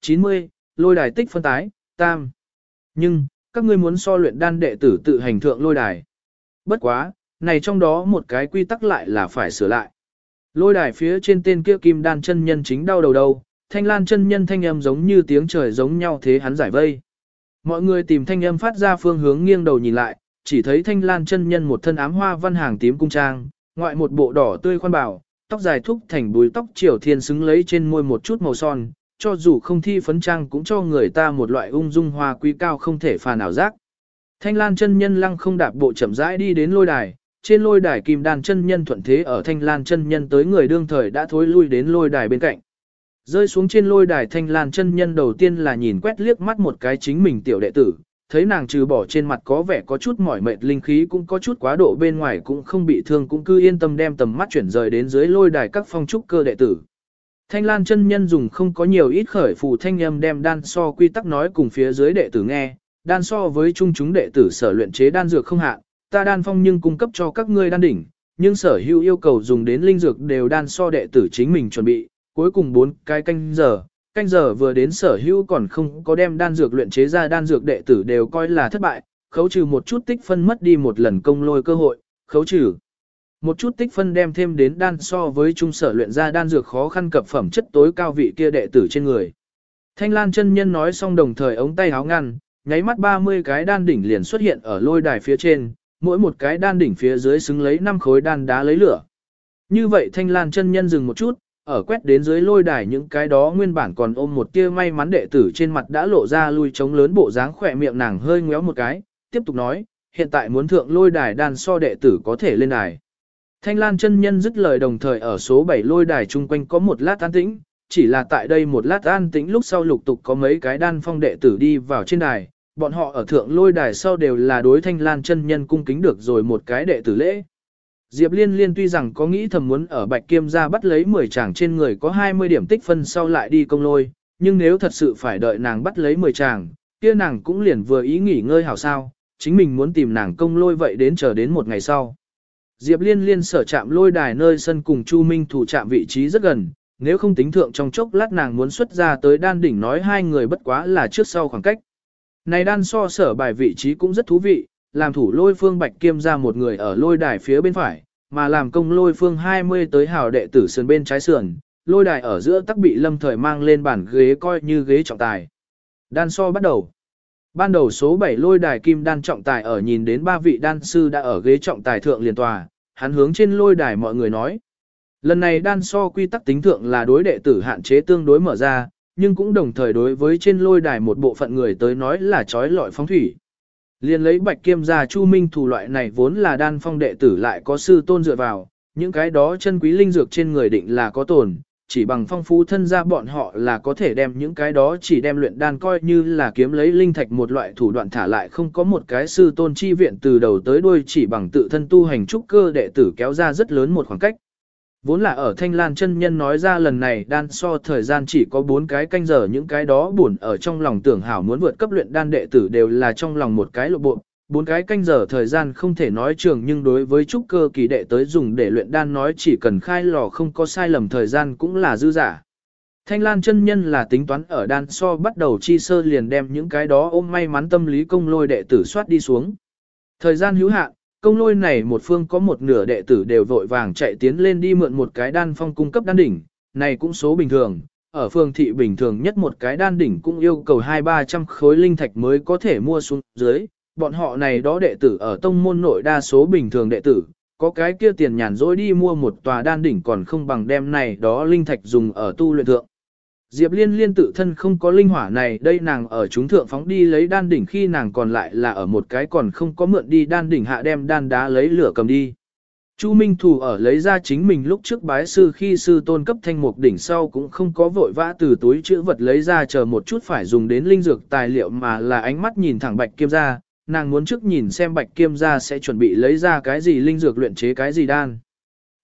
90, lôi đài tích phân tái, tam. Nhưng, các ngươi muốn so luyện đan đệ tử tự hành thượng lôi đài. Bất quá, này trong đó một cái quy tắc lại là phải sửa lại. Lôi đài phía trên tên kia kim đan chân nhân chính đau đầu đầu, thanh lan chân nhân thanh âm giống như tiếng trời giống nhau thế hắn giải vây. Mọi người tìm thanh âm phát ra phương hướng nghiêng đầu nhìn lại, chỉ thấy thanh lan chân nhân một thân ám hoa văn hàng tím cung trang, ngoại một bộ đỏ tươi khoan bảo, tóc dài thúc thành bùi tóc triều thiên xứng lấy trên môi một chút màu son, cho dù không thi phấn trang cũng cho người ta một loại ung dung hoa quý cao không thể phà nào giác. Thanh lan chân nhân lăng không đạp bộ chậm rãi đi đến lôi đài, trên lôi đài kim đan chân nhân thuận thế ở thanh lan chân nhân tới người đương thời đã thối lui đến lôi đài bên cạnh. Rơi xuống trên lôi đài thanh lan chân nhân đầu tiên là nhìn quét liếc mắt một cái chính mình tiểu đệ tử, thấy nàng trừ bỏ trên mặt có vẻ có chút mỏi mệt linh khí cũng có chút quá độ bên ngoài cũng không bị thương cũng cứ yên tâm đem tầm mắt chuyển rời đến dưới lôi đài các phong trúc cơ đệ tử. Thanh Lan chân nhân dùng không có nhiều ít khởi phù thanh âm đem đan so quy tắc nói cùng phía dưới đệ tử nghe, đan so với trung chúng đệ tử sở luyện chế đan dược không hạn, ta đan phong nhưng cung cấp cho các ngươi đan đỉnh, nhưng sở hữu yêu cầu dùng đến linh dược đều đan so đệ tử chính mình chuẩn bị, cuối cùng bốn cái canh giờ, canh giờ vừa đến sở hữu còn không có đem đan dược luyện chế ra đan dược đệ tử đều coi là thất bại, khấu trừ một chút tích phân mất đi một lần công lôi cơ hội, khấu trừ. Một chút tích phân đem thêm đến đan so với trung sở luyện ra đan dược khó khăn cập phẩm chất tối cao vị kia đệ tử trên người. Thanh Lan chân nhân nói xong đồng thời ống tay háo ngăn, nháy mắt 30 cái đan đỉnh liền xuất hiện ở lôi đài phía trên, mỗi một cái đan đỉnh phía dưới xứng lấy 5 khối đan đá lấy lửa. Như vậy Thanh Lan chân nhân dừng một chút, ở quét đến dưới lôi đài những cái đó nguyên bản còn ôm một tia may mắn đệ tử trên mặt đã lộ ra lui chống lớn bộ dáng khỏe miệng nàng hơi ngéo một cái, tiếp tục nói, hiện tại muốn thượng lôi đài đan so đệ tử có thể lên đài. Thanh Lan chân nhân dứt lời đồng thời ở số 7 lôi đài chung quanh có một lát an tĩnh, chỉ là tại đây một lát an tĩnh lúc sau lục tục có mấy cái đan phong đệ tử đi vào trên đài, bọn họ ở thượng lôi đài sau đều là đối Thanh Lan chân nhân cung kính được rồi một cái đệ tử lễ. Diệp Liên Liên tuy rằng có nghĩ thầm muốn ở Bạch Kiêm ra bắt lấy 10 chàng trên người có 20 điểm tích phân sau lại đi công lôi, nhưng nếu thật sự phải đợi nàng bắt lấy 10 chàng, kia nàng cũng liền vừa ý nghỉ ngơi hảo sao, chính mình muốn tìm nàng công lôi vậy đến chờ đến một ngày sau. Diệp Liên Liên sở chạm lôi đài nơi sân cùng Chu Minh thủ chạm vị trí rất gần, nếu không tính thượng trong chốc lát nàng muốn xuất ra tới đan đỉnh nói hai người bất quá là trước sau khoảng cách. Này đan so sở bài vị trí cũng rất thú vị, làm thủ lôi phương bạch kiêm ra một người ở lôi đài phía bên phải, mà làm công lôi phương 20 tới hào đệ tử sườn bên trái sườn, lôi đài ở giữa tắc bị lâm thời mang lên bản ghế coi như ghế trọng tài. Đan so bắt đầu. Ban đầu số 7 lôi đài kim đan trọng tài ở nhìn đến ba vị đan sư đã ở ghế trọng tài thượng liền tòa, hắn hướng trên lôi đài mọi người nói. Lần này đan so quy tắc tính thượng là đối đệ tử hạn chế tương đối mở ra, nhưng cũng đồng thời đối với trên lôi đài một bộ phận người tới nói là trói lọi phóng thủy. Liên lấy bạch kiêm ra chu minh thủ loại này vốn là đan phong đệ tử lại có sư tôn dựa vào, những cái đó chân quý linh dược trên người định là có tồn, chỉ bằng phong phú thân gia bọn họ là có thể đem những cái đó chỉ đem luyện đan coi như là kiếm lấy linh thạch một loại thủ đoạn thả lại không có một cái sư tôn chi viện từ đầu tới đuôi chỉ bằng tự thân tu hành trúc cơ đệ tử kéo ra rất lớn một khoảng cách. Vốn là ở Thanh Lan chân nhân nói ra lần này đan so thời gian chỉ có 4 cái canh giờ, những cái đó buồn ở trong lòng tưởng hảo muốn vượt cấp luyện đan đệ tử đều là trong lòng một cái lộ bộ. Bốn cái canh giờ thời gian không thể nói trường nhưng đối với trúc cơ kỳ đệ tới dùng để luyện đan nói chỉ cần khai lò không có sai lầm thời gian cũng là dư giả. Thanh Lan chân nhân là tính toán ở đan so bắt đầu chi sơ liền đem những cái đó ôm may mắn tâm lý công lôi đệ tử soát đi xuống. Thời gian hữu hạn, công lôi này một phương có một nửa đệ tử đều vội vàng chạy tiến lên đi mượn một cái đan phong cung cấp đan đỉnh, này cũng số bình thường, ở phương thị bình thường nhất một cái đan đỉnh cũng yêu cầu hai ba trăm khối linh thạch mới có thể mua xuống dưới, bọn họ này đó đệ tử ở tông môn nội đa số bình thường đệ tử, có cái kia tiền nhàn rỗi đi mua một tòa đan đỉnh còn không bằng đem này đó linh thạch dùng ở tu luyện thượng. Diệp Liên Liên tự thân không có linh hỏa này, đây nàng ở chúng thượng phóng đi lấy đan đỉnh khi nàng còn lại là ở một cái còn không có mượn đi đan đỉnh hạ đem đan đá lấy lửa cầm đi. Chu Minh Thủ ở lấy ra chính mình lúc trước bái sư khi sư tôn cấp thanh mục đỉnh sau cũng không có vội vã từ túi chữ vật lấy ra chờ một chút phải dùng đến linh dược tài liệu mà là ánh mắt nhìn thẳng bạch kiêm ra, nàng muốn trước nhìn xem bạch kiêm gia sẽ chuẩn bị lấy ra cái gì linh dược luyện chế cái gì đan.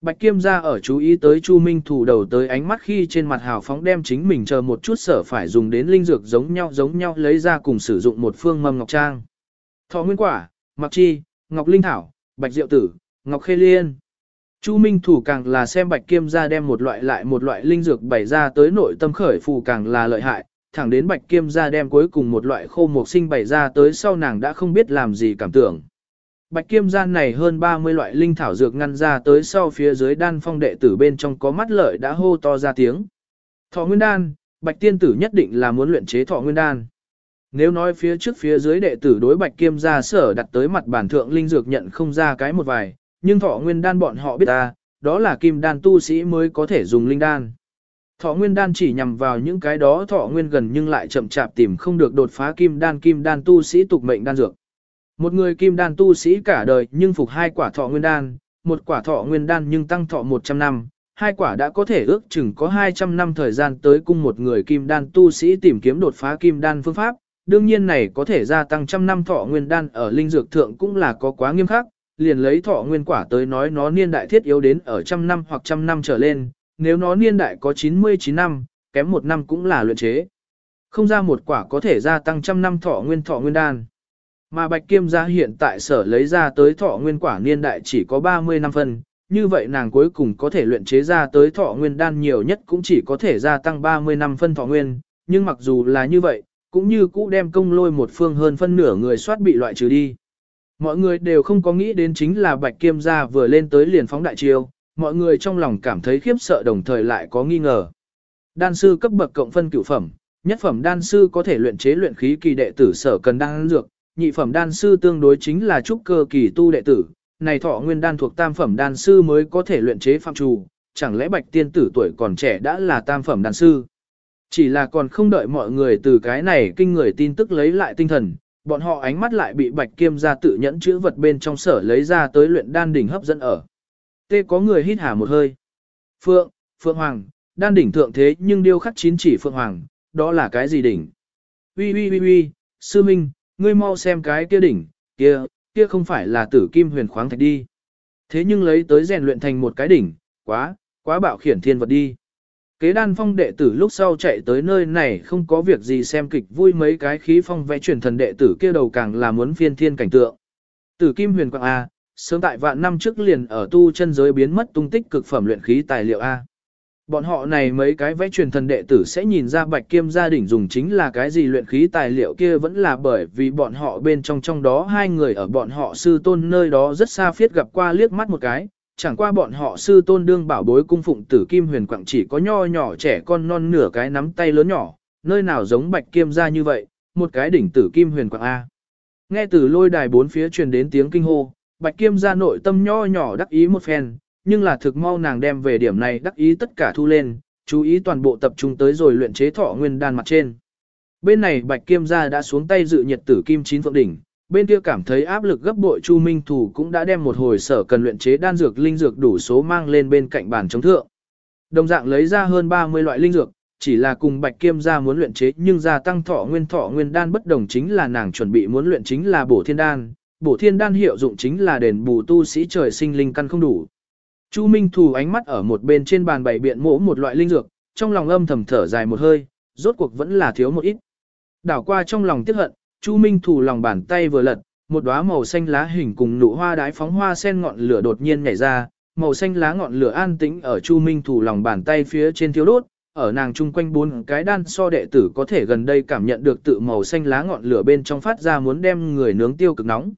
Bạch Kiêm gia ở chú ý tới Chu Minh thủ đầu tới ánh mắt khi trên mặt hào phóng đem chính mình chờ một chút sở phải dùng đến linh dược giống nhau giống nhau lấy ra cùng sử dụng một phương mâm ngọc trang. Thọ nguyên quả, mặc chi, ngọc linh thảo, bạch diệu tử, ngọc khê liên. Chu Minh thủ càng là xem Bạch Kiêm gia đem một loại lại một loại linh dược bày ra tới nội tâm khởi phù càng là lợi hại, thẳng đến bạch kiêm ra đem cuối cùng một loại khô mục sinh bày ra tới sau nàng đã không biết làm gì cảm tưởng. Bạch kiêm gian này hơn 30 loại linh thảo dược ngăn ra tới sau phía dưới đan phong đệ tử bên trong có mắt lợi đã hô to ra tiếng. Thọ nguyên đan, bạch tiên tử nhất định là muốn luyện chế thọ nguyên đan. Nếu nói phía trước phía dưới đệ tử đối bạch kiêm gia sở đặt tới mặt bản thượng linh dược nhận không ra cái một vài, nhưng thọ nguyên đan bọn họ biết ta, đó là kim đan tu sĩ mới có thể dùng linh đan. Thọ nguyên đan chỉ nhằm vào những cái đó thọ nguyên gần nhưng lại chậm chạp tìm không được đột phá kim đan kim đan tu sĩ tục mệnh đan dược. Một người kim đan tu sĩ cả đời nhưng phục hai quả thọ nguyên đan, một quả thọ nguyên đan nhưng tăng thọ 100 năm, hai quả đã có thể ước chừng có 200 năm thời gian tới cung một người kim đan tu sĩ tìm kiếm đột phá kim đan phương pháp. Đương nhiên này có thể gia tăng trăm năm thọ nguyên đan ở linh dược thượng cũng là có quá nghiêm khắc, liền lấy thọ nguyên quả tới nói nó niên đại thiết yếu đến ở trăm năm hoặc trăm năm trở lên, nếu nó niên đại có 99 năm, kém một năm cũng là luyện chế. Không ra một quả có thể gia tăng trăm năm thọ nguyên thọ nguyên đan. Mà Bạch Kiêm gia hiện tại sở lấy ra tới thọ nguyên quả niên đại chỉ có 30 năm phân, như vậy nàng cuối cùng có thể luyện chế ra tới thọ nguyên đan nhiều nhất cũng chỉ có thể gia tăng 30 năm phân thọ nguyên, nhưng mặc dù là như vậy, cũng như cũ đem công lôi một phương hơn phân nửa người soát bị loại trừ đi. Mọi người đều không có nghĩ đến chính là Bạch Kiêm gia vừa lên tới liền phóng đại chiêu, mọi người trong lòng cảm thấy khiếp sợ đồng thời lại có nghi ngờ. Đan sư cấp bậc cộng phân cửu phẩm, nhất phẩm đan sư có thể luyện chế luyện khí kỳ đệ tử sở cần đan dược, nhị phẩm đan sư tương đối chính là trúc cơ kỳ tu đệ tử, này thọ nguyên đan thuộc tam phẩm đan sư mới có thể luyện chế phạm trù, chẳng lẽ bạch tiên tử tuổi còn trẻ đã là tam phẩm đan sư. Chỉ là còn không đợi mọi người từ cái này kinh người tin tức lấy lại tinh thần, bọn họ ánh mắt lại bị bạch kiêm ra tự nhẫn chữ vật bên trong sở lấy ra tới luyện đan đỉnh hấp dẫn ở. Tê có người hít hà một hơi. Phượng, Phượng Hoàng, đan đỉnh thượng thế nhưng điêu khắc chín chỉ Phượng Hoàng, đó là cái gì đỉnh? Ui ui ui ui, sư minh, ngươi mau xem cái kia đỉnh, kia, kia không phải là tử kim huyền khoáng thạch đi. Thế nhưng lấy tới rèn luyện thành một cái đỉnh, quá, quá bạo khiển thiên vật đi. Kế đan phong đệ tử lúc sau chạy tới nơi này không có việc gì xem kịch vui mấy cái khí phong vẽ truyền thần đệ tử kia đầu càng là muốn phiên thiên cảnh tượng. Tử kim huyền quang A, sớm tại vạn năm trước liền ở tu chân giới biến mất tung tích cực phẩm luyện khí tài liệu A. Bọn họ này mấy cái vẽ truyền thần đệ tử sẽ nhìn ra bạch kiêm gia đình dùng chính là cái gì luyện khí tài liệu kia vẫn là bởi vì bọn họ bên trong trong đó hai người ở bọn họ sư tôn nơi đó rất xa phiết gặp qua liếc mắt một cái, chẳng qua bọn họ sư tôn đương bảo bối cung phụng tử kim huyền quảng chỉ có nho nhỏ trẻ con non nửa cái nắm tay lớn nhỏ, nơi nào giống bạch kiêm gia như vậy, một cái đỉnh tử kim huyền quảng A. Nghe từ lôi đài bốn phía truyền đến tiếng kinh hô, bạch kiêm gia nội tâm nho nhỏ đắc ý một phen, nhưng là thực mau nàng đem về điểm này đắc ý tất cả thu lên, chú ý toàn bộ tập trung tới rồi luyện chế thọ nguyên đan mặt trên. Bên này Bạch Kiêm gia đã xuống tay dự nhiệt tử kim chín phượng đỉnh, bên kia cảm thấy áp lực gấp bội Chu Minh Thủ cũng đã đem một hồi sở cần luyện chế đan dược linh dược đủ số mang lên bên cạnh bàn chống thượng. Đồng dạng lấy ra hơn 30 loại linh dược, chỉ là cùng Bạch Kiêm gia muốn luyện chế nhưng gia tăng thọ nguyên thọ nguyên đan bất đồng chính là nàng chuẩn bị muốn luyện chính là bổ thiên đan, bổ thiên đan hiệu dụng chính là đền bù tu sĩ trời sinh linh căn không đủ. Chu Minh Thù ánh mắt ở một bên trên bàn bày biện mỗ một loại linh dược, trong lòng âm thầm thở dài một hơi, rốt cuộc vẫn là thiếu một ít. Đảo qua trong lòng tiếc hận, Chu Minh Thù lòng bàn tay vừa lật, một đóa màu xanh lá hình cùng nụ hoa đái phóng hoa sen ngọn lửa đột nhiên nhảy ra, màu xanh lá ngọn lửa an tĩnh ở Chu Minh Thù lòng bàn tay phía trên thiếu đốt, ở nàng chung quanh bốn cái đan so đệ tử có thể gần đây cảm nhận được tự màu xanh lá ngọn lửa bên trong phát ra muốn đem người nướng tiêu cực nóng.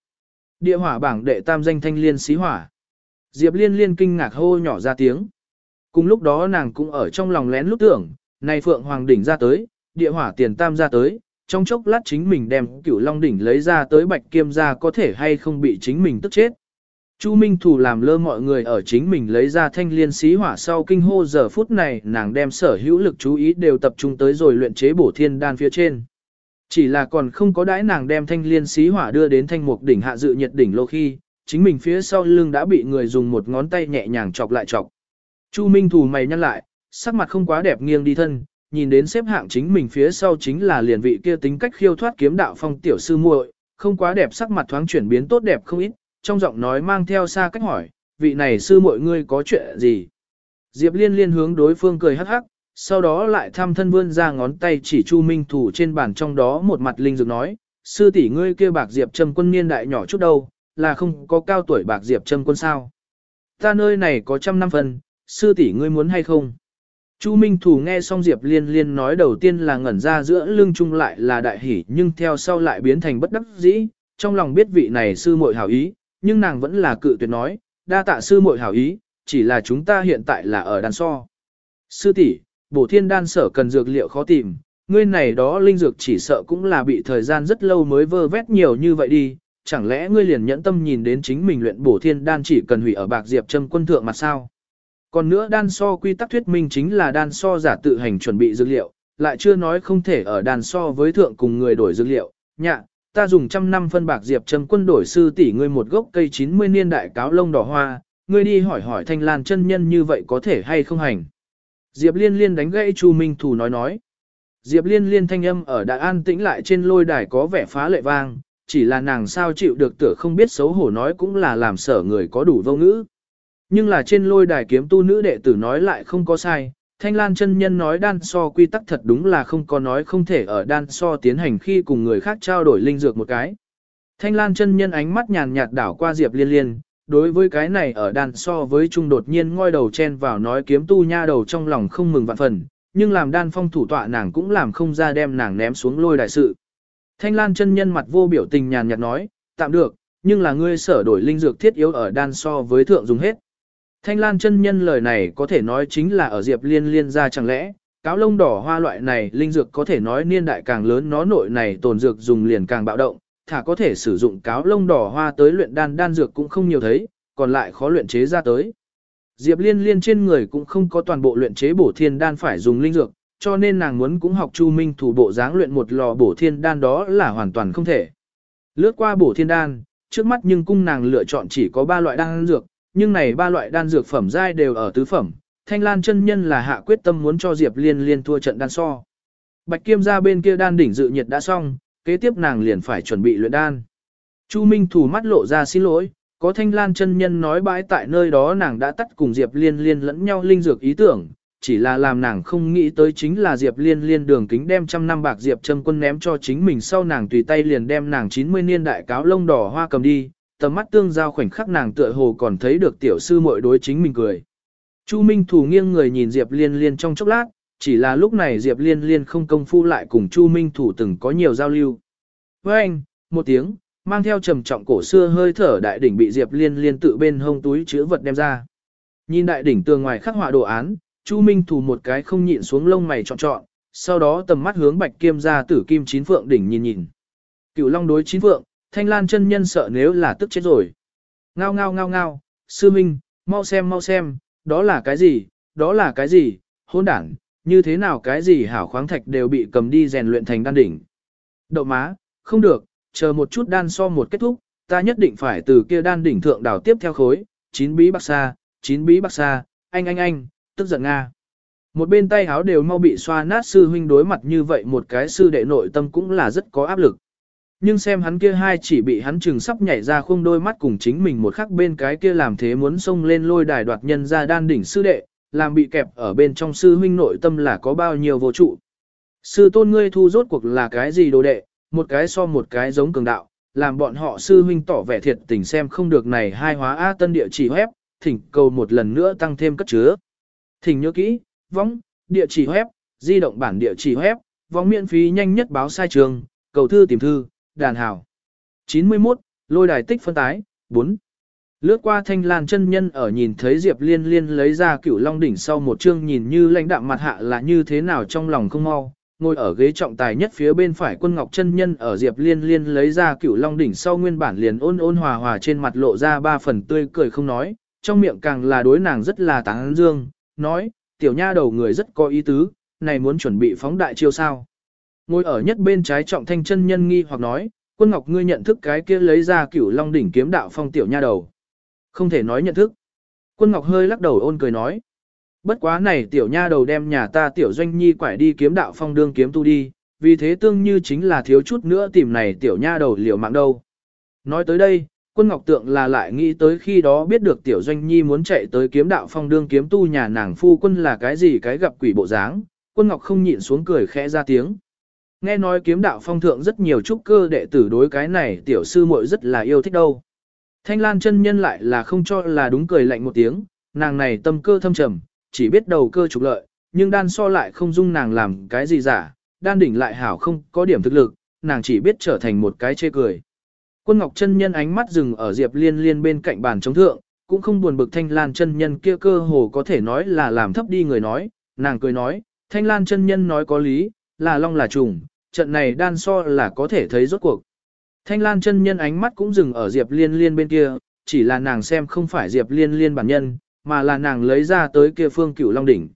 Địa hỏa bảng đệ tam danh thanh liên xí hỏa. Diệp liên liên kinh ngạc hô nhỏ ra tiếng. Cùng lúc đó nàng cũng ở trong lòng lén lúc tưởng, này Phượng Hoàng đỉnh ra tới, địa hỏa tiền tam ra tới, trong chốc lát chính mình đem cửu long đỉnh lấy ra tới bạch kiêm ra có thể hay không bị chính mình tức chết. Chu Minh Thủ làm lơ mọi người ở chính mình lấy ra thanh liên xí hỏa sau kinh hô giờ phút này nàng đem sở hữu lực chú ý đều tập trung tới rồi luyện chế bổ thiên đan phía trên. Chỉ là còn không có đãi nàng đem thanh liên xí hỏa đưa đến thanh mục đỉnh hạ dự nhiệt đỉnh lô khi, chính mình phía sau lưng đã bị người dùng một ngón tay nhẹ nhàng chọc lại chọc. Chu Minh Thù mày nhăn lại, sắc mặt không quá đẹp nghiêng đi thân, nhìn đến xếp hạng chính mình phía sau chính là liền vị kia tính cách khiêu thoát kiếm đạo phong tiểu sư muội, không quá đẹp sắc mặt thoáng chuyển biến tốt đẹp không ít, trong giọng nói mang theo xa cách hỏi, vị này sư muội ngươi có chuyện gì? Diệp Liên liên hướng đối phương cười hắc hắc, sau đó lại thăm thân vươn ra ngón tay chỉ Chu Minh Thủ trên bàn trong đó một mặt linh dược nói, sư tỷ ngươi kia bạc Diệp Trầm quân niên đại nhỏ chút đâu, là không có cao tuổi bạc diệp Trầm quân sao. Ta nơi này có trăm năm phần, sư tỷ ngươi muốn hay không? Chu Minh Thủ nghe xong Diệp Liên Liên nói đầu tiên là ngẩn ra giữa lưng chung lại là đại hỉ nhưng theo sau lại biến thành bất đắc dĩ, trong lòng biết vị này sư muội hảo ý, nhưng nàng vẫn là cự tuyệt nói, đa tạ sư muội hảo ý, chỉ là chúng ta hiện tại là ở đàn so. Sư tỷ, bổ thiên đan sở cần dược liệu khó tìm, ngươi này đó linh dược chỉ sợ cũng là bị thời gian rất lâu mới vơ vét nhiều như vậy đi, chẳng lẽ ngươi liền nhẫn tâm nhìn đến chính mình luyện bổ thiên đan chỉ cần hủy ở bạc diệp châm quân thượng mà sao? Còn nữa đan so quy tắc thuyết minh chính là đan so giả tự hành chuẩn bị dược liệu, lại chưa nói không thể ở đan so với thượng cùng người đổi dược liệu, nhạ, ta dùng trăm năm phân bạc diệp châm quân đổi sư tỷ ngươi một gốc cây 90 niên đại cáo lông đỏ hoa, ngươi đi hỏi hỏi thanh lan chân nhân như vậy có thể hay không hành. Diệp liên liên đánh gãy Chu Minh Thủ nói nói. Diệp liên liên thanh âm ở đại an tĩnh lại trên lôi đài có vẻ phá lệ vang, chỉ là nàng sao chịu được tựa không biết xấu hổ nói cũng là làm sở người có đủ vô ngữ. Nhưng là trên lôi đài kiếm tu nữ đệ tử nói lại không có sai, Thanh Lan chân nhân nói đan so quy tắc thật đúng là không có nói không thể ở đan so tiến hành khi cùng người khác trao đổi linh dược một cái. Thanh Lan chân nhân ánh mắt nhàn nhạt đảo qua Diệp Liên Liên, đối với cái này ở đan so với trung đột nhiên ngoi đầu chen vào nói kiếm tu nha đầu trong lòng không mừng vạn phần, nhưng làm đan phong thủ tọa nàng cũng làm không ra đem nàng ném xuống lôi đại sự. Thanh Lan chân nhân mặt vô biểu tình nhàn nhạt nói, tạm được, nhưng là ngươi sở đổi linh dược thiết yếu ở đan so với thượng dùng hết. Thanh Lan chân nhân lời này có thể nói chính là ở Diệp Liên liên ra chẳng lẽ, cáo lông đỏ hoa loại này linh dược có thể nói niên đại càng lớn nó nội này tồn dược dùng liền càng bạo động, thả có thể sử dụng cáo lông đỏ hoa tới luyện đan đan dược cũng không nhiều thấy, còn lại khó luyện chế ra tới. Diệp Liên liên trên người cũng không có toàn bộ luyện chế bổ thiên đan phải dùng linh dược, cho nên nàng muốn cũng học Chu Minh thủ bộ dáng luyện một lò bổ thiên đan đó là hoàn toàn không thể. Lướt qua bổ thiên đan, trước mắt nhưng cung nàng lựa chọn chỉ có ba loại đan dược, nhưng này ba loại đan dược phẩm giai đều ở tứ phẩm, Thanh Lan chân nhân là hạ quyết tâm muốn cho Diệp Liên liên thua trận đan so. Bạch Kiêm ra bên kia đan đỉnh dự nhiệt đã xong, kế tiếp nàng liền phải chuẩn bị luyện đan. Chu Minh thủ mắt lộ ra xin lỗi, có Thanh Lan chân nhân nói bãi tại nơi đó nàng đã tắt cùng Diệp Liên liên lẫn nhau linh dược ý tưởng, chỉ là làm nàng không nghĩ tới chính là Diệp Liên liên đường kính đem trăm năm bạc Diệp Trâm quân ném cho chính mình sau nàng tùy tay liền đem nàng 90 niên đại cáo lông đỏ hoa cầm đi, tầm mắt tương giao khoảnh khắc nàng tựa hồ còn thấy được tiểu sư muội đối chính mình cười. Chu Minh Thủ nghiêng người nhìn Diệp Liên Liên trong chốc lát, chỉ là lúc này Diệp Liên Liên không công phu lại cùng Chu Minh Thủ từng có nhiều giao lưu. Với anh, một tiếng, mang theo trầm trọng cổ xưa hơi thở đại đỉnh bị Diệp Liên Liên tự bên hông túi chứa vật đem ra. Nhìn đại đỉnh tường ngoài khắc họa đồ án, Chu Minh Thủ một cái không nhịn xuống lông mày trọn trọn, sau đó tầm mắt hướng Bạch Kiêm ra tử kim chín phượng đỉnh nhìn nhìn. Cửu Long đối chín phượng, thanh lan chân nhân sợ nếu là tức chết rồi. Ngao ngao ngao ngao, sư minh, mau xem mau xem, đó là cái gì, đó là cái gì, hôn đảng, như thế nào cái gì hảo khoáng thạch đều bị cầm đi rèn luyện thành đan đỉnh. Đậu má, không được, chờ một chút đan so một kết thúc, ta nhất định phải từ kia đan đỉnh thượng đảo tiếp theo khối, chín bí bắc xa, chín bí bắc xa, anh anh anh, tức giận Nga. Một bên tay háo đều mau bị xoa nát sư huynh đối mặt như vậy một cái sư đệ nội tâm cũng là rất có áp lực. Nhưng xem hắn kia hai chỉ bị hắn chừng sắp nhảy ra khung đôi mắt cùng chính mình một khắc bên cái kia làm thế muốn xông lên lôi đài đoạt nhân ra đan đỉnh sư đệ, làm bị kẹp ở bên trong sư huynh nội tâm là có bao nhiêu vô trụ. Sư tôn ngươi thu rốt cuộc là cái gì đồ đệ, một cái so một cái giống cường đạo, làm bọn họ sư huynh tỏ vẻ thiệt tình xem không được này hai hóa A tân địa chỉ web, thỉnh cầu một lần nữa tăng thêm cất chứa. Thỉnh nhớ kỹ, vong địa chỉ web, di động bản địa chỉ web, vong miễn phí nhanh nhất báo sai trường, cầu thư tìm thư, đàn hảo. 91, lôi đài tích phân tái, 4. Lướt qua thanh lan chân nhân ở nhìn thấy Diệp Liên Liên lấy ra cửu long đỉnh sau một chương nhìn như lãnh đạm mặt hạ là như thế nào trong lòng không mau, ngồi ở ghế trọng tài nhất phía bên phải quân ngọc chân nhân ở Diệp Liên Liên lấy ra cửu long đỉnh sau nguyên bản liền ôn ôn hòa hòa trên mặt lộ ra ba phần tươi cười không nói, trong miệng càng là đối nàng rất là tán dương, nói, tiểu nha đầu người rất có ý tứ, này muốn chuẩn bị phóng đại chiêu sao. Ngồi ở nhất bên trái trọng thanh chân nhân nghi hoặc nói, quân ngọc ngươi nhận thức cái kia lấy ra cửu long đỉnh kiếm đạo phong tiểu nha đầu. Không thể nói nhận thức. Quân ngọc hơi lắc đầu ôn cười nói. Bất quá này tiểu nha đầu đem nhà ta tiểu doanh nhi quải đi kiếm đạo phong đương kiếm tu đi, vì thế tương như chính là thiếu chút nữa tìm này tiểu nha đầu liều mạng đâu. Nói tới đây, quân ngọc tượng là lại nghĩ tới khi đó biết được tiểu doanh nhi muốn chạy tới kiếm đạo phong đương kiếm tu nhà nàng phu quân là cái gì cái gặp quỷ bộ dáng, quân ngọc không nhịn xuống cười khẽ ra tiếng. Nghe nói kiếm đạo phong thượng rất nhiều trúc cơ đệ tử đối cái này tiểu sư muội rất là yêu thích đâu. Thanh Lan chân nhân lại là không cho là đúng cười lạnh một tiếng, nàng này tâm cơ thâm trầm, chỉ biết đầu cơ trục lợi, nhưng đan so lại không dung nàng làm cái gì giả, đan đỉnh lại hảo không có điểm thực lực, nàng chỉ biết trở thành một cái chê cười. Quân Ngọc chân nhân ánh mắt dừng ở Diệp Liên Liên bên cạnh bàn chống thượng, cũng không buồn bực Thanh Lan chân nhân kia cơ hồ có thể nói là làm thấp đi người nói, nàng cười nói, Thanh Lan chân nhân nói có lý, là long là trùng, trận này đan so là có thể thấy rốt cuộc. Thanh Lan chân nhân ánh mắt cũng dừng ở Diệp Liên Liên bên kia, chỉ là nàng xem không phải Diệp Liên Liên bản nhân, mà là nàng lấy ra tới kia phương cửu long đỉnh.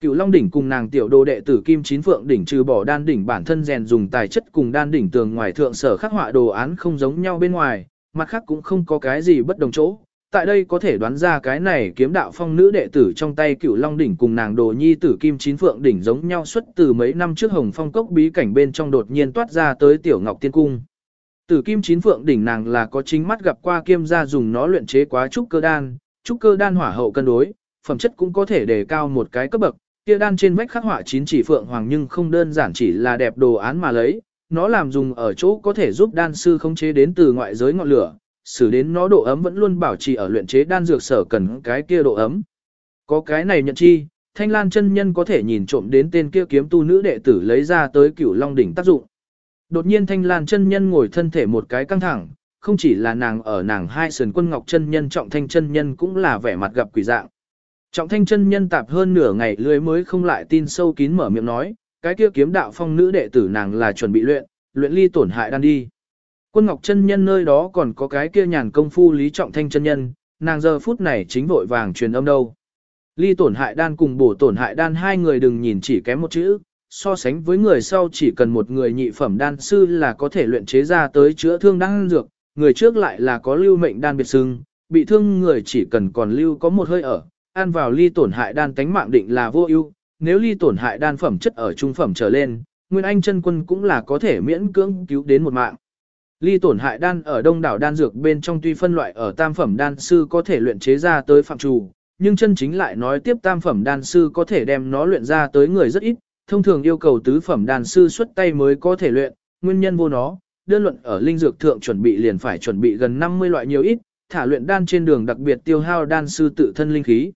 Cửu Long đỉnh cùng nàng tiểu đồ đệ tử Kim Chín Phượng đỉnh trừ bỏ đan đỉnh bản thân rèn dùng tài chất cùng đan đỉnh tường ngoài thượng sở khắc họa đồ án không giống nhau bên ngoài, mặt khác cũng không có cái gì bất đồng chỗ. Tại đây có thể đoán ra cái này kiếm đạo phong nữ đệ tử trong tay Cửu Long đỉnh cùng nàng đồ nhi tử Kim Chín Phượng đỉnh giống nhau xuất từ mấy năm trước Hồng Phong cốc bí cảnh bên trong đột nhiên toát ra tới tiểu Ngọc Tiên cung. Tử Kim Chín Phượng đỉnh nàng là có chính mắt gặp qua kiêm gia dùng nó luyện chế quá trúc cơ đan, trúc cơ đan hỏa hậu cân đối, phẩm chất cũng có thể đề cao một cái cấp bậc, Kia đan trên vách khắc họa chín chỉ phượng hoàng nhưng không đơn giản chỉ là đẹp đồ án mà lấy, nó làm dùng ở chỗ có thể giúp đan sư khống chế đến từ ngoại giới ngọn lửa, xử đến nó độ ấm vẫn luôn bảo trì ở luyện chế đan dược sở cần cái kia độ ấm. Có cái này nhận chi, Thanh Lan chân nhân có thể nhìn trộm đến tên kia kiếm tu nữ đệ tử lấy ra tới Cửu Long đỉnh tác dụng. Đột nhiên Thanh Lan chân nhân ngồi thân thể một cái căng thẳng, không chỉ là nàng ở nàng hai sườn quân ngọc chân nhân trọng thanh chân nhân cũng là vẻ mặt gặp quỷ dạng. Trọng thanh chân nhân tạp hơn nửa ngày lưới mới không lại tin sâu kín mở miệng nói, cái kia kiếm đạo phong nữ đệ tử nàng là chuẩn bị luyện, luyện ly tổn hại đan đi. Quân ngọc chân nhân nơi đó còn có cái kia nhàn công phu lý trọng thanh chân nhân, nàng giờ phút này chính vội vàng truyền âm đâu. Ly tổn hại đan cùng bổ tổn hại đan hai người đừng nhìn chỉ kém một chữ, so sánh với người sau chỉ cần một người nhị phẩm đan sư là có thể luyện chế ra tới chữa thương đan dược, người trước lại là có lưu mệnh đan biệt sưng, bị thương người chỉ cần còn lưu có một hơi ở, ăn vào ly tổn hại đan tánh mạng định là vô ưu, nếu ly tổn hại đan phẩm chất ở trung phẩm trở lên, Nguyên Anh chân quân cũng là có thể miễn cưỡng cứu đến một mạng. Ly tổn hại đan ở đông đảo đan dược bên trong tuy phân loại ở tam phẩm đan sư có thể luyện chế ra tới phạm trù, nhưng chân chính lại nói tiếp tam phẩm đan sư có thể đem nó luyện ra tới người rất ít, thông thường yêu cầu tứ phẩm đan sư xuất tay mới có thể luyện, nguyên nhân vô nó, đơn luận ở linh dược thượng chuẩn bị liền phải chuẩn bị gần 50 loại nhiều ít, thả luyện đan trên đường đặc biệt tiêu hao đan sư tự thân linh khí.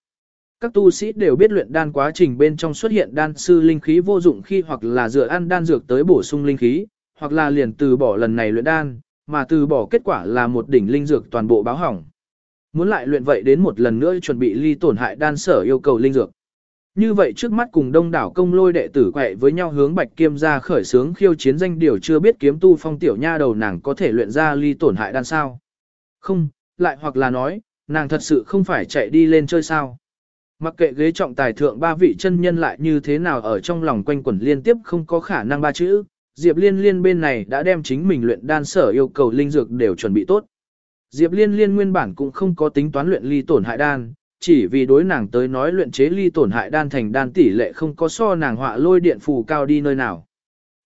Các tu sĩ đều biết luyện đan quá trình bên trong xuất hiện đan sư linh khí vô dụng khi hoặc là dựa ăn đan dược tới bổ sung linh khí, hoặc là liền từ bỏ lần này luyện đan, mà từ bỏ kết quả là một đỉnh linh dược toàn bộ báo hỏng. Muốn lại luyện vậy đến một lần nữa chuẩn bị ly tổn hại đan sở yêu cầu linh dược. Như vậy trước mắt cùng đông đảo công lôi đệ tử quậy với nhau hướng bạch kiêm ra khởi sướng khiêu chiến danh điều chưa biết kiếm tu phong tiểu nha đầu nàng có thể luyện ra ly tổn hại đan sao. Không, lại hoặc là nói, nàng thật sự không phải chạy đi lên chơi sao. Mặc kệ ghế trọng tài thượng ba vị chân nhân lại như thế nào ở trong lòng quanh quẩn liên tiếp không có khả năng ba chữ, Diệp Liên Liên bên này đã đem chính mình luyện đan sở yêu cầu linh dược đều chuẩn bị tốt. Diệp Liên Liên nguyên bản cũng không có tính toán luyện ly tổn hại đan, chỉ vì đối nàng tới nói luyện chế ly tổn hại đan thành đan tỷ lệ không có so nàng họa lôi điện phù cao đi nơi nào.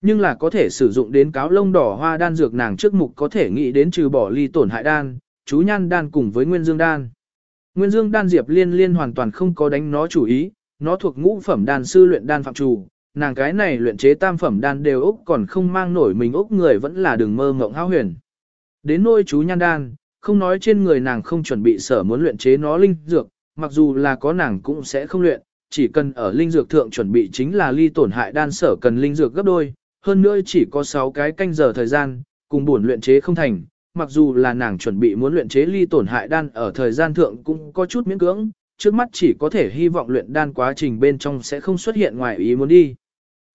Nhưng là có thể sử dụng đến cáo lông đỏ hoa đan dược nàng trước mục có thể nghĩ đến trừ bỏ ly tổn hại đan, chú nhan đan cùng với nguyên dương đan. Nguyên Dương đan Diệp Liên Liên hoàn toàn không có đánh nó chủ ý, nó thuộc ngũ phẩm đan sư luyện đan phạm chủ, nàng cái này luyện chế tam phẩm đan đều úc còn không mang nổi mình úc người vẫn là đừng mơ ngộng hao huyền. Đến nôi chú nhan đan, không nói trên người nàng không chuẩn bị sở muốn luyện chế nó linh dược, mặc dù là có nàng cũng sẽ không luyện, chỉ cần ở linh dược thượng chuẩn bị chính là ly tổn hại đan sở cần linh dược gấp đôi, hơn nữa chỉ có 6 cái canh giờ thời gian, cùng buồn luyện chế không thành, mặc dù là nàng chuẩn bị muốn luyện chế ly tổn hại đan ở thời gian thượng cũng có chút miễn cưỡng, trước mắt chỉ có thể hy vọng luyện đan quá trình bên trong sẽ không xuất hiện ngoài ý muốn đi.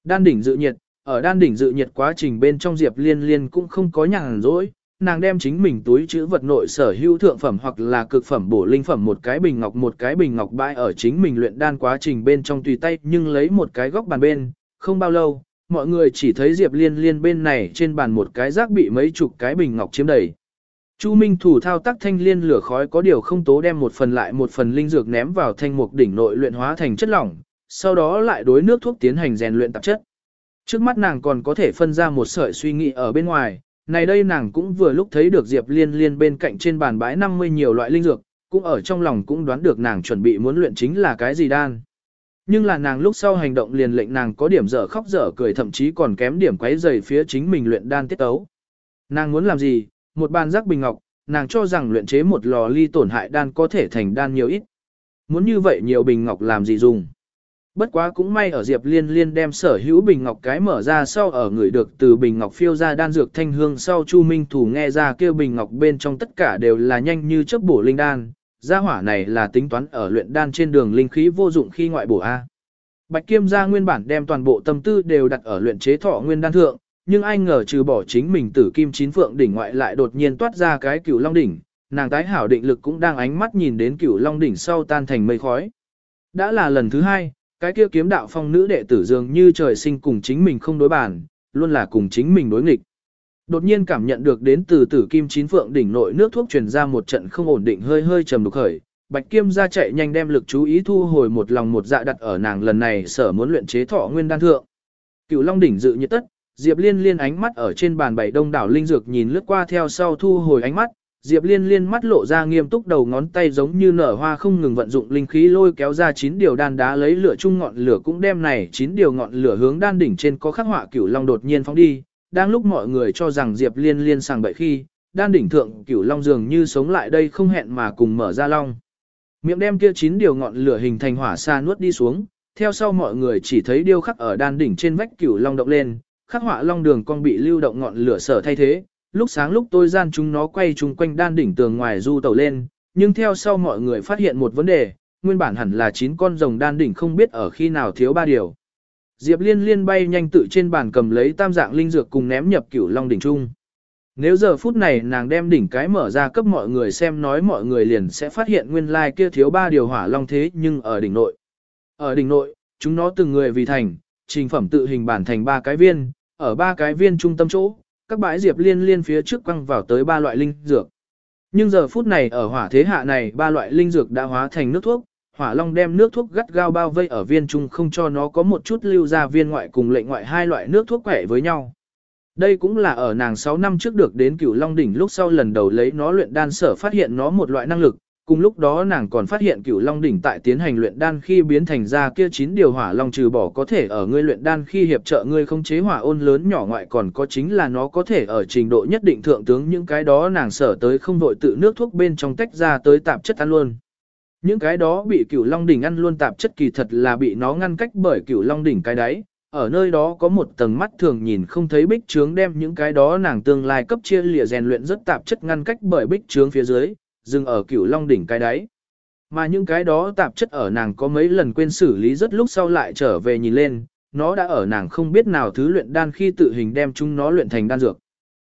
Đan đỉnh dự nhiệt, ở đan đỉnh dự nhiệt quá trình bên trong Diệp Liên Liên cũng không có nhàn rỗi, nàng đem chính mình túi chữ vật nội sở hữu thượng phẩm hoặc là cực phẩm bổ linh phẩm một cái bình ngọc một cái bình ngọc bãi ở chính mình luyện đan quá trình bên trong tùy tay nhưng lấy một cái góc bàn bên, không bao lâu, mọi người chỉ thấy Diệp Liên Liên bên này trên bàn một cái rác bị mấy chục cái bình ngọc chiếm đầy. Chu Minh thủ thao tác thanh liên lửa khói có điều không tố đem một phần lại một phần linh dược ném vào thanh mục đỉnh nội luyện hóa thành chất lỏng, sau đó lại đối nước thuốc tiến hành rèn luyện tạp chất. Trước mắt nàng còn có thể phân ra một sợi suy nghĩ ở bên ngoài, này đây nàng cũng vừa lúc thấy được Diệp Liên Liên bên cạnh trên bàn bãi 50 nhiều loại linh dược, cũng ở trong lòng cũng đoán được nàng chuẩn bị muốn luyện chính là cái gì đan. Nhưng là nàng lúc sau hành động liền lệnh nàng có điểm dở khóc dở cười thậm chí còn kém điểm quấy rầy phía chính mình luyện đan tiết tấu. Nàng muốn làm gì, một bàn rắc bình ngọc, nàng cho rằng luyện chế một lò ly tổn hại đan có thể thành đan nhiều ít. Muốn như vậy nhiều bình ngọc làm gì dùng. Bất quá cũng may ở Diệp Liên Liên đem sở hữu bình ngọc cái mở ra sau ở người được từ bình ngọc phiêu ra đan dược thanh hương sau Chu Minh Thủ nghe ra kêu bình ngọc bên trong tất cả đều là nhanh như chớp bổ linh đan, gia hỏa này là tính toán ở luyện đan trên đường linh khí vô dụng khi ngoại bổ A. Bạch Kiêm gia nguyên bản đem toàn bộ tâm tư đều đặt ở luyện chế thọ nguyên đan thượng, nhưng ai ngờ trừ bỏ chính mình tử kim chín phượng đỉnh ngoại lại đột nhiên toát ra cái cửu long đỉnh, nàng tái hảo định lực cũng đang ánh mắt nhìn đến cửu long đỉnh sau tan thành mây khói. Đã là lần thứ hai, cái kia kiếm đạo phong nữ đệ tử dường như trời sinh cùng chính mình không đối bàn, luôn là cùng chính mình đối nghịch. Đột nhiên cảm nhận được đến từ tử kim chín phượng đỉnh nội nước thuốc truyền ra một trận không ổn định hơi hơi trầm đục khởi, Bạch Kiêm ra chạy nhanh đem lực chú ý thu hồi một lòng một dạ đặt ở nàng lần này sở muốn luyện chế thọ nguyên đan thượng. cựu Long đỉnh dự nhiệt tất, Diệp Liên Liên ánh mắt ở trên bàn bảy đông đảo linh dược nhìn lướt qua theo sau thu hồi ánh mắt, Diệp Liên Liên mắt lộ ra nghiêm túc đầu ngón tay giống như nở hoa không ngừng vận dụng linh khí lôi kéo ra chín điều đan đá lấy lửa chung ngọn lửa cũng đem này chín điều ngọn lửa hướng đan đỉnh trên có khắc họa Cửu Long đột nhiên phóng đi, đang lúc mọi người cho rằng Diệp Liên Liên sàng bậy khi, đan đỉnh thượng Cửu Long dường như sống lại đây không hẹn mà cùng mở ra long. Miệng đem kia chín điều ngọn lửa hình thành hỏa xa nuốt đi xuống, theo sau mọi người chỉ thấy điêu khắc ở đan đỉnh trên vách Cửu Long động lên, khắc họa long đường con bị lưu động ngọn lửa sở thay thế, lúc sáng lúc tôi gian chúng nó quay chung quanh đan đỉnh tường ngoài du tàu lên, nhưng theo sau mọi người phát hiện một vấn đề, nguyên bản hẳn là 9 con rồng đan đỉnh không biết ở khi nào thiếu ba điều. Diệp Liên liên bay nhanh tự trên bàn cầm lấy tam dạng linh dược cùng ném nhập cửu long đỉnh trung. Nếu giờ phút này nàng đem đỉnh cái mở ra cấp mọi người xem nói mọi người liền sẽ phát hiện nguyên lai kia thiếu ba điều hỏa long thế nhưng ở đỉnh nội. Ở đỉnh nội, chúng nó từng người vì thành, trình phẩm tự hình bản thành ba cái viên, ở ba cái viên trung tâm chỗ, các bãi diệp liên liên phía trước quăng vào tới ba loại linh dược. Nhưng giờ phút này ở hỏa thế hạ này ba loại linh dược đã hóa thành nước thuốc, hỏa long đem nước thuốc gắt gao bao vây ở viên trung không cho nó có một chút lưu ra viên ngoại cùng lệnh ngoại hai loại nước thuốc khỏe với nhau. Đây cũng là ở nàng 6 năm trước được đến cửu long đỉnh lúc sau lần đầu lấy nó luyện đan sở phát hiện nó một loại năng lực, cùng lúc đó nàng còn phát hiện cửu long đỉnh tại tiến hành luyện đan khi biến thành ra kia chín điều hỏa long trừ bỏ có thể ở ngươi luyện đan khi hiệp trợ ngươi không chế hỏa ôn lớn nhỏ ngoại còn có chính là nó có thể ở trình độ nhất định thượng tướng những cái đó nàng sở tới không vội tự nước thuốc bên trong tách ra tới tạp chất ăn luôn. Những cái đó bị cửu long đỉnh ăn luôn tạp chất kỳ thật là bị nó ngăn cách bởi cửu long đỉnh cái đáy, ở nơi đó có một tầng mắt thường nhìn không thấy bích trướng đem những cái đó nàng tương lai cấp chia lìa rèn luyện rất tạp chất ngăn cách bởi bích trướng phía dưới, dừng ở cửu long đỉnh cái đáy. Mà những cái đó tạp chất ở nàng có mấy lần quên xử lý rất lúc sau lại trở về nhìn lên, nó đã ở nàng không biết nào thứ luyện đan khi tự hình đem chúng nó luyện thành đan dược.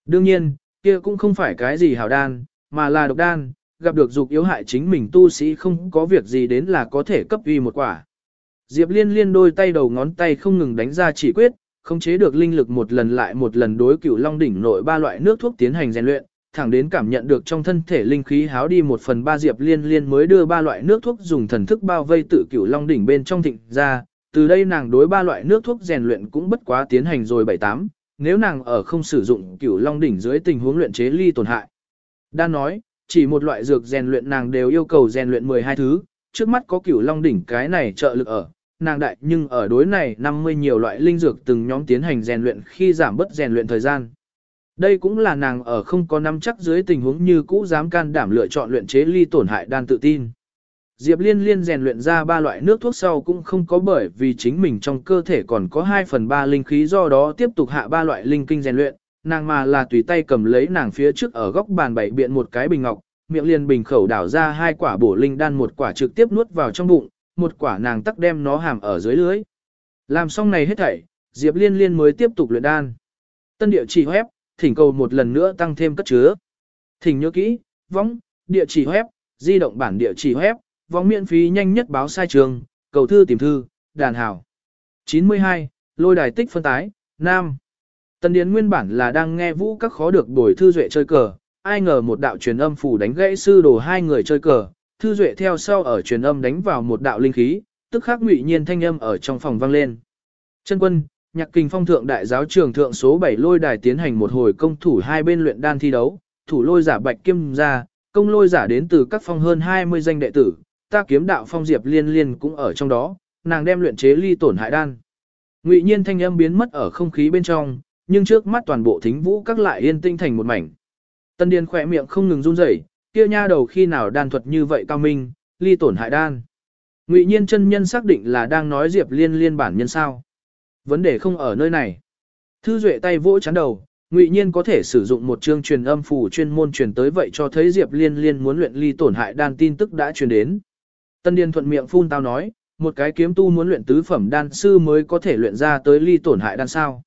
Đương nhiên, kia cũng không phải cái gì hảo đan, mà là độc đan, gặp được dục yếu hại chính mình tu sĩ không có việc gì đến là có thể cấp uy một quả. Diệp liên liên đôi tay đầu ngón tay không ngừng đánh ra chỉ quyết, không chế được linh lực một lần lại một lần đối cửu long đỉnh nội ba loại nước thuốc tiến hành rèn luyện, thẳng đến cảm nhận được trong thân thể linh khí háo đi một phần ba diệp liên liên mới đưa ba loại nước thuốc dùng thần thức bao vây tự cửu long đỉnh bên trong thịnh ra, từ đây nàng đối ba loại nước thuốc rèn luyện cũng bất quá tiến hành rồi bảy tám, nếu nàng ở không sử dụng cửu long đỉnh dưới tình huống luyện chế ly tổn hại. Đan nói, chỉ một loại dược rèn luyện nàng đều yêu cầu rèn luyện 12 thứ, trước mắt có cửu long đỉnh cái này trợ lực ở, nàng đại nhưng ở đối này 50 nhiều loại linh dược từng nhóm tiến hành rèn luyện khi giảm bớt rèn luyện thời gian. Đây cũng là nàng ở không có nắm chắc dưới tình huống như cũ dám can đảm lựa chọn luyện chế ly tổn hại đan tự tin. Diệp Liên Liên rèn luyện ra ba loại nước thuốc sau cũng không có bởi vì chính mình trong cơ thể còn có 2 phần 3 linh khí do đó tiếp tục hạ ba loại linh kinh rèn luyện, nàng mà là tùy tay cầm lấy nàng phía trước ở góc bàn bảy biện một cái bình ngọc, miệng liền bình khẩu đảo ra hai quả bổ linh đan một quả trực tiếp nuốt vào trong bụng, một quả nàng tắc đem nó hàm ở dưới lưới. Làm xong này hết thảy, Diệp Liên Liên mới tiếp tục luyện đan. Tân địa chỉ web, thỉnh cầu một lần nữa tăng thêm cất chứa. Thỉnh nhớ kỹ, võng, địa chỉ web, di động bản địa chỉ web, võng miễn phí nhanh nhất báo sai trường, cầu thư tìm thư, đàn hảo. 92. Lôi đài tích phân tái, Nam. Tân Điền nguyên bản là đang nghe vũ các khó được đổi thư duệ chơi cờ, ai ngờ một đạo truyền âm phủ đánh gãy sư đồ hai người chơi cờ, thư duệ theo sau ở truyền âm đánh vào một đạo linh khí, tức khắc ngụy nhiên thanh âm ở trong phòng vang lên. Chân quân, nhạc kinh phong thượng đại giáo trường thượng số 7 lôi đài tiến hành một hồi công thủ hai bên luyện đan thi đấu, thủ lôi giả bạch kim ra, công lôi giả đến từ các phong hơn 20 danh đệ tử, ta kiếm đạo phong diệp liên liên cũng ở trong đó, nàng đem luyện chế ly tổn hại đan. Ngụy nhiên thanh âm biến mất ở không khí bên trong, nhưng trước mắt toàn bộ thính vũ các lại yên tinh thành một mảnh. Tân điên khỏe miệng không ngừng run rẩy, kia nha đầu khi nào đan thuật như vậy cao minh, ly tổn hại đan. Ngụy Nhiên chân nhân xác định là đang nói Diệp Liên liên bản nhân sao? Vấn đề không ở nơi này. Thư Duệ tay vỗ chán đầu, Ngụy Nhiên có thể sử dụng một chương truyền âm phù chuyên môn truyền tới vậy cho thấy Diệp Liên liên muốn luyện ly tổn hại đan tin tức đã truyền đến. Tân Điền thuận miệng phun tao nói, một cái kiếm tu muốn luyện tứ phẩm đan sư mới có thể luyện ra tới ly tổn hại đan sao.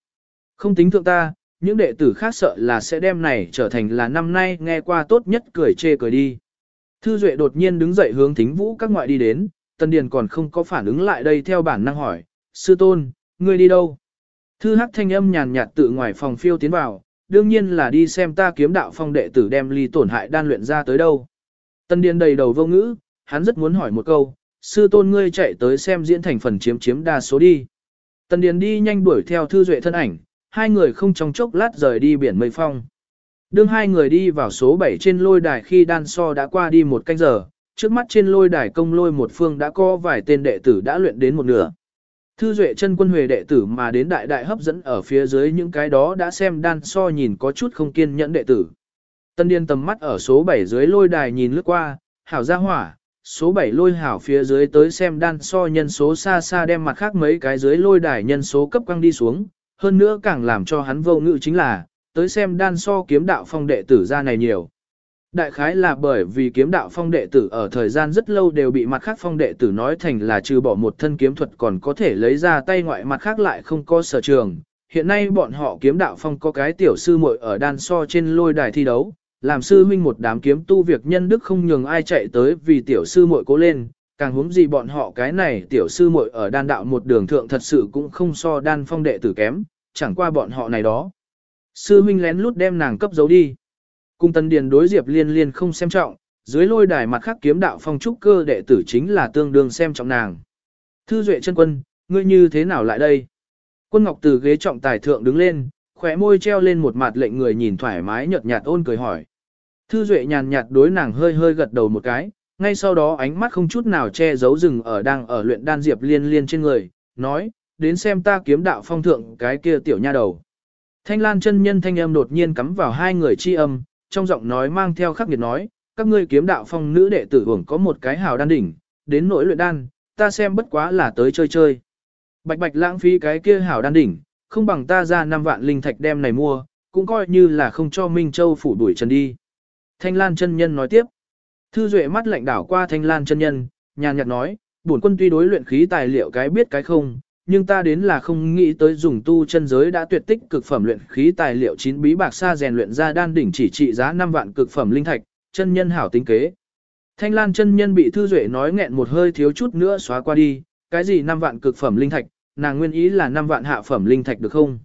Không tính thượng ta, những đệ tử khác sợ là sẽ đem này trở thành là năm nay nghe qua tốt nhất cười chê cười đi. Thư Duệ đột nhiên đứng dậy hướng thính vũ các ngoại đi đến, Tân Điền còn không có phản ứng lại đây theo bản năng hỏi, sư tôn, ngươi đi đâu? Thư hắc thanh âm nhàn nhạt tự ngoài phòng phiêu tiến vào, đương nhiên là đi xem ta kiếm đạo phong đệ tử đem ly tổn hại đan luyện ra tới đâu. Tân Điền đầy đầu vô ngữ, hắn rất muốn hỏi một câu, sư tôn ngươi chạy tới xem diễn thành phần chiếm chiếm đa số đi. Tân Điền đi nhanh đuổi theo thư duệ thân ảnh, hai người không trong chốc lát rời đi biển mây phong. Đương hai người đi vào số 7 trên lôi đài khi đan so đã qua đi một canh giờ, trước mắt trên lôi đài công lôi một phương đã có vài tên đệ tử đã luyện đến một nửa. Thư duệ chân quân huề đệ tử mà đến đại đại hấp dẫn ở phía dưới những cái đó đã xem đan so nhìn có chút không kiên nhẫn đệ tử. Tân điên tầm mắt ở số 7 dưới lôi đài nhìn lướt qua, hảo ra hỏa, số 7 lôi hảo phía dưới tới xem đan so nhân số xa xa đem mặt khác mấy cái dưới lôi đài nhân số cấp quăng đi xuống, hơn nữa càng làm cho hắn vô ngự chính là, tới xem đan so kiếm đạo phong đệ tử ra này nhiều. Đại khái là bởi vì kiếm đạo phong đệ tử ở thời gian rất lâu đều bị mặt khác phong đệ tử nói thành là trừ bỏ một thân kiếm thuật còn có thể lấy ra tay ngoại mặt khác lại không có sở trường. Hiện nay bọn họ kiếm đạo phong có cái tiểu sư muội ở đan so trên lôi đài thi đấu, làm sư huynh một đám kiếm tu việc nhân đức không nhường ai chạy tới vì tiểu sư muội cố lên, càng huống gì bọn họ cái này tiểu sư muội ở đan đạo một đường thượng thật sự cũng không so đan phong đệ tử kém, chẳng qua bọn họ này đó. Sư huynh lén lút đem nàng cấp giấu đi. Cung Tân Điền đối Diệp Liên Liên không xem trọng, dưới lôi đài mặt khác kiếm đạo phong trúc cơ đệ tử chính là tương đương xem trọng nàng. Thư Duệ chân quân, ngươi như thế nào lại đây? Quân Ngọc từ ghế trọng tài thượng đứng lên, khóe môi treo lên một mặt lệnh người nhìn thoải mái nhợt nhạt ôn cười hỏi. Thư Duệ nhàn nhạt đối nàng hơi hơi gật đầu một cái, ngay sau đó ánh mắt không chút nào che giấu rừng ở đang ở luyện đan Diệp Liên Liên trên người, nói, đến xem ta kiếm đạo phong thượng cái kia tiểu nha đầu. Thanh Lan chân nhân thanh âm đột nhiên cắm vào hai người chi âm, trong giọng nói mang theo khắc nghiệt nói, các ngươi kiếm đạo phong nữ đệ tử hưởng có một cái hào đan đỉnh, đến nỗi luyện đan, ta xem bất quá là tới chơi chơi. Bạch bạch lãng phí cái kia hào đan đỉnh, không bằng ta ra 5 vạn linh thạch đem này mua, cũng coi như là không cho Minh Châu phủ đuổi trần đi. Thanh Lan chân nhân nói tiếp. Thư Duệ mắt lạnh đảo qua Thanh Lan chân nhân, nhàn nhạt nói, bổn quân tuy đối luyện khí tài liệu cái biết cái không, nhưng ta đến là không nghĩ tới dùng tu chân giới đã tuyệt tích cực phẩm luyện khí tài liệu chín bí bạc sa rèn luyện ra đan đỉnh chỉ trị giá 5 vạn cực phẩm linh thạch, chân nhân hảo tính kế. Thanh Lan chân nhân bị Thư Duệ nói nghẹn một hơi thiếu chút nữa xóa qua đi, cái gì 5 vạn cực phẩm linh thạch, nàng nguyên ý là 5 vạn hạ phẩm linh thạch được không?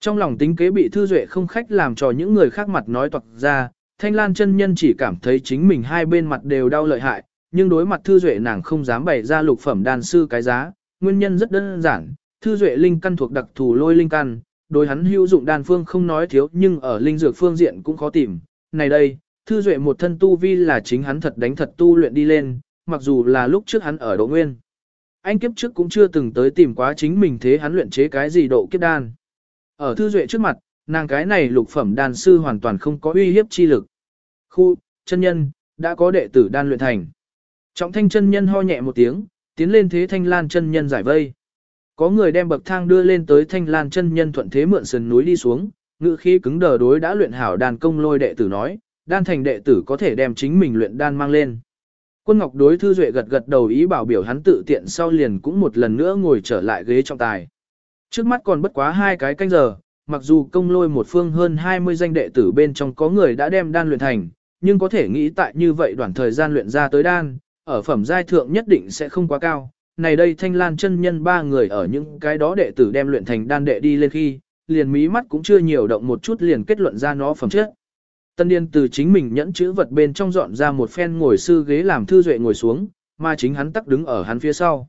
Trong lòng tính kế bị Thư Duệ không khách làm cho những người khác mặt nói toạc ra, Thanh Lan chân nhân chỉ cảm thấy chính mình hai bên mặt đều đau lợi hại, nhưng đối mặt Thư Duệ nàng không dám bày ra lục phẩm đan sư cái giá, nguyên nhân rất đơn giản, thư duệ linh căn thuộc đặc thù lôi linh căn, đối hắn hữu dụng đan phương không nói thiếu nhưng ở linh dược phương diện cũng khó tìm. Này đây, thư duệ một thân tu vi là chính hắn thật đánh thật tu luyện đi lên, mặc dù là lúc trước hắn ở độ nguyên. Anh kiếp trước cũng chưa từng tới tìm quá chính mình thế hắn luyện chế cái gì độ kiếp đan. Ở thư duệ trước mặt, nàng cái này lục phẩm đan sư hoàn toàn không có uy hiếp chi lực. Khu, chân nhân, đã có đệ tử đan luyện thành. Trọng thanh chân nhân ho nhẹ một tiếng, tiến lên thế thanh lan chân nhân giải vây. Có người đem bậc thang đưa lên tới thanh lan chân nhân thuận thế mượn sườn núi đi xuống, ngự khí cứng đờ đối đã luyện hảo đàn công lôi đệ tử nói, đan thành đệ tử có thể đem chính mình luyện đan mang lên. Quân Ngọc đối Thư Duệ gật gật đầu ý bảo biểu hắn tự tiện sau liền cũng một lần nữa ngồi trở lại ghế trọng tài. Trước mắt còn bất quá hai cái canh giờ, mặc dù công lôi một phương hơn 20 danh đệ tử bên trong có người đã đem đan luyện thành, nhưng có thể nghĩ tại như vậy đoạn thời gian luyện ra tới đan, ở phẩm giai thượng nhất định sẽ không quá cao. Này đây thanh lan chân nhân ba người ở những cái đó đệ tử đem luyện thành đan đệ đi lên khi, liền mí mắt cũng chưa nhiều động một chút liền kết luận ra nó phẩm chất. Tân Điên từ chính mình nhẫn chữ vật bên trong dọn ra một phen ngồi sư ghế làm thư duệ ngồi xuống, mà chính hắn tắc đứng ở hắn phía sau.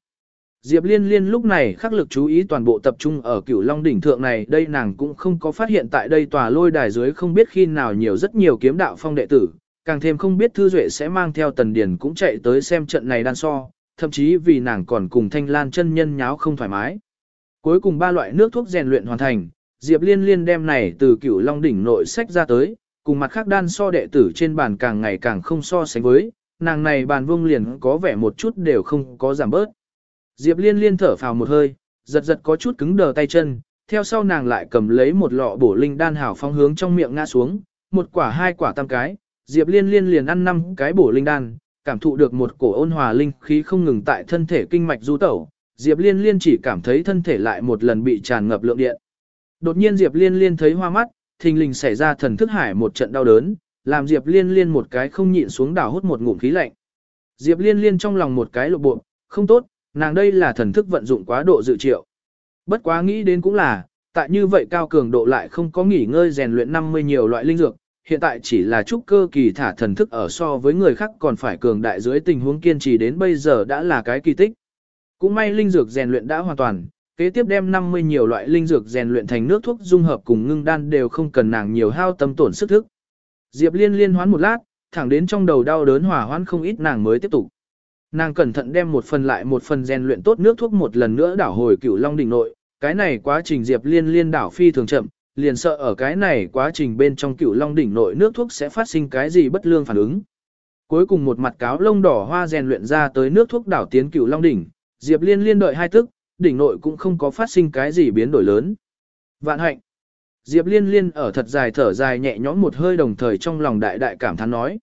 Diệp Liên Liên lúc này khắc lực chú ý toàn bộ tập trung ở cửu long đỉnh thượng này, đây nàng cũng không có phát hiện tại đây tòa lôi đài dưới không biết khi nào nhiều rất nhiều kiếm đạo phong đệ tử, càng thêm không biết Thư Duệ sẽ mang theo Tần Điền cũng chạy tới xem trận này đan so, thậm chí vì nàng còn cùng Thanh Lan chân nhân nháo không thoải mái. Cuối cùng ba loại nước thuốc rèn luyện hoàn thành, Diệp Liên Liên đem này từ cửu Long đỉnh nội sách ra tới, cùng mặt khác đan so đệ tử trên bàn càng ngày càng không so sánh với, nàng này bàn vương liền có vẻ một chút đều không có giảm bớt. Diệp liên liên thở phào một hơi, giật giật có chút cứng đờ tay chân, theo sau nàng lại cầm lấy một lọ bổ linh đan hảo phong hướng trong miệng ngã xuống, một quả hai quả tam cái, Diệp liên liên liền ăn năm cái bổ linh đan, cảm thụ được một cổ ôn hòa linh khí không ngừng tại thân thể kinh mạch du tẩu, Diệp liên liên chỉ cảm thấy thân thể lại một lần bị tràn ngập lượng điện. Đột nhiên Diệp liên liên thấy hoa mắt, thình lình xảy ra thần thức hải một trận đau đớn, làm Diệp Liên Liên một cái không nhịn xuống đảo hút một ngụm khí lạnh. Diệp Liên Liên trong lòng một cái lộ bộ, không tốt, nàng đây là thần thức vận dụng quá độ dự triệu. Bất quá nghĩ đến cũng là, tại như vậy cao cường độ lại không có nghỉ ngơi rèn luyện 50 nhiều loại linh dược, hiện tại chỉ là trúc cơ kỳ thả thần thức ở so với người khác còn phải cường đại dưới tình huống kiên trì đến bây giờ đã là cái kỳ tích. Cũng may linh dược rèn luyện đã hoàn toàn, kế tiếp đem 50 nhiều loại linh dược rèn luyện thành nước thuốc dung hợp cùng ngưng đan đều không cần nàng nhiều hao tâm tổn sức thức. Diệp Liên liên hoán một lát, thẳng đến trong đầu đau đớn hỏa hoãn không ít nàng mới tiếp tục. Nàng cẩn thận đem một phần lại một phần rèn luyện tốt nước thuốc một lần nữa đảo hồi cửu long đỉnh nội, cái này quá trình Diệp Liên liên đảo phi thường chậm, liền sợ ở cái này quá trình bên trong cựu long đỉnh nội nước thuốc sẽ phát sinh cái gì bất lương phản ứng. Cuối cùng một mặt cáo lông đỏ hoa rèn luyện ra tới nước thuốc đảo tiến cựu long đỉnh, Diệp Liên liên đợi hai tức, đỉnh nội cũng không có phát sinh cái gì biến đổi lớn. Vạn hạnh. Diệp Liên Liên ở thật dài thở dài nhẹ nhõm một hơi đồng thời trong lòng đại đại cảm thán nói.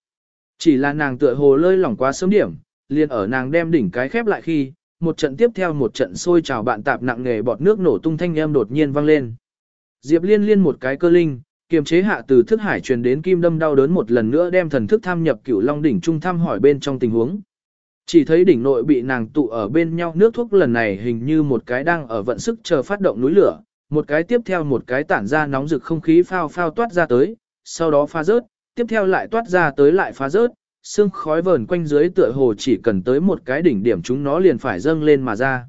Chỉ là nàng tựa hồ lơi lỏng quá sớm điểm, liền ở nàng đem đỉnh cái khép lại khi, một trận tiếp theo một trận sôi trào bạn tạp nặng nghề bọt nước nổ tung thanh âm đột nhiên vang lên. Diệp Liên Liên một cái cơ linh, kiềm chế hạ từ thức hải truyền đến kim đâm đau đớn một lần nữa đem thần thức tham nhập cửu long đỉnh trung thăm hỏi bên trong tình huống. Chỉ thấy đỉnh nội bị nàng tụ ở bên nhau nước thuốc lần này hình như một cái đang ở vận sức chờ phát động núi lửa, một cái tiếp theo một cái tản ra nóng rực không khí phao phao toát ra tới, sau đó phá rớt, tiếp theo lại toát ra tới lại phá rớt, xương khói vờn quanh dưới tựa hồ chỉ cần tới một cái đỉnh điểm chúng nó liền phải dâng lên mà ra.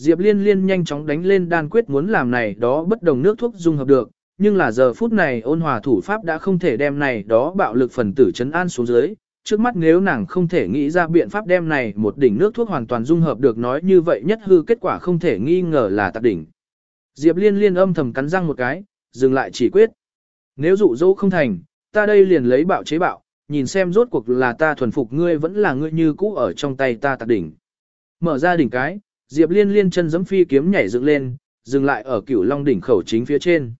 Diệp Liên Liên nhanh chóng đánh lên đan quyết muốn làm này đó bất đồng nước thuốc dung hợp được, nhưng là giờ phút này ôn hòa thủ pháp đã không thể đem này đó bạo lực phần tử chấn an xuống dưới. Trước mắt nếu nàng không thể nghĩ ra biện pháp đem này một đỉnh nước thuốc hoàn toàn dung hợp được nói như vậy nhất hư kết quả không thể nghi ngờ là tạc đỉnh. Diệp liên liên âm thầm cắn răng một cái, dừng lại chỉ quyết. Nếu dụ dỗ không thành, ta đây liền lấy bạo chế bạo, nhìn xem rốt cuộc là ta thuần phục ngươi vẫn là ngươi như cũ ở trong tay ta tạc đỉnh. Mở ra đỉnh cái, Diệp liên liên chân giẫm phi kiếm nhảy dựng lên, dừng lại ở cửu long đỉnh khẩu chính phía trên.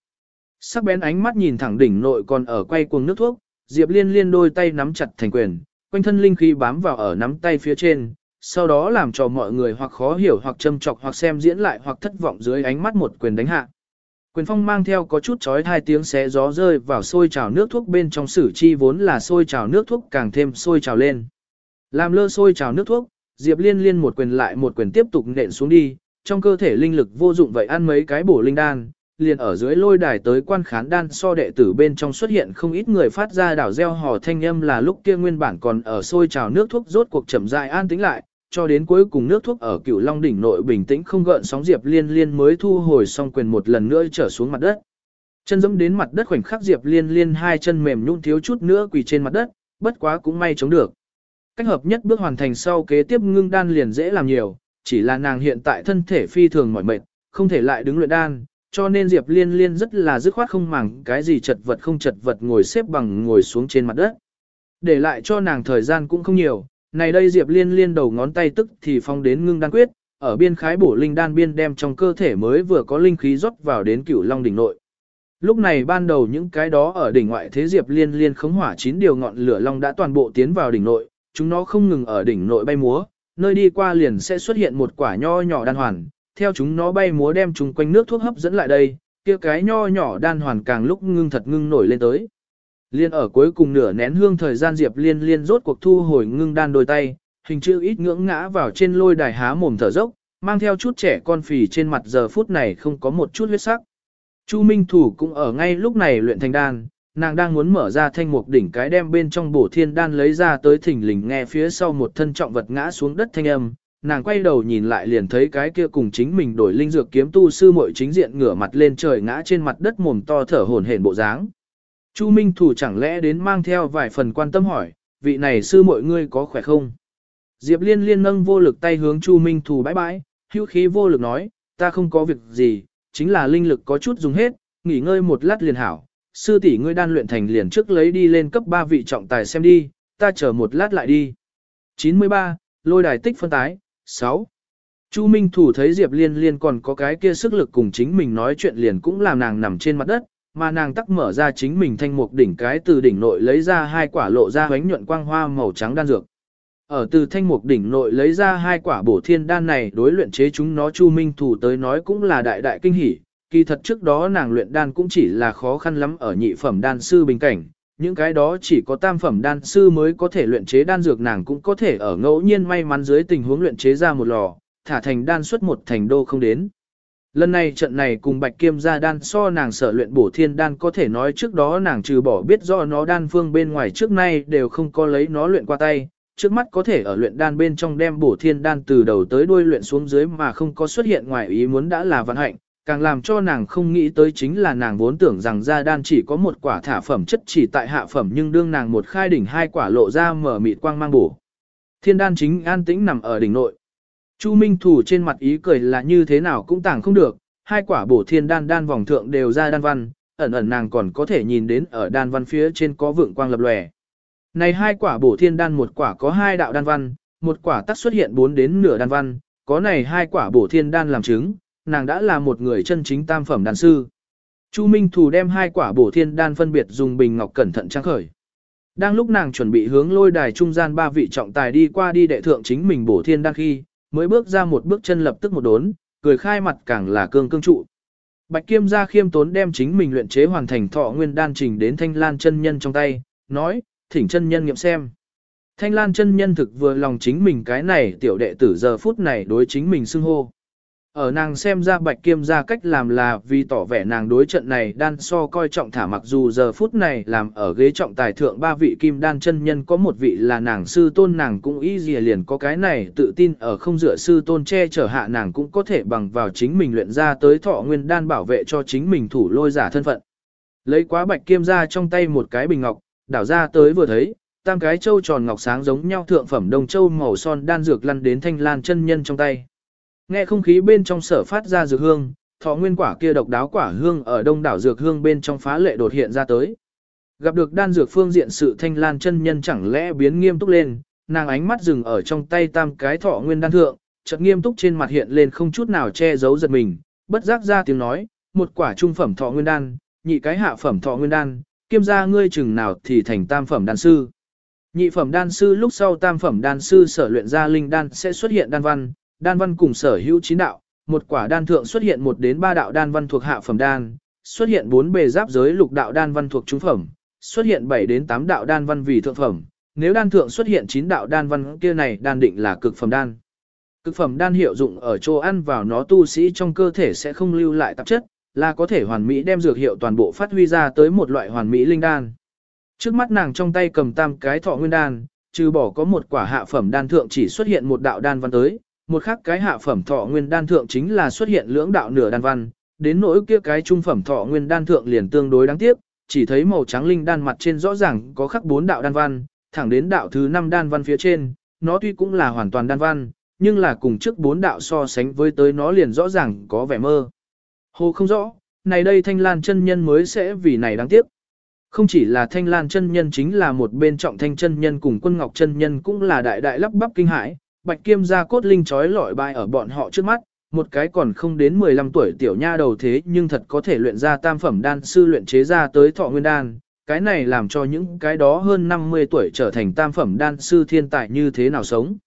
Sắc bén ánh mắt nhìn thẳng đỉnh nội còn ở quay cuồng nước thuốc, Diệp liên liên đôi tay nắm chặt thành quyền, quanh thân linh khí bám vào ở nắm tay phía trên, sau đó làm cho mọi người hoặc khó hiểu hoặc châm chọc hoặc xem diễn lại hoặc thất vọng dưới ánh mắt một quyền đánh hạ. Quyền phong mang theo có chút chói hai tiếng xé gió rơi vào sôi trào nước thuốc bên trong sử chi vốn là sôi trào nước thuốc càng thêm sôi trào lên. Làm lơ sôi trào nước thuốc, Diệp Liên Liên một quyền lại một quyền tiếp tục nện xuống đi, trong cơ thể linh lực vô dụng vậy ăn mấy cái bổ linh đan, liền ở dưới lôi đài tới quan khán đan so đệ tử bên trong xuất hiện không ít người phát ra đảo gieo hò thanh âm là lúc kia nguyên bản còn ở sôi trào nước thuốc rốt cuộc chậm rãi an tĩnh lại, cho đến cuối cùng nước thuốc ở cửu long đỉnh nội bình tĩnh không gợn sóng Diệp Liên Liên mới thu hồi xong quyền một lần nữa trở xuống mặt đất. Chân dẫm đến mặt đất khoảnh khắc Diệp Liên Liên hai chân mềm nhũn thiếu chút nữa quỳ trên mặt đất, bất quá cũng may chống được. Cách hợp nhất bước hoàn thành sau kế tiếp ngưng đan liền dễ làm nhiều, chỉ là nàng hiện tại thân thể phi thường mỏi mệt, không thể lại đứng luyện đan, cho nên Diệp Liên Liên rất là dứt khoát không màng cái gì chật vật không chật vật ngồi xếp bằng ngồi xuống trên mặt đất. Để lại cho nàng thời gian cũng không nhiều, này đây Diệp Liên liên đầu ngón tay tức thì phong đến ngưng đan quyết, ở biên khái bổ linh đan biên đem trong cơ thể mới vừa có linh khí rót vào đến cửu long đỉnh nội. Lúc này ban đầu những cái đó ở đỉnh ngoại thế Diệp Liên liên khống hỏa chín điều ngọn lửa long đã toàn bộ tiến vào đỉnh nội, chúng nó không ngừng ở đỉnh nội bay múa, nơi đi qua liền sẽ xuất hiện một quả nho nhỏ đan hoàn, theo chúng nó bay múa đem chúng quanh nước thuốc hấp dẫn lại đây, kia cái nho nhỏ đan hoàn càng lúc ngưng thật ngưng nổi lên tới. Liên ở cuối cùng nửa nén hương thời gian Diệp Liên liên rốt cuộc thu hồi ngưng đan đôi tay, hình chữ ít ngưỡng ngã vào trên lôi đài há mồm thở dốc, mang theo chút trẻ con phì trên mặt giờ phút này không có một chút huyết sắc. Chu Minh Thủ cũng ở ngay lúc này luyện thành đan, nàng đang muốn mở ra thanh mục đỉnh cái đem bên trong bổ thiên đan lấy ra tới thỉnh lình nghe phía sau một thân trọng vật ngã xuống đất thanh âm, nàng quay đầu nhìn lại liền thấy cái kia cùng chính mình đổi linh dược kiếm tu sư muội chính diện ngửa mặt lên trời ngã trên mặt đất mồm to thở hổn hển bộ dáng. Chu Minh Thủ chẳng lẽ đến mang theo vài phần quan tâm hỏi, vị này sư muội ngươi có khỏe không? Diệp Liên liên nâng vô lực tay hướng Chu Minh Thủ bãi bãi, hữu khí vô lực nói, ta không có việc gì, chính là linh lực có chút dùng hết, nghỉ ngơi một lát liền hảo. Sư tỷ ngươi đan luyện thành liền trước lấy đi lên cấp 3 vị trọng tài xem đi, ta chờ một lát lại đi. 93, lôi đài tích phân tái, 6. Chu Minh Thủ thấy Diệp Liên Liên còn có cái kia sức lực cùng chính mình nói chuyện liền cũng làm nàng nằm trên mặt đất, mà nàng tắc mở ra chính mình thanh mục đỉnh cái từ đỉnh nội lấy ra hai quả lộ ra bánh nhuận quang hoa màu trắng đan dược. Ở từ thanh mục đỉnh nội lấy ra hai quả bổ thiên đan này đối luyện chế chúng nó Chu Minh Thủ tới nói cũng là đại đại kinh hỉ. Kỳ thật trước đó nàng luyện đan cũng chỉ là khó khăn lắm ở nhị phẩm đan sư bình cảnh, những cái đó chỉ có tam phẩm đan sư mới có thể luyện chế đan dược nàng cũng có thể ở ngẫu nhiên may mắn dưới tình huống luyện chế ra một lò, thả thành đan suất một thành đô không đến. Lần này trận này cùng Bạch Kiêm gia đan so nàng sở luyện bổ thiên đan có thể nói trước đó nàng trừ bỏ biết do nó đan phương bên ngoài trước nay đều không có lấy nó luyện qua tay, trước mắt có thể ở luyện đan bên trong đem bổ thiên đan từ đầu tới đuôi luyện xuống dưới mà không có xuất hiện ngoài ý muốn đã là vận hạnh, càng làm cho nàng không nghĩ tới chính là nàng vốn tưởng rằng gia đan chỉ có một quả thả phẩm chất chỉ tại hạ phẩm nhưng đương nàng một khai đỉnh hai quả lộ ra mở mịt quang mang bổ. Thiên đan chính an tĩnh nằm ở đỉnh nội. Chu Minh Thủ trên mặt ý cười là như thế nào cũng tàng không được, hai quả bổ thiên đan đan vòng thượng đều ra đan văn, ẩn ẩn nàng còn có thể nhìn đến ở đan văn phía trên có vượng quang lập lòe. Này hai quả bổ thiên đan một quả có hai đạo đan văn, một quả tắc xuất hiện bốn đến nửa đan văn, có này hai quả bổ thiên đan làm chứng, nàng đã là một người chân chính tam phẩm đàn sư. Chu Minh Thủ đem hai quả bổ thiên đan phân biệt dùng bình ngọc cẩn thận trang khởi. Đang lúc nàng chuẩn bị hướng lôi đài trung gian ba vị trọng tài đi qua đi đệ thượng chính mình bổ thiên đan khi, mới bước ra một bước chân lập tức một đốn, cười khai mặt càng là cương cương trụ. Bạch Kiêm gia khiêm tốn đem chính mình luyện chế hoàn thành thọ nguyên đan trình đến Thanh Lan chân nhân trong tay, nói, thỉnh chân nhân nghiệm xem. Thanh Lan chân nhân thực vừa lòng chính mình cái này tiểu đệ tử giờ phút này đối chính mình xưng hô. Ở nàng xem ra bạch kiêm ra cách làm là vì tỏ vẻ nàng đối trận này đan so coi trọng thả mặc dù giờ phút này làm ở ghế trọng tài thượng ba vị kim đan chân nhân có một vị là nàng sư tôn nàng cũng ý gì liền có cái này tự tin ở không dựa sư tôn che chở hạ nàng cũng có thể bằng vào chính mình luyện ra tới thọ nguyên đan bảo vệ cho chính mình thủ lôi giả thân phận. Lấy quá bạch kiêm ra trong tay một cái bình ngọc, đảo ra tới vừa thấy, tam cái châu tròn ngọc sáng giống nhau thượng phẩm đồng châu màu son đan dược lăn đến thanh lan chân nhân trong tay. Nghe không khí bên trong sở phát ra dược hương, thọ nguyên quả kia độc đáo quả hương ở đông đảo dược hương bên trong phá lệ đột hiện ra tới. Gặp được đan dược phương diện sự thanh lan chân nhân chẳng lẽ biến nghiêm túc lên, nàng ánh mắt dừng ở trong tay tam cái thọ nguyên đan thượng, chợt nghiêm túc trên mặt hiện lên không chút nào che giấu giật mình, bất giác ra tiếng nói, một quả trung phẩm thọ nguyên đan, nhị cái hạ phẩm thọ nguyên đan, kiêm ra ngươi chừng nào thì thành tam phẩm đan sư. Nhị phẩm đan sư lúc sau tam phẩm đan sư sở luyện ra linh đan sẽ xuất hiện đan văn, đan văn cùng sở hữu chín đạo, một quả đan thượng xuất hiện một đến ba đạo đan văn thuộc hạ phẩm đan, xuất hiện bốn bề giáp giới lục đạo đan văn thuộc trung phẩm, xuất hiện 7 đến 8 đạo đan văn vì thượng phẩm, nếu đan thượng xuất hiện 9 đạo đan văn kia này đan định là cực phẩm đan. Cực phẩm đan hiệu dụng ở chỗ ăn vào nó tu sĩ trong cơ thể sẽ không lưu lại tạp chất, là có thể hoàn mỹ đem dược hiệu toàn bộ phát huy ra tới một loại hoàn mỹ linh đan. Trước mắt nàng trong tay cầm tam cái thọ nguyên đan, trừ bỏ có một quả hạ phẩm đan thượng chỉ xuất hiện một đạo đan văn tới, một khác cái hạ phẩm thọ nguyên đan thượng chính là xuất hiện lưỡng đạo nửa đan văn, đến nỗi kia cái trung phẩm thọ nguyên đan thượng liền tương đối đáng tiếc, chỉ thấy màu trắng linh đan mặt trên rõ ràng có khắc bốn đạo đan văn, thẳng đến đạo thứ năm đan văn phía trên, nó tuy cũng là hoàn toàn đan văn, nhưng là cùng trước bốn đạo so sánh với tới nó liền rõ ràng có vẻ mơ. Hồ không rõ, này đây thanh lan chân nhân mới sẽ vì này đáng tiếc. Không chỉ là thanh lan chân nhân chính là một bên trọng thanh chân nhân cùng quân ngọc chân nhân cũng là đại đại lắp bắp kinh hãi, bạch kiêm gia cốt linh trói lọi bài ở bọn họ trước mắt, một cái còn không đến 15 tuổi tiểu nha đầu thế nhưng thật có thể luyện ra tam phẩm đan sư luyện chế ra tới thọ nguyên đan, cái này làm cho những cái đó hơn 50 tuổi trở thành tam phẩm đan sư thiên tài như thế nào sống.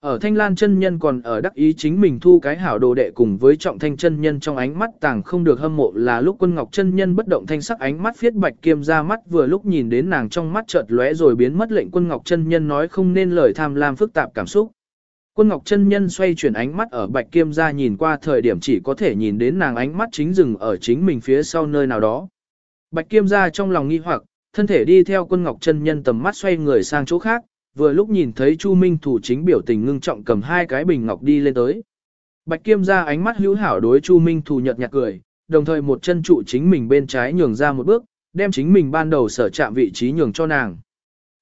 Ở thanh lan chân nhân còn ở đắc ý chính mình thu cái hảo đồ đệ cùng với trọng thanh chân nhân trong ánh mắt tàng không được hâm mộ là lúc quân ngọc chân nhân bất động thanh sắc ánh mắt phiết bạch kiêm ra mắt vừa lúc nhìn đến nàng trong mắt chợt lóe rồi biến mất lệnh quân ngọc chân nhân nói không nên lời tham lam phức tạp cảm xúc. Quân Ngọc chân nhân xoay chuyển ánh mắt ở Bạch Kiêm ra nhìn qua thời điểm chỉ có thể nhìn đến nàng ánh mắt chính dừng ở chính mình phía sau nơi nào đó. Bạch Kiêm ra trong lòng nghi hoặc, thân thể đi theo Quân Ngọc chân nhân tầm mắt xoay người sang chỗ khác, vừa lúc nhìn thấy Chu Minh thủ chính biểu tình ngưng trọng cầm hai cái bình ngọc đi lên tới. Bạch Kiêm ra ánh mắt hữu hảo đối Chu Minh thủ nhợt nhạt cười, đồng thời một chân trụ chính mình bên trái nhường ra một bước, đem chính mình ban đầu sở chạm vị trí nhường cho nàng.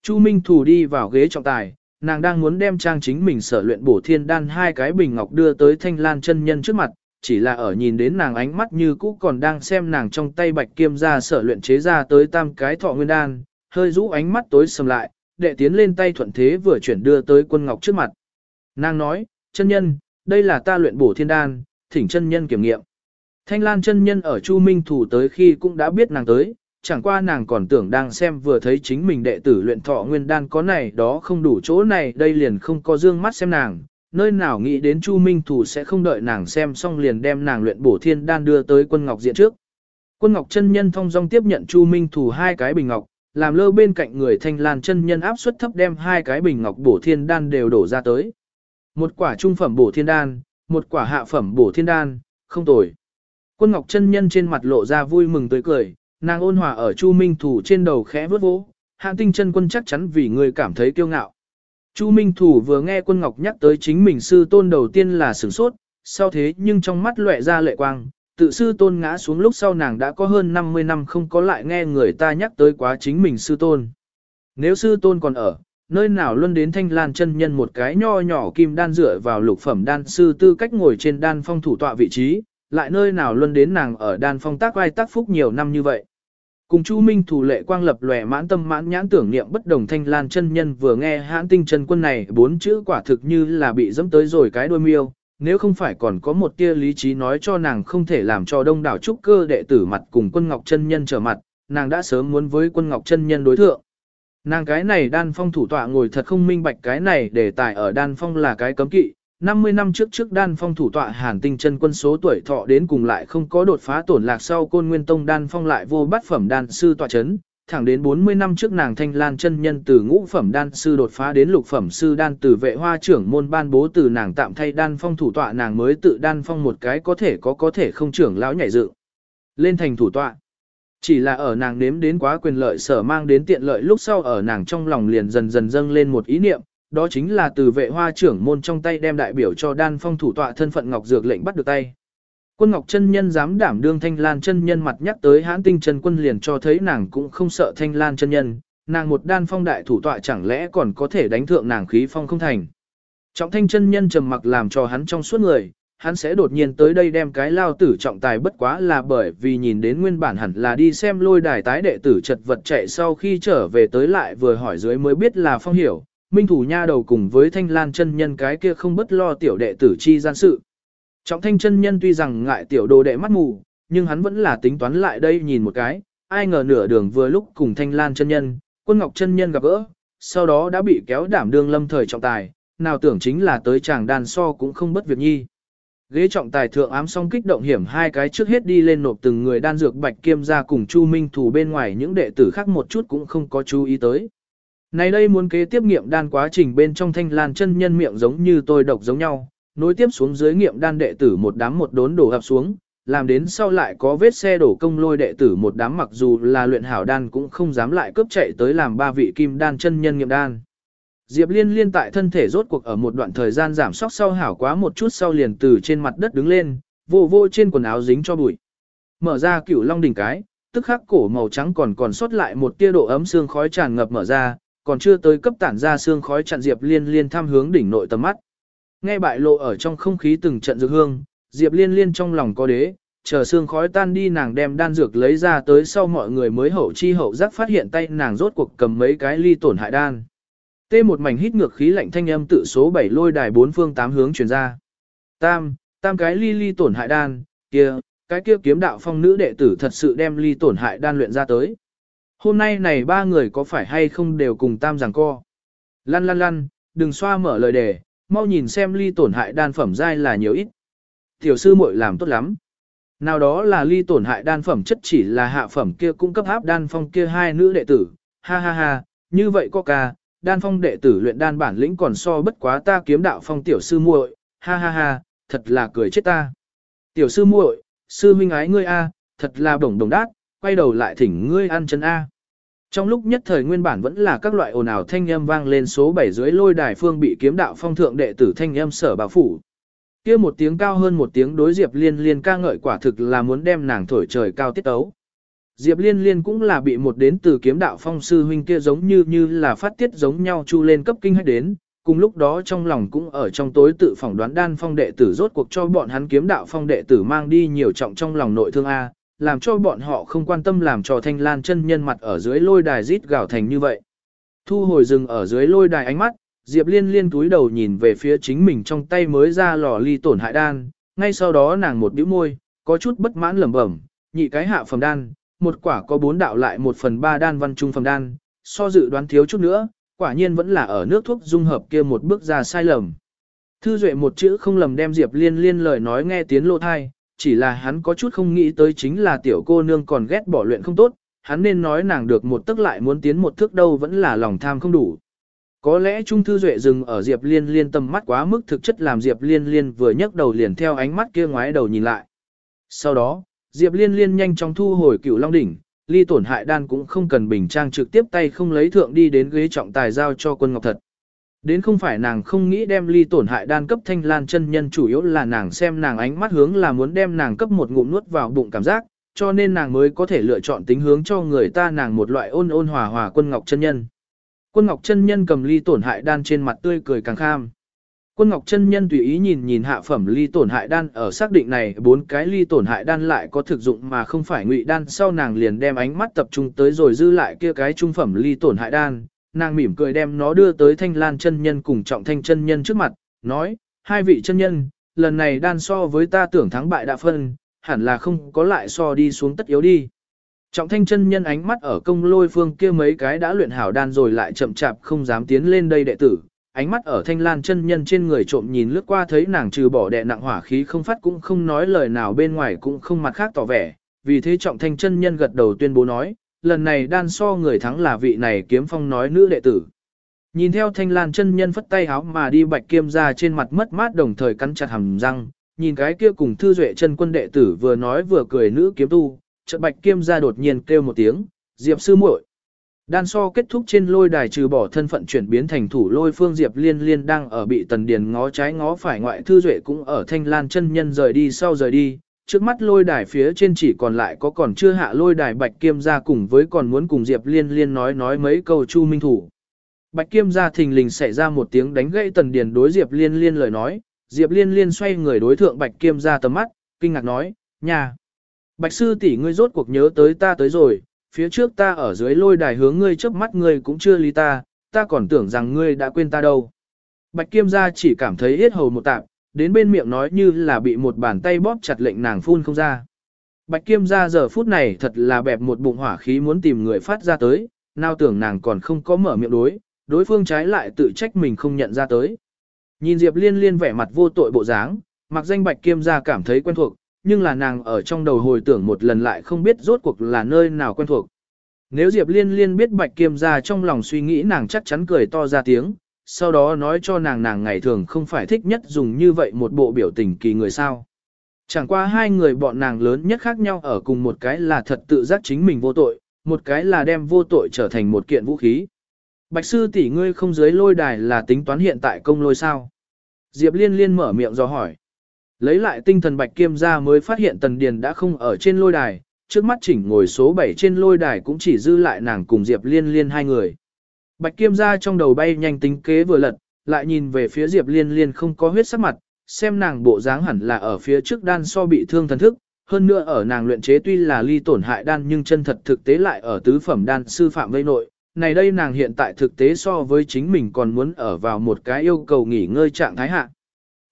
Chu Minh thủ đi vào ghế trọng tài, nàng đang muốn đem trang chính mình sở luyện bổ thiên đan hai cái bình ngọc đưa tới thanh lan chân nhân trước mặt, chỉ là ở nhìn đến nàng ánh mắt như cũ còn đang xem nàng trong tay bạch kiêm ra sở luyện chế ra tới tam cái thọ nguyên đan, hơi rũ ánh mắt tối sầm lại, đệ tiến lên tay thuận thế vừa chuyển đưa tới quân ngọc trước mặt. Nàng nói, chân nhân, đây là ta luyện bổ thiên đan, thỉnh chân nhân kiểm nghiệm. Thanh Lan chân nhân ở Chu Minh Thủ tới khi cũng đã biết nàng tới, chẳng qua nàng còn tưởng đang xem vừa thấy chính mình đệ tử luyện thọ nguyên đan có này đó không đủ chỗ này đây liền không có dương mắt xem nàng, nơi nào nghĩ đến Chu Minh Thủ sẽ không đợi nàng xem xong liền đem nàng luyện bổ thiên đan đưa tới quân ngọc diện trước. Quân ngọc chân nhân thông dong tiếp nhận Chu Minh Thủ hai cái bình ngọc, làm lơ bên cạnh người thanh lan chân nhân áp suất thấp đem hai cái bình ngọc bổ thiên đan đều đổ ra tới. Một quả trung phẩm bổ thiên đan, một quả hạ phẩm bổ thiên đan, không tồi. Quân ngọc chân nhân trên mặt lộ ra vui mừng tươi cười, nàng ôn hòa ở Chu Minh Thủ trên đầu khẽ vớt vỗ, hạng tinh chân quân chắc chắn vì người cảm thấy kiêu ngạo. Chu Minh Thủ vừa nghe quân ngọc nhắc tới chính mình sư tôn đầu tiên là sửng sốt, sau thế nhưng trong mắt lệ ra lệ quang, tự sư tôn ngã xuống lúc sau nàng đã có hơn 50 năm không có lại nghe người ta nhắc tới quá chính mình sư tôn. Nếu sư tôn còn ở, nơi nào luôn đến thanh lan chân nhân một cái nho nhỏ kim đan dựa vào lục phẩm đan sư tư cách ngồi trên đan phong thủ tọa vị trí, lại nơi nào luôn đến nàng ở đan phong tác vai tác phúc nhiều năm như vậy. Cùng Chu Minh thủ lệ quang lập lòe mãn tâm mãn nhãn tưởng niệm bất đồng thanh lan chân nhân vừa nghe hãn tinh chân quân này bốn chữ quả thực như là bị dẫm tới rồi cái đôi miêu, nếu không phải còn có một tia lý trí nói cho nàng không thể làm cho đông đảo trúc cơ đệ tử mặt cùng quân ngọc chân nhân trở mặt, nàng đã sớm muốn với quân ngọc chân nhân đối thượng. Nàng cái này đan phong thủ tọa ngồi thật không minh bạch cái này để tài ở đan phong là cái cấm kỵ. 50 năm trước trước đan phong thủ tọa hàn tinh chân quân số tuổi thọ đến cùng lại không có đột phá tổn lạc sau côn nguyên tông đan phong lại vô bát phẩm đan sư tọa chấn, thẳng đến 40 năm trước nàng thanh lan chân nhân từ ngũ phẩm đan sư đột phá đến lục phẩm sư đan từ vệ hoa trưởng môn ban bố từ nàng tạm thay đan phong thủ tọa nàng mới tự đan phong một cái có thể có có thể không trưởng lão nhảy dự. Lên thành thủ tọa. Chỉ là ở nàng nếm đến quá quyền lợi sở mang đến tiện lợi lúc sau ở nàng trong lòng liền dần dần dâng lên một ý niệm, đó chính là từ vệ hoa trưởng môn trong tay đem đại biểu cho đan phong thủ tọa thân phận ngọc dược lệnh bắt được tay. Quân Ngọc chân nhân dám đảm đương Thanh Lan chân nhân mặt nhắc tới Hãn Tinh chân quân liền cho thấy nàng cũng không sợ Thanh Lan chân nhân, nàng một đan phong đại thủ tọa chẳng lẽ còn có thể đánh thượng nàng khí phong không thành. Trọng Thanh chân nhân trầm mặc làm cho hắn trong suốt người, hắn sẽ đột nhiên tới đây đem cái lao tử trọng tài bất quá là bởi vì nhìn đến nguyên bản hẳn là đi xem lôi đài tái đệ tử chật vật chạy sau khi trở về tới lại vừa hỏi dưới mới biết là phong hiểu, minh thủ nha đầu cùng với thanh lan chân nhân cái kia không bất lo tiểu đệ tử chi gian sự. Trọng thanh chân nhân tuy rằng ngại tiểu đồ đệ mắt mù, nhưng hắn vẫn là tính toán lại đây nhìn một cái, ai ngờ nửa đường vừa lúc cùng thanh lan chân nhân, quân ngọc chân nhân gặp gỡ, sau đó đã bị kéo đảm đương lâm thời trọng tài, nào tưởng chính là tới chàng đàn so cũng không bất việc nhi. Ghế trọng tài thượng ám song kích động hiểm hai cái trước hết đi lên nộp từng người đan dược bạch kiêm ra cùng Chu Minh thủ bên ngoài những đệ tử khác một chút cũng không có chú ý tới. Này đây muốn kế tiếp nghiệm đan quá trình bên trong thanh lan chân nhân miệng giống như tôi độc giống nhau, nối tiếp xuống dưới nghiệm đan đệ tử một đám một đốn đổ ập xuống, làm đến sau lại có vết xe đổ công lôi đệ tử một đám mặc dù là luyện hảo đan cũng không dám lại cướp chạy tới làm ba vị kim đan chân nhân nghiệm đan. Diệp Liên liên tại thân thể rốt cuộc ở một đoạn thời gian giảm sóc sau hảo quá một chút sau liền từ trên mặt đất đứng lên, vô vô trên quần áo dính cho bụi. Mở ra cửu long đỉnh cái, tức khắc cổ màu trắng còn còn sót lại một tia độ ấm xương khói tràn ngập mở ra, còn chưa tới cấp tản ra xương khói chặn Diệp Liên liên tham hướng đỉnh nội tầm mắt. Nghe bại lộ ở trong không khí từng trận dược hương, Diệp Liên liên trong lòng có đế, chờ xương khói tan đi nàng đem đan dược lấy ra tới sau mọi người mới hậu chi hậu giác phát hiện tay nàng rốt cuộc cầm mấy cái ly tổn hại đan. Tê một mảnh hít ngược khí lạnh thanh âm tự số 7 lôi đài bốn phương tám hướng truyền ra. Tam, tam cái ly ly tổn hại đan, kia, cái kia kiếm đạo phong nữ đệ tử thật sự đem ly tổn hại đan luyện ra tới. Hôm nay này ba người có phải hay không đều cùng tam giảng co. Lăn lăn lăn, đừng xoa mở lời đề, mau nhìn xem ly tổn hại đan phẩm dai là nhiều ít. Tiểu sư muội làm tốt lắm. Nào đó là ly tổn hại đan phẩm chất chỉ là hạ phẩm kia cung cấp áp đan phong kia hai nữ đệ tử, ha ha ha, như vậy có ca, đan phong đệ tử luyện đan bản lĩnh còn so bất quá ta kiếm đạo phong tiểu sư muội, ha ha ha, thật là cười chết ta. Tiểu sư muội, sư huynh ái ngươi a, thật là đồng đồng đát, quay đầu lại thỉnh ngươi ăn chân a. Trong lúc nhất thời nguyên bản vẫn là các loại ồn ào thanh âm vang lên số 7 dưới lôi đài phương bị kiếm đạo phong thượng đệ tử thanh âm sở bảo phủ. Kia một tiếng cao hơn một tiếng đối Diệp Liên Liên ca ngợi quả thực là muốn đem nàng thổi trời cao tiết tấu. Diệp Liên Liên cũng là bị một đến từ kiếm đạo phong sư huynh kia giống như như là phát tiết giống nhau chu lên cấp kinh hách đến, cùng lúc đó trong lòng cũng ở trong tối tự phỏng đoán đan phong đệ tử rốt cuộc cho bọn hắn kiếm đạo phong đệ tử mang đi nhiều trọng trong lòng nội thương A, làm cho bọn họ không quan tâm làm cho thanh lan chân nhân mặt ở dưới lôi đài rít gào thành như vậy. Thu hồi rừng ở dưới lôi đài ánh mắt, Diệp Liên liên túi đầu nhìn về phía chính mình trong tay mới ra lò ly tổn hại đan, ngay sau đó nàng một bĩu môi, có chút bất mãn lẩm bẩm, nhị cái hạ phẩm đan, một quả có bốn đạo lại một phần ba đan văn trung phẩm đan, so dự đoán thiếu chút nữa, quả nhiên vẫn là ở nước thuốc dung hợp kia một bước ra sai lầm. Thư Duệ một chữ không lầm đem Diệp Liên liên lời nói nghe tiếng lô thai, chỉ là hắn có chút không nghĩ tới chính là tiểu cô nương còn ghét bỏ luyện không tốt, hắn nên nói nàng được một tức lại muốn tiến một thước đâu vẫn là lòng tham không đủ. Có lẽ Trung Thư Duệ dừng ở Diệp Liên Liên tầm mắt quá mức thực chất làm Diệp Liên Liên vừa nhấc đầu liền theo ánh mắt kia ngoái đầu nhìn lại. Sau đó, Diệp Liên Liên nhanh chóng thu hồi cựu long đỉnh, ly tổn hại đan cũng không cần bình trang trực tiếp tay không lấy thượng đi đến ghế trọng tài giao cho quân ngọc thật. Đến không phải nàng không nghĩ đem ly tổn hại đan cấp thanh lan chân nhân chủ yếu là nàng xem nàng ánh mắt hướng là muốn đem nàng cấp một ngụm nuốt vào bụng cảm giác, cho nên nàng mới có thể lựa chọn tính hướng cho người ta nàng một loại ôn ôn hòa hòa quân ngọc chân nhân. Quân ngọc chân nhân cầm ly tổn hại đan trên mặt tươi cười càng kham. Quân ngọc chân nhân tùy ý nhìn nhìn hạ phẩm ly tổn hại đan ở xác định này bốn cái ly tổn hại đan lại có thực dụng mà không phải ngụy đan sau nàng liền đem ánh mắt tập trung tới rồi dư lại kia cái trung phẩm ly tổn hại đan, nàng mỉm cười đem nó đưa tới thanh lan chân nhân cùng trọng thanh chân nhân trước mặt, nói, hai vị chân nhân, lần này đan so với ta tưởng thắng bại đã phân, hẳn là không có lại so đi xuống tất yếu đi. Trọng thanh chân nhân ánh mắt ở công lôi phương kia mấy cái đã luyện hảo đan rồi lại chậm chạp không dám tiến lên đây đệ tử, ánh mắt ở thanh lan chân nhân trên người trộm nhìn lướt qua thấy nàng trừ bỏ đệ nặng hỏa khí không phát cũng không nói lời nào bên ngoài cũng không mặt khác tỏ vẻ, vì thế trọng thanh chân nhân gật đầu tuyên bố nói, lần này đan so người thắng là vị này kiếm phong nói nữ đệ tử. Nhìn theo thanh lan chân nhân phất tay háo mà đi bạch kiêm ra trên mặt mất mát đồng thời cắn chặt hàm răng, nhìn cái kia cùng thư duệ chân quân đệ tử vừa nói vừa cười nữ kiếm tu, chợt bạch kiêm ra đột nhiên kêu một tiếng, diệp sư muội. Đan so kết thúc trên lôi đài trừ bỏ thân phận chuyển biến thành thủ lôi phương Diệp Liên Liên đang ở bị tần điền ngó trái ngó phải ngoại thư duệ cũng ở thanh lan chân nhân rời đi sau rời đi, trước mắt lôi đài phía trên chỉ còn lại có còn chưa hạ lôi đài Bạch Kiêm gia cùng với còn muốn cùng Diệp Liên Liên nói nói mấy câu Chu Minh Thủ. Bạch Kiêm gia thình lình xảy ra một tiếng đánh gãy Tần Điền đối Diệp Liên Liên lời nói, Diệp Liên Liên xoay người đối thượng Bạch Kiêm gia tầm mắt, kinh ngạc nói, nhà. Bạch sư tỷ ngươi rốt cuộc nhớ tới ta tới rồi, phía trước ta ở dưới lôi đài hướng ngươi chớp mắt ngươi cũng chưa lý ta, ta còn tưởng rằng ngươi đã quên ta đâu. Bạch Kiêm gia chỉ cảm thấy hết hầu một tạp, đến bên miệng nói như là bị một bàn tay bóp chặt lệnh nàng phun không ra. Bạch Kiêm ra giờ phút này thật là bẹp một bụng hỏa khí muốn tìm người phát ra tới, nào tưởng nàng còn không có mở miệng đối, đối phương trái lại tự trách mình không nhận ra tới. Nhìn Diệp Liên Liên vẻ mặt vô tội bộ dáng, mặc danh Bạch Kiêm ra cảm thấy quen thuộc, nhưng là nàng ở trong đầu hồi tưởng một lần lại không biết rốt cuộc là nơi nào quen thuộc. Nếu Diệp Liên Liên biết Bạch Kiêm ra trong lòng suy nghĩ nàng chắc chắn cười to ra tiếng, sau đó nói cho nàng nàng ngày thường không phải thích nhất dùng như vậy một bộ biểu tình kỳ người sao. Chẳng qua hai người bọn nàng lớn nhất khác nhau ở cùng một cái là thật tự giác chính mình vô tội, một cái là đem vô tội trở thành một kiện vũ khí. Bạch sư tỷ ngươi không dưới lôi đài là tính toán hiện tại công lôi sao? Diệp liên liên mở miệng do hỏi. Lấy lại tinh thần bạch kiêm ra mới phát hiện tần điền đã không ở trên lôi đài, trước mắt chỉnh ngồi số 7 trên lôi đài cũng chỉ dư lại nàng cùng Diệp liên liên hai người. Bạch Kiêm ra trong đầu bay nhanh tính kế vừa lật, lại nhìn về phía Diệp Liên Liên không có huyết sắc mặt, xem nàng bộ dáng hẳn là ở phía trước đan so bị thương thần thức, hơn nữa ở nàng luyện chế tuy là ly tổn hại đan nhưng chân thật thực tế lại ở tứ phẩm đan sư phạm vây nội. Này đây nàng hiện tại thực tế so với chính mình còn muốn ở vào một cái yêu cầu nghỉ ngơi trạng thái hạ.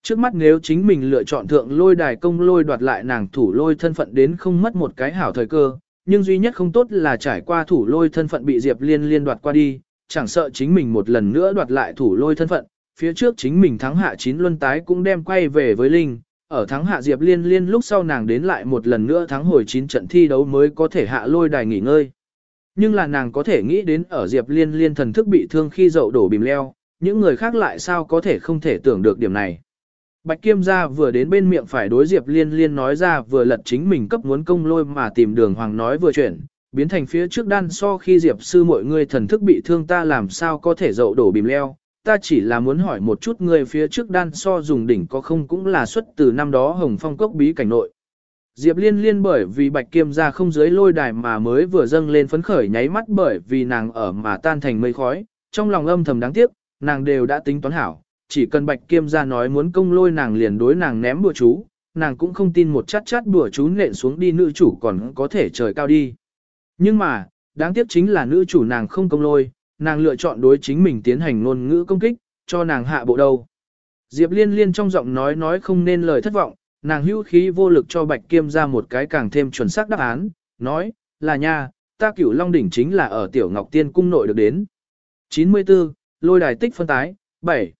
Trước mắt nếu chính mình lựa chọn thượng lôi đài công lôi đoạt lại nàng thủ lôi thân phận đến không mất một cái hảo thời cơ, nhưng duy nhất không tốt là trải qua thủ lôi thân phận bị Diệp Liên liên đoạt qua đi, chẳng sợ chính mình một lần nữa đoạt lại thủ lôi thân phận, phía trước chính mình thắng hạ chín luân tái cũng đem quay về với Linh, ở thắng hạ Diệp Liên Liên lúc sau nàng đến lại một lần nữa thắng hồi chín trận thi đấu mới có thể hạ lôi đài nghỉ ngơi. Nhưng là nàng có thể nghĩ đến ở Diệp Liên Liên thần thức bị thương khi dậu đổ bìm leo, những người khác lại sao có thể không thể tưởng được điểm này. Bạch Kiêm gia vừa đến bên miệng phải đối Diệp Liên Liên nói ra vừa lật chính mình cấp muốn công lôi mà tìm đường hoàng nói vừa chuyển, biến thành phía trước đan so khi diệp sư mọi người thần thức bị thương ta làm sao có thể dậu đổ bìm leo, ta chỉ là muốn hỏi một chút người phía trước đan so dùng đỉnh có không cũng là xuất từ năm đó hồng phong cốc bí cảnh nội. Diệp liên liên bởi vì bạch kiêm ra không dưới lôi đài mà mới vừa dâng lên phấn khởi nháy mắt bởi vì nàng ở mà tan thành mây khói, trong lòng âm thầm đáng tiếc, nàng đều đã tính toán hảo, chỉ cần bạch kiêm ra nói muốn công lôi nàng liền đối nàng ném bùa chú, nàng cũng không tin một chát chát bùa chú nện xuống đi nữ chủ còn có thể trời cao đi. Nhưng mà, đáng tiếc chính là nữ chủ nàng không công lôi, nàng lựa chọn đối chính mình tiến hành ngôn ngữ công kích, cho nàng hạ bộ đầu. Diệp liên liên trong giọng nói nói không nên lời thất vọng, nàng hữu khí vô lực cho Bạch Kiêm ra một cái càng thêm chuẩn xác đáp án, nói, là nha, ta cửu Long Đỉnh chính là ở Tiểu Ngọc Tiên Cung nội được đến. 94, lôi đài tích phân tái, 7.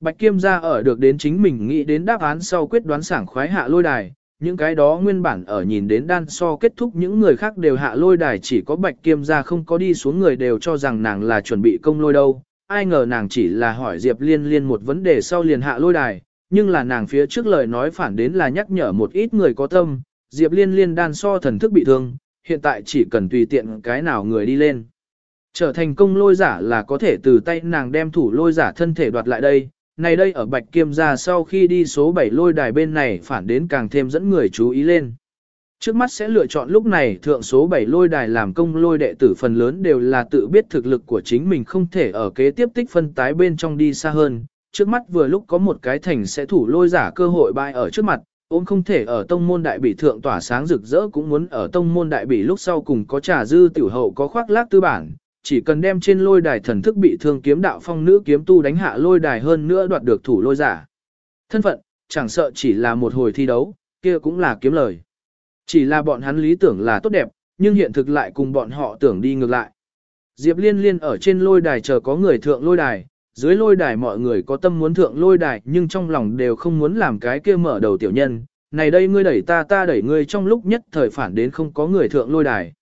Bạch Kiêm ra ở được đến chính mình nghĩ đến đáp án sau quyết đoán sảng khoái hạ lôi đài, những cái đó nguyên bản ở nhìn đến đan so kết thúc những người khác đều hạ lôi đài chỉ có Bạch Kiêm ra không có đi xuống người đều cho rằng nàng là chuẩn bị công lôi đâu, ai ngờ nàng chỉ là hỏi Diệp Liên Liên một vấn đề sau liền hạ lôi đài, nhưng là nàng phía trước lời nói phản đến là nhắc nhở một ít người có tâm, Diệp Liên Liên đan so thần thức bị thương, hiện tại chỉ cần tùy tiện cái nào người đi lên. Trở thành công lôi giả là có thể từ tay nàng đem thủ lôi giả thân thể đoạt lại đây, này đây ở Bạch Kiêm ra sau khi đi số 7 lôi đài bên này phản đến càng thêm dẫn người chú ý lên. Trước mắt sẽ lựa chọn lúc này thượng số 7 lôi đài làm công lôi đệ tử phần lớn đều là tự biết thực lực của chính mình không thể ở kế tiếp tích phân tái bên trong đi xa hơn. Trước mắt vừa lúc có một cái thành sẽ thủ lôi giả cơ hội bại ở trước mặt, ôm không thể ở tông môn đại bỉ thượng tỏa sáng rực rỡ cũng muốn ở tông môn đại bỉ lúc sau cùng có trà dư tiểu hậu có khoác lác tư bản, chỉ cần đem trên lôi đài thần thức bị thương kiếm đạo phong nữ kiếm tu đánh hạ lôi đài hơn nữa đoạt được thủ lôi giả. Thân phận, chẳng sợ chỉ là một hồi thi đấu, kia cũng là kiếm lời. Chỉ là bọn hắn lý tưởng là tốt đẹp, nhưng hiện thực lại cùng bọn họ tưởng đi ngược lại. Diệp liên liên ở trên lôi đài chờ có người thượng lôi đài, dưới lôi đài mọi người có tâm muốn thượng lôi đài nhưng trong lòng đều không muốn làm cái kia mở đầu tiểu nhân. Này đây ngươi đẩy ta ta đẩy ngươi trong lúc nhất thời phản đến không có người thượng lôi đài.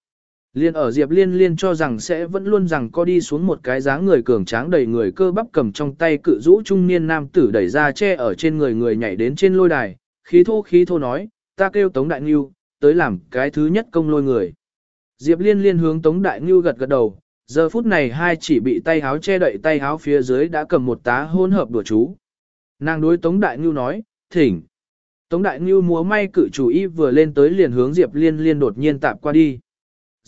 Liên ở Diệp Liên Liên cho rằng sẽ vẫn luôn rằng có đi xuống một cái dáng người cường tráng đầy người cơ bắp cầm trong tay cự rũ trung niên nam tử đẩy ra che ở trên người người nhảy đến trên lôi đài, khí thô khí thô nói, ta kêu Tống Đại Ngưu, tới làm cái thứ nhất công lôi người. Diệp Liên Liên hướng Tống Đại Ngưu gật gật đầu, giờ phút này hai chỉ bị tay háo che đậy tay háo phía dưới đã cầm một tá hôn hợp đùa chú. Nàng đối Tống Đại Ngưu nói, thỉnh. Tống Đại Ngưu múa may cự chủ y vừa lên tới liền hướng Diệp Liên Liên đột nhiên tạp qua đi.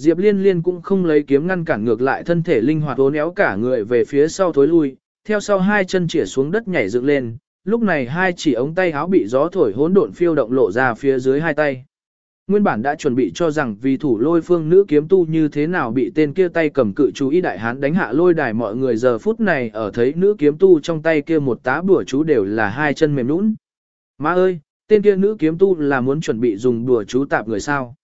Diệp Liên Liên cũng không lấy kiếm ngăn cản ngược lại thân thể linh hoạt uốn éo cả người về phía sau thối lui, theo sau hai chân chĩa xuống đất nhảy dựng lên, lúc này hai chỉ ống tay áo bị gió thổi hỗn độn phiêu động lộ ra phía dưới hai tay. Nguyên bản đã chuẩn bị cho rằng vì thủ lôi phương nữ kiếm tu như thế nào bị tên kia tay cầm cự chú ý đại hán đánh hạ lôi đài mọi người giờ phút này ở thấy nữ kiếm tu trong tay kia một tá bùa chú đều là hai chân mềm nũng. Má ơi, tên kia nữ kiếm tu là muốn chuẩn bị dùng bùa chú tạp người sao.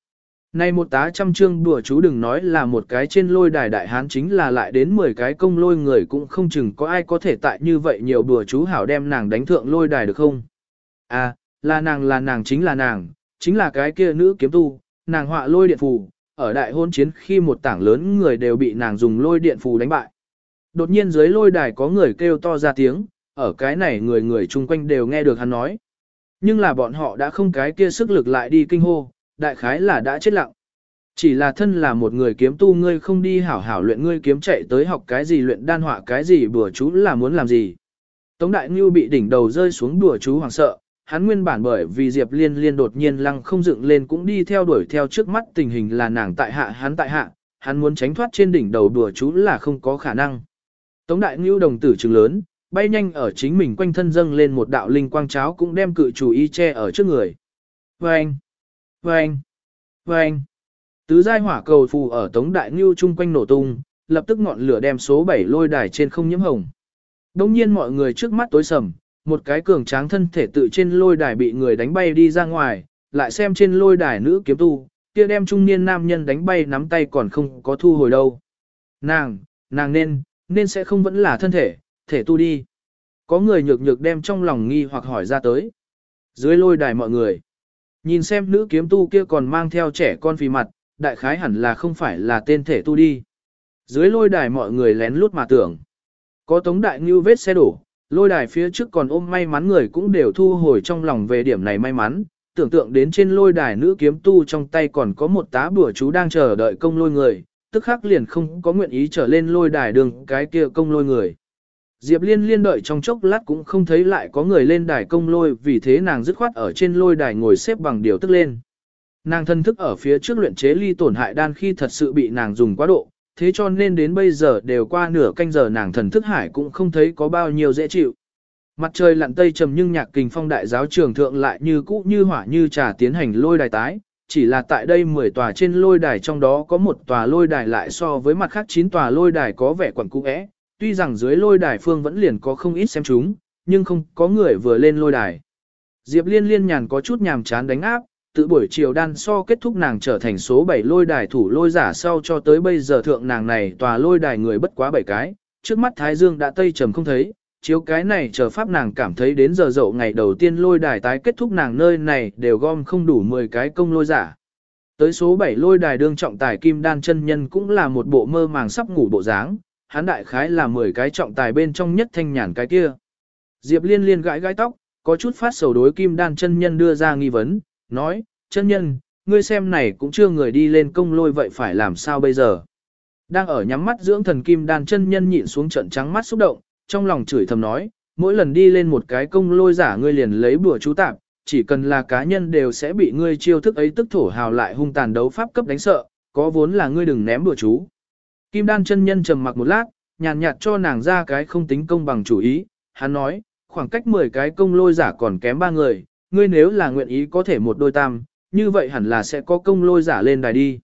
Này một tá trăm chương đùa chú đừng nói là một cái trên lôi đài đại hán chính là lại đến 10 cái công lôi người cũng không chừng có ai có thể tại như vậy nhiều đùa chú hảo đem nàng đánh thượng lôi đài được không? À, là nàng là nàng chính là nàng, chính là cái kia nữ kiếm tu, nàng họa lôi điện phù, ở đại hôn chiến khi một tảng lớn người đều bị nàng dùng lôi điện phù đánh bại. Đột nhiên dưới lôi đài có người kêu to ra tiếng, ở cái này người người chung quanh đều nghe được hắn nói. Nhưng là bọn họ đã không cái kia sức lực lại đi kinh hô, đại khái là đã chết lặng. Chỉ là thân là một người kiếm tu ngươi không đi hảo hảo luyện ngươi kiếm chạy tới học cái gì luyện đan họa cái gì bùa chú là muốn làm gì. Tống Đại Ngưu bị đỉnh đầu rơi xuống đùa chú hoàng sợ, hắn nguyên bản bởi vì Diệp Liên Liên đột nhiên lăng không dựng lên cũng đi theo đuổi theo trước mắt tình hình là nàng tại hạ hắn tại hạ, hắn muốn tránh thoát trên đỉnh đầu đùa chú là không có khả năng. Tống Đại Ngưu đồng tử trừng lớn, bay nhanh ở chính mình quanh thân dâng lên một đạo linh quang cháo cũng đem cự chủ y che ở trước người. Vâng! Vâng! Vâng! Tứ giai hỏa cầu phù ở Tống Đại Ngưu chung quanh nổ tung, lập tức ngọn lửa đem số 7 lôi đài trên không nhiễm hồng. Đông nhiên mọi người trước mắt tối sầm, một cái cường tráng thân thể tự trên lôi đài bị người đánh bay đi ra ngoài, lại xem trên lôi đài nữ kiếm tu, kia đem trung niên nam nhân đánh bay nắm tay còn không có thu hồi đâu. Nàng, nàng nên, nên sẽ không vẫn là thân thể, thể tu đi. Có người nhược nhược đem trong lòng nghi hoặc hỏi ra tới. Dưới lôi đài mọi người, nhìn xem nữ kiếm tu kia còn mang theo trẻ con phì mặt, đại khái hẳn là không phải là tên thể tu đi. Dưới lôi đài mọi người lén lút mà tưởng. Có tống đại ngưu vết xe đổ, lôi đài phía trước còn ôm may mắn người cũng đều thu hồi trong lòng về điểm này may mắn, tưởng tượng đến trên lôi đài nữ kiếm tu trong tay còn có một tá bùa chú đang chờ đợi công lôi người, tức khắc liền không có nguyện ý trở lên lôi đài đường cái kia công lôi người. Diệp Liên liên đợi trong chốc lát cũng không thấy lại có người lên đài công lôi vì thế nàng dứt khoát ở trên lôi đài ngồi xếp bằng điều tức lên. Nàng thân thức ở phía trước luyện chế ly tổn hại đan khi thật sự bị nàng dùng quá độ, thế cho nên đến bây giờ đều qua nửa canh giờ nàng thần thức hải cũng không thấy có bao nhiêu dễ chịu. Mặt trời lặn tây trầm nhưng nhạc kình phong đại giáo trường thượng lại như cũ như hỏa như trà tiến hành lôi đài tái, chỉ là tại đây 10 tòa trên lôi đài trong đó có một tòa lôi đài lại so với mặt khác 9 tòa lôi đài có vẻ quẩn cũ tuy rằng dưới lôi đài phương vẫn liền có không ít xem chúng, nhưng không có người vừa lên lôi đài. Diệp Liên liên nhàn có chút nhàm chán đánh áp, tự buổi chiều đan so kết thúc nàng trở thành số 7 lôi đài thủ lôi giả sau cho tới bây giờ thượng nàng này tòa lôi đài người bất quá 7 cái, trước mắt Thái Dương đã tây trầm không thấy, chiếu cái này chờ pháp nàng cảm thấy đến giờ dậu ngày đầu tiên lôi đài tái kết thúc nàng nơi này đều gom không đủ 10 cái công lôi giả. Tới số 7 lôi đài đương trọng tài kim đan chân nhân cũng là một bộ mơ màng sắp ngủ bộ dáng, hắn đại khái là 10 cái trọng tài bên trong nhất thanh nhàn cái kia. Diệp liên liên gãi gãi tóc, có chút phát sầu đối kim đan chân nhân đưa ra nghi vấn, nói, chân nhân, ngươi xem này cũng chưa người đi lên công lôi vậy phải làm sao bây giờ. Đang ở nhắm mắt dưỡng thần kim đan chân nhân nhịn xuống trận trắng mắt xúc động, trong lòng chửi thầm nói, mỗi lần đi lên một cái công lôi giả ngươi liền lấy bùa chú tạp, chỉ cần là cá nhân đều sẽ bị ngươi chiêu thức ấy tức thổ hào lại hung tàn đấu pháp cấp đánh sợ, có vốn là ngươi đừng ném bùa chú. Kim đan chân nhân trầm mặc một lát, nhàn nhạt cho nàng ra cái không tính công bằng chủ ý, hắn nói, khoảng cách 10 cái công lôi giả còn kém ba người, ngươi nếu là nguyện ý có thể một đôi tam, như vậy hẳn là sẽ có công lôi giả lên đài đi.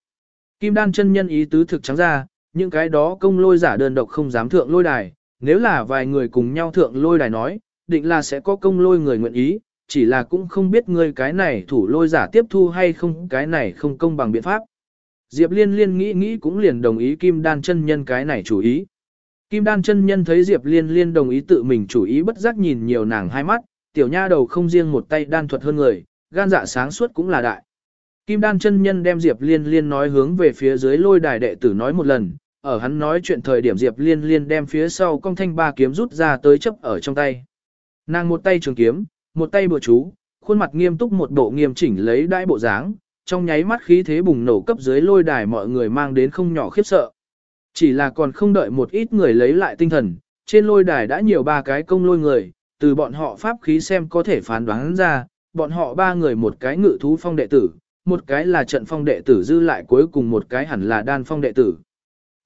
Kim đan chân nhân ý tứ thực trắng ra, những cái đó công lôi giả đơn độc không dám thượng lôi đài, nếu là vài người cùng nhau thượng lôi đài nói, định là sẽ có công lôi người nguyện ý, chỉ là cũng không biết ngươi cái này thủ lôi giả tiếp thu hay không cái này không công bằng biện pháp. Diệp liên liên nghĩ nghĩ cũng liền đồng ý kim đan chân nhân cái này chủ ý. Kim đan chân nhân thấy Diệp liên liên đồng ý tự mình chủ ý bất giác nhìn nhiều nàng hai mắt, tiểu nha đầu không riêng một tay đan thuật hơn người, gan dạ sáng suốt cũng là đại. Kim đan chân nhân đem Diệp liên liên nói hướng về phía dưới lôi đài đệ tử nói một lần, ở hắn nói chuyện thời điểm Diệp liên liên đem phía sau cong thanh ba kiếm rút ra tới chấp ở trong tay. Nàng một tay trường kiếm, một tay bừa chú, khuôn mặt nghiêm túc một bộ nghiêm chỉnh lấy đãi bộ dáng, trong nháy mắt khí thế bùng nổ cấp dưới lôi đài mọi người mang đến không nhỏ khiếp sợ. Chỉ là còn không đợi một ít người lấy lại tinh thần, trên lôi đài đã nhiều ba cái công lôi người, từ bọn họ pháp khí xem có thể phán đoán ra, bọn họ ba người một cái ngự thú phong đệ tử, một cái là trận phong đệ tử dư lại cuối cùng một cái hẳn là đan phong đệ tử.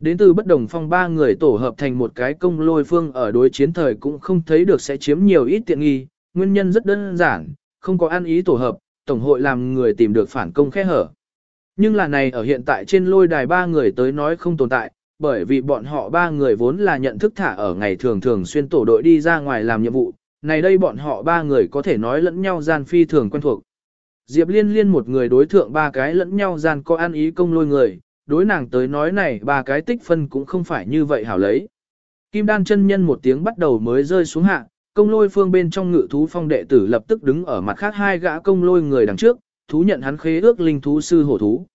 Đến từ bất đồng phong ba người tổ hợp thành một cái công lôi phương ở đối chiến thời cũng không thấy được sẽ chiếm nhiều ít tiện nghi, nguyên nhân rất đơn giản, không có ăn ý tổ hợp, tổng hội làm người tìm được phản công khe hở. Nhưng là này ở hiện tại trên lôi đài ba người tới nói không tồn tại, bởi vì bọn họ ba người vốn là nhận thức thả ở ngày thường thường xuyên tổ đội đi ra ngoài làm nhiệm vụ, này đây bọn họ ba người có thể nói lẫn nhau gian phi thường quen thuộc. Diệp liên liên một người đối thượng ba cái lẫn nhau gian có ăn ý công lôi người, đối nàng tới nói này ba cái tích phân cũng không phải như vậy hảo lấy. Kim đan chân nhân một tiếng bắt đầu mới rơi xuống hạ, công lôi phương bên trong ngự thú phong đệ tử lập tức đứng ở mặt khác hai gã công lôi người đằng trước, thú nhận hắn khế ước linh thú sư hổ thú.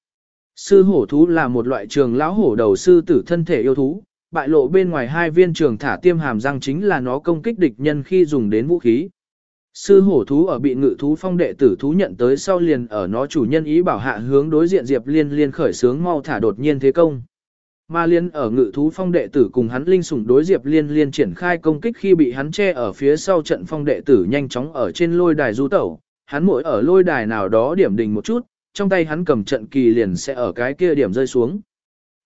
Sư hổ thú là một loại trường lão hổ đầu sư tử thân thể yêu thú, bại lộ bên ngoài hai viên trường thả tiêm hàm răng chính là nó công kích địch nhân khi dùng đến vũ khí. Sư hổ thú ở bị ngự thú phong đệ tử thú nhận tới sau liền ở nó chủ nhân ý bảo hạ hướng đối diện Diệp Liên liên khởi sướng mau thả đột nhiên thế công. Ma liên ở ngự thú phong đệ tử cùng hắn linh sủng đối Diệp Liên liên triển khai công kích khi bị hắn che ở phía sau trận phong đệ tử nhanh chóng ở trên lôi đài du tẩu, hắn mỗi ở lôi đài nào đó điểm đình một chút, trong tay hắn cầm trận kỳ liền sẽ ở cái kia điểm rơi xuống.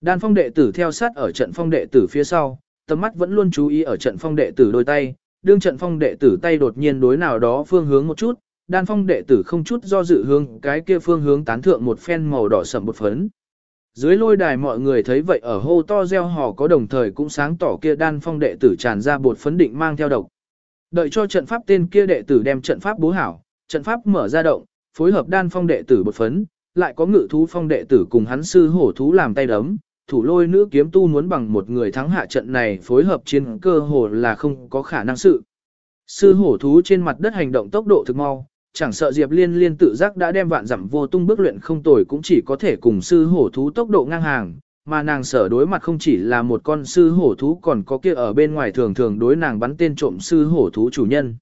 Đan phong đệ tử theo sát ở trận phong đệ tử phía sau, tầm mắt vẫn luôn chú ý ở trận phong đệ tử đôi tay, đương trận phong đệ tử tay đột nhiên đối nào đó phương hướng một chút, đan phong đệ tử không chút do dự hướng cái kia phương hướng tán thượng một phen màu đỏ sậm một phấn. Dưới lôi đài mọi người thấy vậy ở hô to reo hò có đồng thời cũng sáng tỏ kia đan phong đệ tử tràn ra bột phấn định mang theo độc. Đợi cho trận pháp tên kia đệ tử đem trận pháp bố hảo, trận pháp mở ra động, phối hợp đan phong đệ tử bột phấn, lại có ngự thú phong đệ tử cùng hắn sư hổ thú làm tay đấm, thủ lôi nữ kiếm tu muốn bằng một người thắng hạ trận này phối hợp chiến cơ hồ là không có khả năng sự. Sư hổ thú trên mặt đất hành động tốc độ thực mau, chẳng sợ Diệp Liên liên tự giác đã đem vạn dặm vô tung bước luyện không tồi cũng chỉ có thể cùng sư hổ thú tốc độ ngang hàng, mà nàng sở đối mặt không chỉ là một con sư hổ thú còn có kia ở bên ngoài thường thường đối nàng bắn tên trộm sư hổ thú chủ nhân.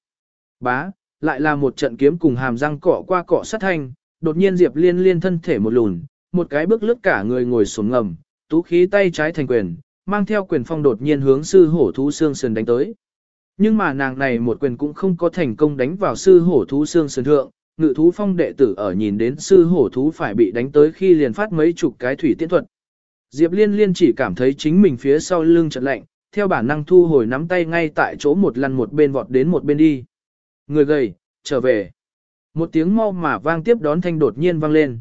Bá, lại là một trận kiếm cùng hàm răng cọ qua cọ sát thanh, đột nhiên Diệp Liên liên thân thể một lùn, một cái bước lướt cả người ngồi xuống ngầm, tú khí tay trái thành quyền, mang theo quyền phong đột nhiên hướng sư hổ thú xương sườn đánh tới. Nhưng mà nàng này một quyền cũng không có thành công đánh vào sư hổ thú xương sườn thượng, ngự thú phong đệ tử ở nhìn đến sư hổ thú phải bị đánh tới khi liền phát mấy chục cái thủy tiễn thuật. Diệp liên liên chỉ cảm thấy chính mình phía sau lưng chợt lạnh, theo bản năng thu hồi nắm tay ngay tại chỗ một lần một bên vọt đến một bên đi. Người gầy, trở về. Một tiếng mau mà vang tiếp đón thanh đột nhiên vang lên.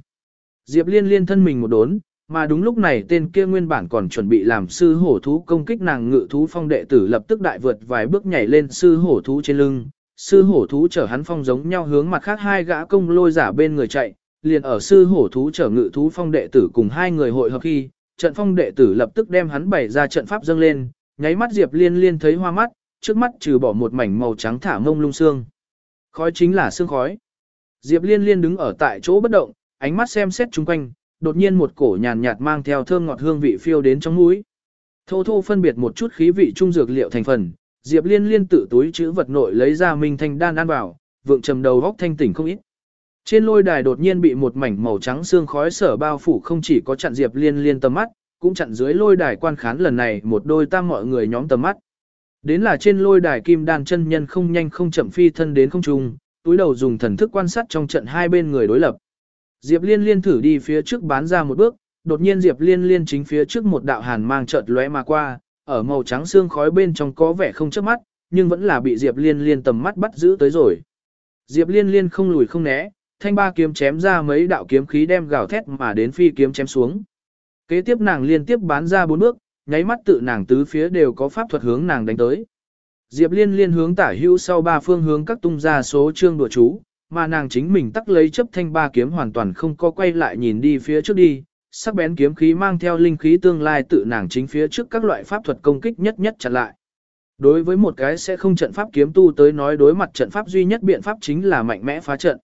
Diệp Liên Liên thân mình một đốn, mà đúng lúc này tên kia nguyên bản còn chuẩn bị làm sư hổ thú công kích nàng ngự thú phong đệ tử lập tức đại vượt vài bước nhảy lên sư hổ thú trên lưng, sư hổ thú chở hắn phong giống nhau hướng mặt khác hai gã công lôi giả bên người chạy, liền ở sư hổ thú chở ngự thú phong đệ tử cùng hai người hội hợp khi, trận phong đệ tử lập tức đem hắn bày ra trận pháp dâng lên, nháy mắt Diệp Liên Liên thấy hoa mắt, trước mắt trừ bỏ một mảnh màu trắng thả mông lung xương. Khói chính là xương khói. Diệp Liên Liên đứng ở tại chỗ bất động, ánh mắt xem xét chung quanh, đột nhiên một cổ nhàn nhạt mang theo thơm ngọt hương vị phiêu đến trong mũi. Thô thô phân biệt một chút khí vị trung dược liệu thành phần, Diệp Liên Liên tự túi chữ vật nội lấy ra minh thanh đan ăn vào, vượng trầm đầu góc thanh tỉnh không ít. Trên lôi đài đột nhiên bị một mảnh màu trắng xương khói sở bao phủ không chỉ có chặn Diệp Liên Liên tầm mắt, cũng chặn dưới lôi đài quan khán lần này một đôi tam mọi người nhóm tầm mắt. Đến là trên lôi đài kim đan chân nhân không nhanh không chậm phi thân đến không trung, túi đầu dùng thần thức quan sát trong trận hai bên người đối lập. Diệp Liên Liên thử đi phía trước bán ra một bước, đột nhiên Diệp Liên Liên chính phía trước một đạo hàn mang chợt lóe mà qua, ở màu trắng xương khói bên trong có vẻ không chớp mắt, nhưng vẫn là bị Diệp Liên Liên tầm mắt bắt giữ tới rồi. Diệp Liên Liên không lùi không né, thanh ba kiếm chém ra mấy đạo kiếm khí đem gào thét mà đến phi kiếm chém xuống. Kế tiếp nàng liên tiếp bán ra bốn bước, nháy mắt tự nàng tứ phía đều có pháp thuật hướng nàng đánh tới. Diệp Liên liên hướng tả hữu sau ba phương hướng các tung ra số chương đùa chú, mà nàng chính mình tắc lấy chấp thanh ba kiếm hoàn toàn không có quay lại nhìn đi phía trước đi, sắc bén kiếm khí mang theo linh khí tương lai tự nàng chính phía trước các loại pháp thuật công kích nhất nhất chặn lại. Đối với một cái sẽ không trận pháp kiếm tu tới nói đối mặt trận pháp duy nhất biện pháp chính là mạnh mẽ phá trận.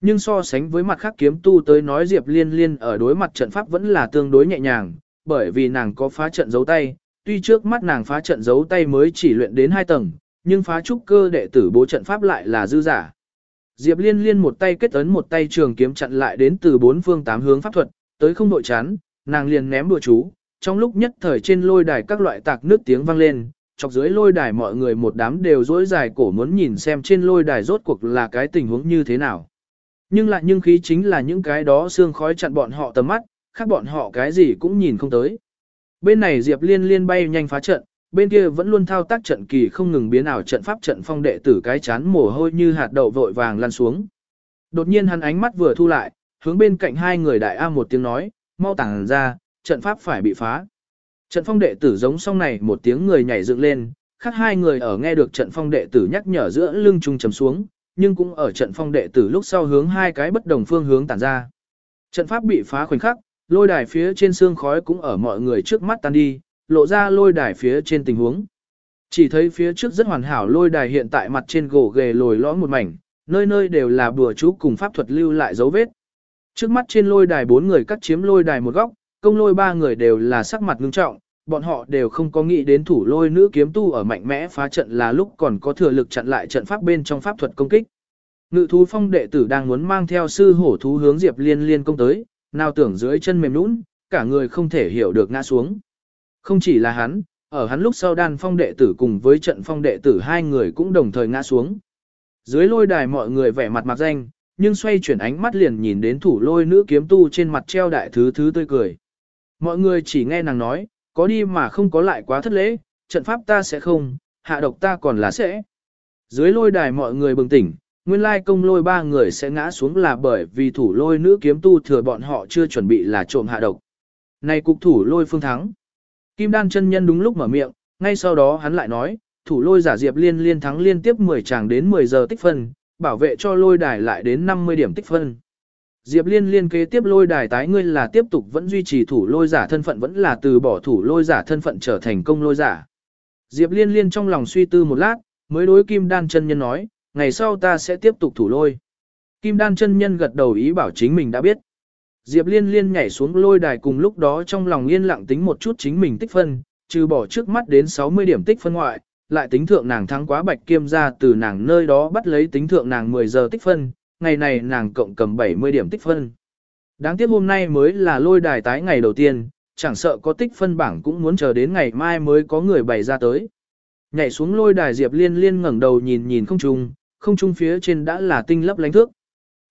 Nhưng so sánh với mặt khác kiếm tu tới nói Diệp Liên Liên ở đối mặt trận pháp vẫn là tương đối nhẹ nhàng, bởi vì nàng có phá trận giấu tay, tuy trước mắt nàng phá trận giấu tay mới chỉ luyện đến 2 tầng, nhưng phá trúc cơ đệ tử bố trận pháp lại là dư giả. Diệp Liên Liên một tay kết ấn một tay trường kiếm chặn lại đến từ bốn phương tám hướng pháp thuật, tới không nội chán, nàng liền ném đùa chú, trong lúc nhất thời trên lôi đài các loại tạc nước tiếng vang lên, chọc dưới lôi đài mọi người một đám đều dối dài cổ muốn nhìn xem trên lôi đài rốt cuộc là cái tình huống như thế nào. Nhưng lại nhưng khí chính là những cái đó xương khói chặn bọn họ tầm mắt, khác bọn họ cái gì cũng nhìn không tới. Bên này Diệp Liên liên bay nhanh phá trận, bên kia vẫn luôn thao tác trận kỳ không ngừng biến ảo trận pháp trận phong đệ tử cái chán mồ hôi như hạt đậu vội vàng lăn xuống. Đột nhiên hắn ánh mắt vừa thu lại, hướng bên cạnh hai người đại a một tiếng nói, mau tàng ra, trận pháp phải bị phá. Trận phong đệ tử giống song này một tiếng người nhảy dựng lên, khác hai người ở nghe được trận phong đệ tử nhắc nhở giữa lưng trung trầm xuống, nhưng cũng ở trận phong đệ tử lúc sau hướng hai cái bất đồng phương hướng tản ra. Trận pháp bị phá khoảnh khắc, lôi đài phía trên xương khói cũng ở mọi người trước mắt tan đi, lộ ra lôi đài phía trên tình huống. Chỉ thấy phía trước rất hoàn hảo lôi đài hiện tại mặt trên gỗ ghề lồi lõm một mảnh, nơi nơi đều là bùa chú cùng pháp thuật lưu lại dấu vết. Trước mắt trên lôi đài bốn người cắt chiếm lôi đài một góc, công lôi ba người đều là sắc mặt ngưng trọng, bọn họ đều không có nghĩ đến thủ lôi nữ kiếm tu ở mạnh mẽ phá trận là lúc còn có thừa lực chặn lại trận pháp bên trong pháp thuật công kích. Ngự thú phong đệ tử đang muốn mang theo sư hổ thú hướng Diệp Liên Liên công tới, nào tưởng dưới chân mềm nhũn, cả người không thể hiểu được ngã xuống. Không chỉ là hắn, ở hắn lúc sau đan phong đệ tử cùng với trận phong đệ tử hai người cũng đồng thời ngã xuống. Dưới lôi đài mọi người vẻ mặt mặc danh, nhưng xoay chuyển ánh mắt liền nhìn đến thủ lôi nữ kiếm tu trên mặt treo đại thứ thứ tươi cười. Mọi người chỉ nghe nàng nói, có đi mà không có lại quá thất lễ, trận pháp ta sẽ không, hạ độc ta còn là sẽ. Dưới lôi đài mọi người bừng tỉnh, nguyên lai công lôi ba người sẽ ngã xuống là bởi vì thủ lôi nữ kiếm tu thừa bọn họ chưa chuẩn bị là trộm hạ độc. Này cục thủ lôi phương thắng. Kim đan chân nhân đúng lúc mở miệng, ngay sau đó hắn lại nói, thủ lôi giả diệp liên liên thắng liên tiếp 10 tràng đến 10 giờ tích phân, bảo vệ cho lôi đài lại đến 50 điểm tích phân. Diệp Liên liên kế tiếp lôi đài tái ngươi là tiếp tục vẫn duy trì thủ lôi giả thân phận vẫn là từ bỏ thủ lôi giả thân phận trở thành công lôi giả. Diệp Liên liên trong lòng suy tư một lát, mới đối Kim Đan chân nhân nói, ngày sau ta sẽ tiếp tục thủ lôi. Kim Đan chân nhân gật đầu ý bảo chính mình đã biết. Diệp Liên liên nhảy xuống lôi đài cùng lúc đó trong lòng yên lặng tính một chút chính mình tích phân, trừ bỏ trước mắt đến 60 điểm tích phân ngoại, lại tính thượng nàng thắng quá bạch kiêm ra từ nàng nơi đó bắt lấy tính thượng nàng 10 giờ tích phân, ngày này nàng cộng cầm 70 điểm tích phân. Đáng tiếc hôm nay mới là lôi đài tái ngày đầu tiên, chẳng sợ có tích phân bảng cũng muốn chờ đến ngày mai mới có người bày ra tới. Nhảy xuống lôi đài Diệp Liên Liên ngẩng đầu nhìn nhìn không trung, không trung phía trên đã là tinh lấp lánh thước.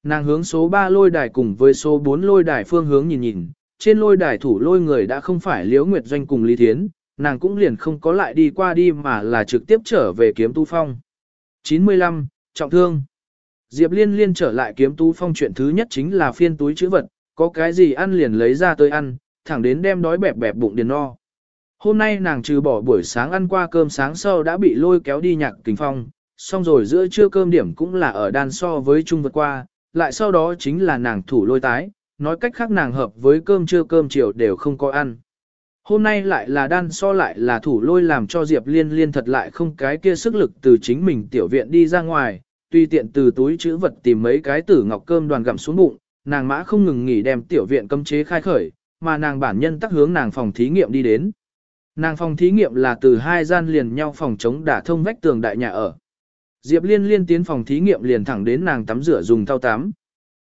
Nàng hướng số 3 lôi đài cùng với số 4 lôi đài phương hướng nhìn nhìn, trên lôi đài thủ lôi người đã không phải Liễu Nguyệt Doanh cùng Lý Thiến, nàng cũng liền không có lại đi qua đi mà là trực tiếp trở về kiếm tu phong. 95. Trọng thương Diệp Liên Liên trở lại kiếm tu phong chuyện thứ nhất chính là phiên túi chữ vật, có cái gì ăn liền lấy ra tới ăn, thẳng đến đem đói bẹp bẹp bụng điền no. Hôm nay nàng trừ bỏ buổi sáng ăn qua cơm sáng sau đã bị lôi kéo đi nhạc kính phong, xong rồi giữa trưa cơm điểm cũng là ở đan so với trung vượt qua, lại sau đó chính là nàng thủ lôi tái, nói cách khác nàng hợp với cơm trưa cơm chiều đều không có ăn. Hôm nay lại là đan so lại là thủ lôi làm cho Diệp Liên Liên thật lại không cái kia sức lực từ chính mình tiểu viện đi ra ngoài, tuy tiện từ túi chữ vật tìm mấy cái tử ngọc cơm đoàn gặm xuống bụng, nàng mã không ngừng nghỉ đem tiểu viện cấm chế khai khởi, mà nàng bản nhân tắc hướng nàng phòng thí nghiệm đi đến. Nàng phòng thí nghiệm là từ hai gian liền nhau phòng chống đả thông vách tường đại nhà ở. Diệp Liên liên tiến phòng thí nghiệm liền thẳng đến nàng tắm rửa dùng thau tắm.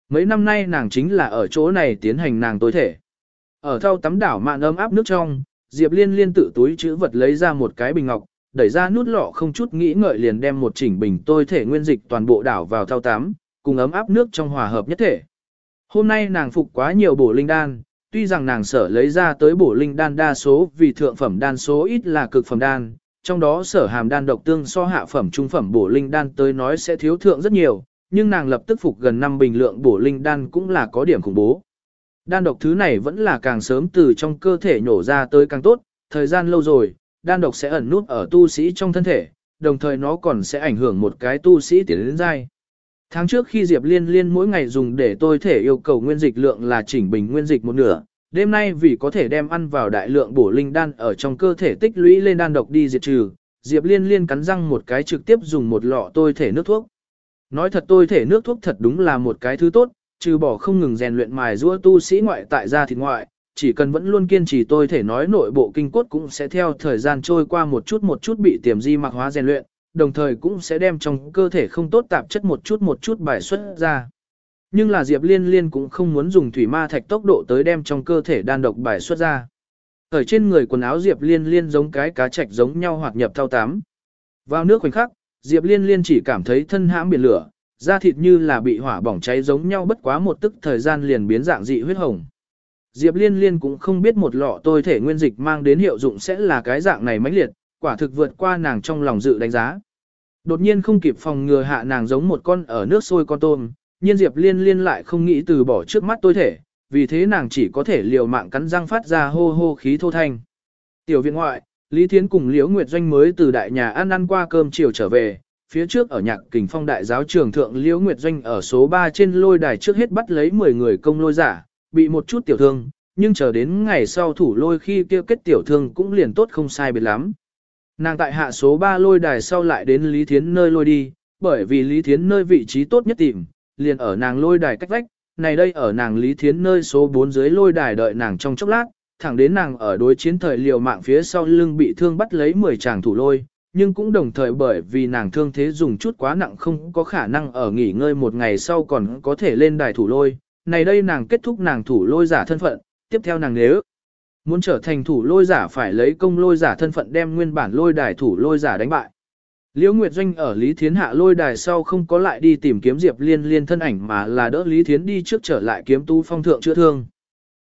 Mấy năm nay nàng chính là ở chỗ này tiến hành nàng tối thể. Ở thau tắm đảo mạn ấm áp nước trong, Diệp Liên liên tự túi chữ vật lấy ra một cái bình ngọc, đẩy ra nút lọ không chút nghĩ ngợi liền đem một chỉnh bình tôi thể nguyên dịch toàn bộ đảo vào thau tắm, cùng ấm áp nước trong hòa hợp nhất thể. Hôm nay nàng phục quá nhiều bổ linh đan, tuy rằng nàng sở lấy ra tới bổ linh đan đa số vì thượng phẩm đan số ít là cực phẩm đan, trong đó sở hàm đan độc tương so hạ phẩm trung phẩm bổ linh đan tới nói sẽ thiếu thượng rất nhiều, nhưng nàng lập tức phục gần 5 bình lượng bổ linh đan cũng là có điểm khủng bố. Đan độc thứ này vẫn là càng sớm từ trong cơ thể nhổ ra tới càng tốt, thời gian lâu rồi, đan độc sẽ ẩn nút ở tu sĩ trong thân thể, đồng thời nó còn sẽ ảnh hưởng một cái tu sĩ tiến đến dai. Tháng trước khi Diệp Liên Liên mỗi ngày dùng để tôi thể yêu cầu nguyên dịch lượng là chỉnh bình nguyên dịch một nửa, đêm nay vì có thể đem ăn vào đại lượng bổ linh đan ở trong cơ thể tích lũy lên đan độc đi diệt trừ, Diệp Liên Liên cắn răng một cái trực tiếp dùng một lọ tôi thể nước thuốc. Nói thật tôi thể nước thuốc thật đúng là một cái thứ tốt, trừ bỏ không ngừng rèn luyện mài giũa tu sĩ ngoại tại gia thịt ngoại, chỉ cần vẫn luôn kiên trì tôi thể nói nội bộ kinh cốt cũng sẽ theo thời gian trôi qua một chút một chút bị tiềm di mạc hóa rèn luyện, đồng thời cũng sẽ đem trong cơ thể không tốt tạp chất một chút một chút bài xuất ra. Nhưng là Diệp Liên Liên cũng không muốn dùng thủy ma thạch tốc độ tới đem trong cơ thể đan độc bài xuất ra. Ở trên người quần áo Diệp Liên Liên giống cái cá trạch giống nhau hoạt nhập thao tám. Vào nước khoảnh khắc, Diệp Liên Liên chỉ cảm thấy thân hãm biển lửa, da thịt như là bị hỏa bỏng cháy giống nhau bất quá một tức thời gian liền biến dạng dị huyết hồng. Diệp Liên Liên cũng không biết một lọ tôi thể nguyên dịch mang đến hiệu dụng sẽ là cái dạng này mãnh liệt, quả thực vượt qua nàng trong lòng dự đánh giá. Đột nhiên không kịp phòng ngừa hạ nàng giống một con ở nước sôi con tôm, nhiên Diệp Liên Liên lại không nghĩ từ bỏ trước mắt tôi thể, vì thế nàng chỉ có thể liều mạng cắn răng phát ra hô hô khí thô thanh. Tiểu viện ngoại, Lý Thiến cùng Liễu Nguyệt Doanh mới từ đại nhà ăn ăn qua cơm chiều trở về, phía trước ở nhạc kình phong đại giáo trường thượng Liễu Nguyệt Doanh ở số 3 trên lôi đài trước hết bắt lấy 10 người công lôi giả, bị một chút tiểu thương, nhưng chờ đến ngày sau thủ lôi khi kêu kết tiểu thương cũng liền tốt không sai biệt lắm. Nàng tại hạ số 3 lôi đài sau lại đến Lý Thiến nơi lôi đi, bởi vì Lý Thiến nơi vị trí tốt nhất tìm, liền ở nàng lôi đài cách vách, này đây ở nàng Lý Thiến nơi số 4 dưới lôi đài đợi nàng trong chốc lát, thẳng đến nàng ở đối chiến thời liều mạng phía sau lưng bị thương bắt lấy 10 chàng thủ lôi, nhưng cũng đồng thời bởi vì nàng thương thế dùng chút quá nặng không có khả năng ở nghỉ ngơi một ngày sau còn có thể lên đài thủ lôi, này đây nàng kết thúc nàng thủ lôi giả thân phận, tiếp theo nàng nếu muốn trở thành thủ lôi giả phải lấy công lôi giả thân phận đem nguyên bản lôi đài thủ lôi giả đánh bại. Liễu Nguyệt Doanh ở Lý Thiến hạ lôi đài sau không có lại đi tìm kiếm Diệp Liên Liên thân ảnh mà là đỡ Lý Thiến đi trước trở lại kiếm tu phong thượng chữa thương.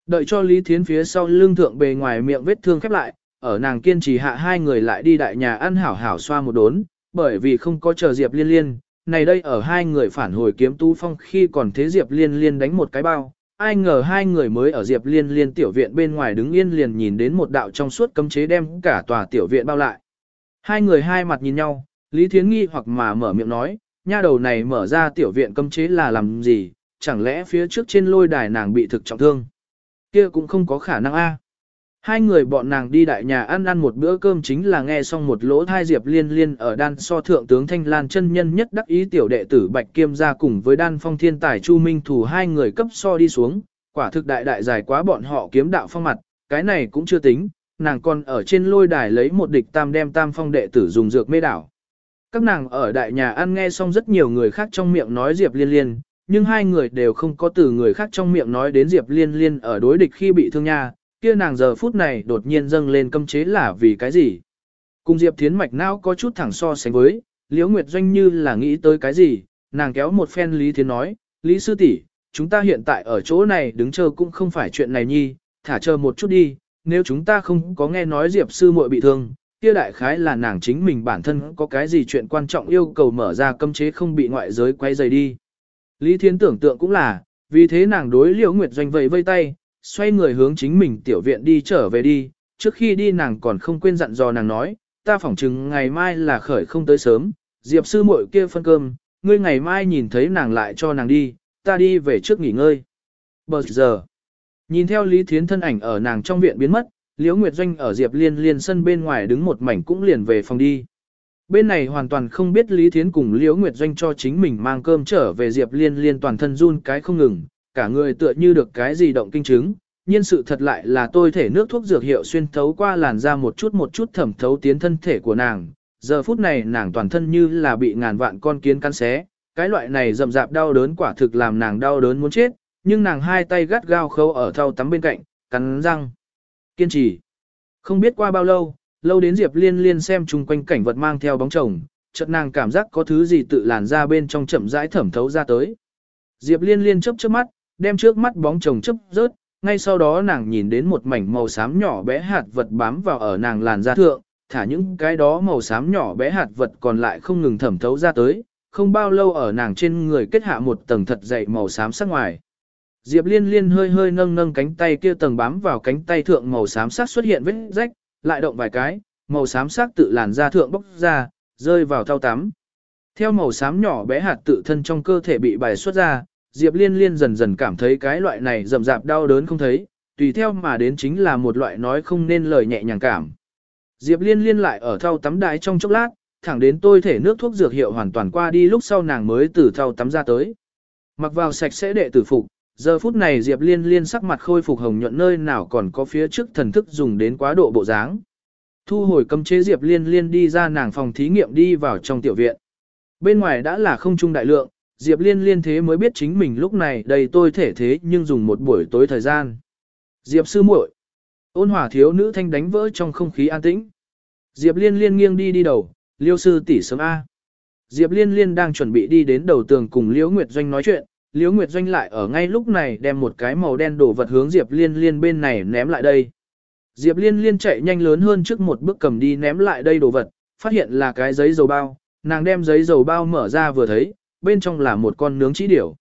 Đợi cho Lý Thiến phía sau lưng thượng bề ngoài miệng vết thương khép lại, ở nàng kiên trì hạ hai người lại đi đại nhà ăn hảo hảo xoa một đốn, bởi vì không có chờ Diệp Liên Liên, này đây ở hai người phản hồi kiếm tu phong khi còn thế Diệp Liên Liên đánh một cái bao, ai ngờ hai người mới ở Diệp Liên Liên tiểu viện bên ngoài đứng yên liền nhìn đến một đạo trong suốt cấm chế đem cả tòa tiểu viện bao lại. Hai người hai mặt nhìn nhau, Lý Thiến nghi hoặc mà mở miệng nói, nha đầu này mở ra tiểu viện cấm chế là làm gì, chẳng lẽ phía trước trên lôi đài nàng bị thực trọng thương. Kia cũng không có khả năng a. Hai người bọn nàng đi đại nhà ăn ăn một bữa cơm chính là nghe xong một lỗ thai diệp liên liên ở đan so thượng tướng Thanh Lan chân nhân nhất đắc ý tiểu đệ tử Bạch Kiêm ra cùng với đan phong thiên tài Chu Minh thủ hai người cấp so đi xuống, quả thực đại đại dài quá bọn họ kiếm đạo phong mặt, cái này cũng chưa tính, nàng còn ở trên lôi đài lấy một địch tam đem tam phong đệ tử dùng dược mê đảo. Các nàng ở đại nhà ăn nghe xong rất nhiều người khác trong miệng nói Diệp Liên Liên, nhưng hai người đều không có từ người khác trong miệng nói đến Diệp Liên Liên ở đối địch khi bị thương nha, kia nàng giờ phút này đột nhiên dâng lên cấm chế là vì cái gì. Cùng Diệp Thiến mạch não có chút thẳng so sánh với, Liễu Nguyệt Doanh như là nghĩ tới cái gì, nàng kéo một phen Lý Thiến nói, Lý Sư tỷ, chúng ta hiện tại ở chỗ này đứng chờ cũng không phải chuyện này nhi, thả chờ một chút đi, nếu chúng ta không có nghe nói Diệp Sư muội bị thương, kia đại khái là nàng chính mình bản thân có cái gì chuyện quan trọng yêu cầu mở ra cấm chế không bị ngoại giới quay dày đi. Lý Thiến tưởng tượng cũng là, vì thế nàng đối Liễu Nguyệt Doanh vẫy vây tay, xoay người hướng chính mình tiểu viện đi trở về đi, trước khi đi nàng còn không quên dặn dò nàng nói, ta phỏng chừng ngày mai là khởi không tới sớm, Diệp sư muội kia phân cơm, ngươi ngày mai nhìn thấy nàng lại cho nàng đi, ta đi về trước nghỉ ngơi. Bờ giờ, nhìn theo Lý Thiến thân ảnh ở nàng trong viện biến mất, Liễu Nguyệt Doanh ở Diệp Liên Liên sân bên ngoài đứng một mảnh cũng liền về phòng đi. Bên này hoàn toàn không biết Lý Thiến cùng Liễu Nguyệt Doanh cho chính mình mang cơm trở về Diệp Liên Liên toàn thân run cái không ngừng, cả người tựa như được cái gì động kinh chứng. Nhưng sự thật lại là tôi thể nước thuốc dược hiệu xuyên thấu qua làn da một chút một chút thẩm thấu tiến thân thể của nàng. Giờ phút này nàng toàn thân như là bị ngàn vạn con kiến cắn xé, cái loại này rậm rạp đau đớn quả thực làm nàng đau đớn muốn chết, nhưng nàng hai tay gắt gao khâu ở thau tắm bên cạnh, cắn răng. Kiên trì. Không biết qua bao lâu, lâu đến Diệp Liên Liên xem chung quanh cảnh vật mang theo bóng chồng, chợt nàng cảm giác có thứ gì tự làn ra bên trong chậm rãi thẩm thấu ra tới. Diệp Liên Liên chớp chớp mắt, đem trước mắt bóng chồng chớp rớt, ngay sau đó nàng nhìn đến một mảnh màu xám nhỏ bé hạt vật bám vào ở nàng làn da thượng, thả những cái đó màu xám nhỏ bé hạt vật còn lại không ngừng thẩm thấu ra tới, không bao lâu ở nàng trên người kết hạ một tầng thật dày màu xám sắc ngoài. Diệp Liên Liên hơi hơi nâng nâng cánh tay kia tầng bám vào cánh tay thượng màu xám sắc xuất hiện vết rách, lại động vài cái, màu xám sắc tự làn da thượng bốc ra, rơi vào thau tắm. Theo màu xám nhỏ bé hạt tự thân trong cơ thể bị bài xuất ra, Diệp Liên Liên dần dần cảm thấy cái loại này rầm rạp đau đớn không thấy, tùy theo mà đến chính là một loại nói không nên lời nhẹ nhàng cảm. Diệp Liên Liên lại ở thau tắm đáy trong chốc lát, thẳng đến tôi thể nước thuốc dược hiệu hoàn toàn qua đi lúc sau nàng mới từ thau tắm ra tới. Mặc vào sạch sẽ đệ tử phục, giờ phút này Diệp Liên Liên sắc mặt khôi phục hồng nhuận nơi nào còn có phía trước thần thức dùng đến quá độ bộ dáng. Thu hồi cấm chế Diệp Liên Liên đi ra nàng phòng thí nghiệm đi vào trong tiểu viện. Bên ngoài đã là không trung đại lượng, Diệp Liên Liên thế mới biết chính mình lúc này đầy tôi thể thế nhưng dùng một buổi tối thời gian. Diệp sư muội, ôn hòa thiếu nữ thanh đánh vỡ trong không khí an tĩnh. Diệp Liên Liên nghiêng đi đi đầu, liêu sư tỷ sớm A. Diệp Liên Liên đang chuẩn bị đi đến đầu tường cùng Liễu Nguyệt Doanh nói chuyện, Liễu Nguyệt Doanh lại ở ngay lúc này đem một cái màu đen đổ vật hướng Diệp Liên Liên bên này ném lại đây. Diệp Liên Liên chạy nhanh lớn hơn trước một bước cầm đi ném lại đây đồ vật, phát hiện là cái giấy dầu bao, nàng đem giấy dầu bao mở ra vừa thấy, bên trong là một con nướng chỉ điểu.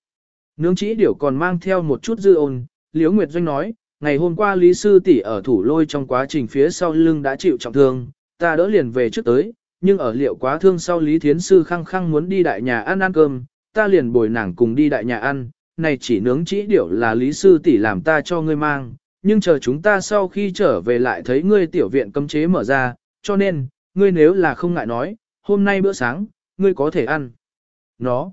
Nướng chỉ điểu còn mang theo một chút dư ôn, Liễu Nguyệt Doanh nói, ngày hôm qua Lý Sư tỷ ở thủ lôi trong quá trình phía sau lưng đã chịu trọng thương, ta đỡ liền về trước tới, nhưng ở liệu quá thương sau Lý Thiến Sư khăng khăng muốn đi đại nhà ăn ăn cơm, ta liền bồi nàng cùng đi đại nhà ăn, này chỉ nướng chỉ điểu là Lý Sư tỷ làm ta cho ngươi mang, nhưng chờ chúng ta sau khi trở về lại thấy ngươi tiểu viện cấm chế mở ra, cho nên, ngươi nếu là không ngại nói, hôm nay bữa sáng, ngươi có thể ăn. Nó.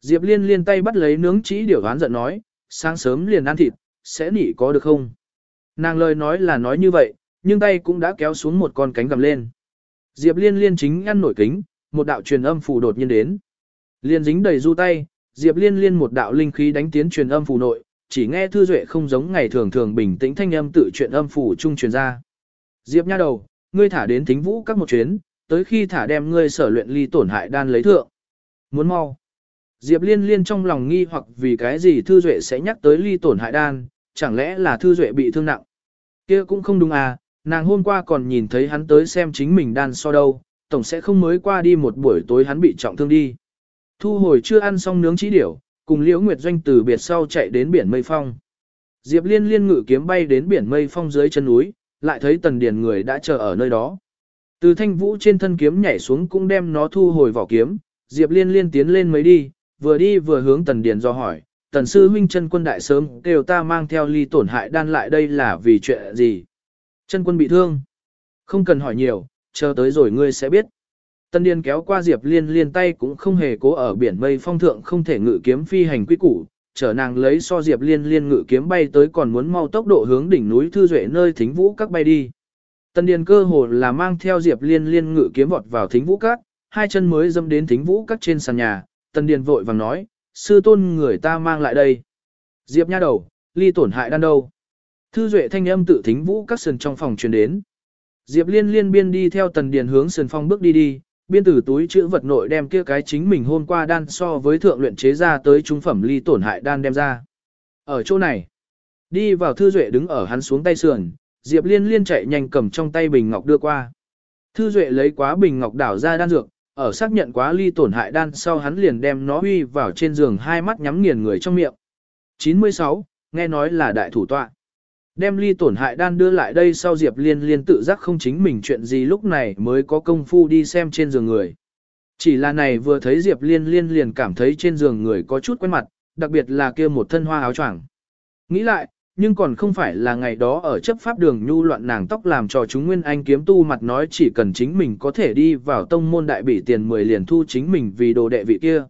Diệp Liên liên tay bắt lấy nướng chỉ điểu đoán giận nói, sáng sớm liền ăn thịt, sẽ nỉ có được không? Nàng lời nói là nói như vậy, nhưng tay cũng đã kéo xuống một con cánh gầm lên. Diệp Liên liên chính ăn nổi kính, một đạo truyền âm phù đột nhiên đến. Liên dính đầy du tay, Diệp Liên liên một đạo linh khí đánh tiến truyền âm phù nội, chỉ nghe thư duệ không giống ngày thường thường bình tĩnh thanh âm tự truyền âm phủ trung truyền ra. Diệp nha đầu, ngươi thả đến thính vũ các một chuyến, tới khi thả đem ngươi sở luyện ly tổn hại đan lấy thượng. Muốn mau. Diệp liên liên trong lòng nghi hoặc vì cái gì thư duệ sẽ nhắc tới ly tổn hại đan, chẳng lẽ là thư duệ bị thương nặng. kia cũng không đúng à, nàng hôm qua còn nhìn thấy hắn tới xem chính mình đan so đâu, tổng sẽ không mới qua đi một buổi tối hắn bị trọng thương đi. Thu hồi chưa ăn xong nướng trí điểu, cùng Liễu Nguyệt Doanh từ biệt sau chạy đến biển Mây Phong. Diệp Liên liên ngự kiếm bay đến biển Mây Phong dưới chân núi, lại thấy Tần Điền người đã chờ ở nơi đó. Từ thanh vũ trên thân kiếm nhảy xuống cũng đem nó thu hồi vỏ kiếm, Diệp Liên liên tiến lên mấy đi, vừa đi vừa hướng Tần Điền do hỏi, Tần sư huynh chân quân đại sớm đều ta mang theo ly tổn hại đan lại đây là vì chuyện gì? Chân quân bị thương. Không cần hỏi nhiều, chờ tới rồi ngươi sẽ biết. Tân Điền kéo qua Diệp Liên liên tay cũng không hề cố ở biển mây phong thượng không thể ngự kiếm phi hành quy củ, chở nàng lấy so Diệp Liên liên ngự kiếm bay tới còn muốn mau tốc độ hướng đỉnh núi Thư Duệ nơi thính vũ các bay đi. Tân Điền cơ hồ là mang theo Diệp Liên liên ngự kiếm vọt vào thính vũ các, hai chân mới dâm đến thính vũ các trên sàn nhà, Tân Điền vội vàng nói, sư tôn người ta mang lại đây. Diệp nha đầu, ly tổn hại đan đâu. Thư Duệ thanh âm tự thính vũ các sườn trong phòng truyền đến. Diệp Liên liên biên đi theo Tần Điền hướng sườn phong bước đi đi, biên từ túi chữ vật nội đem kia cái chính mình hôm qua đan so với thượng luyện chế ra tới trung phẩm ly tổn hại đan đem ra. Ở chỗ này, đi vào thư duệ đứng ở hắn xuống tay sườn, Diệp Liên liên chạy nhanh cầm trong tay bình ngọc đưa qua. Thư duệ lấy quá bình ngọc đảo ra đan dược, ở xác nhận quá ly tổn hại đan sau hắn liền đem nó huy vào trên giường hai mắt nhắm nghiền người trong miệng. 96, nghe nói là đại thủ tọa. Đem ly tổn hại đan đưa lại đây sau Diệp Liên liên tự giác không chính mình chuyện gì lúc này mới có công phu đi xem trên giường người. Chỉ là này vừa thấy Diệp Liên liên liền cảm thấy trên giường người có chút quen mặt, đặc biệt là kia một thân hoa áo choàng. Nghĩ lại, nhưng còn không phải là ngày đó ở chấp pháp đường nhu loạn nàng tóc làm cho chúng nguyên anh kiếm tu mặt nói chỉ cần chính mình có thể đi vào tông môn đại bị tiền 10 liền thu chính mình vì đồ đệ vị kia.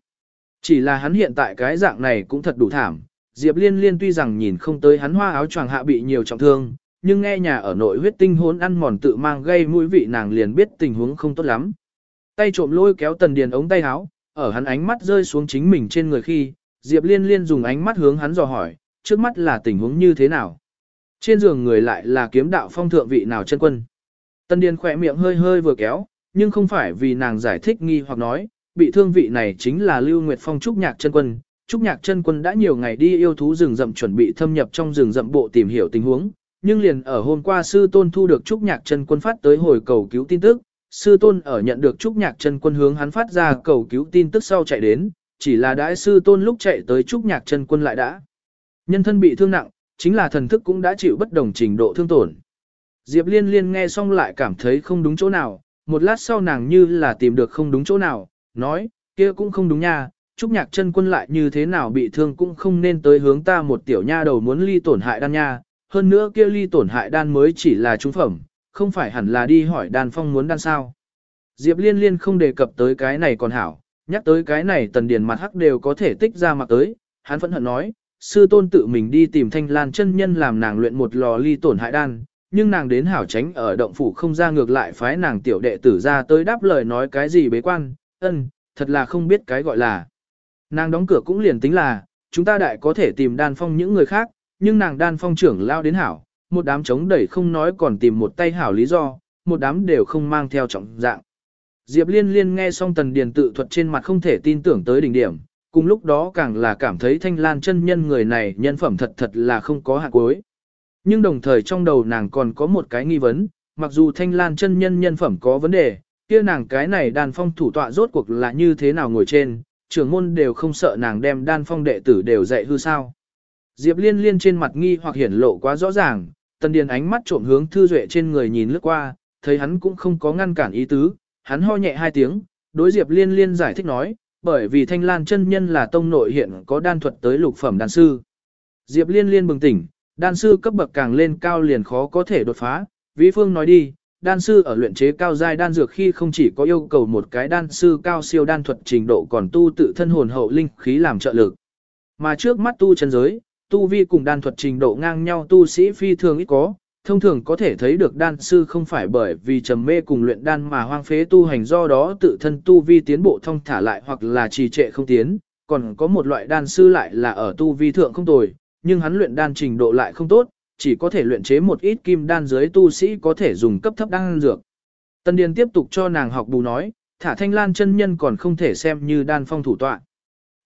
Chỉ là hắn hiện tại cái dạng này cũng thật đủ thảm, Diệp Liên Liên tuy rằng nhìn không tới hắn hoa áo choàng hạ bị nhiều trọng thương, nhưng nghe nhà ở nội huyết tinh hốn ăn mòn tự mang gây mũi vị nàng liền biết tình huống không tốt lắm. Tay trộm lôi kéo tần điền ống tay áo, ở hắn ánh mắt rơi xuống chính mình trên người khi, Diệp Liên Liên dùng ánh mắt hướng hắn dò hỏi, trước mắt là tình huống như thế nào. Trên giường người lại là kiếm đạo phong thượng vị nào chân quân. Tần điền khỏe miệng hơi hơi vừa kéo, nhưng không phải vì nàng giải thích nghi hoặc nói, bị thương vị này chính là Lưu Nguyệt Phong trúc nhạc chân quân, Trúc Nhạc chân quân đã nhiều ngày đi yêu thú rừng rậm chuẩn bị thâm nhập trong rừng rậm bộ tìm hiểu tình huống, nhưng liền ở hôm qua sư tôn thu được Trúc Nhạc chân quân phát tới hồi cầu cứu tin tức, sư tôn ở nhận được Trúc Nhạc chân quân hướng hắn phát ra cầu cứu tin tức sau chạy đến, chỉ là đại sư tôn lúc chạy tới Trúc Nhạc chân quân lại đã. Nhân thân bị thương nặng, chính là thần thức cũng đã chịu bất đồng trình độ thương tổn. Diệp Liên Liên nghe xong lại cảm thấy không đúng chỗ nào, một lát sau nàng như là tìm được không đúng chỗ nào, nói, kia cũng không đúng nha, Trúc Nhạc chân quân lại như thế nào bị thương cũng không nên tới hướng ta một tiểu nha đầu muốn ly tổn hại đan nha, hơn nữa kia ly tổn hại đan mới chỉ là trung phẩm, không phải hẳn là đi hỏi đan phong muốn đan sao. Diệp liên liên không đề cập tới cái này còn hảo, nhắc tới cái này tần điền mặt hắc đều có thể tích ra mặt tới, hắn phẫn hận nói, sư tôn tự mình đi tìm thanh lan chân nhân làm nàng luyện một lò ly tổn hại đan, nhưng nàng đến hảo tránh ở động phủ không ra ngược lại phái nàng tiểu đệ tử ra tới đáp lời nói cái gì bế quan, ân, thật là không biết cái gọi là. Nàng đóng cửa cũng liền tính là, chúng ta đại có thể tìm đan phong những người khác, nhưng nàng đan phong trưởng lao đến hảo, một đám chống đẩy không nói còn tìm một tay hảo lý do, một đám đều không mang theo trọng dạng. Diệp liên liên nghe xong tần điền tự thuật trên mặt không thể tin tưởng tới đỉnh điểm, cùng lúc đó càng là cảm thấy thanh lan chân nhân người này nhân phẩm thật thật là không có hạ cuối. Nhưng đồng thời trong đầu nàng còn có một cái nghi vấn, mặc dù thanh lan chân nhân nhân phẩm có vấn đề, kia nàng cái này đàn phong thủ tọa rốt cuộc là như thế nào ngồi trên, trưởng môn đều không sợ nàng đem đan phong đệ tử đều dạy hư sao. Diệp liên liên trên mặt nghi hoặc hiển lộ quá rõ ràng, tần điền ánh mắt trộm hướng thư duệ trên người nhìn lướt qua, thấy hắn cũng không có ngăn cản ý tứ, hắn ho nhẹ hai tiếng, đối Diệp liên liên giải thích nói, bởi vì thanh lan chân nhân là tông nội hiện có đan thuật tới lục phẩm đan sư. Diệp liên liên bừng tỉnh, đan sư cấp bậc càng lên cao liền khó có thể đột phá, Vĩ Phương nói đi, đan sư ở luyện chế cao giai đan dược khi không chỉ có yêu cầu một cái đan sư cao siêu đan thuật trình độ còn tu tự thân hồn hậu linh khí làm trợ lực. Mà trước mắt tu chân giới, tu vi cùng đan thuật trình độ ngang nhau tu sĩ phi thường ít có, thông thường có thể thấy được đan sư không phải bởi vì trầm mê cùng luyện đan mà hoang phế tu hành do đó tự thân tu vi tiến bộ thông thả lại hoặc là trì trệ không tiến, còn có một loại đan sư lại là ở tu vi thượng không tồi, nhưng hắn luyện đan trình độ lại không tốt, chỉ có thể luyện chế một ít kim đan dưới tu sĩ có thể dùng cấp thấp đan dược. Tân Điền tiếp tục cho nàng học bù nói, thả thanh lan chân nhân còn không thể xem như đan phong thủ tọa.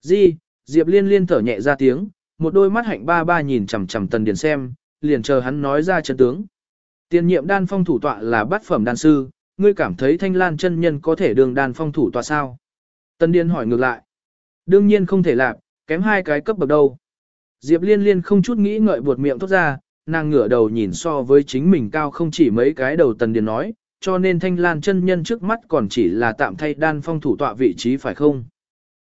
Di, Diệp liên liên thở nhẹ ra tiếng, một đôi mắt hạnh ba ba nhìn chằm chằm Tần Điền xem, liền chờ hắn nói ra chân tướng. Tiền nhiệm đan phong thủ tọa là bát phẩm đan sư, ngươi cảm thấy thanh lan chân nhân có thể đường đan phong thủ tọa sao? Tân Điền hỏi ngược lại. Đương nhiên không thể làm, kém hai cái cấp bậc đâu. Diệp liên liên không chút nghĩ ngợi buột miệng thốt ra, nàng ngửa đầu nhìn so với chính mình cao không chỉ mấy cái đầu tần điền nói, cho nên thanh lan chân nhân trước mắt còn chỉ là tạm thay đan phong thủ tọa vị trí phải không?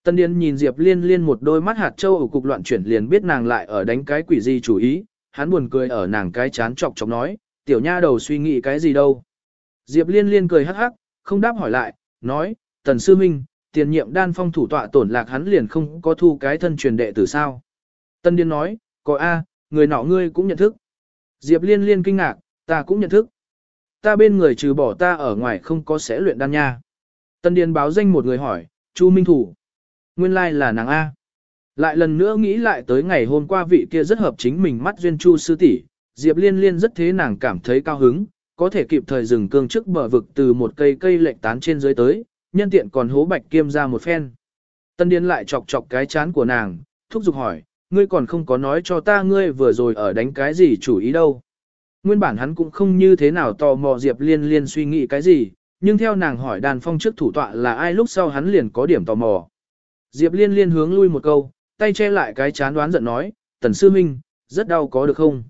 Tần điền nhìn Diệp liên liên một đôi mắt hạt châu ở cục loạn chuyển liền biết nàng lại ở đánh cái quỷ gì chủ ý, hắn buồn cười ở nàng cái chán chọc chọc nói, tiểu nha đầu suy nghĩ cái gì đâu. Diệp liên liên cười hắc hắc, không đáp hỏi lại, nói, tần sư minh, tiền nhiệm đan phong thủ tọa tổn lạc hắn liền không có thu cái thân truyền đệ từ sao. Tân điên nói, có A, người nọ ngươi cũng nhận thức. Diệp liên liên kinh ngạc, ta cũng nhận thức. Ta bên người trừ bỏ ta ở ngoài không có sẽ luyện đan nha. Tân Điền báo danh một người hỏi, Chu Minh Thủ. Nguyên lai like là nàng A. Lại lần nữa nghĩ lại tới ngày hôm qua vị kia rất hợp chính mình mắt duyên Chu sư tỷ, Diệp liên liên rất thế nàng cảm thấy cao hứng, có thể kịp thời dừng cương trước bờ vực từ một cây cây lệnh tán trên dưới tới, nhân tiện còn hố bạch kiêm ra một phen. Tân Điền lại chọc chọc cái chán của nàng, thúc giục hỏi, ngươi còn không có nói cho ta ngươi vừa rồi ở đánh cái gì chủ ý đâu. Nguyên bản hắn cũng không như thế nào tò mò Diệp Liên Liên suy nghĩ cái gì, nhưng theo nàng hỏi đàn phong trước thủ tọa là ai lúc sau hắn liền có điểm tò mò. Diệp Liên Liên hướng lui một câu, tay che lại cái chán đoán giận nói, tần sư minh, rất đau có được không?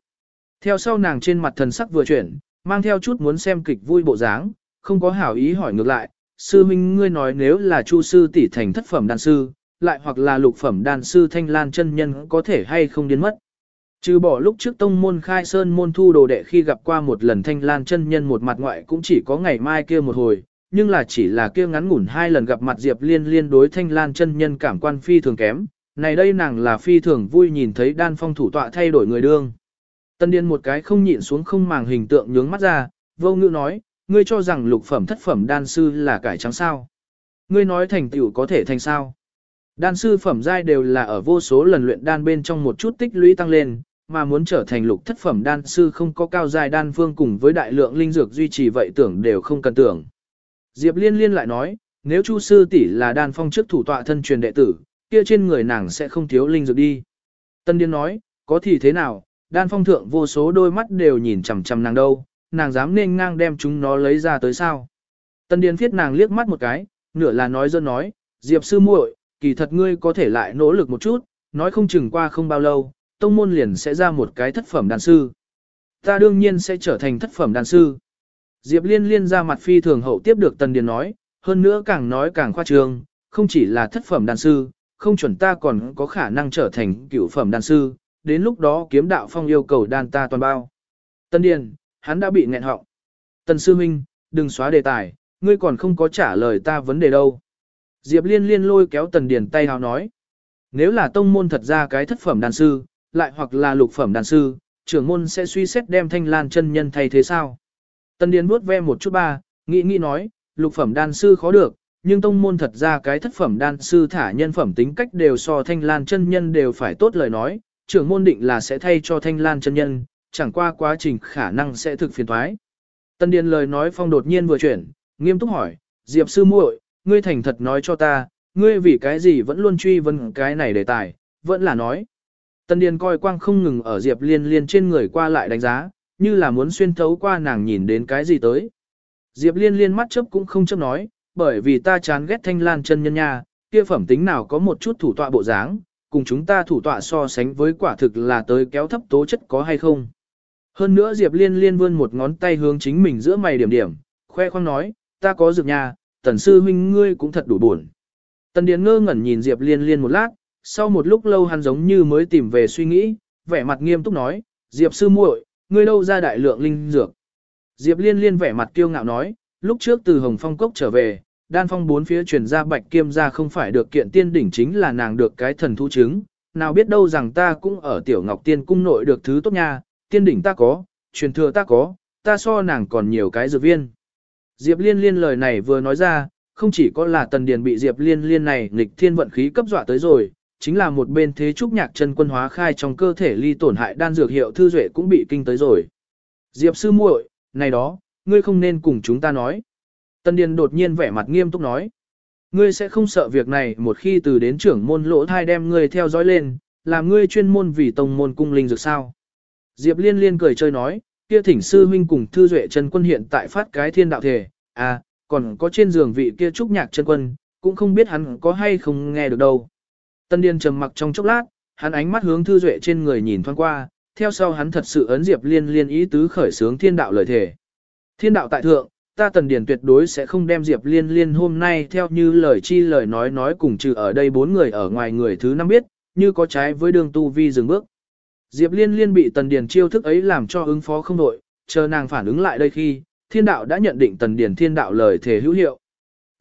Theo sau nàng trên mặt thần sắc vừa chuyển, mang theo chút muốn xem kịch vui bộ dáng, không có hảo ý hỏi ngược lại, sư minh ngươi nói nếu là chu sư tỷ thành thất phẩm đan sư, lại hoặc là lục phẩm đan sư thanh lan chân nhân có thể hay không điên mất. Trừ bỏ lúc trước tông môn khai sơn môn thu đồ đệ khi gặp qua một lần thanh lan chân nhân một mặt ngoại cũng chỉ có ngày mai kia một hồi, nhưng là chỉ là kia ngắn ngủn hai lần gặp mặt Diệp Liên liên đối thanh lan chân nhân cảm quan phi thường kém, này đây nàng là phi thường vui nhìn thấy đan phong thủ tọa thay đổi người đương. Tân điên một cái không nhịn xuống không màng hình tượng nhướng mắt ra, vô ngữ nói, ngươi cho rằng lục phẩm thất phẩm đan sư là cải trắng sao. Ngươi nói thành tựu có thể thành sao. Đan sư phẩm giai đều là ở vô số lần luyện đan bên trong một chút tích lũy tăng lên, mà muốn trở thành lục thất phẩm đan sư không có cao giai đan phương cùng với đại lượng linh dược duy trì vậy tưởng đều không cần tưởng. Diệp Liên Liên lại nói, nếu Chu sư tỷ là đan phong trước thủ tọa thân truyền đệ tử, kia trên người nàng sẽ không thiếu linh dược đi. Tân Điên nói, có thì thế nào, đan phong thượng vô số đôi mắt đều nhìn chằm chằm nàng đâu, nàng dám nên ngang đem chúng nó lấy ra tới sao. Tân Điên viết nàng liếc mắt một cái, nửa là nói dơ nói, Diệp sư muội, kỳ thật ngươi có thể lại nỗ lực một chút, nói không chừng qua không bao lâu, tông môn liền sẽ ra một cái thất phẩm đan sư. Ta đương nhiên sẽ trở thành thất phẩm đan sư. Diệp liên liên ra mặt phi thường hậu tiếp được Tần Điền nói, hơn nữa càng nói càng khoa trương, không chỉ là thất phẩm đan sư, không chuẩn ta còn có khả năng trở thành cửu phẩm đan sư, đến lúc đó kiếm đạo phong yêu cầu đan ta toàn bao. Tần Điền, hắn đã bị nghẹn họng. Tần Sư Minh, đừng xóa đề tài, ngươi còn không có trả lời ta vấn đề đâu. Diệp liên liên lôi kéo Tần Điền tay hào nói. Nếu là tông môn thật ra cái thất phẩm đan sư, lại hoặc là lục phẩm đan sư, trưởng môn sẽ suy xét đem thanh lan chân nhân thay thế sao? Tần Điền vuốt ve một chút ba, nghĩ nghĩ nói, lục phẩm đan sư khó được, nhưng tông môn thật ra cái thất phẩm đan sư thả nhân phẩm tính cách đều so thanh lan chân nhân đều phải tốt lời nói, trưởng môn định là sẽ thay cho thanh lan chân nhân, chẳng qua quá trình khả năng sẽ thực phiền thoái. Tân Điền lời nói phong đột nhiên vừa chuyển, nghiêm túc hỏi, Diệp sư muội, ngươi thành thật nói cho ta, ngươi vì cái gì vẫn luôn truy vấn cái này đề tài, vẫn là nói. Tân Điền coi quang không ngừng ở Diệp Liên Liên trên người qua lại đánh giá, như là muốn xuyên thấu qua nàng nhìn đến cái gì tới. Diệp Liên Liên mắt chớp cũng không chớp nói, bởi vì ta chán ghét thanh lan chân nhân nha, kia phẩm tính nào có một chút thủ tọa bộ dáng, cùng chúng ta thủ tọa so sánh với quả thực là tới kéo thấp tố chất có hay không. Hơn nữa Diệp Liên Liên vươn một ngón tay hướng chính mình giữa mày điểm điểm, khoe khoang nói, ta có dược nha, tần sư huynh ngươi cũng thật đủ buồn. Tần Điền ngơ ngẩn nhìn Diệp Liên Liên một lát, sau một lúc lâu hắn giống như mới tìm về suy nghĩ, vẻ mặt nghiêm túc nói, Diệp sư muội, ngươi đâu ra đại lượng linh dược. Diệp liên liên vẻ mặt kiêu ngạo nói, lúc trước từ Hồng Phong Cốc trở về, đan phong bốn phía truyền ra bạch kiêm ra không phải được kiện tiên đỉnh chính là nàng được cái thần thu chứng, nào biết đâu rằng ta cũng ở tiểu ngọc tiên cung nội được thứ tốt nha, tiên đỉnh ta có, truyền thừa ta có, ta so nàng còn nhiều cái dược viên. Diệp liên liên lời này vừa nói ra, không chỉ có là tần điền bị Diệp liên liên này nghịch thiên vận khí cấp dọa tới rồi, chính là một bên thế trúc nhạc chân quân hóa khai trong cơ thể ly tổn hại đan dược hiệu thư duệ cũng bị kinh tới rồi. Diệp sư muội, này đó, ngươi không nên cùng chúng ta nói. Tần Điền đột nhiên vẻ mặt nghiêm túc nói. Ngươi sẽ không sợ việc này một khi từ đến trưởng môn lỗ thai đem ngươi theo dõi lên, làm ngươi chuyên môn vì tông môn cung linh dược sao. Diệp liên liên cười chơi nói, kia thỉnh sư huynh cùng thư duệ chân quân hiện tại phát cái thiên đạo thể, à, còn có trên giường vị kia trúc nhạc chân quân, cũng không biết hắn có hay không nghe được đâu. Tân Điền trầm mặc trong chốc lát, hắn ánh mắt hướng Thư Duệ trên người nhìn thoáng qua, theo sau hắn thật sự ấn Diệp Liên Liên ý tứ khởi sướng thiên đạo lời thể. Thiên đạo tại thượng, ta Tần Điền tuyệt đối sẽ không đem Diệp Liên Liên hôm nay theo như lời chi lời nói nói cùng trừ ở đây bốn người ở ngoài người thứ năm biết, như có trái với đường tu vi dừng bước. Diệp Liên Liên bị Tần Điền chiêu thức ấy làm cho ứng phó không đội, chờ nàng phản ứng lại đây khi, thiên đạo đã nhận định Tần Điền thiên đạo lời thể hữu hiệu.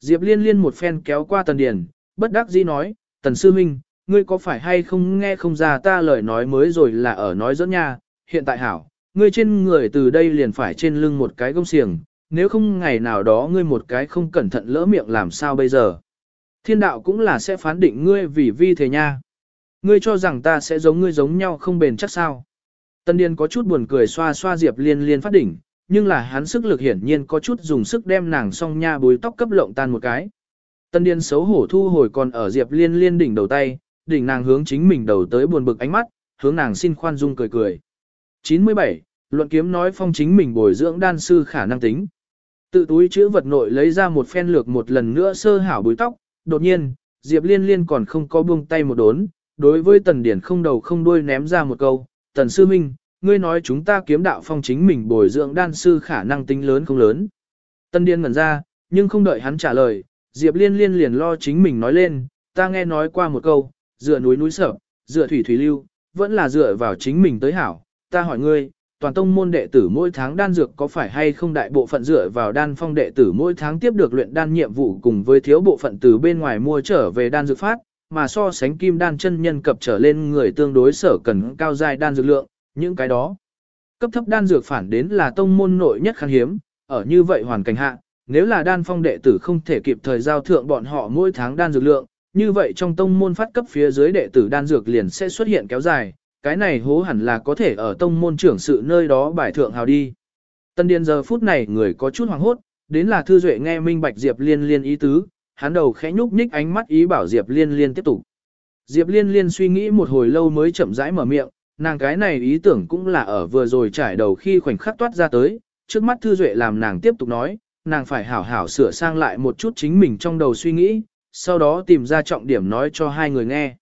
Diệp Liên Liên một phen kéo qua Tần Điền, bất đắc dĩ nói, Tần Sư Minh, ngươi có phải hay không nghe không ra ta lời nói mới rồi là ở nói dẫn nha, hiện tại hảo, ngươi trên người từ đây liền phải trên lưng một cái gông xiềng, nếu không ngày nào đó ngươi một cái không cẩn thận lỡ miệng làm sao bây giờ. Thiên đạo cũng là sẽ phán định ngươi vì vi thế nha. Ngươi cho rằng ta sẽ giống ngươi giống nhau không bền chắc sao. Tân Điền có chút buồn cười xoa xoa Diệp Liên Liên phát đỉnh, nhưng là hắn sức lực hiển nhiên có chút dùng sức đem nàng song nha bùi tóc cấp lộng tan một cái. Tân Điền xấu hổ thu hồi còn ở Diệp Liên Liên đỉnh đầu tay, đỉnh nàng hướng chính mình đầu tới buồn bực ánh mắt, hướng nàng xin khoan dung cười cười. 97. Luận kiếm nói phong chính mình bồi dưỡng đan sư khả năng tính. Tự túi chữ vật nội lấy ra một phen lược một lần nữa sơ hảo bùi tóc, đột nhiên, Diệp Liên Liên còn không có buông tay một đốn, đối với tần điển không đầu không đuôi ném ra một câu, tần sư minh, ngươi nói chúng ta kiếm đạo phong chính mình bồi dưỡng đan sư khả năng tính lớn không lớn. Tần điển ngẩn ra, nhưng không đợi hắn trả lời, Diệp liên liên liền lo chính mình nói lên, ta nghe nói qua một câu, dựa núi núi sở, dựa thủy thủy lưu, vẫn là dựa vào chính mình tới hảo, ta hỏi ngươi, toàn tông môn đệ tử mỗi tháng đan dược có phải hay không đại bộ phận dựa vào đan phong đệ tử mỗi tháng tiếp được luyện đan nhiệm vụ cùng với thiếu bộ phận từ bên ngoài mua trở về đan dược phát, mà so sánh kim đan chân nhân cập trở lên người tương đối sở cần cao dài đan dược lượng, những cái đó. Cấp thấp đan dược phản đến là tông môn nội nhất khan hiếm, ở như vậy hoàn cảnh hạ, nếu là đan phong đệ tử không thể kịp thời giao thượng bọn họ mỗi tháng đan dược lượng, như vậy trong tông môn phát cấp phía dưới đệ tử đan dược liền sẽ xuất hiện kéo dài, cái này hố hẳn là có thể ở tông môn trưởng sự nơi đó bài thượng hào đi. Tân Điền giờ phút này người có chút hoàng hốt, đến là Thư Duệ nghe minh bạch Diệp Liên Liên ý tứ, hắn đầu khẽ nhúc nhích ánh mắt ý bảo Diệp Liên Liên tiếp tục. Diệp Liên Liên suy nghĩ một hồi lâu mới chậm rãi mở miệng, nàng cái này ý tưởng cũng là ở vừa rồi trải đầu khi khoảnh khắc toát ra tới, trước mắt Thư Duệ làm nàng tiếp tục nói, nàng phải hảo hảo sửa sang lại một chút chính mình trong đầu suy nghĩ, sau đó tìm ra trọng điểm nói cho hai người nghe.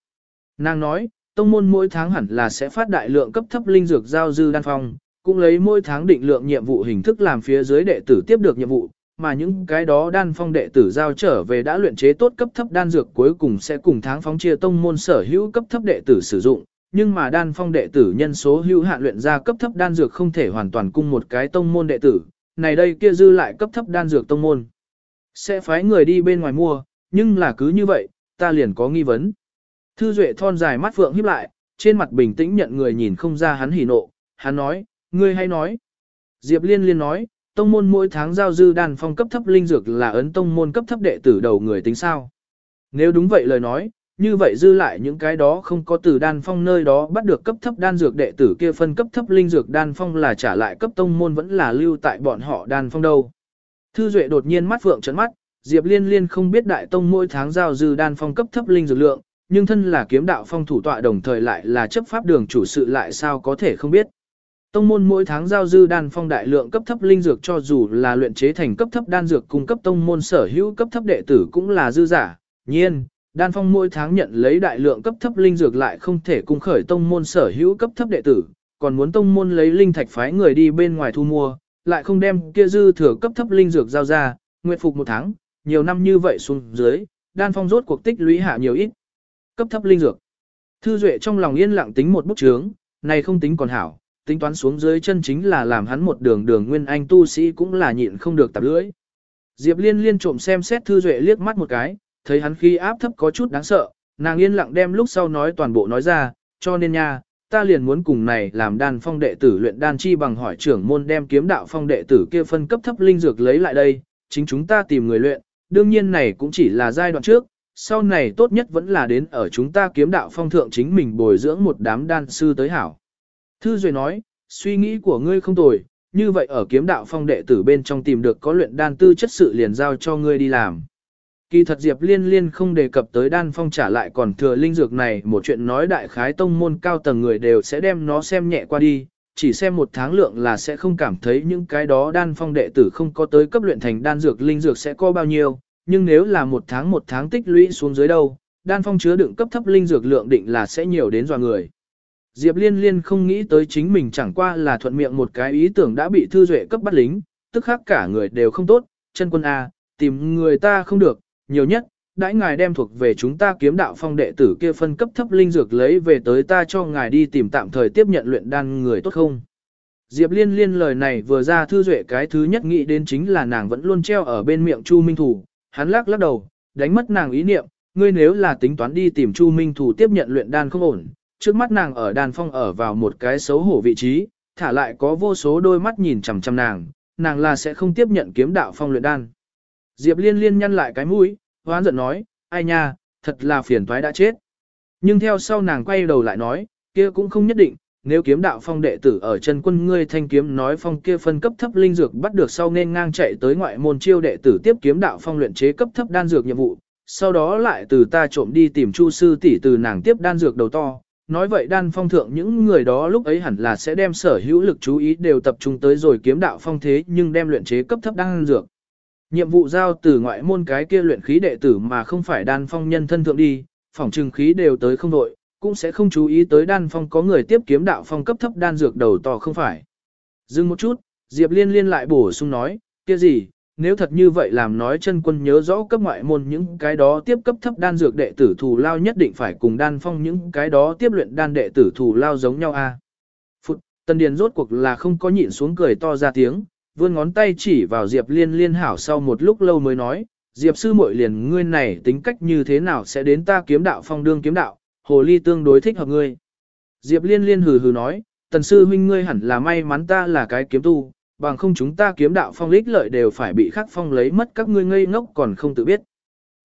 Nàng nói, tông môn mỗi tháng hẳn là sẽ phát đại lượng cấp thấp linh dược giao dư đan phong, cũng lấy mỗi tháng định lượng nhiệm vụ hình thức làm phía dưới đệ tử tiếp được nhiệm vụ, mà những cái đó đan phong đệ tử giao trở về đã luyện chế tốt cấp thấp đan dược cuối cùng sẽ cùng tháng phóng chia tông môn sở hữu cấp thấp đệ tử sử dụng, nhưng mà đan phong đệ tử nhân số hữu hạn luyện ra cấp thấp đan dược không thể hoàn toàn cung một cái tông môn đệ tử, này đây kia dư lại cấp thấp đan dược tông môn. Sẽ phái người đi bên ngoài mua, nhưng là cứ như vậy, ta liền có nghi vấn. Thư Duệ thon dài mắt phượng híp lại, trên mặt bình tĩnh nhận người nhìn không ra hắn hỉ nộ, hắn nói, ngươi hay nói. Diệp Liên Liên nói, tông môn mỗi tháng giao dư đan phong cấp thấp linh dược là ấn tông môn cấp thấp đệ tử đầu người tính sao. Nếu đúng vậy lời nói, như vậy dư lại những cái đó không có từ đan phong nơi đó bắt được cấp thấp đan dược đệ tử kia phân cấp thấp linh dược đan phong là trả lại cấp tông môn vẫn là lưu tại bọn họ đan phong đâu. Thư Duệ đột nhiên mắt phượng trấn mắt, Diệp Liên Liên không biết đại tông mỗi tháng giao dư đan phong cấp thấp linh dược lượng, nhưng thân là kiếm đạo phong thủ tọa đồng thời lại là chấp pháp đường chủ sự lại sao có thể không biết. Tông môn mỗi tháng giao dư đan phong đại lượng cấp thấp linh dược cho dù là luyện chế thành cấp thấp đan dược cung cấp tông môn sở hữu cấp thấp đệ tử cũng là dư giả. Nhiên, đan phong mỗi tháng nhận lấy đại lượng cấp thấp linh dược lại không thể cung khởi tông môn sở hữu cấp thấp đệ tử, còn muốn tông môn lấy linh thạch phái người đi bên ngoài thu mua, lại không đem kia dư thừa cấp thấp linh dược giao ra, nguyện phục một tháng, nhiều năm như vậy xuống dưới, đan phong rốt cuộc tích lũy hạ nhiều ít. Cấp thấp linh dược. Thư Duệ trong lòng yên lặng tính một bút chướng, này không tính còn hảo, tính toán xuống dưới chân chính là làm hắn một đường đường nguyên anh tu sĩ cũng là nhịn không được tập lưỡi. Diệp Liên liên trộm xem xét Thư Duệ liếc mắt một cái, thấy hắn khi áp thấp có chút đáng sợ, nàng yên lặng đem lúc sau nói toàn bộ nói ra, cho nên nha, ta liền muốn cùng này làm đan phong đệ tử luyện đan chi bằng hỏi trưởng môn đem kiếm đạo phong đệ tử kia phân cấp thấp linh dược lấy lại đây, chính chúng ta tìm người luyện, đương nhiên này cũng chỉ là giai đoạn trước, sau này tốt nhất vẫn là đến ở chúng ta kiếm đạo phong thượng chính mình bồi dưỡng một đám đan sư tới hảo. Thư Duệ nói, suy nghĩ của ngươi không tồi, như vậy ở kiếm đạo phong đệ tử bên trong tìm được có luyện đan tư chất sự liền giao cho ngươi đi làm. Kỳ thật Diệp Liên Liên không đề cập tới đan phong trả lại còn thừa linh dược này một chuyện nói đại khái tông môn cao tầng người đều sẽ đem nó xem nhẹ qua đi, chỉ xem một tháng lượng là sẽ không cảm thấy những cái đó đan phong đệ tử không có tới cấp luyện thành đan dược linh dược sẽ có bao nhiêu, nhưng nếu là một tháng một tháng tích lũy xuống dưới đâu, đan phong chứa đựng cấp thấp linh dược lượng định là sẽ nhiều đến dò người. Diệp Liên Liên không nghĩ tới chính mình chẳng qua là thuận miệng một cái ý tưởng đã bị thư duệ cấp bắt lính, tức khác cả người đều không tốt, chân quân A, tìm người ta không được, nhiều nhất, đãi ngài đem thuộc về chúng ta kiếm đạo phong đệ tử kia phân cấp thấp linh dược lấy về tới ta cho ngài đi tìm tạm thời tiếp nhận luyện đan người tốt không. Diệp Liên Liên lời này vừa ra thư duệ cái thứ nhất nghĩ đến chính là nàng vẫn luôn treo ở bên miệng Chu Minh Thủ, hắn lắc lắc đầu, đánh mất nàng ý niệm, ngươi nếu là tính toán đi tìm Chu Minh Thủ tiếp nhận luyện đan không ổn, trước mắt nàng ở đàn phong ở vào một cái xấu hổ vị trí, thả lại có vô số đôi mắt nhìn chằm chằm nàng, nàng là sẽ không tiếp nhận kiếm đạo phong luyện đan. Diệp Liên Liên nhăn lại cái mũi, hoán giận nói, ai nha, thật là phiền toái đã chết. Nhưng theo sau nàng quay đầu lại nói, kia cũng không nhất định, nếu kiếm đạo phong đệ tử ở chân quân ngươi thanh kiếm nói phong kia phân cấp thấp linh dược bắt được sau nên ngang chạy tới ngoại môn chiêu đệ tử tiếp kiếm đạo phong luyện chế cấp thấp đan dược nhiệm vụ, sau đó lại từ ta trộm đi tìm chu sư tỷ từ nàng tiếp đan dược đầu to. Nói vậy đan phong thượng những người đó lúc ấy hẳn là sẽ đem sở hữu lực chú ý đều tập trung tới rồi kiếm đạo phong thế nhưng đem luyện chế cấp thấp đan dược. Nhiệm vụ giao từ ngoại môn cái kia luyện khí đệ tử mà không phải đan phong nhân thân thượng đi, phòng trừng khí đều tới không đội, cũng sẽ không chú ý tới đan phong có người tiếp kiếm đạo phong cấp thấp đan dược đầu to không phải. Dừng một chút, Diệp Liên liên lại bổ sung nói, kia gì, nếu thật như vậy làm nói chân quân nhớ rõ cấp ngoại môn những cái đó tiếp cấp thấp đan dược đệ tử thù lao nhất định phải cùng đan phong những cái đó tiếp luyện đan đệ tử thù lao giống nhau a. À? Phụt, Tân Điền rốt cuộc là không có nhịn xuống cười to ra tiếng, vươn ngón tay chỉ vào Diệp Liên liên hảo sau một lúc lâu mới nói, Diệp sư muội liền ngươi này tính cách như thế nào sẽ đến ta kiếm đạo phong đương kiếm đạo, hồ ly tương đối thích hợp ngươi. Diệp liên liên hừ hừ nói, tần sư huynh ngươi hẳn là may mắn ta là cái kiếm tu, bằng không chúng ta kiếm đạo phong lích lợi đều phải bị khắc phong lấy mất các ngươi ngây ngốc còn không tự biết.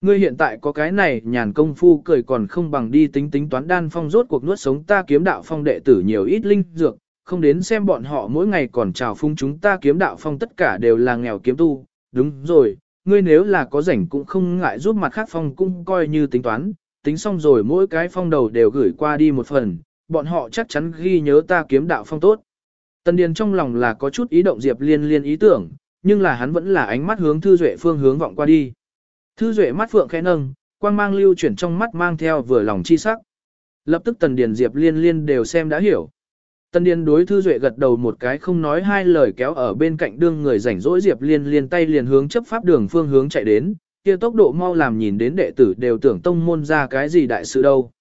Ngươi hiện tại có cái này nhàn công phu cười còn không bằng đi tính tính toán đan phong rốt cuộc nuốt sống ta kiếm đạo phong đệ tử nhiều ít linh dược, không đến xem bọn họ mỗi ngày còn chào phung chúng ta kiếm đạo phong tất cả đều là nghèo kiếm tu, đúng rồi, ngươi nếu là có rảnh cũng không ngại giúp mặt khác phong cũng coi như tính toán, tính xong rồi mỗi cái phong đầu đều gửi qua đi một phần, bọn họ chắc chắn ghi nhớ ta kiếm đạo phong tốt. Tần Điền trong lòng là có chút ý động Diệp Liên Liên ý tưởng, nhưng là hắn vẫn là ánh mắt hướng Thư Duệ phương hướng vọng qua đi. Thư Duệ mắt phượng khẽ nâng, quang mang lưu chuyển trong mắt mang theo vừa lòng chi sắc. Lập tức Tần Điền Diệp Liên Liên đều xem đã hiểu. Tần Điền đối Thư Duệ gật đầu một cái không nói hai lời kéo ở bên cạnh đương người rảnh rỗi Diệp Liên Liên tay liền hướng chấp pháp đường phương hướng chạy đến, kia tốc độ mau làm nhìn đến đệ tử đều tưởng tông môn ra cái gì đại sự đâu.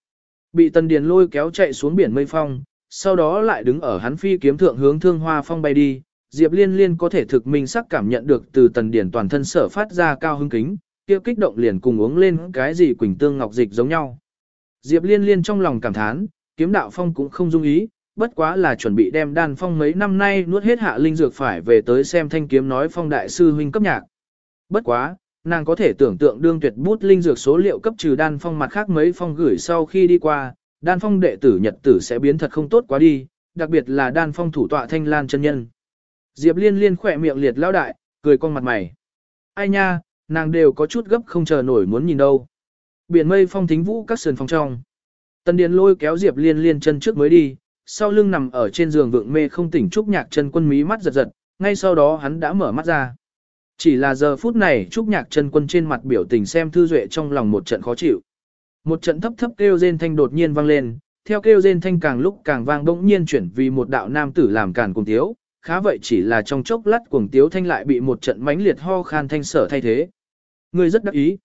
Bị Tần Điền lôi kéo chạy xuống biển mây phong, sau đó lại đứng ở hắn phi kiếm thượng hướng thương hoa phong bay đi, Diệp Liên Liên có thể thực minh sắc cảm nhận được từ Tần điển toàn thân sở phát ra cao hứng kính, kia kích động liền cùng uống lên cái gì quỳnh tương ngọc dịch giống nhau. Diệp Liên Liên trong lòng cảm thán, kiếm đạo phong cũng không dung ý, bất quá là chuẩn bị đem đan phong mấy năm nay nuốt hết hạ linh dược phải về tới xem thanh kiếm nói phong đại sư huynh cấp nhạc. Bất quá, nàng có thể tưởng tượng đương tuyệt bút linh dược số liệu cấp trừ đan phong mặt khác mấy phong gửi sau khi đi qua, đan phong đệ tử nhật tử sẽ biến thật không tốt quá đi, đặc biệt là đan phong thủ tọa thanh lan chân nhân. Diệp liên liên khỏe miệng liệt lao đại, cười con mặt mày. Ai nha, nàng đều có chút gấp không chờ nổi muốn nhìn đâu. Biển mây phong thính vũ các sườn phong trong. Tân Điền lôi kéo Diệp liên liên chân trước mới đi, sau lưng nằm ở trên giường vượng mê không tỉnh Trúc Nhạc chân quân mí mắt giật giật, ngay sau đó hắn đã mở mắt ra. Chỉ là giờ phút này Trúc Nhạc chân quân trên mặt biểu tình xem thư duệ trong lòng một trận khó chịu. Một trận thấp thấp kêu rên thanh đột nhiên vang lên, theo kêu rên thanh càng lúc càng vang bỗng nhiên chuyển vì một đạo nam tử làm càn cùng tiếu, khá vậy chỉ là trong chốc lát cuồng tiếu thanh lại bị một trận mãnh liệt ho khan thanh sở thay thế. Người rất đắc ý.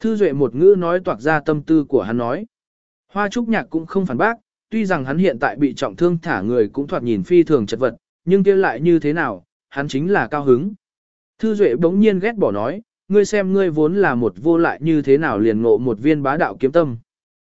Thư duệ một ngữ nói toạc ra tâm tư của hắn nói. Hoa trúc nhạc cũng không phản bác, tuy rằng hắn hiện tại bị trọng thương thả người cũng thoạt nhìn phi thường chật vật, nhưng kia lại như thế nào, hắn chính là cao hứng. Thư Duệ bỗng nhiên ghét bỏ nói, ngươi xem ngươi vốn là một vô lại như thế nào liền ngộ một viên bá đạo kiếm tâm.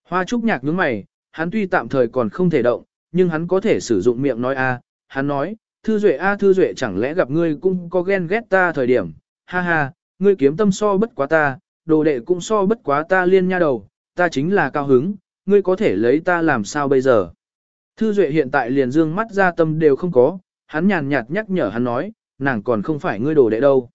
Hoa trúc nhạc nhướng mày, hắn tuy tạm thời còn không thể động, nhưng hắn có thể sử dụng miệng nói a. hắn nói, Thư Duệ a Thư Duệ chẳng lẽ gặp ngươi cũng có ghen ghét ta thời điểm, ha ha, ngươi kiếm tâm so bất quá ta, đồ đệ cũng so bất quá ta liên nha đầu, ta chính là cao hứng, ngươi có thể lấy ta làm sao bây giờ? Thư Duệ hiện tại liền dương mắt ra tâm đều không có, hắn nhàn nhạt nhắc nhở hắn nói, nàng còn không phải ngươi đồ đệ đâu.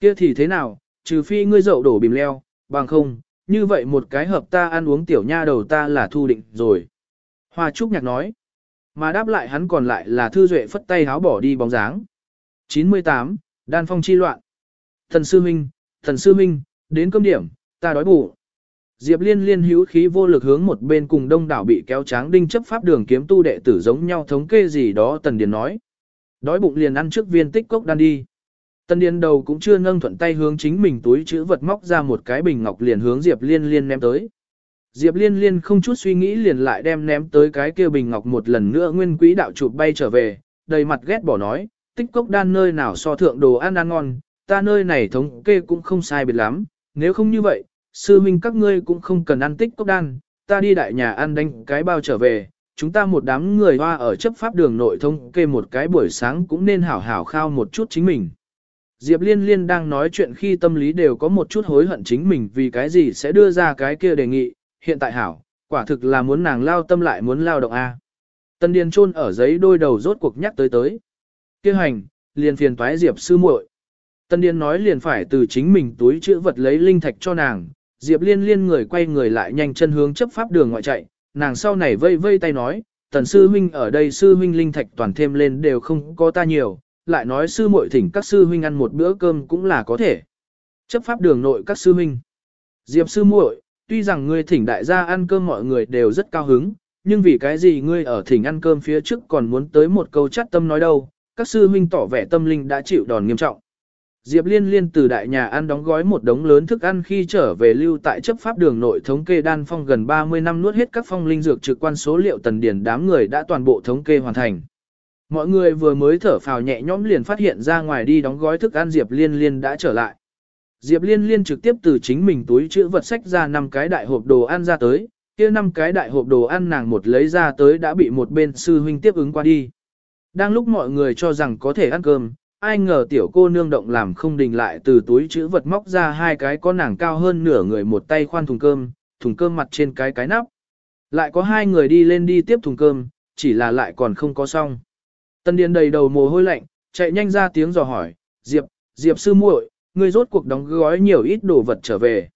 Kia thì thế nào, trừ phi ngươi dậu đổ bìm leo, bằng không, như vậy một cái hợp ta ăn uống tiểu nha đầu ta là thu định rồi. Hoa Trúc Nhạc nói, mà đáp lại hắn còn lại là Thư Duệ phất tay háo bỏ đi bóng dáng. 98. Đan phong chi loạn. Thần sư minh, thần sư minh, đến cơm điểm, ta đói bụng. Diệp Liên liên hữu khí vô lực hướng một bên cùng đông đảo bị kéo tráng đinh chấp pháp đường kiếm tu đệ tử giống nhau thống kê gì đó Tần Điền nói. Đói bụng liền ăn trước viên tích cốc đan đi. Tân Điền đầu cũng chưa nâng thuận tay hướng chính mình túi chữ vật móc ra một cái bình ngọc liền hướng Diệp Liên liên ném tới. Diệp Liên liên không chút suy nghĩ liền lại đem ném tới cái kia bình ngọc một lần nữa nguyên quỹ đạo chụp bay trở về, đầy mặt ghét bỏ nói, tích cốc đan nơi nào so thượng đồ ăn ăn ngon, ta nơi này thống kê cũng không sai biệt lắm, nếu không như vậy, sư minh các ngươi cũng không cần ăn tích cốc đan, ta đi đại nhà ăn đánh cái bao trở về, chúng ta một đám người hoa ở chấp pháp đường nội thống kê một cái buổi sáng cũng nên hảo hảo khao một chút chính mình. Diệp Liên Liên đang nói chuyện khi tâm lý đều có một chút hối hận chính mình vì cái gì sẽ đưa ra cái kia đề nghị, hiện tại hảo, quả thực là muốn nàng lao tâm lại muốn lao động A. Tân Điền chôn ở giấy đôi đầu rốt cuộc nhắc tới tới. Kia hành, liền phiền toái Diệp sư muội. Tân Điền nói liền phải từ chính mình túi chữ vật lấy linh thạch cho nàng, Diệp Liên Liên người quay người lại nhanh chân hướng chấp pháp đường ngoại chạy, nàng sau này vây vây tay nói, tần sư huynh ở đây sư huynh linh thạch toàn thêm lên đều không có ta nhiều, lại nói sư muội thỉnh các sư huynh ăn một bữa cơm cũng là có thể. Chấp pháp đường nội các sư huynh. Diệp sư muội, tuy rằng ngươi thỉnh đại gia ăn cơm mọi người đều rất cao hứng, nhưng vì cái gì ngươi ở thỉnh ăn cơm phía trước còn muốn tới một câu chắt tâm nói đâu, các sư huynh tỏ vẻ tâm linh đã chịu đòn nghiêm trọng. Diệp Liên Liên từ đại nhà ăn đóng gói một đống lớn thức ăn khi trở về lưu tại chấp pháp đường nội thống kê đan phong gần 30 năm nuốt hết các phong linh dược trực quan số liệu tần điển đám người đã toàn bộ thống kê hoàn thành. Mọi người vừa mới thở phào nhẹ nhõm liền phát hiện ra ngoài đi đóng gói thức ăn Diệp Liên Liên đã trở lại. Diệp Liên Liên trực tiếp từ chính mình túi chữ vật sách ra năm cái đại hộp đồ ăn ra tới, kia năm cái đại hộp đồ ăn nàng một lấy ra tới đã bị một bên sư huynh tiếp ứng qua đi. Đang lúc mọi người cho rằng có thể ăn cơm, ai ngờ tiểu cô nương động làm không đình lại từ túi chữ vật móc ra hai cái có nàng cao hơn nửa người một tay khoan thùng cơm, thùng cơm mặt trên cái cái nắp. Lại có hai người đi lên đi tiếp thùng cơm, chỉ là lại còn không có xong. Tân Điền đầy đầu mồ hôi lạnh, chạy nhanh ra tiếng dò hỏi, Diệp, Diệp sư muội, ngươi rốt cuộc đóng gói nhiều ít đồ vật trở về.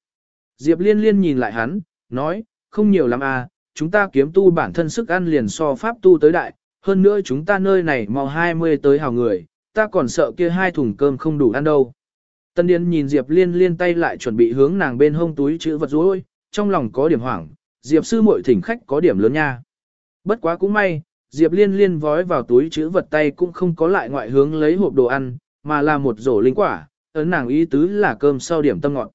Diệp liên liên nhìn lại hắn, nói, không nhiều lắm à, chúng ta kiếm tu bản thân sức ăn liền so pháp tu tới đại, hơn nữa chúng ta nơi này mau 20 tới hào người, ta còn sợ kia hai thùng cơm không đủ ăn đâu. Tân Điền nhìn Diệp Liên liên tay lại chuẩn bị hướng nàng bên hông túi chữ vật rối, trong lòng có điểm hoảng, Diệp sư muội thỉnh khách có điểm lớn nha. Bất quá cũng may, Diệp Liên liên vói vào túi chữ vật tay cũng không có lại ngoại hướng lấy hộp đồ ăn, mà là một rổ linh quả, ấn nàng ý tứ là cơm sau điểm tâm ngọt.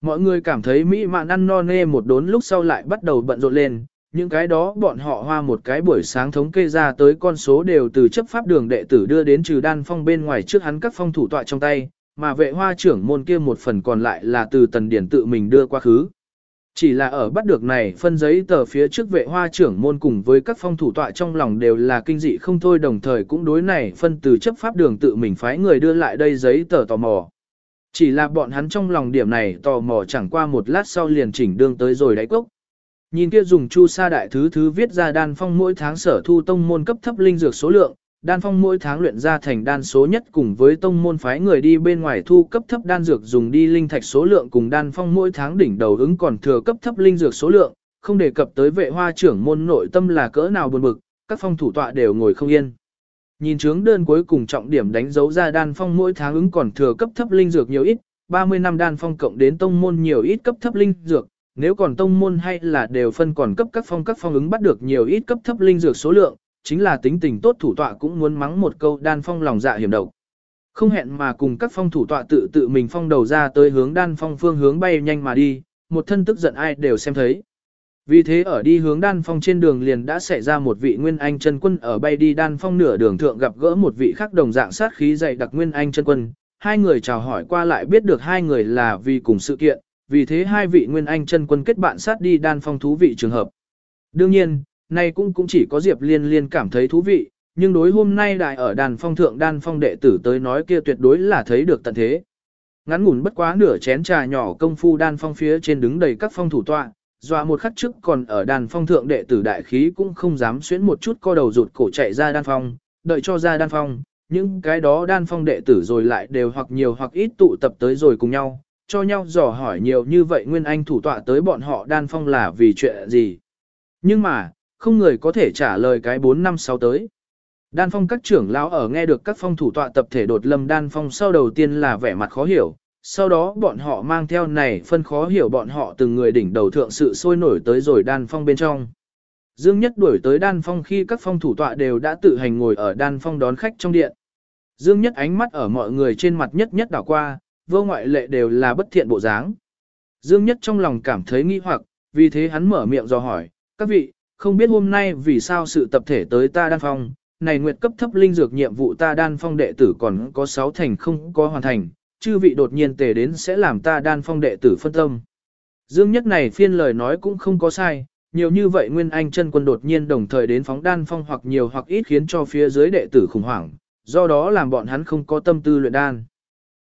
Mọi người cảm thấy mỹ mạn ăn no nê một đốn lúc sau lại bắt đầu bận rộn lên, những cái đó bọn họ hoa một cái buổi sáng thống kê ra tới con số đều từ chấp pháp đường đệ tử đưa đến trừ đan phong bên ngoài trước hắn các phong thủ tọa trong tay, mà vệ hoa trưởng môn kia một phần còn lại là từ tần điển tự mình đưa qua khứ. Chỉ là ở bắt được này phân giấy tờ phía trước vệ hoa trưởng môn cùng với các phong thủ tọa trong lòng đều là kinh dị không thôi đồng thời cũng đối này phân từ chấp pháp đường tự mình phái người đưa lại đây giấy tờ tò mò. Chỉ là bọn hắn trong lòng điểm này tò mò chẳng qua một lát sau liền chỉnh đương tới rồi đáy cốc. Nhìn kia dùng chu sa đại thứ thứ viết ra đan phong mỗi tháng sở thu tông môn cấp thấp linh dược số lượng, đan phong mỗi tháng luyện ra thành đan số nhất cùng với tông môn phái người đi bên ngoài thu cấp thấp đan dược dùng đi linh thạch số lượng cùng đan phong mỗi tháng đỉnh đầu ứng còn thừa cấp thấp linh dược số lượng, không đề cập tới vệ hoa trưởng môn nội tâm là cỡ nào buồn bực, các phong thủ tọa đều ngồi không yên. Nhìn chướng đơn cuối cùng trọng điểm đánh dấu ra đan phong mỗi tháng ứng còn thừa cấp thấp linh dược nhiều ít, 30 năm đan phong cộng đến tông môn nhiều ít cấp thấp linh dược, nếu còn tông môn hay là đều phân còn cấp các phong các phong ứng bắt được nhiều ít cấp thấp linh dược số lượng, chính là tính tình tốt thủ tọa cũng muốn mắng một câu đan phong lòng dạ hiểm độc. Không hẹn mà cùng các phong thủ tọa tự tự mình phong đầu ra tới hướng đan phong phương hướng bay nhanh mà đi, một thân tức giận ai đều xem thấy. Vì thế ở đi hướng đan phong trên đường liền đã xảy ra một vị nguyên anh chân quân ở bay đi đan phong nửa đường thượng gặp gỡ một vị khác đồng dạng sát khí dày đặc nguyên anh chân quân. Hai người chào hỏi qua lại biết được hai người là vì cùng sự kiện, vì thế hai vị nguyên anh chân quân kết bạn sát đi đan phong thú vị trường hợp. Đương nhiên, nay cũng cũng chỉ có Diệp Liên Liên cảm thấy thú vị, nhưng đối hôm nay đại ở đàn phong thượng đan phong đệ tử tới nói kia tuyệt đối là thấy được tận thế. Ngắn ngủn bất quá nửa chén trà nhỏ công phu đan phong phía trên đứng đầy các phong thủ tọa, dọa một khắc trước còn ở đàn phong thượng đệ tử đại khí cũng không dám xuyến một chút co đầu rụt cổ chạy ra đan phong, đợi cho ra đan phong, những cái đó đan phong đệ tử rồi lại đều hoặc nhiều hoặc ít tụ tập tới rồi cùng nhau, cho nhau dò hỏi nhiều như vậy Nguyên Anh thủ tọa tới bọn họ đan phong là vì chuyện gì. Nhưng mà, không người có thể trả lời cái 4 năm sau tới. Đan phong các trưởng lão ở nghe được các phong thủ tọa tập thể đột lâm đan phong sau đầu tiên là vẻ mặt khó hiểu, sau đó bọn họ mang theo này phân khó hiểu bọn họ từng người đỉnh đầu thượng sự sôi nổi tới rồi đan phong bên trong. Dương Nhất đuổi tới đan phong khi các phong thủ tọa đều đã tự hành ngồi ở đan phong đón khách trong điện. Dương Nhất ánh mắt ở mọi người trên mặt nhất nhất đảo qua, vô ngoại lệ đều là bất thiện bộ dáng. Dương Nhất trong lòng cảm thấy nghi hoặc, vì thế hắn mở miệng dò hỏi, các vị, không biết hôm nay vì sao sự tập thể tới ta đan phong, này nguyệt cấp thấp linh dược nhiệm vụ ta đan phong đệ tử còn có 6 thành không có hoàn thành, chư vị đột nhiên tề đến sẽ làm ta đan phong đệ tử phân tâm. Dương Nhất này phiên lời nói cũng không có sai, nhiều như vậy Nguyên Anh chân quân đột nhiên đồng thời đến phóng đan phong hoặc nhiều hoặc ít khiến cho phía dưới đệ tử khủng hoảng, do đó làm bọn hắn không có tâm tư luyện đan.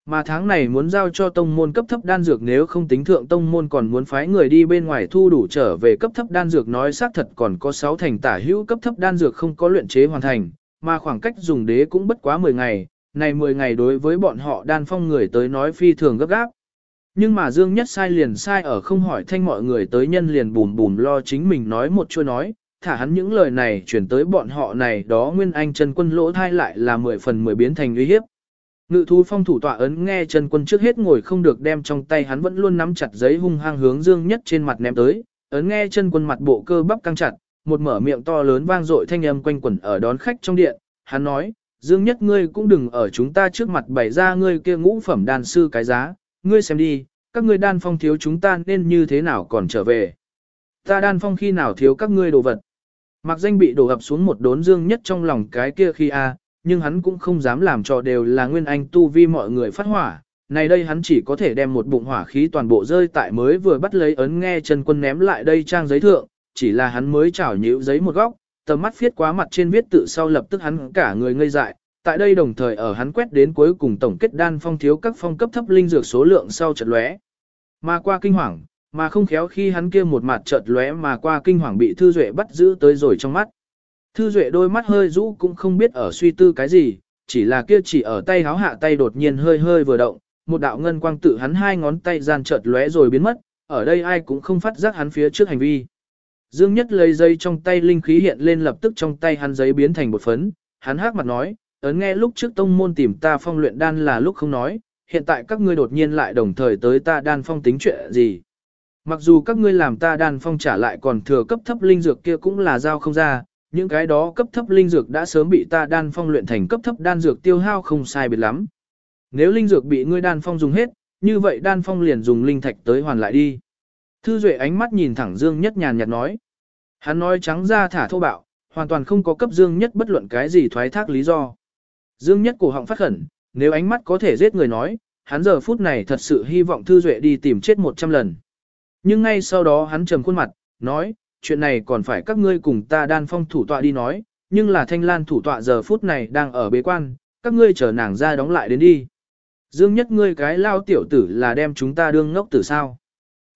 Mà tháng này muốn giao cho tông môn cấp thấp đan dược nếu không tính thượng tông môn còn muốn phái người đi bên ngoài thu đủ trở về cấp thấp đan dược nói xác thật còn có 6 thành tả hữu cấp thấp đan dược không có luyện chế hoàn thành, mà khoảng cách dùng đế cũng bất quá 10 ngày, này 10 ngày đối với bọn họ đan phong người tới nói phi thường gấp gáp. Nhưng mà Dương Nhất sai liền sai ở không hỏi thanh mọi người tới nhân liền bùm bùm lo chính mình nói một chua nói, thả hắn những lời này chuyển tới bọn họ này đó Nguyên Anh chân quân lỗ thai lại là 10 phần 10 biến thành uy hiếp. Ngự thú phong thủ tọa ấn nghe Trần Quân trước hết ngồi không được đem trong tay hắn vẫn luôn nắm chặt giấy hung hăng hướng Dương Nhất trên mặt ném tới, ấn nghe Trần quân mặt bộ cơ bắp căng chặt, một mở miệng to lớn vang dội thanh âm quanh quẩn ở đón khách trong điện, hắn nói, Dương Nhất ngươi cũng đừng ở chúng ta trước mặt bày ra ngươi kia ngũ phẩm đan sư cái giá, ngươi xem đi, các ngươi đan phong thiếu chúng ta nên như thế nào còn trở về. Ta đan phong khi nào thiếu các ngươi đồ vật. Mặc danh bị đổ ập xuống một đốn Dương Nhất trong lòng cái kia khi a, nhưng hắn cũng không dám làm cho đều là nguyên anh tu vi mọi người phát hỏa. Này đây hắn chỉ có thể đem một bụng hỏa khí toàn bộ rơi tại mới vừa bắt lấy ấn nghe chân quân ném lại đây trang giấy thượng, chỉ là hắn mới chảo nhíu giấy một góc, tầm mắt viết quá mặt trên viết tự sau lập tức hắn cả người ngây dại. Tại đây đồng thời ở hắn quét đến cuối cùng tổng kết đan phong thiếu các phong cấp thấp linh dược số lượng sau chợt lóe. Mà qua kinh hoàng, mà không khéo khi hắn kia một mặt chợt lóe mà qua kinh hoàng bị Thư Duệ bắt giữ tới rồi trong mắt. Thư Duệ đôi mắt hơi rũ cũng không biết ở suy tư cái gì, chỉ là kia chỉ ở tay háo hạ tay đột nhiên hơi hơi vừa động, một đạo ngân quang tự hắn hai ngón tay gian chợt lóe rồi biến mất, ở đây ai cũng không phát giác hắn phía trước hành vi. Dương Nhất lấy dây trong tay linh khí hiện lên lập tức trong tay hắn giấy biến thành một phấn, hắn hát mặt nói, ấn nghe lúc trước tông môn tìm ta phong luyện đan là lúc không nói, hiện tại các ngươi đột nhiên lại đồng thời tới ta đan phong tính chuyện gì. Mặc dù các ngươi làm ta đan phong trả lại còn thừa cấp thấp linh dược kia cũng là giao không ra, những cái đó cấp thấp linh dược đã sớm bị ta đan phong luyện thành cấp thấp đan dược tiêu hao không sai biệt lắm. Nếu linh dược bị ngươi đan phong dùng hết, như vậy đan phong liền dùng linh thạch tới hoàn lại đi. Thư Duệ ánh mắt nhìn thẳng Dương Nhất nhàn nhạt nói. Hắn nói trắng ra thả thô bạo, hoàn toàn không có cấp Dương Nhất bất luận cái gì thoái thác lý do. Dương Nhất cổ họng phát khẩn, nếu ánh mắt có thể giết người nói, hắn giờ phút này thật sự hy vọng Thư Duệ đi tìm chết 100 lần. Nhưng ngay sau đó hắn trầm khuôn mặt, nói, chuyện này còn phải các ngươi cùng ta đan phong thủ tọa đi nói, nhưng là thanh lan thủ tọa giờ phút này đang ở bế quan, các ngươi chờ nàng ra đóng lại đến đi. Dương nhất ngươi cái lao tiểu tử là đem chúng ta đương ngốc tử sao.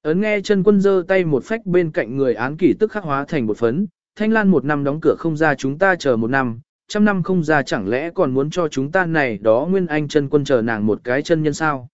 Ấn nghe chân quân giơ tay một phách bên cạnh người án kỷ tức khắc hóa thành một phấn, thanh lan một năm đóng cửa không ra chúng ta chờ một năm, trăm năm không ra chẳng lẽ còn muốn cho chúng ta này đó nguyên anh chân quân chờ nàng một cái chân nhân sao.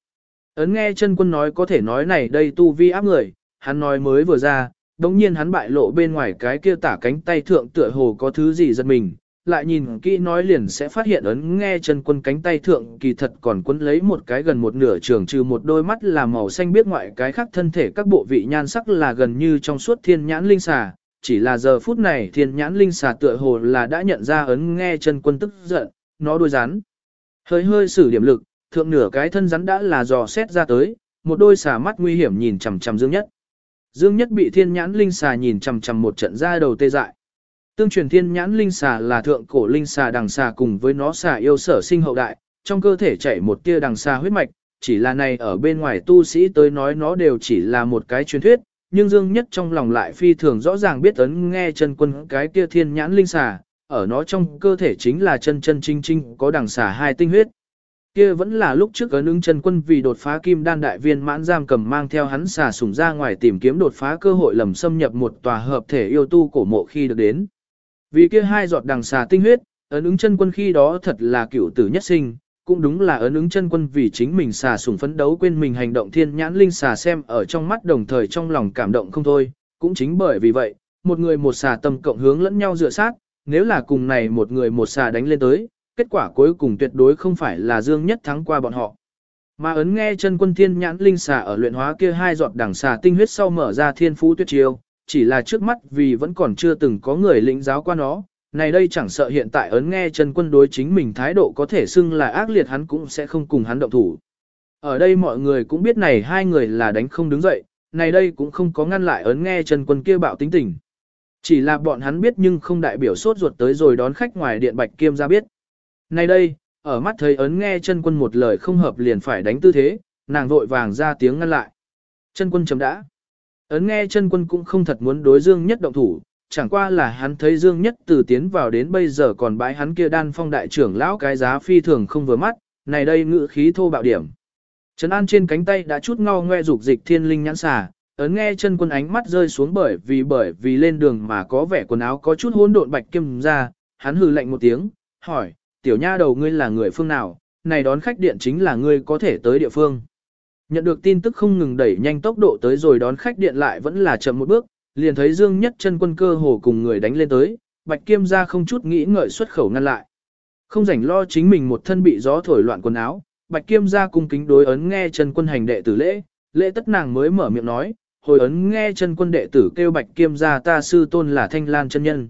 Ấn nghe chân quân nói có thể nói này đây tu vi áp người, hắn nói mới vừa ra, đống nhiên hắn bại lộ bên ngoài cái kia tả cánh tay thượng tựa hồ có thứ gì giật mình, lại nhìn kỹ nói liền sẽ phát hiện ấn nghe chân quân cánh tay thượng kỳ thật còn quấn lấy một cái gần một nửa trường trừ một đôi mắt là màu xanh biết ngoại cái khác thân thể các bộ vị nhan sắc là gần như trong suốt thiên nhãn linh xà, chỉ là giờ phút này thiên nhãn linh xà tựa hồ là đã nhận ra ấn nghe chân quân tức giận, nó đôi rắn. Hơi hơi sử điểm lực, thượng nửa cái thân rắn đã là dò xét ra tới, một đôi xà mắt nguy hiểm nhìn chằm chằm Dương Nhất. Dương Nhất bị thiên nhãn linh xà nhìn chằm chằm một trận ra đầu tê dại. Tương truyền thiên nhãn linh xà là thượng cổ linh xà đằng xà cùng với nó xà yêu sở sinh hậu đại, trong cơ thể chảy một tia đằng xà huyết mạch, chỉ là này ở bên ngoài tu sĩ tới nói nó đều chỉ là một cái truyền thuyết, nhưng Dương Nhất trong lòng lại phi thường rõ ràng biết ấn nghe chân quân cái kia thiên nhãn linh xà, ở nó trong cơ thể chính là chân chân trinh trinh có đằng xà hai tinh huyết. Kia vẫn là lúc trước ấn ứng chân quân vì đột phá kim đan đại viên mãn giam cầm mang theo hắn xà sủng ra ngoài tìm kiếm đột phá cơ hội lầm xâm nhập một tòa hợp thể yêu tu cổ mộ khi được đến. Vì kia hai giọt đằng xà tinh huyết, ấn ứng chân quân khi đó thật là cựu tử nhất sinh, cũng đúng là ấn ứng chân quân vì chính mình xà sủng phấn đấu quên mình hành động thiên nhãn linh xà xem ở trong mắt đồng thời trong lòng cảm động không thôi, cũng chính bởi vì vậy, một người một xà tâm cộng hướng lẫn nhau dựa sát, nếu là cùng này một người một xà đánh lên tới, kết quả cuối cùng tuyệt đối không phải là Dương Nhất thắng qua bọn họ. Mà ấn nghe chân quân thiên nhãn linh xà ở luyện hóa kia hai giọt đằng xà tinh huyết sau mở ra thiên phú tuyết chiêu, chỉ là trước mắt vì vẫn còn chưa từng có người lĩnh giáo qua nó. Này đây chẳng sợ hiện tại ấn nghe chân quân đối chính mình thái độ có thể xưng là ác liệt hắn cũng sẽ không cùng hắn động thủ. Ở đây mọi người cũng biết này hai người là đánh không đứng dậy, này đây cũng không có ngăn lại ấn nghe chân quân kia bạo tính tình. Chỉ là bọn hắn biết nhưng không đại biểu sốt ruột tới rồi đón khách ngoài điện bạch kiêm ra biết nay đây, ở mắt thấy ấn nghe chân quân một lời không hợp liền phải đánh tư thế, nàng vội vàng ra tiếng ngăn lại. Chân quân chấm đã. Ấn nghe chân quân cũng không thật muốn đối Dương Nhất động thủ, chẳng qua là hắn thấy Dương Nhất từ tiến vào đến bây giờ còn bãi hắn kia đan phong đại trưởng lão cái giá phi thường không vừa mắt, này đây ngự khí thô bạo điểm. Trấn An trên cánh tay đã chút ngao ngoe dục dịch thiên linh nhãn xà, ấn nghe chân quân ánh mắt rơi xuống bởi vì bởi vì lên đường mà có vẻ quần áo có chút hỗn độn bạch kim ra, hắn hừ lạnh một tiếng, hỏi, tiểu nha đầu ngươi là người phương nào, này đón khách điện chính là ngươi có thể tới địa phương. Nhận được tin tức không ngừng đẩy nhanh tốc độ tới rồi đón khách điện lại vẫn là chậm một bước, liền thấy Dương Nhất chân quân cơ hồ cùng người đánh lên tới, Bạch Kiêm ra không chút nghĩ ngợi xuất khẩu ngăn lại. Không rảnh lo chính mình một thân bị gió thổi loạn quần áo, Bạch Kiêm gia cung kính đối ấn nghe chân quân hành đệ tử lễ, lễ tất nàng mới mở miệng nói, hồi ấn nghe chân quân đệ tử kêu Bạch Kiêm gia ta sư tôn là Thanh Lan chân nhân.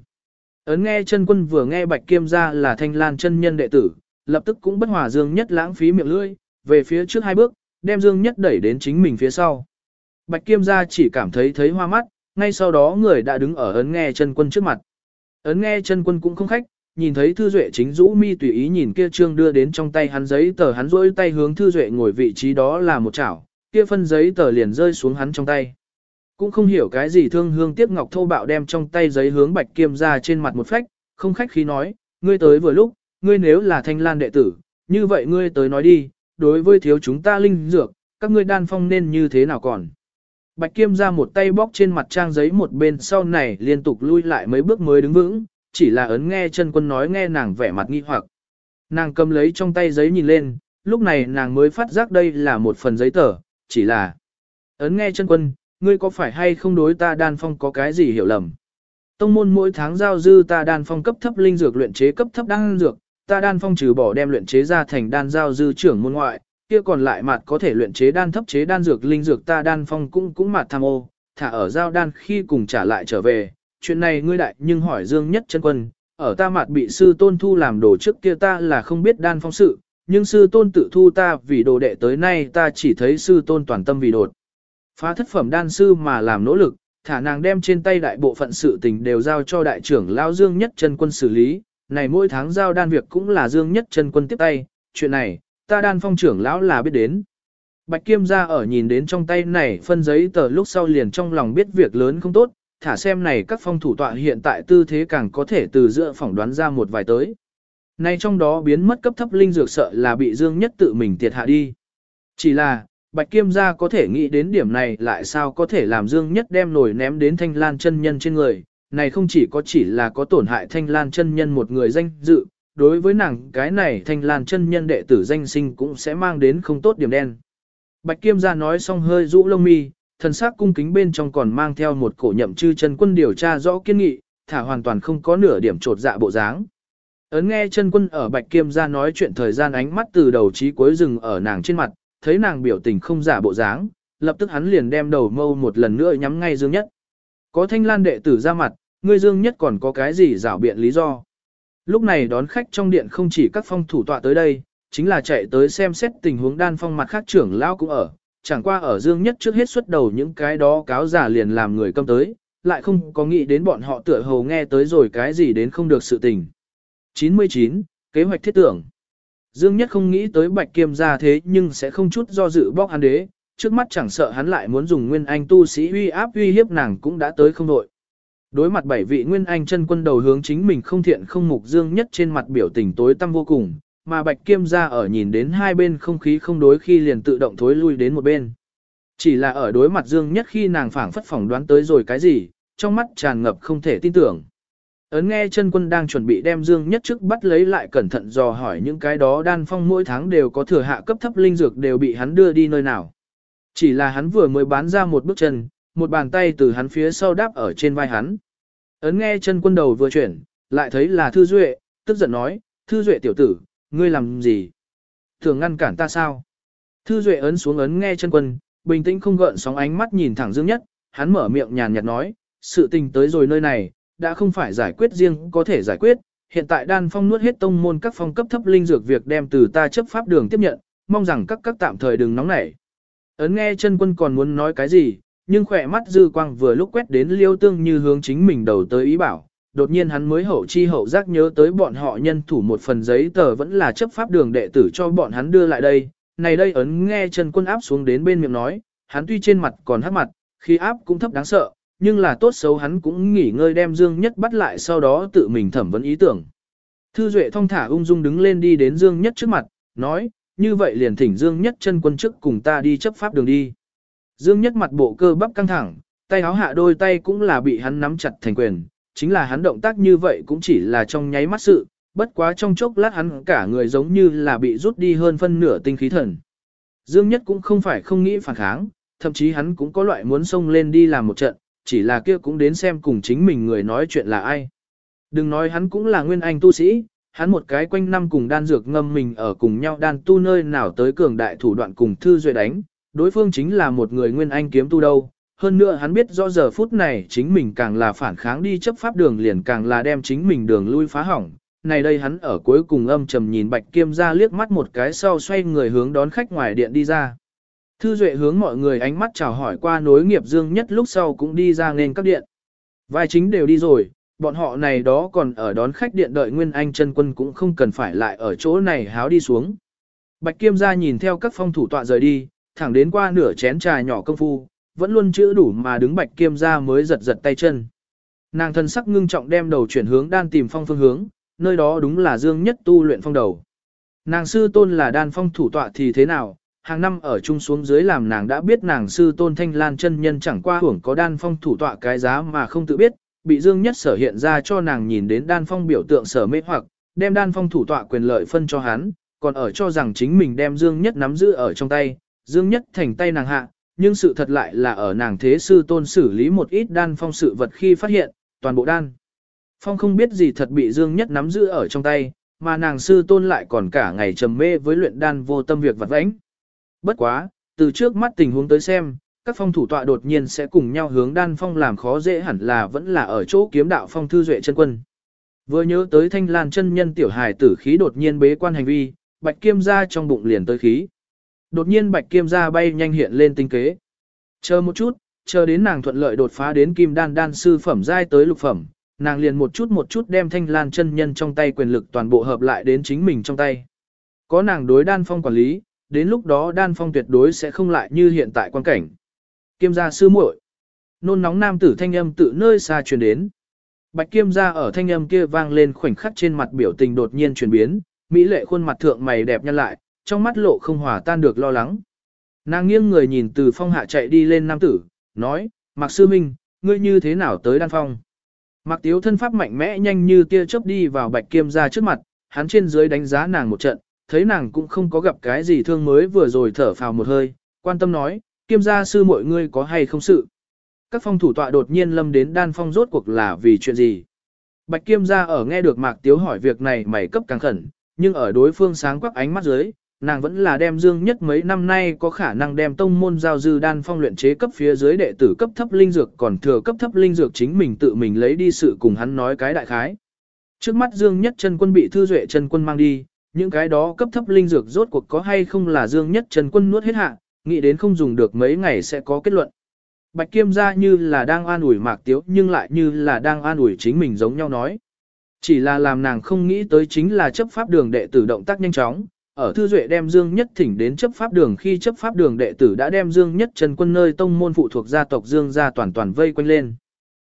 Ấn nghe chân quân vừa nghe Bạch Kiêm gia là Thanh Lan chân nhân đệ tử, lập tức cũng bất hòa Dương Nhất lãng phí miệng lưỡi, về phía trước hai bước, đem Dương Nhất đẩy đến chính mình phía sau. Bạch Kiêm gia chỉ cảm thấy thấy hoa mắt, ngay sau đó người đã đứng ở ấn nghe chân quân trước mặt. Ấn nghe chân quân cũng không khách, nhìn thấy Thư Duệ chính rũ mi tùy ý nhìn kia trương đưa đến trong tay hắn giấy tờ hắn rỗi tay hướng Thư Duệ ngồi vị trí đó là một chảo, kia phân giấy tờ liền rơi xuống hắn trong tay. Cũng không hiểu cái gì thương hương tiếc ngọc thô bạo đem trong tay giấy hướng bạch kiêm ra trên mặt một phách, không khách khí nói, ngươi tới vừa lúc, ngươi nếu là thanh lan đệ tử, như vậy ngươi tới nói đi, đối với thiếu chúng ta linh dược, các ngươi đan phong nên như thế nào còn. Bạch kiêm ra một tay bóc trên mặt trang giấy một bên sau này liên tục lui lại mấy bước mới đứng vững, chỉ là ấn nghe chân quân nói nghe nàng vẻ mặt nghi hoặc. Nàng cầm lấy trong tay giấy nhìn lên, lúc này nàng mới phát giác đây là một phần giấy tờ, chỉ là ấn nghe chân quân, ngươi có phải hay không đối ta đan phong có cái gì hiểu lầm? Tông môn mỗi tháng giao dư ta đan phong cấp thấp linh dược luyện chế cấp thấp đan dược, ta đan phong trừ bỏ đem luyện chế ra thành đan giao dư trưởng môn ngoại, kia còn lại mặt có thể luyện chế đan thấp chế đan dược linh dược ta đan phong cũng cũng mặt tham ô, thả ở giao đan khi cùng trả lại trở về, chuyện này ngươi đại nhưng hỏi Dương Nhất chân quân, ở ta mặt bị sư tôn thu làm đồ trước kia ta là không biết đan phong sự, nhưng sư tôn tự thu ta vì đồ đệ tới nay ta chỉ thấy sư tôn toàn tâm vì đột. Phá thất phẩm đan sư mà làm nỗ lực, thả nàng đem trên tay đại bộ phận sự tình đều giao cho đại trưởng Lao Dương Nhất chân quân xử lý, này mỗi tháng giao đan việc cũng là Dương Nhất chân quân tiếp tay, chuyện này, ta đan phong trưởng lão là biết đến. Bạch Kiêm ra ở nhìn đến trong tay này phân giấy tờ lúc sau liền trong lòng biết việc lớn không tốt, thả xem này các phong thủ tọa hiện tại tư thế càng có thể từ giữa phỏng đoán ra một vài tới. Nay trong đó biến mất cấp thấp linh dược sợ là bị Dương Nhất tự mình tiệt hạ đi. Chỉ là, Bạch Kiêm gia có thể nghĩ đến điểm này lại sao có thể làm Dương Nhất đem nổi ném đến Thanh Lan chân nhân trên người, này không chỉ có chỉ là có tổn hại Thanh Lan chân nhân một người danh dự, đối với nàng cái này Thanh Lan chân nhân đệ tử danh sinh cũng sẽ mang đến không tốt điểm đen. Bạch Kiêm gia nói xong hơi rũ lông mi, thần sắc cung kính bên trong còn mang theo một cổ nhậm chư chân quân điều tra rõ kiên nghị, thả hoàn toàn không có nửa điểm trột dạ bộ dáng. Ấn nghe chân quân ở bạch kiêm Gia nói chuyện thời gian ánh mắt từ đầu chí cuối rừng ở nàng trên mặt, thấy nàng biểu tình không giả bộ dáng, lập tức hắn liền đem đầu mâu một lần nữa nhắm ngay Dương Nhất. Có thanh lan đệ tử ra mặt, ngươi Dương Nhất còn có cái gì rảo biện lý do. Lúc này đón khách trong điện không chỉ các phong thủ tọa tới đây, chính là chạy tới xem xét tình huống đan phong mặt khác trưởng lao cũng ở, chẳng qua ở Dương Nhất trước hết xuất đầu những cái đó cáo giả liền làm người câm tới, lại không có nghĩ đến bọn họ tựa hồ nghe tới rồi cái gì đến không được sự tình. 99. Kế hoạch thiết tưởng Dương Nhất không nghĩ tới Bạch Kiêm ra thế nhưng sẽ không chút do dự bóc hắn đế, trước mắt chẳng sợ hắn lại muốn dùng nguyên anh tu sĩ uy áp uy hiếp nàng cũng đã tới không đội. Đối mặt bảy vị nguyên anh chân quân đầu hướng chính mình không thiện không mục Dương Nhất trên mặt biểu tình tối tăm vô cùng, mà bạch kiêm ra ở nhìn đến hai bên không khí không đối khi liền tự động thối lui đến một bên. Chỉ là ở đối mặt Dương nhất khi nàng phảng phất phỏng đoán tới rồi cái gì, trong mắt tràn ngập không thể tin tưởng. Ấn nghe chân quân đang chuẩn bị đem Dương nhất trước bắt lấy lại cẩn thận dò hỏi những cái đó đan phong mỗi tháng đều có thừa hạ cấp thấp linh dược đều bị hắn đưa đi nơi nào. Chỉ là hắn vừa mới bán ra một bước chân, một bàn tay từ hắn phía sau đáp ở trên vai hắn. Ấn nghe chân quân đầu vừa chuyển, lại thấy là Thư Duệ, tức giận nói, Thư Duệ tiểu tử, ngươi làm gì? Thường ngăn cản ta sao? Thư Duệ ấn xuống ấn nghe chân quân, bình tĩnh không gợn sóng ánh mắt nhìn thẳng Dương Nhất, hắn mở miệng nhàn nhạt nói, sự tình tới rồi nơi này, đã không phải giải quyết riêng có thể giải quyết, hiện tại đan phong nuốt hết tông môn các phong cấp thấp linh dược việc đem từ ta chấp pháp đường tiếp nhận, mong rằng các các tạm thời đừng nóng nảy. Ấn nghe chân quân còn muốn nói cái gì, nhưng khỏe mắt dư quang vừa lúc quét đến liêu tương như hướng chính mình đầu tới ý bảo, đột nhiên hắn mới hậu chi hậu giác nhớ tới bọn họ nhân thủ một phần giấy tờ vẫn là chấp pháp đường đệ tử cho bọn hắn đưa lại đây. Này đây ấn nghe Trần Quân áp xuống đến bên miệng nói, hắn tuy trên mặt còn hắc mặt, khi áp cũng thấp đáng sợ, nhưng là tốt xấu hắn cũng nghỉ ngơi đem Dương Nhất bắt lại sau đó tự mình thẩm vấn ý tưởng. Thư Duệ thong thả ung dung đứng lên đi đến Dương Nhất trước mặt, nói, như vậy liền thỉnh Dương Nhất chân quân trước cùng ta đi chấp pháp đường đi. Dương Nhất mặt bộ cơ bắp căng thẳng, tay áo hạ đôi tay cũng là bị hắn nắm chặt thành quyền, chính là hắn động tác như vậy cũng chỉ là trong nháy mắt sự, bất quá trong chốc lát hắn cả người giống như là bị rút đi hơn phân nửa tinh khí thần. Dương Nhất cũng không phải không nghĩ phản kháng, thậm chí hắn cũng có loại muốn xông lên đi làm một trận, chỉ là kia cũng đến xem cùng chính mình người nói chuyện là ai. Đừng nói hắn cũng là nguyên anh tu sĩ, hắn một cái quanh năm cùng đan dược ngâm mình ở cùng nhau đan tu nơi nào tới cường đại thủ đoạn cùng thư duệ đánh, đối phương chính là một người nguyên anh kiếm tu đâu. Hơn nữa hắn biết rõ giờ phút này chính mình càng là phản kháng đi chấp pháp đường liền càng là đem chính mình đường lui phá hỏng. Này đây hắn ở cuối cùng âm trầm nhìn bạch kiêm ra liếc mắt một cái sau xoay người hướng đón khách ngoài điện đi ra. Thư Duệ hướng mọi người ánh mắt chào hỏi qua nối nghiệp dương nhất lúc sau cũng đi ra nên các điện. Vai chính đều đi rồi, bọn họ này đó còn ở đón khách điện đợi Nguyên Anh chân quân cũng không cần phải lại ở chỗ này háo đi xuống. Bạch Kiêm gia nhìn theo các phong thủ tọa rời đi, thẳng đến qua nửa chén trà nhỏ công phu, vẫn luôn chữ đủ mà đứng Bạch Kiêm gia mới giật giật tay chân. Nàng thân sắc ngưng trọng đem đầu chuyển hướng đan tìm phong phương hướng, nơi đó đúng là dương nhất tu luyện phong đầu. Nàng sư tôn là đan phong thủ tọa thì thế nào, hàng năm ở chung xuống dưới làm nàng đã biết nàng sư tôn thanh lan chân nhân chẳng qua hưởng có đan phong thủ tọa cái giá mà không tự biết, bị dương nhất sở hiện ra cho nàng nhìn đến đan phong biểu tượng sở mê hoặc, đem đan phong thủ tọa quyền lợi phân cho hắn, còn ở cho rằng chính mình đem dương nhất nắm giữ ở trong tay, dương nhất thành tay nàng hạ, nhưng sự thật lại là ở nàng thế sư tôn xử lý một ít đan phong sự vật khi phát hiện, toàn bộ đan. Phong không biết gì thật bị dương nhất nắm giữ ở trong tay, mà nàng sư tôn lại còn cả ngày trầm mê với luyện đan vô tâm việc vật vãnh. Bất quá, từ trước mắt tình huống tới xem, các phong thủ tọa đột nhiên sẽ cùng nhau hướng đan phong làm khó dễ hẳn là vẫn là ở chỗ kiếm đạo phong thư duệ chân quân. Vừa nhớ tới thanh lan chân nhân tiểu hài tử khí đột nhiên bế quan hành vi, bạch kiêm ra trong bụng liền tới khí. Đột nhiên bạch kiêm ra bay nhanh hiện lên tinh kế. Chờ một chút, chờ đến nàng thuận lợi đột phá đến kim đan đan sư phẩm giai tới lục phẩm, nàng liền một chút một chút đem thanh lan chân nhân trong tay quyền lực toàn bộ hợp lại đến chính mình trong tay. Có nàng đối đan phong quản lý, đến lúc đó đan phong tuyệt đối sẽ không lại như hiện tại quan cảnh. Kiêm gia sư muội, nôn nóng nam tử thanh âm tự nơi xa truyền đến. Bạch kiêm gia ở thanh âm kia vang lên khoảnh khắc trên mặt biểu tình đột nhiên chuyển biến, mỹ lệ khuôn mặt thượng mày đẹp nhăn lại, trong mắt lộ không hòa tan được lo lắng. Nàng nghiêng người nhìn từ phong hạ chạy đi lên nam tử, nói, Mạc Sư Minh, ngươi như thế nào tới đan phong? Mạc Tiếu thân pháp mạnh mẽ nhanh như tia chớp đi vào bạch kiêm gia trước mặt, hắn trên dưới đánh giá nàng một trận, thấy nàng cũng không có gặp cái gì thương mới vừa rồi thở phào một hơi, quan tâm nói, kiêm gia sư mọi ngươi có hay không sự. Các phong thủ tọa đột nhiên lâm đến đan phong rốt cuộc là vì chuyện gì. Bạch kiêm gia ở nghe được mạc tiếu hỏi việc này mày cấp càng khẩn, nhưng ở đối phương sáng quắc ánh mắt dưới, nàng vẫn là đem dương nhất mấy năm nay có khả năng đem tông môn giao dư đan phong luyện chế cấp phía dưới đệ tử cấp thấp linh dược còn thừa cấp thấp linh dược chính mình tự mình lấy đi sự cùng hắn nói cái đại khái. Trước mắt dương nhất chân quân bị thư duệ chân quân mang đi, những cái đó cấp thấp linh dược rốt cuộc có hay không là dương nhất trần quân nuốt hết hạ, nghĩ đến không dùng được mấy ngày sẽ có kết luận. Bạch Kiêm ra như là đang an ủi Mạc Tiếu nhưng lại như là đang an ủi chính mình giống nhau nói. Chỉ là làm nàng không nghĩ tới chính là chấp pháp đường đệ tử động tác nhanh chóng, ở Thư Duệ đem Dương Nhất thỉnh đến chấp pháp đường khi chấp pháp đường đệ tử đã đem Dương Nhất Trần Quân nơi tông môn phụ thuộc gia tộc Dương gia toàn toàn vây quanh lên.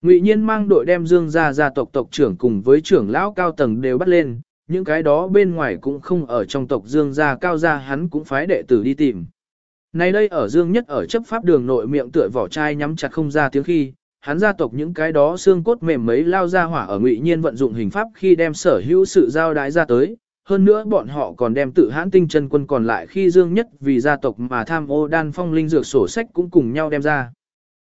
Ngụy Nhiên mang đội đem Dương gia gia tộc tộc trưởng cùng với trưởng lão cao tầng đều bắt lên, những cái đó bên ngoài cũng không ở trong tộc Dương gia cao gia hắn cũng phái đệ tử đi tìm. Nay đây ở Dương nhất ở chấp pháp đường nội miệng tựa vỏ chai nhắm chặt không ra tiếng khi, hắn gia tộc những cái đó xương cốt mềm mấy lao ra hỏa ở ngụy nhiên vận dụng hình pháp khi đem sở hữu sự giao đái ra tới. Hơn nữa bọn họ còn đem tự hãn tinh chân quân còn lại khi Dương nhất vì gia tộc mà tham ô đan phong linh dược sổ sách cũng cùng nhau đem ra.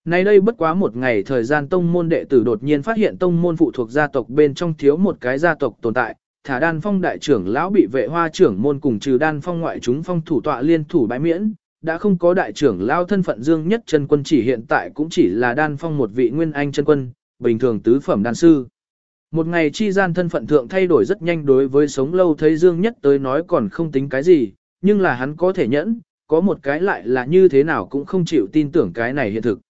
Nay đây bất quá một ngày thời gian tông môn đệ tử đột nhiên phát hiện tông môn phụ thuộc gia tộc bên trong thiếu một cái gia tộc tồn tại, thả đan phong đại trưởng lão bị vệ hoa trưởng môn cùng trừ đan phong ngoại chúng phong thủ tọa liên thủ bãi miễn, đã không có đại trưởng lão thân phận dương nhất chân quân chỉ hiện tại cũng chỉ là đan phong một vị nguyên anh chân quân, bình thường tứ phẩm đan sư. Một ngày chi gian thân phận thượng thay đổi rất nhanh đối với sống lâu thấy dương nhất tới nói còn không tính cái gì, nhưng là hắn có thể nhẫn, có một cái lại là như thế nào cũng không chịu tin tưởng cái này hiện thực.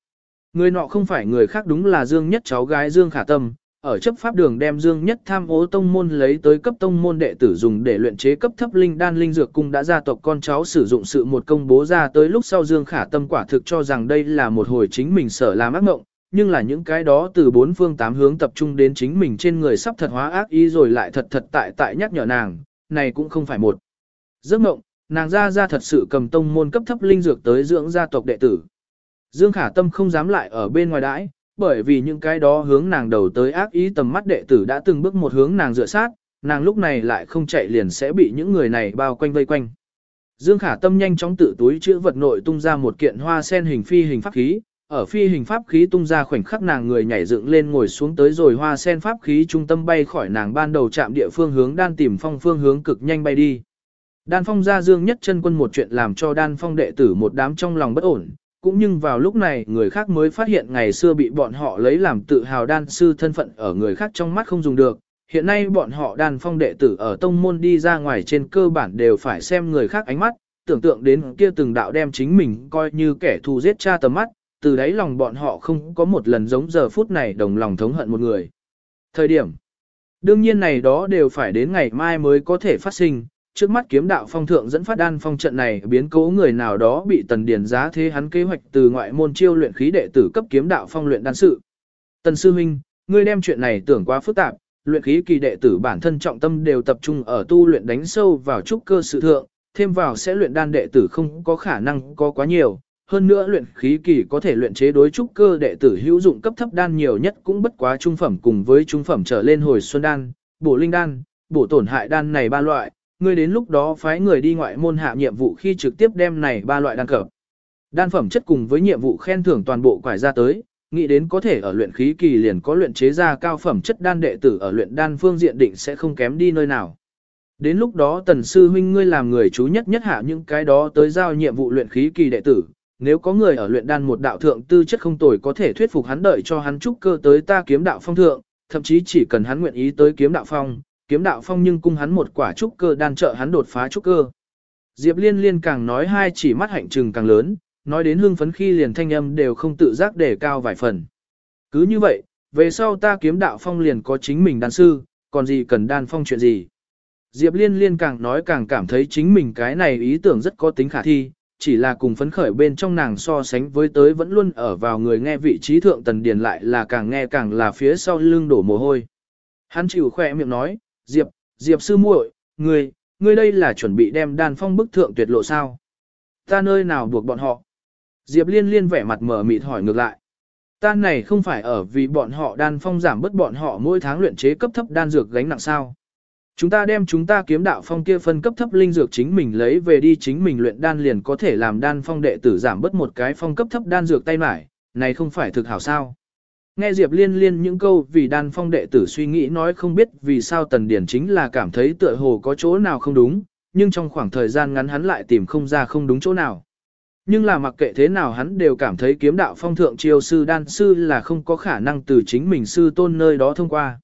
Người nọ không phải người khác đúng là Dương Nhất cháu gái Dương Khả Tâm, ở chấp pháp đường đem Dương Nhất tham ố tông môn lấy tới cấp tông môn đệ tử dùng để luyện chế cấp thấp linh đan linh dược cung đã gia tộc con cháu sử dụng sự một công bố ra tới lúc sau Dương Khả Tâm quả thực cho rằng đây là một hồi chính mình sở làm ác mộng, nhưng là những cái đó từ bốn phương tám hướng tập trung đến chính mình trên người sắp thật hóa ác ý rồi lại thật thật tại tại nhắc nhở nàng, này cũng không phải một giấc mộng, nàng ra ra thật sự cầm tông môn cấp thấp linh dược tới dưỡng gia tộc đệ tử. Dương Khả Tâm không dám lại ở bên ngoài đãi, bởi vì những cái đó hướng nàng đầu tới ác ý tầm mắt đệ tử đã từng bước một hướng nàng dựa sát, nàng lúc này lại không chạy liền sẽ bị những người này bao quanh vây quanh. Dương Khả Tâm nhanh chóng tự túi chữ vật nội tung ra một kiện hoa sen hình phi hình pháp khí, ở phi hình pháp khí tung ra khoảnh khắc nàng người nhảy dựng lên ngồi xuống tới rồi hoa sen pháp khí trung tâm bay khỏi nàng ban đầu chạm địa phương hướng đan tìm phong phương hướng cực nhanh bay đi. Đan phong ra dương nhất chân quân một chuyện làm cho đan phong đệ tử một đám trong lòng bất ổn, cũng nhưng vào lúc này người khác mới phát hiện ngày xưa bị bọn họ lấy làm tự hào đan sư thân phận ở người khác trong mắt không dùng được. Hiện nay bọn họ đan phong đệ tử ở tông môn đi ra ngoài trên cơ bản đều phải xem người khác ánh mắt, tưởng tượng đến kia từng đạo đem chính mình coi như kẻ thù giết cha tầm mắt, từ đấy lòng bọn họ không có một lần giống giờ phút này đồng lòng thống hận một người. Thời điểm Đương nhiên này đó đều phải đến ngày mai mới có thể phát sinh, trước mắt kiếm đạo phong thượng dẫn phát đan phong trận này biến cố người nào đó bị tần điển giá thế hắn kế hoạch từ ngoại môn chiêu luyện khí đệ tử cấp kiếm đạo phong luyện đan sự. Tần sư huynh, ngươi đem chuyện này tưởng quá phức tạp, luyện khí kỳ đệ tử bản thân trọng tâm đều tập trung ở tu luyện đánh sâu vào trúc cơ sự thượng, thêm vào sẽ luyện đan đệ tử không có khả năng có quá nhiều, hơn nữa luyện khí kỳ có thể luyện chế đối trúc cơ đệ tử hữu dụng cấp thấp đan nhiều nhất cũng bất quá trung phẩm cùng với trung phẩm trở lên hồi xuân đan, bổ linh đan, bổ tổn hại đan này ba loại, ngươi đến lúc đó phái người đi ngoại môn hạ nhiệm vụ khi trực tiếp đem này ba loại đan cập. Đan phẩm chất cùng với nhiệm vụ khen thưởng toàn bộ quải ra tới, nghĩ đến có thể ở luyện khí kỳ liền có luyện chế ra cao phẩm chất đan đệ tử ở luyện đan phương diện định sẽ không kém đi nơi nào. Đến lúc đó tần sư huynh ngươi làm người chú nhất nhất hạ những cái đó tới giao nhiệm vụ luyện khí kỳ đệ tử, nếu có người ở luyện đan một đạo thượng tư chất không tồi có thể thuyết phục hắn đợi cho hắn trúc cơ tới ta kiếm đạo phong thượng, thậm chí chỉ cần hắn nguyện ý tới kiếm đạo phong, kiếm đạo phong nhưng cung hắn một quả trúc cơ đan trợ hắn đột phá trúc cơ. Diệp Liên Liên càng nói hai chỉ mắt hạnh trừng càng lớn, nói đến hương phấn khi liền thanh âm đều không tự giác để cao vài phần. Cứ như vậy, về sau ta kiếm đạo phong liền có chính mình đan sư, còn gì cần đan phong chuyện gì. Diệp Liên Liên càng nói càng cảm thấy chính mình cái này ý tưởng rất có tính khả thi, chỉ là cùng phấn khởi bên trong nàng so sánh với tới vẫn luôn ở vào người nghe vị trí thượng tần điền lại là càng nghe càng là phía sau lưng đổ mồ hôi. Hắn chịu khỏe miệng nói, Diệp, Diệp sư muội, ngươi, ngươi đây là chuẩn bị đem đan phong bức thượng tuyệt lộ sao? Ta nơi nào buộc bọn họ? Diệp liên liên vẻ mặt mở mịt hỏi ngược lại. Ta này không phải ở vì bọn họ đan phong giảm bớt bọn họ mỗi tháng luyện chế cấp thấp đan dược gánh nặng sao? Chúng ta đem chúng ta kiếm đạo phong kia phân cấp thấp linh dược chính mình lấy về đi chính mình luyện đan liền có thể làm đan phong đệ tử giảm bớt một cái phong cấp thấp đan dược tay mải, này không phải thực hảo sao? Nghe Diệp Liên Liên những câu vì đan phong đệ tử suy nghĩ nói không biết vì sao Tần Điển chính là cảm thấy tựa hồ có chỗ nào không đúng, nhưng trong khoảng thời gian ngắn hắn lại tìm không ra không đúng chỗ nào. Nhưng là mặc kệ thế nào hắn đều cảm thấy kiếm đạo phong thượng triều sư đan sư là không có khả năng từ chính mình sư tôn nơi đó thông qua.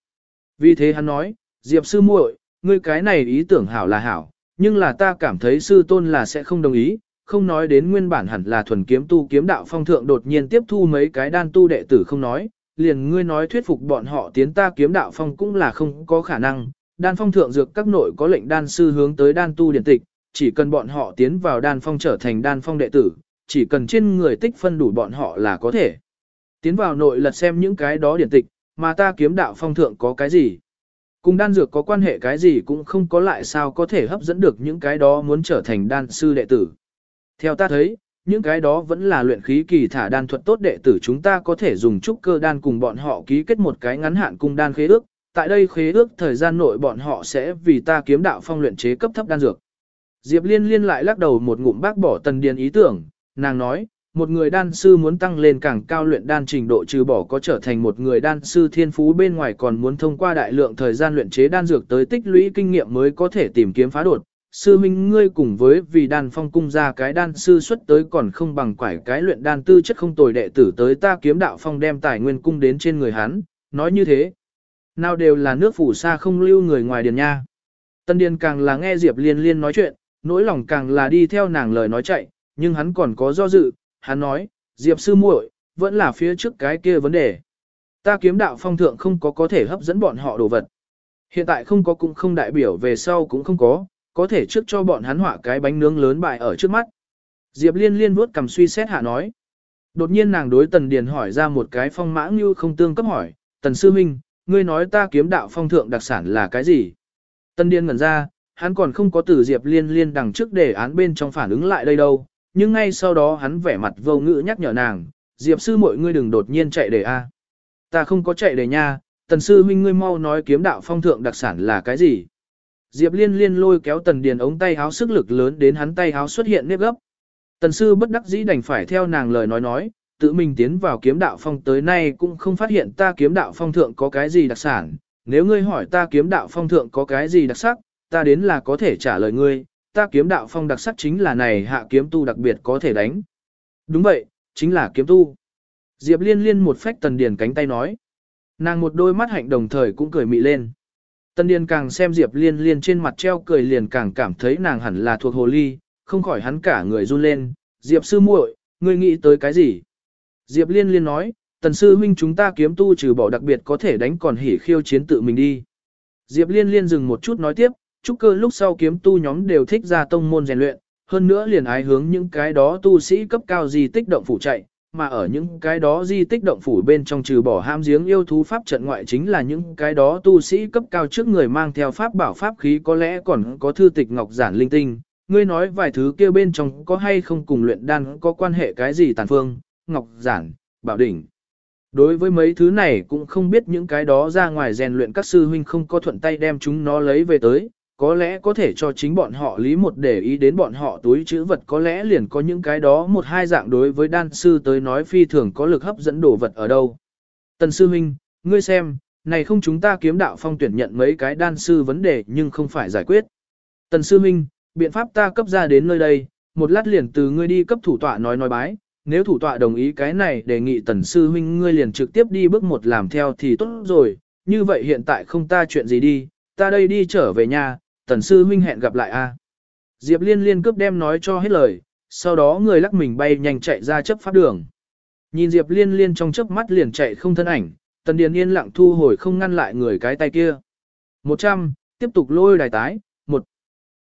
Vì thế hắn nói, Diệp sư muội, ngươi cái này ý tưởng hảo là hảo, nhưng là ta cảm thấy sư tôn là sẽ không đồng ý, không nói đến nguyên bản hẳn là thuần kiếm tu kiếm đạo phong thượng đột nhiên tiếp thu mấy cái đan tu đệ tử không nói, liền ngươi nói thuyết phục bọn họ tiến ta kiếm đạo phong cũng là không có khả năng, đan phong thượng dược các nội có lệnh đan sư hướng tới đan tu điển tịch, chỉ cần bọn họ tiến vào đan phong trở thành đan phong đệ tử, chỉ cần trên người tích phân đủ bọn họ là có thể. Tiến vào nội lật xem những cái đó điển tịch, mà ta kiếm đạo phong thượng có cái gì. Cùng đan dược có quan hệ cái gì cũng không có lại sao có thể hấp dẫn được những cái đó muốn trở thành đan sư đệ tử. Theo ta thấy, những cái đó vẫn là luyện khí kỳ thả đan thuật tốt đệ tử chúng ta có thể dùng trúc cơ đan cùng bọn họ ký kết một cái ngắn hạn cung đan khế ước. Tại đây khế ước thời gian nội bọn họ sẽ vì ta kiếm đạo phong luyện chế cấp thấp đan dược. Diệp Liên liên lại lắc đầu một ngụm bác bỏ tần điền ý tưởng, nàng nói, một người đan sư muốn tăng lên càng cao luyện đan trình độ trừ bỏ có trở thành một người đan sư thiên phú bên ngoài còn muốn thông qua đại lượng thời gian luyện chế đan dược tới tích lũy kinh nghiệm mới có thể tìm kiếm phá đột, sư minh ngươi cùng với vì đan phong cung ra cái đan sư xuất tới còn không bằng quải cái luyện đan tư chất không tồi đệ tử tới ta kiếm đạo phong đem tài nguyên cung đến trên người hắn, nói như thế. Nào đều là nước phủ xa không lưu người ngoài điền nha. Tân Điền càng là nghe Diệp Liên Liên nói chuyện, nỗi lòng càng là đi theo nàng lời nói chạy, nhưng hắn còn có do dự, hắn nói, Diệp sư muội, vẫn là phía trước cái kia vấn đề. Ta kiếm đạo phong thượng không có có thể hấp dẫn bọn họ đồ vật. Hiện tại không có cũng không đại biểu về sau cũng không có, có thể trước cho bọn hắn họa cái bánh nướng lớn bại ở trước mắt. Diệp liên liên vuốt cầm suy xét hạ nói. Đột nhiên nàng đối tần điền hỏi ra một cái phong mã như không tương cấp hỏi, tần sư minh, ngươi nói ta kiếm đạo phong thượng đặc sản là cái gì? Tần điền ngẩn ra, hắn còn không có từ diệp liên liên đằng trước để án bên trong phản ứng lại đây đâu, nhưng ngay sau đó hắn vẻ mặt vô ngữ nhắc nhở nàng, diệp sư mọi ngươi đừng đột nhiên chạy để a. Ta không có chạy để nha, tần sư minh ngươi mau nói kiếm đạo phong thượng đặc sản là cái gì? Diệp Liên Liên lôi kéo Tần Điền ống tay háo sức lực lớn đến hắn tay háo xuất hiện nếp gấp. Tần sư bất đắc dĩ đành phải theo nàng lời nói nói, tự mình tiến vào kiếm đạo phong tới nay cũng không phát hiện ta kiếm đạo phong thượng có cái gì đặc sản, nếu ngươi hỏi ta kiếm đạo phong thượng có cái gì đặc sắc, ta đến là có thể trả lời ngươi, ta kiếm đạo phong đặc sắc chính là này hạ kiếm tu đặc biệt có thể đánh. Đúng vậy, chính là kiếm tu. Diệp liên liên một phách tần điền cánh tay nói. Nàng một đôi mắt hạnh đồng thời cũng cười mị lên. Tân điền càng xem Diệp liên liên trên mặt treo cười liền càng cảm thấy nàng hẳn là thuộc hồ ly, không khỏi hắn cả người run lên. Diệp sư muội, ngươi nghĩ tới cái gì? Diệp liên liên nói, tần sư huynh chúng ta kiếm tu trừ bỏ đặc biệt có thể đánh còn hỉ khiêu chiến tự mình đi. Diệp liên liên dừng một chút nói tiếp, trúc cơ lúc sau kiếm tu nhóm đều thích ra tông môn rèn luyện, hơn nữa liền ái hướng những cái đó tu sĩ cấp cao gì tích động phủ chạy, mà ở những cái đó di tích động phủ bên trong trừ bỏ ham giếng yêu thú pháp trận ngoại chính là những cái đó tu sĩ cấp cao trước người mang theo pháp bảo pháp khí có lẽ còn có thư tịch ngọc giản linh tinh. Ngươi nói vài thứ kia bên trong có hay không cùng luyện đan có quan hệ cái gì tàn phương, ngọc giản, bảo đỉnh. Đối với mấy thứ này cũng không biết những cái đó ra ngoài rèn luyện các sư huynh không có thuận tay đem chúng nó lấy về tới, có lẽ có thể cho chính bọn họ lý một để ý đến bọn họ túi chữ vật có lẽ liền có những cái đó một hai dạng đối với đan sư tới nói phi thường có lực hấp dẫn đồ vật ở đâu. Tần sư huynh, ngươi xem, này không chúng ta kiếm đạo phong tuyển nhận mấy cái đan sư vấn đề nhưng không phải giải quyết. Tần sư huynh, biện pháp ta cấp ra đến nơi đây, một lát liền từ ngươi đi cấp thủ tọa nói nói bái, nếu thủ tọa đồng ý cái này đề nghị tần sư huynh ngươi liền trực tiếp đi bước một làm theo thì tốt rồi, như vậy hiện tại không ta chuyện gì đi, ta đây đi trở về nhà, tần sư huynh hẹn gặp lại a. Diệp liên liên cướp đem nói cho hết lời, sau đó người lắc mình bay nhanh chạy ra chấp pháp đường. Nhìn Diệp liên liên trong chớp mắt liền chạy không thân ảnh, tần điền yên lặng thu hồi không ngăn lại người cái tay kia. 100, tiếp tục lôi đài tái, một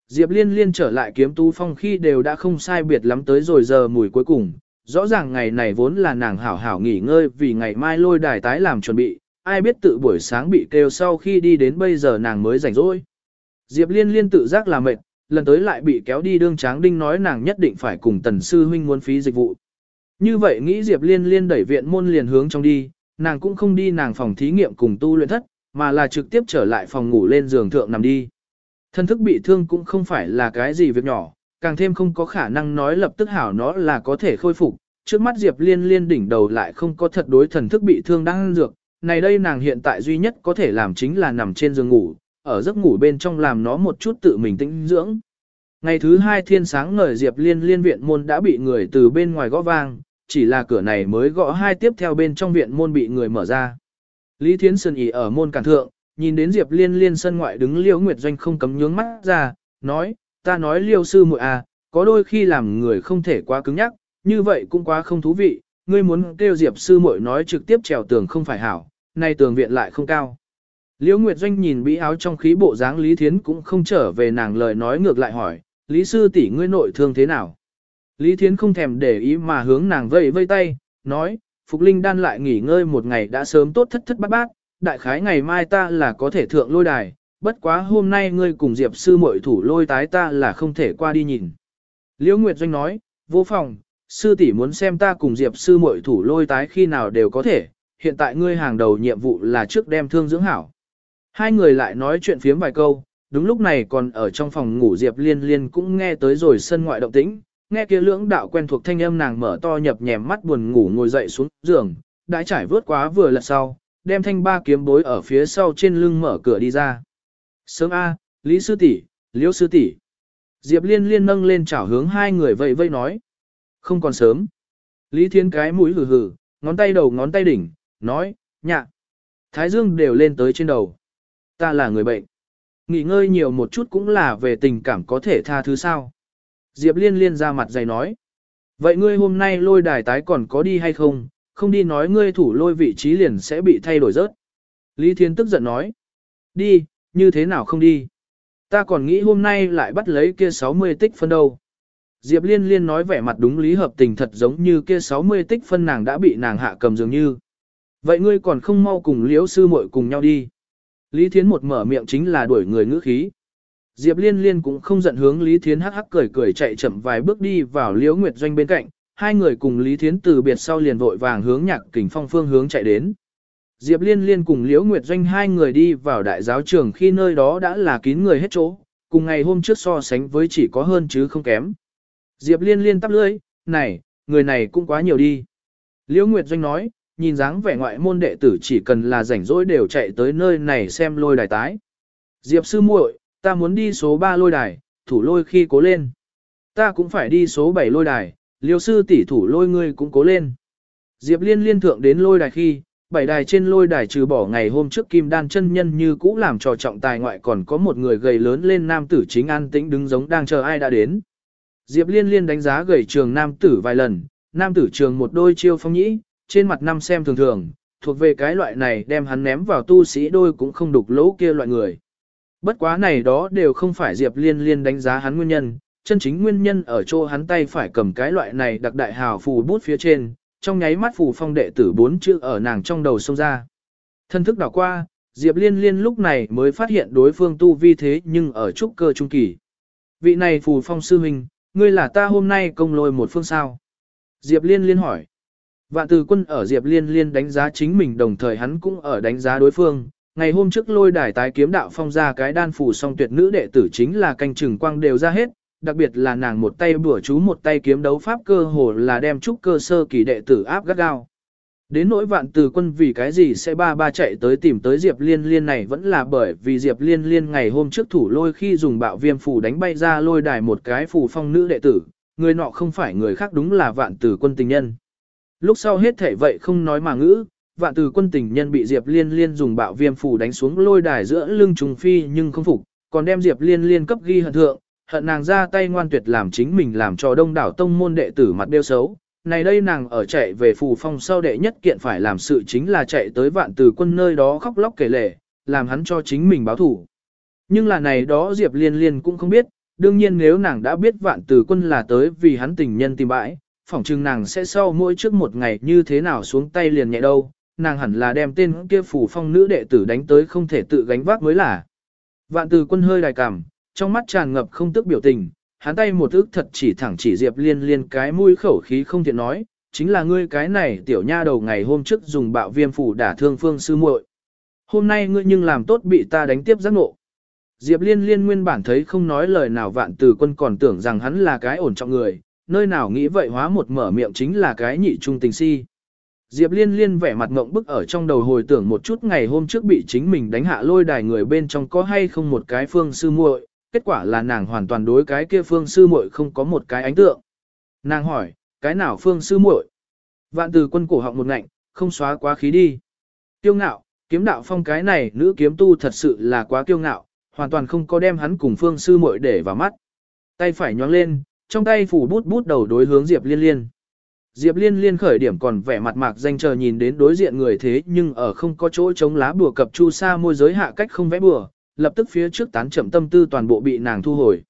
Diệp liên liên trở lại kiếm tu phong khi đều đã không sai biệt lắm tới rồi giờ mùi cuối cùng. Rõ ràng ngày này vốn là nàng hảo hảo nghỉ ngơi vì ngày mai lôi đài tái làm chuẩn bị, ai biết tự buổi sáng bị kêu sau khi đi đến bây giờ nàng mới rảnh rỗi. Diệp Liên Liên tự giác là mệt, lần tới lại bị kéo đi đương tráng đinh nói nàng nhất định phải cùng tần sư huynh muốn phí dịch vụ. Như vậy nghĩ Diệp Liên Liên đẩy viện môn liền hướng trong đi, nàng cũng không đi nàng phòng thí nghiệm cùng tu luyện thất, mà là trực tiếp trở lại phòng ngủ lên giường thượng nằm đi. Thân thức bị thương cũng không phải là cái gì việc nhỏ, càng thêm không có khả năng nói lập tức hảo nó là có thể khôi phục. Trước mắt Diệp Liên Liên đỉnh đầu lại không có thật đối thần thức bị thương đang dược, này đây nàng hiện tại duy nhất có thể làm chính là nằm trên giường ngủ, ở giấc ngủ bên trong làm nó một chút tự mình tĩnh dưỡng. Ngày thứ hai thiên sáng ngời Diệp Liên liên viện môn đã bị người từ bên ngoài gõ vang, chỉ là cửa này mới gõ hai tiếp theo bên trong viện môn bị người mở ra. Lý Thiến Sơn ỉ ở môn cản thượng, nhìn đến Diệp Liên liên sân ngoại đứng Liêu Nguyệt Doanh không cấm nhướng mắt ra, nói, ta nói Liêu sư muội à, có đôi khi làm người không thể quá cứng nhắc, như vậy cũng quá không thú vị, ngươi muốn kêu Diệp sư muội nói trực tiếp trèo tường không phải hảo, nay tường viện lại không cao. Liễu Nguyệt Doanh nhìn bí áo trong khí bộ dáng Lý Thiến cũng không trở về nàng lời nói ngược lại hỏi, Lý sư tỷ ngươi nội thương thế nào? Lý Thiến không thèm để ý mà hướng nàng vây vây tay, nói, Phục Linh đan lại nghỉ ngơi một ngày đã sớm tốt thất thất bát bát, đại khái ngày mai ta là có thể thượng lôi đài, bất quá hôm nay ngươi cùng Diệp sư muội thủ lôi tái ta là không thể qua đi nhìn. Liễu Nguyệt Doanh nói, vô phòng, sư tỷ muốn xem ta cùng Diệp sư muội thủ lôi tái khi nào đều có thể, hiện tại ngươi hàng đầu nhiệm vụ là trước đem thương dưỡng hảo. Hai người lại nói chuyện phiếm vài câu, đúng lúc này còn ở trong phòng ngủ Diệp Liên Liên cũng nghe tới rồi sân ngoại động tĩnh, nghe kia lưỡng đạo quen thuộc thanh âm nàng mở to nhập nhèm mắt buồn ngủ ngồi dậy xuống giường, đã trải vớt quá vừa lật sau, đem thanh ba kiếm bối ở phía sau trên lưng mở cửa đi ra. Sớm A, Lý Sư tỷ, Liễu Sư tỷ. Diệp Liên Liên nâng lên chảo hướng hai người vẫy vây nói. Không còn sớm. Lý Thiên cái mũi hừ hừ, ngón tay đầu ngón tay đỉnh, nói, nhạ. Thái dương đều lên tới trên đầu ta là người bệnh. Nghỉ ngơi nhiều một chút cũng là về tình cảm có thể tha thứ sao. Diệp liên liên ra mặt dày nói. Vậy ngươi hôm nay lôi đài tái còn có đi hay không, không đi nói ngươi thủ lôi vị trí liền sẽ bị thay đổi rớt. Lý Thiên tức giận nói. Đi, như thế nào không đi. Ta còn nghĩ hôm nay lại bắt lấy kia 60 tích phân đâu. Diệp liên liên nói vẻ mặt đúng lý hợp tình thật giống như kia 60 tích phân nàng đã bị nàng hạ cầm dường như. Vậy ngươi còn không mau cùng liễu sư muội cùng nhau đi. Lý Thiến một mở miệng chính là đuổi người ngữ khí. Diệp Liên Liên cũng không giận hướng Lý Thiến hắc hắc cười cười chạy chậm vài bước đi vào Liễu Nguyệt Doanh bên cạnh, hai người cùng Lý Thiến từ biệt sau liền vội vàng hướng Nhạc Kình Phong phương hướng chạy đến. Diệp Liên Liên cùng Liễu Nguyệt Doanh hai người đi vào đại giáo trường khi nơi đó đã là kín người hết chỗ, cùng ngày hôm trước so sánh với chỉ có hơn chứ không kém. Diệp Liên Liên tắp lưỡi, này, người này cũng quá nhiều đi. Liễu Nguyệt Doanh nói, nhìn dáng vẻ ngoại môn đệ tử chỉ cần là rảnh rỗi đều chạy tới nơi này xem lôi đài tái. Diệp sư muội, ta muốn đi số 3 lôi đài, thủ lôi khi cố lên. Ta cũng phải đi số 7 lôi đài, liêu sư tỷ thủ lôi ngươi cũng cố lên. Diệp liên liên thượng đến lôi đài khi, bảy đài trên lôi đài trừ bỏ ngày hôm trước kim đan chân nhân như cũ làm trò trọng tài ngoại còn có một người gầy lớn lên nam tử chính an tĩnh đứng giống đang chờ ai đã đến. Diệp liên liên đánh giá gầy trường nam tử vài lần, nam tử trường một đôi chiêu phong nhĩ, trên mặt năm xem thường thường, thuộc về cái loại này đem hắn ném vào tu sĩ đôi cũng không đục lỗ kia loại người. Bất quá này đó đều không phải Diệp Liên Liên đánh giá hắn nguyên nhân, chân chính nguyên nhân ở chỗ hắn tay phải cầm cái loại này đặc đại hào phù bút phía trên, trong nháy mắt phù phong đệ tử bốn chữ ở nàng trong đầu xông ra. Thân thức đảo qua, Diệp Liên Liên lúc này mới phát hiện đối phương tu vi thế nhưng ở trúc cơ trung kỳ. Vị này phù phong sư huynh, ngươi là ta hôm nay công lôi một phương sao? Diệp Liên Liên hỏi. Vạn từ quân ở Diệp Liên Liên đánh giá chính mình đồng thời hắn cũng ở đánh giá đối phương. Ngày hôm trước lôi đài tái kiếm đạo phong ra cái đan phủ song tuyệt nữ đệ tử chính là canh trừng quang đều ra hết, đặc biệt là nàng một tay bửa chú một tay kiếm đấu pháp cơ hồ là đem trúc cơ sơ kỳ đệ tử áp gắt gao. Đến nỗi vạn từ quân vì cái gì sẽ ba ba chạy tới tìm tới Diệp Liên Liên này vẫn là bởi vì Diệp Liên Liên ngày hôm trước thủ lôi khi dùng bạo viêm phủ đánh bay ra lôi đài một cái phủ phong nữ đệ tử, người nọ không phải người khác đúng là vạn từ quân tình nhân. Lúc sau hết thể vậy không nói mà ngữ, vạn từ quân tình nhân bị Diệp Liên Liên dùng bạo viêm phủ đánh xuống lôi đài giữa lưng trùng phi nhưng không phục, còn đem Diệp Liên Liên cấp ghi hận thượng, hận nàng ra tay ngoan tuyệt làm chính mình làm cho đông đảo tông môn đệ tử mặt đeo xấu. Này đây nàng ở chạy về phù phong sau đệ nhất kiện phải làm sự chính là chạy tới vạn từ quân nơi đó khóc lóc kể lể, làm hắn cho chính mình báo thủ. Nhưng là này đó Diệp Liên Liên cũng không biết, đương nhiên nếu nàng đã biết vạn từ quân là tới vì hắn tình nhân tìm bãi, phỏng chừng nàng sẽ sau mỗi trước một ngày như thế nào xuống tay liền nhẹ đâu, nàng hẳn là đem tên kia phủ phong nữ đệ tử đánh tới không thể tự gánh vác mới là. Vạn từ quân hơi đài cảm, trong mắt tràn ngập không tức biểu tình, hắn tay một ước thật chỉ thẳng chỉ Diệp Liên Liên cái mũi khẩu khí không tiện nói, chính là ngươi cái này tiểu nha đầu ngày hôm trước dùng bạo viêm phủ đả thương phương sư muội. Hôm nay ngươi nhưng làm tốt bị ta đánh tiếp giác ngộ. Diệp Liên Liên nguyên bản thấy không nói lời nào vạn từ quân còn tưởng rằng hắn là cái ổn trọng người, nơi nào nghĩ vậy hóa một mở miệng chính là cái nhị trung tình si. Diệp Liên Liên vẻ mặt ngộng bức ở trong đầu hồi tưởng một chút ngày hôm trước bị chính mình đánh hạ lôi đài người bên trong có hay không một cái phương sư muội, kết quả là nàng hoàn toàn đối cái kia phương sư muội không có một cái ánh tượng. Nàng hỏi, cái nào phương sư muội? Vạn từ quân cổ họng một ngạnh, không xóa quá khí đi. Kiêu ngạo, kiếm đạo phong cái này nữ kiếm tu thật sự là quá kiêu ngạo, hoàn toàn không có đem hắn cùng phương sư muội để vào mắt. Tay phải nhón lên, trong tay phủ bút bút đầu đối hướng Diệp Liên Liên. Diệp Liên Liên khởi điểm còn vẻ mặt mạc danh chờ nhìn đến đối diện người thế nhưng ở không có chỗ chống lá bùa cập chu sa môi giới hạ cách không vẽ bùa, lập tức phía trước tán chậm tâm tư toàn bộ bị nàng thu hồi.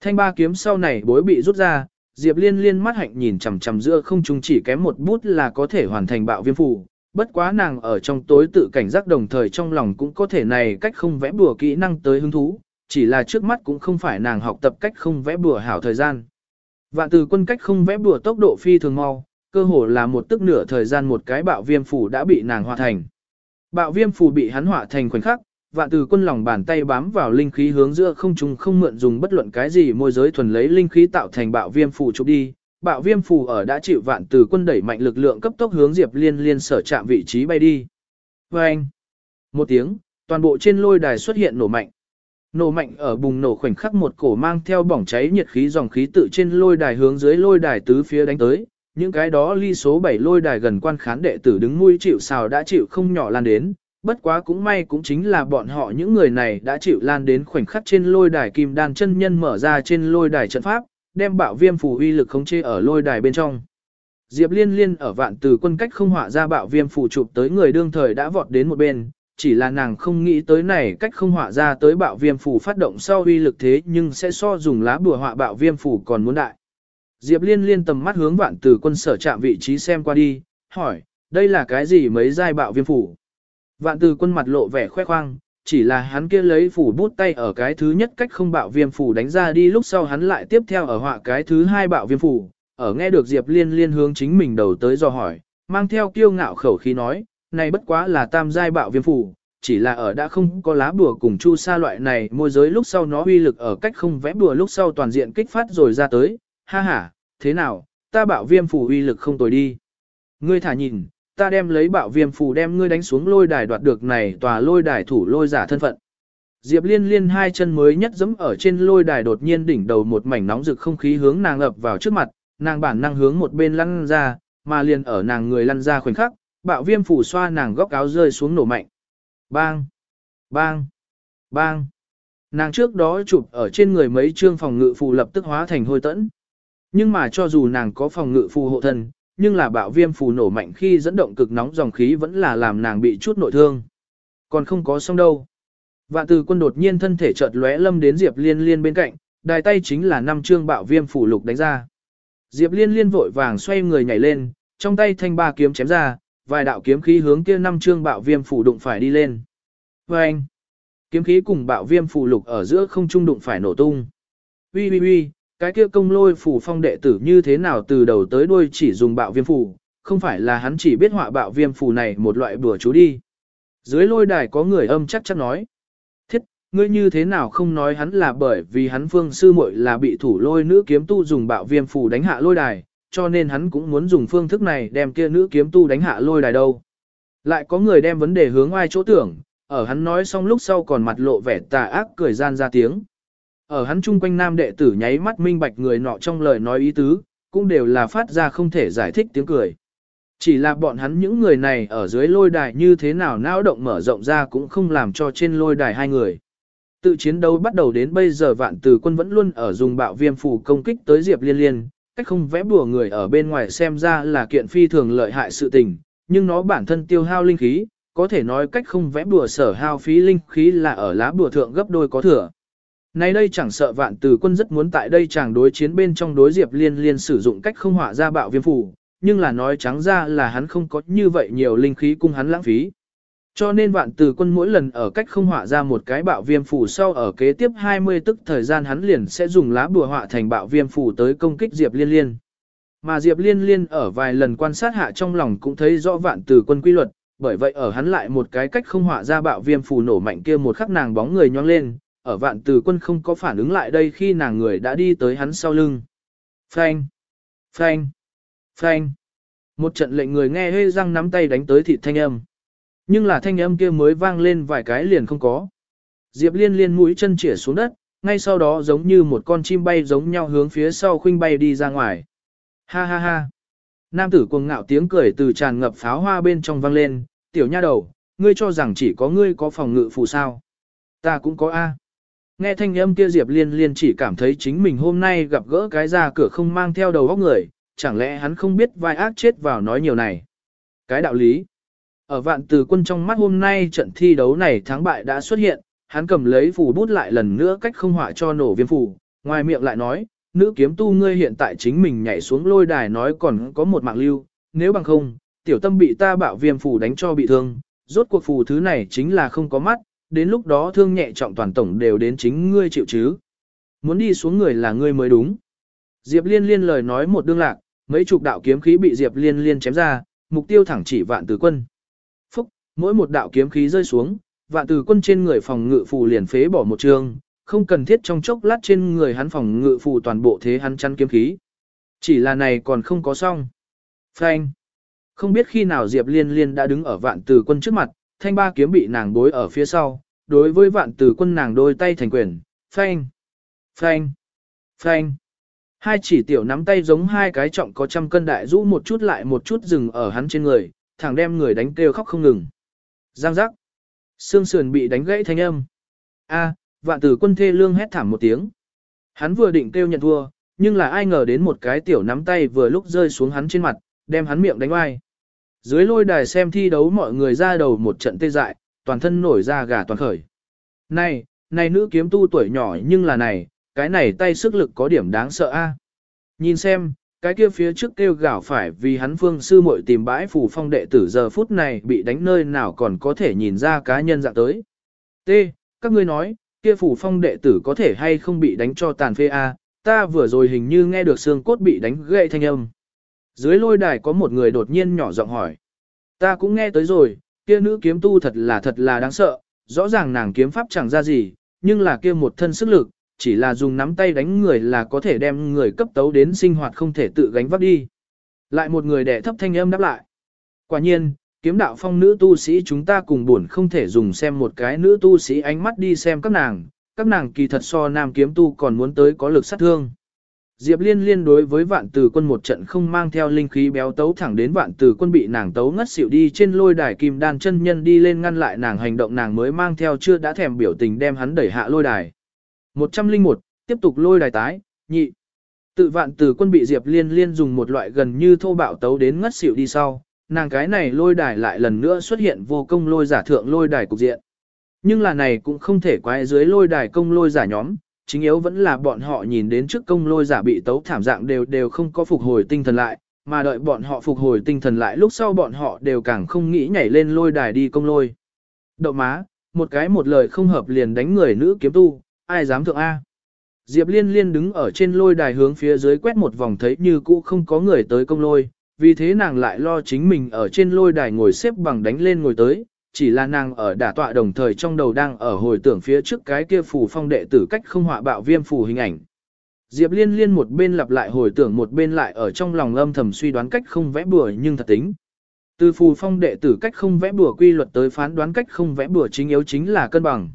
Thanh ba kiếm sau này bối bị rút ra, Diệp Liên Liên mắt hạnh nhìn chằm chằm giữa không trung chỉ kém một bút là có thể hoàn thành bạo viêm phù. Bất quá nàng ở trong tối tự cảnh giác đồng thời trong lòng cũng có thể này cách không vẽ bùa kỹ năng tới hứng thú, chỉ là trước mắt cũng không phải nàng học tập cách không vẽ bùa hảo thời gian. Vạn từ quân cách không vẽ bùa tốc độ phi thường mau, cơ hồ là một tức nửa thời gian một cái bạo viêm phủ đã bị nàng hòa thành. Bạo viêm phủ bị hắn hỏa thành khoảnh khắc, vạn từ quân lòng bàn tay bám vào linh khí hướng giữa không trung không mượn dùng bất luận cái gì môi giới thuần lấy linh khí tạo thành bạo viêm phủ chụp đi. Bạo viêm phủ ở đã chịu vạn từ quân đẩy mạnh lực lượng cấp tốc hướng Diệp Liên Liên sở chạm vị trí bay đi. Và anh, một tiếng, toàn bộ trên lôi đài xuất hiện nổ mạnh. Nổ mạnh ở bùng nổ khoảnh khắc một cổ mang theo bỏng cháy nhiệt khí dòng khí tự trên lôi đài hướng dưới lôi đài tứ phía đánh tới. Những cái đó ly số 7 lôi đài gần quan khán đệ tử đứng mũi chịu sào đã chịu không nhỏ lan đến, bất quá cũng may cũng chính là bọn họ những người này đã chịu lan đến khoảnh khắc trên lôi đài kim đan chân nhân mở ra trên lôi đài trận pháp, đem bạo viêm phù uy lực khống chế ở lôi đài bên trong. Diệp Liên Liên ở vạn từ quân cách không hỏa ra bạo viêm phù chụp tới người đương thời đã vọt đến một bên, chỉ là nàng không nghĩ tới này cách không hỏa ra tới bạo viêm phủ phát động sau uy lực thế nhưng sẽ so dùng lá bùa họa bạo viêm phủ còn muốn đại. Diệp Liên Liên tầm mắt hướng vạn từ quân sở chạm vị trí xem qua đi, hỏi, đây là cái gì mấy giai bạo viêm phủ Vạn từ quân mặt lộ vẻ khoe khoang, chỉ là hắn kia lấy phủ bút tay ở cái thứ nhất cách không bạo viêm phủ đánh ra đi lúc sau hắn lại tiếp theo ở họa cái thứ hai bạo viêm phủ, ở nghe được Diệp Liên liên hướng chính mình đầu tới do hỏi, mang theo kiêu ngạo khẩu khí nói, này bất quá là tam giai bạo viêm phủ, chỉ là ở đã không có lá bùa cùng chu sa loại này môi giới lúc sau nó uy lực ở cách không vẽ bùa lúc sau toàn diện kích phát rồi ra tới, ha ha, thế nào, ta bạo viêm phủ uy lực không tồi đi. ngươi thả nhìn, ta đem lấy bạo viêm phủ đem ngươi đánh xuống lôi đài đoạt được này tòa lôi đài thủ lôi giả thân phận. Diệp liên liên hai chân mới nhất dẫm ở trên lôi đài đột nhiên đỉnh đầu một mảnh nóng rực không khí hướng nàng ập vào trước mặt, nàng bản năng hướng một bên lăn ra, mà liền ở nàng người lăn ra khoảnh khắc, bạo viêm phủ xoa nàng góc áo rơi xuống nổ mạnh. Bang! Bang! Bang! Nàng trước đó chụp ở trên người mấy trương phòng ngự phù lập tức hóa thành hôi tẫn. Nhưng mà cho dù nàng có phòng ngự phù hộ thân, nhưng là bạo viêm phù nổ mạnh khi dẫn động cực nóng dòng khí vẫn là làm nàng bị chút nội thương. Còn không có xong đâu. Vạn từ quân đột nhiên thân thể chợt lóe lâm đến Diệp Liên Liên bên cạnh, đài tay chính là năm trương bạo viêm phủ lục đánh ra. Diệp Liên Liên vội vàng xoay người nhảy lên, trong tay thanh ba kiếm chém ra, vài đạo kiếm khí hướng kia năm trương bạo viêm phủ đụng phải đi lên. Và anh, kiếm khí cùng bạo viêm phủ lục ở giữa không trung đụng phải nổ tung. Ui ui ui, cái kia công lôi phủ phong đệ tử như thế nào từ đầu tới đuôi chỉ dùng bạo viêm phủ, không phải là hắn chỉ biết họa bạo viêm phủ này một loại bừa chú đi. Dưới lôi đài có người âm chắc chắc nói. Thiết, ngươi như thế nào không nói hắn là bởi vì hắn phương sư muội là bị thủ lôi nữ kiếm tu dùng bạo viêm phủ đánh hạ lôi đài, cho nên hắn cũng muốn dùng phương thức này đem kia nữ kiếm tu đánh hạ lôi đài đâu. Lại có người đem vấn đề hướng ai chỗ tưởng, ở hắn nói xong lúc sau còn mặt lộ vẻ tà ác cười gian ra tiếng. Ở hắn chung quanh nam đệ tử nháy mắt minh bạch người nọ trong lời nói ý tứ, cũng đều là phát ra không thể giải thích tiếng cười. Chỉ là bọn hắn những người này ở dưới lôi đài như thế nào não động mở rộng ra cũng không làm cho trên lôi đài hai người. Tự chiến đấu bắt đầu đến bây giờ vạn tử quân vẫn luôn ở dùng bạo viêm phủ công kích tới Diệp Liên Liên, cách không vẽ bùa người ở bên ngoài xem ra là kiện phi thường lợi hại sự tình, nhưng nó bản thân tiêu hao linh khí, có thể nói cách không vẽ bùa sở hao phí linh khí là ở lá bùa thượng gấp đôi có thừa. Nay đây chẳng sợ vạn từ quân rất muốn tại đây chàng đối chiến bên trong đối diệp liên liên sử dụng cách không hỏa ra bạo viêm phủ, nhưng là nói trắng ra là hắn không có như vậy nhiều linh khí cung hắn lãng phí. Cho nên vạn từ quân mỗi lần ở cách không hỏa ra một cái bạo viêm phủ sau ở kế tiếp 20 tức thời gian hắn liền sẽ dùng lá bùa hỏa thành bạo viêm phủ tới công kích Diệp Liên Liên. Mà Diệp Liên Liên ở vài lần quan sát hạ trong lòng cũng thấy rõ vạn từ quân quy luật, bởi vậy ở hắn lại một cái cách không hỏa ra bạo viêm phủ nổ mạnh kia một khắc nàng bóng người nhoang lên, ở vạn từ quân không có phản ứng lại đây khi nàng người đã đi tới hắn sau lưng. Phanh! Phanh! Phanh! Một trận lệnh người nghe hê răng nắm tay đánh tới thịt thanh âm. Nhưng là thanh âm kia mới vang lên vài cái liền không có. Diệp liên liên mũi chân chỉa xuống đất, ngay sau đó giống như một con chim bay giống nhau hướng phía sau khuynh bay đi ra ngoài. Ha ha ha! Nam tử cuồng ngạo tiếng cười từ tràn ngập pháo hoa bên trong vang lên, tiểu nha đầu, ngươi cho rằng chỉ có ngươi có phòng ngự phù sao. Ta cũng có A. Nghe thanh âm kia Diệp Liên Liên chỉ cảm thấy chính mình hôm nay gặp gỡ cái ra cửa không mang theo đầu óc người, chẳng lẽ hắn không biết vai ác chết vào nói nhiều này. Cái đạo lý. Ở vạn từ quân trong mắt hôm nay trận thi đấu này thắng bại đã xuất hiện, hắn cầm lấy phủ bút lại lần nữa cách không họa cho nổ viêm phủ, ngoài miệng lại nói, nữ kiếm tu ngươi hiện tại chính mình nhảy xuống lôi đài nói còn có một mạng lưu, nếu bằng không, tiểu tâm bị ta bạo viêm phủ đánh cho bị thương, rốt cuộc phù thứ này chính là không có mắt, đến lúc đó thương nhẹ trọng toàn tổng đều đến chính ngươi chịu chứ. Muốn đi xuống người là ngươi mới đúng. Diệp Liên Liên lời nói một đương lạc, mấy chục đạo kiếm khí bị Diệp Liên Liên chém ra, mục tiêu thẳng chỉ vạn tử quân. Mỗi một đạo kiếm khí rơi xuống, vạn tử quân trên người phòng ngự phù liền phế bỏ một trường, không cần thiết trong chốc lát trên người hắn phòng ngự phù toàn bộ thế hắn chăn kiếm khí. Chỉ là này còn không có xong. Phanh. Không biết khi nào Diệp Liên Liên đã đứng ở vạn tử quân trước mặt, thanh ba kiếm bị nàng bối ở phía sau, đối với vạn tử quân nàng đôi tay thành quyền, phanh, phanh, phanh. Hai chỉ tiểu nắm tay giống hai cái trọng có trăm cân đại rũ một chút lại một chút dừng ở hắn trên người, thẳng đem người đánh kêu khóc không ngừng. Giang giác. Xương sườn bị đánh gãy thanh âm. A, vạn tử quân thê lương hét thảm một tiếng. Hắn vừa định kêu nhận thua, nhưng là ai ngờ đến một cái tiểu nắm tay vừa lúc rơi xuống hắn trên mặt, đem hắn miệng đánh oai. Dưới lôi đài xem thi đấu mọi người ra đầu một trận tê dại, toàn thân nổi ra gà toàn khởi. Này, này nữ kiếm tu tuổi nhỏ nhưng là này, cái này tay sức lực có điểm đáng sợ a. Nhìn xem, cái kia phía trước kêu gạo phải vì hắn phương sư muội tìm bãi phủ phong đệ tử giờ phút này bị đánh nơi nào còn có thể nhìn ra cá nhân dạng tới. T. Các ngươi nói, kia phủ phong đệ tử có thể hay không bị đánh cho tàn phê a? ta vừa rồi hình như nghe được xương cốt bị đánh gãy thanh âm. Dưới lôi đài có một người đột nhiên nhỏ giọng hỏi. Ta cũng nghe tới rồi, kia nữ kiếm tu thật là thật là đáng sợ, rõ ràng nàng kiếm pháp chẳng ra gì, nhưng là kia một thân sức lực, chỉ là dùng nắm tay đánh người là có thể đem người cấp tấu đến sinh hoạt không thể tự gánh vác đi. Lại một người đẻ thấp thanh âm đáp lại. Quả nhiên, kiếm đạo phong nữ tu sĩ chúng ta cùng buồn không thể dùng xem một cái nữ tu sĩ ánh mắt đi xem các nàng, các nàng kỳ thật so nam kiếm tu còn muốn tới có lực sát thương. Diệp liên liên đối với vạn tử quân một trận không mang theo linh khí béo tấu thẳng đến vạn tử quân bị nàng tấu ngất xỉu đi trên lôi đài kim đan chân nhân đi lên ngăn lại nàng hành động nàng mới mang theo chưa đã thèm biểu tình đem hắn đẩy hạ lôi đài. 101, tiếp tục lôi đài tái, nhị. Tự vạn tử quân bị Diệp liên liên dùng một loại gần như thô bạo tấu đến ngất xỉu đi sau, nàng cái này lôi đài lại lần nữa xuất hiện vô công lôi giả thượng lôi đài cục diện. Nhưng là này cũng không thể quay dưới lôi đài công lôi giả nhóm, chính yếu vẫn là bọn họ nhìn đến trước công lôi giả bị tấu thảm dạng đều đều không có phục hồi tinh thần lại, mà đợi bọn họ phục hồi tinh thần lại lúc sau bọn họ đều càng không nghĩ nhảy lên lôi đài đi công lôi. Đậu má, một cái một lời không hợp liền đánh người nữ kiếm tu, ai dám thượng A. Diệp liên liên đứng ở trên lôi đài hướng phía dưới quét một vòng thấy như cũ không có người tới công lôi, vì thế nàng lại lo chính mình ở trên lôi đài ngồi xếp bằng đánh lên ngồi tới, chỉ là nàng ở đả tọa đồng thời trong đầu đang ở hồi tưởng phía trước cái kia phù phong đệ tử cách không họa bạo viêm phù hình ảnh. Diệp liên liên một bên lặp lại hồi tưởng một bên lại ở trong lòng âm thầm suy đoán cách không vẽ bừa nhưng thật tính. Từ phù phong đệ tử cách không vẽ bừa quy luật tới phán đoán cách không vẽ bừa chính yếu chính là cân bằng.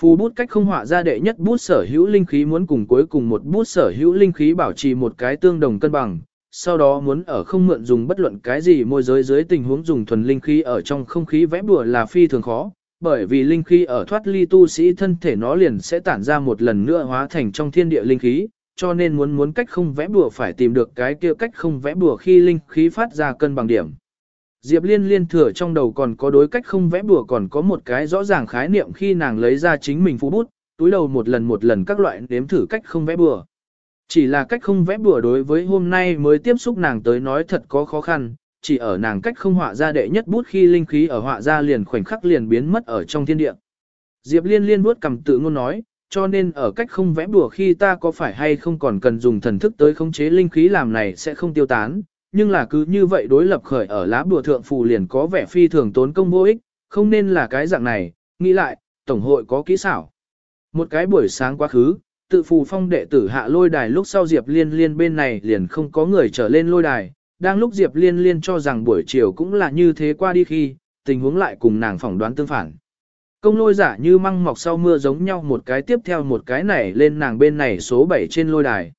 Phù bút cách không họa ra đệ nhất bút sở hữu linh khí muốn cùng cuối cùng một bút sở hữu linh khí bảo trì một cái tương đồng cân bằng, sau đó muốn ở không mượn dùng bất luận cái gì môi giới dưới tình huống dùng thuần linh khí ở trong không khí vẽ bùa là phi thường khó, bởi vì linh khí ở thoát ly tu sĩ thân thể nó liền sẽ tản ra một lần nữa hóa thành trong thiên địa linh khí, cho nên muốn muốn cách không vẽ bùa phải tìm được cái kia cách không vẽ bùa khi linh khí phát ra cân bằng điểm. Diệp Liên liên thừa trong đầu còn có đối cách không vẽ bùa còn có một cái rõ ràng khái niệm khi nàng lấy ra chính mình phú bút, túi đầu một lần một lần các loại nếm thử cách không vẽ bùa. Chỉ là cách không vẽ bùa đối với hôm nay mới tiếp xúc nàng tới nói thật có khó khăn, chỉ ở nàng cách không họa ra đệ nhất bút khi linh khí ở họa ra liền khoảnh khắc liền biến mất ở trong thiên địa. Diệp liên liên vuốt cầm tự ngôn nói, cho nên ở cách không vẽ bùa khi ta có phải hay không còn cần dùng thần thức tới khống chế linh khí làm này sẽ không tiêu tán, nhưng là cứ như vậy đối lập khởi ở lá bùa thượng phù liền có vẻ phi thường tốn công vô ích, không nên là cái dạng này, nghĩ lại, tổng hội có kỹ xảo. Một cái buổi sáng quá khứ, tự phù phong đệ tử hạ lôi đài lúc sau Diệp Liên Liên bên này liền không có người trở lên lôi đài, đang lúc Diệp Liên Liên cho rằng buổi chiều cũng là như thế qua đi khi, tình huống lại cùng nàng phỏng đoán tương phản. Công lôi giả như măng mọc sau mưa giống nhau một cái tiếp theo một cái này lên nàng bên này số 7 trên lôi đài.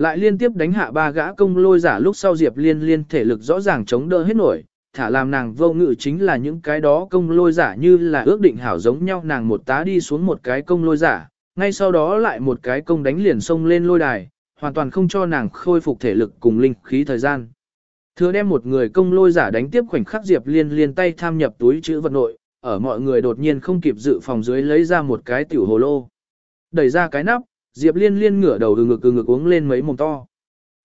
Lại liên tiếp đánh hạ ba gã công lôi giả lúc sau Diệp Liên Liên thể lực rõ ràng chống đỡ hết nổi, thả làm nàng vô ngự chính là những cái đó công lôi giả như là ước định hảo giống nhau nàng một tá đi xuống một cái công lôi giả, ngay sau đó lại một cái công đánh liền sông lên lôi đài, hoàn toàn không cho nàng khôi phục thể lực cùng linh khí thời gian. Thừa đem một người công lôi giả đánh tiếp khoảnh khắc Diệp Liên liên tay tham nhập túi chữ vật nội, ở mọi người đột nhiên không kịp dự phòng dưới lấy ra một cái tiểu hồ lô. Đẩy ra cái nắp, Diệp Liên liên ngửa đầu từ ngực từ ngực uống lên mấy mồm to.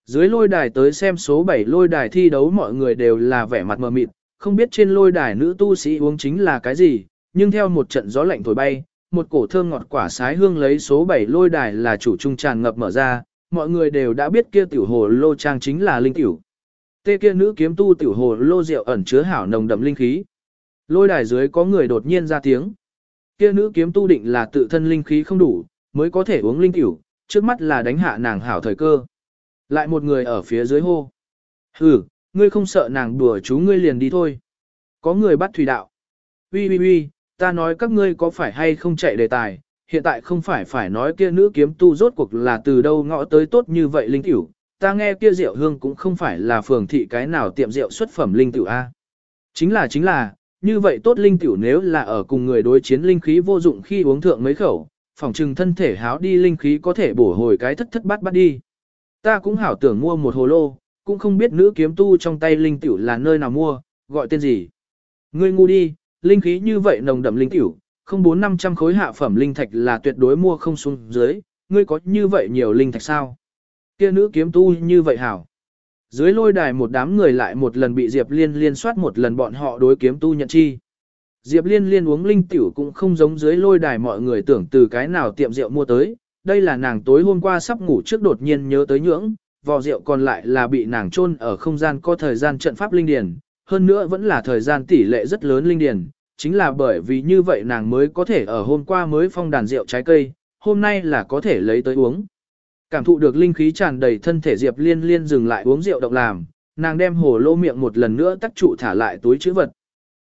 Dưới lôi đài tới xem số 7 lôi đài thi đấu mọi người đều là vẻ mặt mờ mịt, không biết trên lôi đài nữ tu sĩ uống chính là cái gì, nhưng theo một trận gió lạnh thổi bay, một cổ thơm ngọt quả sái hương lấy số 7 lôi đài là chủ trung tràn ngập mở ra, mọi người đều đã biết kia tiểu hồ lô trang chính là linh tiểu. Tê kia nữ kiếm tu tiểu hồ lô rượu ẩn chứa hảo nồng đậm linh khí. Lôi đài dưới có người đột nhiên ra tiếng. Kia nữ kiếm tu định là tự thân linh khí không đủ, mới có thể uống linh tiểu, trước mắt là đánh hạ nàng hảo thời cơ. Lại một người ở phía dưới hô. Hừ, ngươi không sợ nàng đùa chú ngươi liền đi thôi. Có người bắt thủy đạo. Ui ui ui, ta nói các ngươi có phải hay không chạy đề tài, hiện tại không phải phải nói kia nữ kiếm tu rốt cuộc là từ đâu ngõ tới tốt như vậy linh tiểu, ta nghe kia rượu hương cũng không phải là phường thị cái nào tiệm rượu xuất phẩm linh tiểu A. Chính là chính là, như vậy tốt linh tiểu nếu là ở cùng người đối chiến linh khí vô dụng khi uống thượng mấy khẩu, phòng trừng thân thể háo đi linh khí có thể bổ hồi cái thất thất bát bát đi. Ta cũng hảo tưởng mua một hồ lô, cũng không biết nữ kiếm tu trong tay linh tiểu là nơi nào mua, gọi tên gì. Ngươi ngu đi, linh khí như vậy nồng đậm linh tiểu, không bốn năm trăm khối hạ phẩm linh thạch là tuyệt đối mua không xuống dưới, ngươi có như vậy nhiều linh thạch sao? Kia nữ kiếm tu như vậy hảo. Dưới lôi đài một đám người lại một lần bị Diệp Liên liên soát một lần bọn họ đối kiếm tu nhận chi. Diệp Liên liên uống linh tiểu cũng không giống dưới lôi đài mọi người tưởng từ cái nào tiệm rượu mua tới, đây là nàng tối hôm qua sắp ngủ trước đột nhiên nhớ tới nhưỡng, vò rượu còn lại là bị nàng chôn ở không gian có thời gian trận pháp linh điển, hơn nữa vẫn là thời gian tỷ lệ rất lớn linh điển, chính là bởi vì như vậy nàng mới có thể ở hôm qua mới phong đàn rượu trái cây, hôm nay là có thể lấy tới uống. Cảm thụ được linh khí tràn đầy thân thể Diệp Liên Liên dừng lại uống rượu động làm, nàng đem hồ lô miệng một lần nữa tắc trụ thả lại túi chữ vật.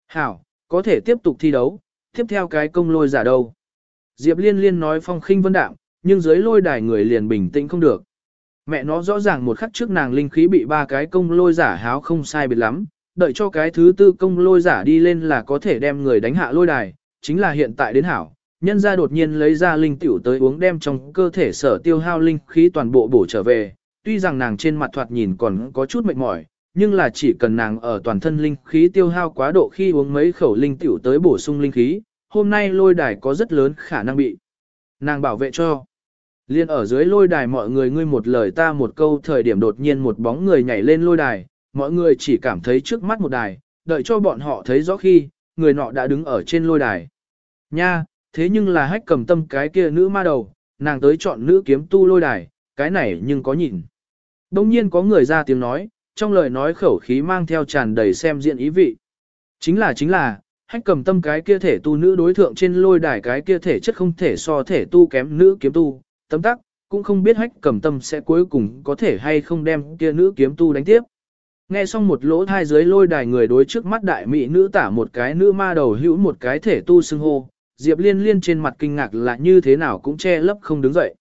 Hảo, có thể tiếp tục thi đấu, tiếp theo cái công lôi giả đâu. Diệp liên liên nói phong khinh vân đạm, nhưng dưới lôi đài người liền bình tĩnh không được. Mẹ nó rõ ràng một khắc trước nàng linh khí bị ba cái công lôi giả háo không sai biệt lắm, đợi cho cái thứ tư công lôi giả đi lên là có thể đem người đánh hạ lôi đài, chính là hiện tại đến hảo. Nhân ra đột nhiên lấy ra linh tiểu tới uống đem trong cơ thể sở tiêu hao linh khí toàn bộ bổ trở về, tuy rằng nàng trên mặt thoạt nhìn còn có chút mệt mỏi, nhưng là chỉ cần nàng ở toàn thân linh khí tiêu hao quá độ khi uống mấy khẩu linh tiểu tới bổ sung linh khí, hôm nay lôi đài có rất lớn khả năng bị nàng bảo vệ cho. Liên ở dưới lôi đài mọi người ngươi một lời ta một câu thời điểm đột nhiên một bóng người nhảy lên lôi đài, mọi người chỉ cảm thấy trước mắt một đài, đợi cho bọn họ thấy rõ khi, người nọ đã đứng ở trên lôi đài. Nha, thế nhưng là hách cầm tâm cái kia nữ ma đầu, nàng tới chọn nữ kiếm tu lôi đài, cái này nhưng có nhìn. Đông nhiên có người ra tiếng nói, trong lời nói khẩu khí mang theo tràn đầy xem diện ý vị. Chính là chính là, hách cầm tâm cái kia thể tu nữ đối thượng trên lôi đài cái kia thể chất không thể so thể tu kém nữ kiếm tu, tấm tắc, cũng không biết hách cầm tâm sẽ cuối cùng có thể hay không đem kia nữ kiếm tu đánh tiếp. Nghe xong một lỗ thai dưới lôi đài người đối trước mắt đại mỹ nữ tả một cái nữ ma đầu hữu một cái thể tu xưng hô, Diệp Liên Liên trên mặt kinh ngạc là như thế nào cũng che lấp không đứng dậy.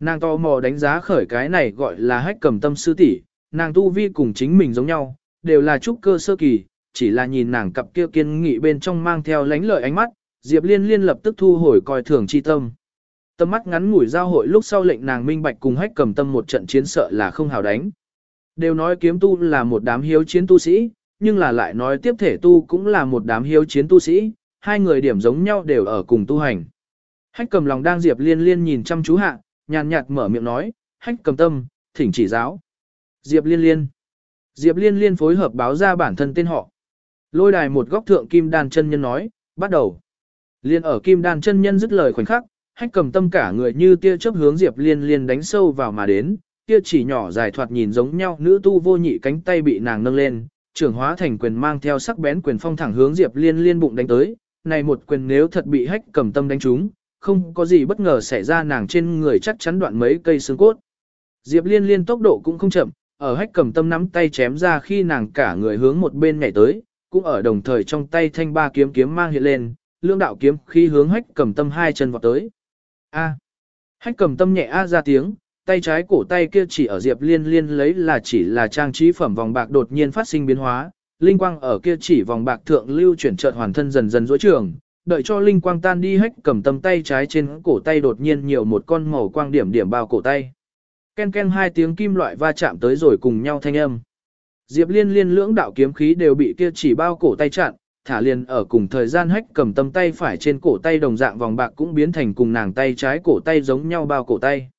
Nàng to mò đánh giá khởi cái này gọi là hách cầm tâm sư tỷ, nàng tu vi cùng chính mình giống nhau, đều là trúc cơ sơ kỳ, chỉ là nhìn nàng cặp kia kiên nghị bên trong mang theo lánh lợi ánh mắt, Diệp Liên Liên lập tức thu hồi coi thường chi tâm. Tâm mắt ngắn ngủi giao hội lúc sau lệnh nàng minh bạch cùng hách cầm tâm một trận chiến sợ là không hào đánh. Đều nói kiếm tu là một đám hiếu chiến tu sĩ, nhưng là lại nói tiếp thể tu cũng là một đám hiếu chiến tu sĩ, hai người điểm giống nhau đều ở cùng tu hành. Hách cầm lòng đang Diệp Liên Liên nhìn chăm chú hạ, nhàn nhạt mở miệng nói, hách cầm tâm, thỉnh chỉ giáo. Diệp Liên Liên. Diệp Liên Liên phối hợp báo ra bản thân tên họ. Lôi đài một góc thượng kim đan chân nhân nói, bắt đầu. Liên ở kim đan chân nhân dứt lời khoảnh khắc, hách cầm tâm cả người như tia chớp hướng Diệp Liên Liên đánh sâu vào mà đến, kia chỉ nhỏ dài thoạt nhìn giống nhau nữ tu vô nhị cánh tay bị nàng nâng lên, trưởng hóa thành quyền mang theo sắc bén quyền phong thẳng hướng Diệp Liên Liên bụng đánh tới, này một quyền nếu thật bị hách cầm tâm đánh trúng, không có gì bất ngờ xảy ra nàng trên người chắc chắn đoạn mấy cây xương cốt. Diệp Liên Liên tốc độ cũng không chậm, ở hách cầm tâm nắm tay chém ra khi nàng cả người hướng một bên nhảy tới, cũng ở đồng thời trong tay thanh ba kiếm kiếm mang hiện lên, lương đạo kiếm khi hướng hách cầm tâm hai chân vọt tới. A. Hách cầm tâm nhẹ a ra tiếng, tay trái cổ tay kia chỉ ở Diệp Liên Liên lấy là chỉ là trang trí phẩm vòng bạc đột nhiên phát sinh biến hóa, linh quang ở kia chỉ vòng bạc thượng lưu chuyển chợt hoàn thân dần dần dối trường, đợi cho linh quang tan đi hách cầm tâm tay trái trên cổ tay đột nhiên nhiều một con màu quang điểm điểm bao cổ tay. Ken ken hai tiếng kim loại va chạm tới rồi cùng nhau thanh âm. Diệp liên liên lưỡng đạo kiếm khí đều bị kia chỉ bao cổ tay chặn, thả liền ở cùng thời gian hách cầm tâm tay phải trên cổ tay đồng dạng vòng bạc cũng biến thành cùng nàng tay trái cổ tay giống nhau bao cổ tay.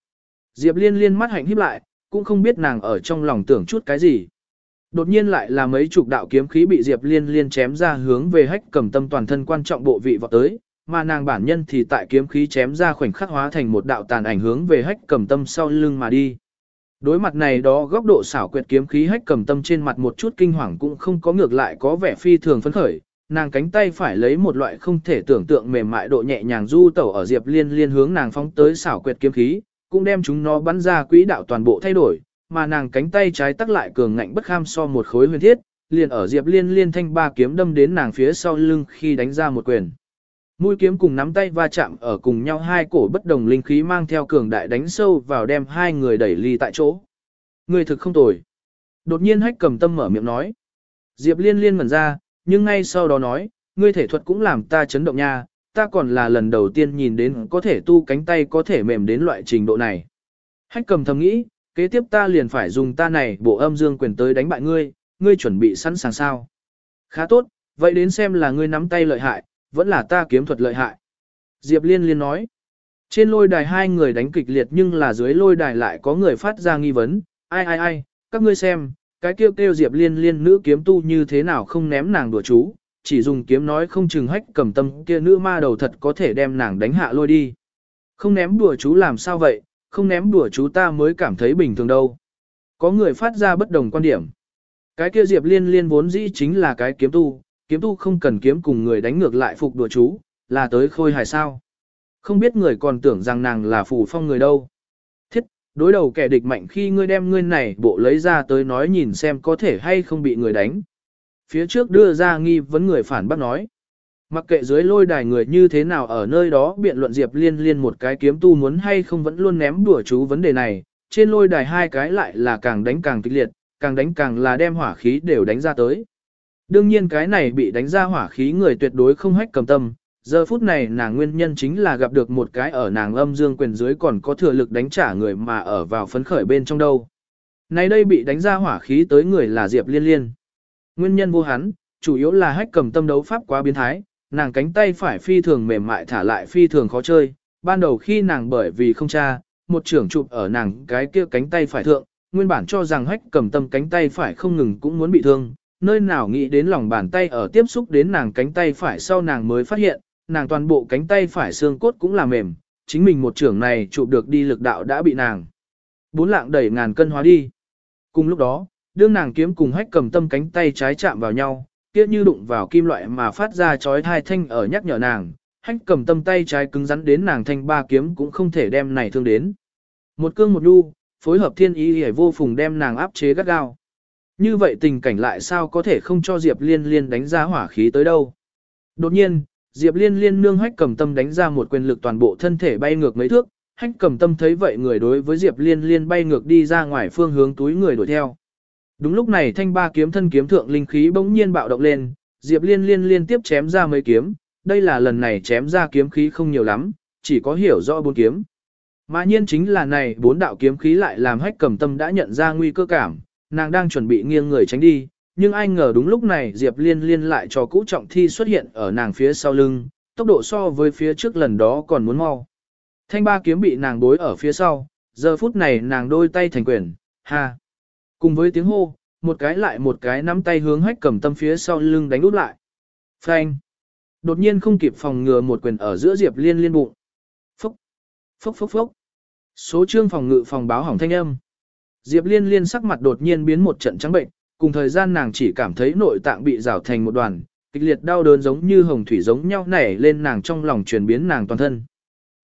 Diệp liên liên mắt hạnh híp lại, cũng không biết nàng ở trong lòng tưởng chút cái gì. Đột nhiên lại là mấy chục đạo kiếm khí bị Diệp Liên Liên chém ra hướng về hách cầm tâm toàn thân quan trọng bộ vị vọt tới, mà nàng bản nhân thì tại kiếm khí chém ra khoảnh khắc hóa thành một đạo tàn ảnh hướng về hách cầm tâm sau lưng mà đi. Đối mặt này đó góc độ xảo quyệt kiếm khí hách cầm tâm trên mặt một chút kinh hoàng cũng không có ngược lại có vẻ phi thường phấn khởi, nàng cánh tay phải lấy một loại không thể tưởng tượng mềm mại độ nhẹ nhàng du tẩu ở Diệp Liên Liên hướng nàng phóng tới xảo quyệt kiếm khí, cũng đem chúng nó bắn ra quỹ đạo toàn bộ thay đổi, mà nàng cánh tay trái tắc lại cường ngạnh bất kham so một khối huyền thiết, liền ở Diệp Liên liên thanh ba kiếm đâm đến nàng phía sau lưng khi đánh ra một quyền. Mũi kiếm cùng nắm tay va chạm ở cùng nhau hai cổ bất đồng linh khí mang theo cường đại đánh sâu vào đem hai người đẩy ly tại chỗ. Người thực không tồi. Đột nhiên hách cầm tâm mở miệng nói. Diệp liên liên ngẩn ra, nhưng ngay sau đó nói, ngươi thể thuật cũng làm ta chấn động nha, ta còn là lần đầu tiên nhìn đến có thể tu cánh tay có thể mềm đến loại trình độ này. Hách cầm thầm nghĩ, kế tiếp ta liền phải dùng ta này bộ âm dương quyền tới đánh bại ngươi, ngươi chuẩn bị sẵn sàng sao. Khá tốt, vậy đến xem là ngươi nắm tay lợi hại, vẫn là ta kiếm thuật lợi hại. Diệp Liên Liên nói, trên lôi đài hai người đánh kịch liệt nhưng là dưới lôi đài lại có người phát ra nghi vấn, ai ai ai, các ngươi xem, cái kêu kêu Diệp Liên Liên nữ kiếm tu như thế nào không ném nàng đùa chú, chỉ dùng kiếm nói không chừng hách cầm tâm kia nữ ma đầu thật có thể đem nàng đánh hạ lôi đi. Không ném đùa chú làm sao vậy, không ném đùa chú ta mới cảm thấy bình thường đâu. Có người phát ra bất đồng quan điểm. Cái kia Diệp Liên Liên vốn dĩ chính là cái kiếm tu, kiếm tu không cần kiếm cùng người đánh ngược lại phục đùa chú, là tới khôi hài sao. Không biết người còn tưởng rằng nàng là phù phong người đâu. Thiết, Đối đầu kẻ địch mạnh khi ngươi đem ngươi này bộ lấy ra tới nói nhìn xem có thể hay không bị người đánh. Phía trước đưa ra nghi vấn người phản bác nói. Mặc kệ dưới lôi đài người như thế nào ở nơi đó biện luận Diệp Liên Liên một cái kiếm tu muốn hay không vẫn luôn ném đùa chú vấn đề này, trên lôi đài hai cái lại là càng đánh càng kịch liệt, càng đánh càng là đem hỏa khí đều đánh ra tới. Đương nhiên cái này bị đánh ra hỏa khí người tuyệt đối không hách cầm tâm, giờ phút này nàng nguyên nhân chính là gặp được một cái ở nàng âm dương quyền dưới còn có thừa lực đánh trả người mà ở vào phấn khởi bên trong đâu. Này đây bị đánh ra hỏa khí tới người là Diệp Liên Liên. Nguyên nhân vô hắn, chủ yếu là hách cầm tâm đấu pháp quá biến thái, nàng cánh tay phải phi thường mềm mại thả lại phi thường khó chơi, ban đầu khi nàng bởi vì không cha, một trưởng chụp ở nàng cái kia cánh tay phải thượng, nguyên bản cho rằng hách cầm tâm cánh tay phải không ngừng cũng muốn bị thương, nơi nào nghĩ đến lòng bàn tay ở tiếp xúc đến nàng cánh tay phải sau nàng mới phát hiện, nàng toàn bộ cánh tay phải xương cốt cũng là mềm, chính mình một trưởng này chụp được đi lực đạo đã bị nàng. Bốn lạng đẩy ngàn cân hóa đi. Cùng lúc đó, đương nàng kiếm cùng hách cầm tâm cánh tay trái chạm vào nhau, kia như đụng vào kim loại mà phát ra chói thai thanh ở nhắc nhở nàng, hách cầm tâm tay trái cứng rắn đến nàng thanh ba kiếm cũng không thể đem này thương đến. Một cương một đu, phối hợp thiên ý hề vô phùng đem nàng áp chế gắt gao. Như vậy tình cảnh lại sao có thể không cho Diệp Liên Liên đánh ra hỏa khí tới đâu. Đột nhiên, Diệp Liên Liên nương hách cầm tâm đánh ra một quyền lực toàn bộ thân thể bay ngược mấy thước, hách cầm tâm thấy vậy người đối với Diệp Liên Liên bay ngược đi ra ngoài phương hướng túi người đuổi theo. Đúng lúc này thanh ba kiếm thân kiếm thượng linh khí bỗng nhiên bạo động lên, Diệp Liên Liên liên tiếp chém ra mấy kiếm, đây là lần này chém ra kiếm khí không nhiều lắm, chỉ có hiểu rõ bốn kiếm. Mà nhiên chính là này bốn đạo kiếm khí lại làm hách cầm tâm đã nhận ra nguy cơ cảm, nàng đang chuẩn bị nghiêng người tránh đi, nhưng ai ngờ đúng lúc này Diệp Liên Liên lại cho cũ trọng thi xuất hiện ở nàng phía sau lưng, tốc độ so với phía trước lần đó còn muốn mau. Thanh ba kiếm bị nàng đối ở phía sau, giờ phút này nàng đôi tay thành quyền, ha. Cùng với tiếng hô, một cái lại một cái nắm tay hướng hách cầm tâm phía sau lưng đánh út lại. Phanh. Đột nhiên không kịp phòng ngừa một quyền ở giữa Diệp Liên liên bụng. Phốc. Phốc phốc phốc. Số trương phòng ngự phòng báo hỏng thanh âm. Diệp Liên liên sắc mặt đột nhiên biến một trận trắng bệnh, cùng thời gian nàng chỉ cảm thấy nội tạng bị rào thành một đoàn, kịch liệt đau đớn giống như hồng thủy giống nhau nảy lên nàng trong lòng truyền biến nàng toàn thân.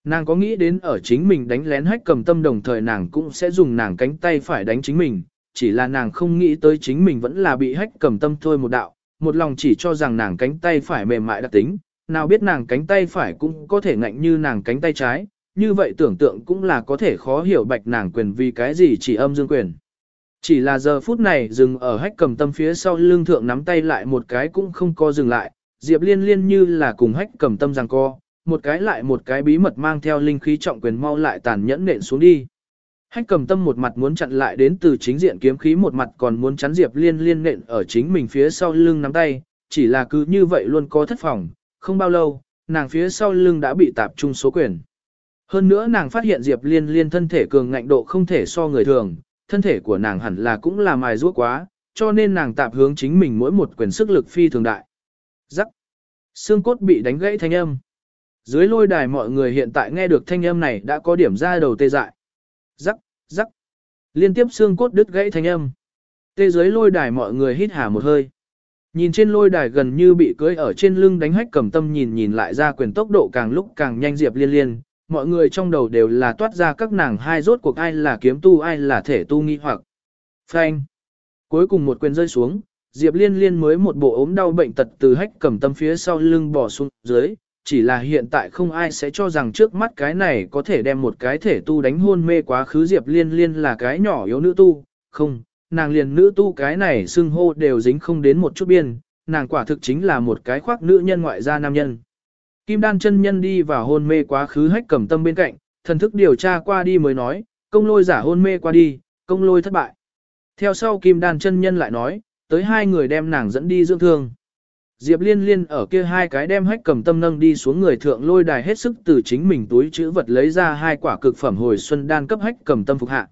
Nàng có nghĩ đến ở chính mình đánh lén hách cầm tâm đồng thời nàng cũng sẽ dùng nàng cánh tay phải đánh chính mình, chỉ là nàng không nghĩ tới chính mình vẫn là bị hách cầm tâm thôi một đạo, một lòng chỉ cho rằng nàng cánh tay phải mềm mại đặc tính, nào biết nàng cánh tay phải cũng có thể ngạnh như nàng cánh tay trái, như vậy tưởng tượng cũng là có thể khó hiểu bạch nàng quyền vì cái gì chỉ âm dương quyền. Chỉ là giờ phút này dừng ở hách cầm tâm phía sau lưng thượng nắm tay lại một cái cũng không co dừng lại, Diệp liên liên như là cùng hách cầm tâm rằng co, một cái lại một cái bí mật mang theo linh khí trọng quyền mau lại tàn nhẫn nện xuống đi. Hách cầm tâm một mặt muốn chặn lại đến từ chính diện kiếm khí một mặt còn muốn chắn Diệp Liên liên nện ở chính mình phía sau lưng nắm tay, chỉ là cứ như vậy luôn có thất phòng, không bao lâu, nàng phía sau lưng đã bị tạp trung số quyền. Hơn nữa nàng phát hiện Diệp Liên liên thân thể cường ngạnh độ không thể so người thường, thân thể của nàng hẳn là cũng là mài ruốc quá, cho nên nàng tạp hướng chính mình mỗi một quyền sức lực phi thường đại. Rắc. Xương cốt bị đánh gãy thanh âm. Dưới lôi đài mọi người hiện tại nghe được thanh âm này đã có điểm ra đầu tê dại. Rắc, rắc. Liên tiếp xương cốt đứt gãy thanh âm. Tê dưới lôi đài mọi người hít hà một hơi. Nhìn trên lôi đài gần như bị cưới ở trên lưng đánh hách cầm tâm nhìn nhìn lại ra quyền tốc độ càng lúc càng nhanh diệp liên liên. Mọi người trong đầu đều là toát ra các nàng hai rốt cuộc ai là kiếm tu ai là thể tu nghi hoặc. Phanh. Cuối cùng một quyền rơi xuống, Diệp Liên Liên mới một bộ ốm đau bệnh tật từ hách cầm tâm phía sau lưng bỏ xuống dưới, chỉ là hiện tại không ai sẽ cho rằng trước mắt cái này có thể đem một cái thể tu đánh hôn mê quá khứ Diệp Liên Liên là cái nhỏ yếu nữ tu, không, nàng liền nữ tu cái này xưng hô đều dính không đến một chút biên, nàng quả thực chính là một cái khoác nữ nhân ngoại gia nam nhân. Kim đan chân nhân đi vào hôn mê quá khứ hách cầm tâm bên cạnh, thần thức điều tra qua đi mới nói, công lôi giả hôn mê qua đi, công lôi thất bại. Theo sau kim đan chân nhân lại nói, tới hai người đem nàng dẫn đi dưỡng thương. Diệp Liên Liên ở kia hai cái đem hách cầm tâm nâng đi xuống người thượng lôi đài hết sức từ chính mình túi chữ vật lấy ra hai quả cực phẩm hồi xuân đan cấp hách cầm tâm phục hạ.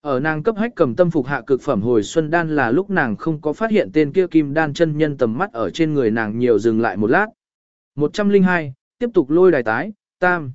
Ở nàng cấp hách cầm tâm phục hạ cực phẩm hồi xuân đan là lúc nàng không có phát hiện tên kia kim đan chân nhân tầm mắt ở trên người nàng nhiều dừng lại một lát. 102, tiếp tục lôi đài tái, tam.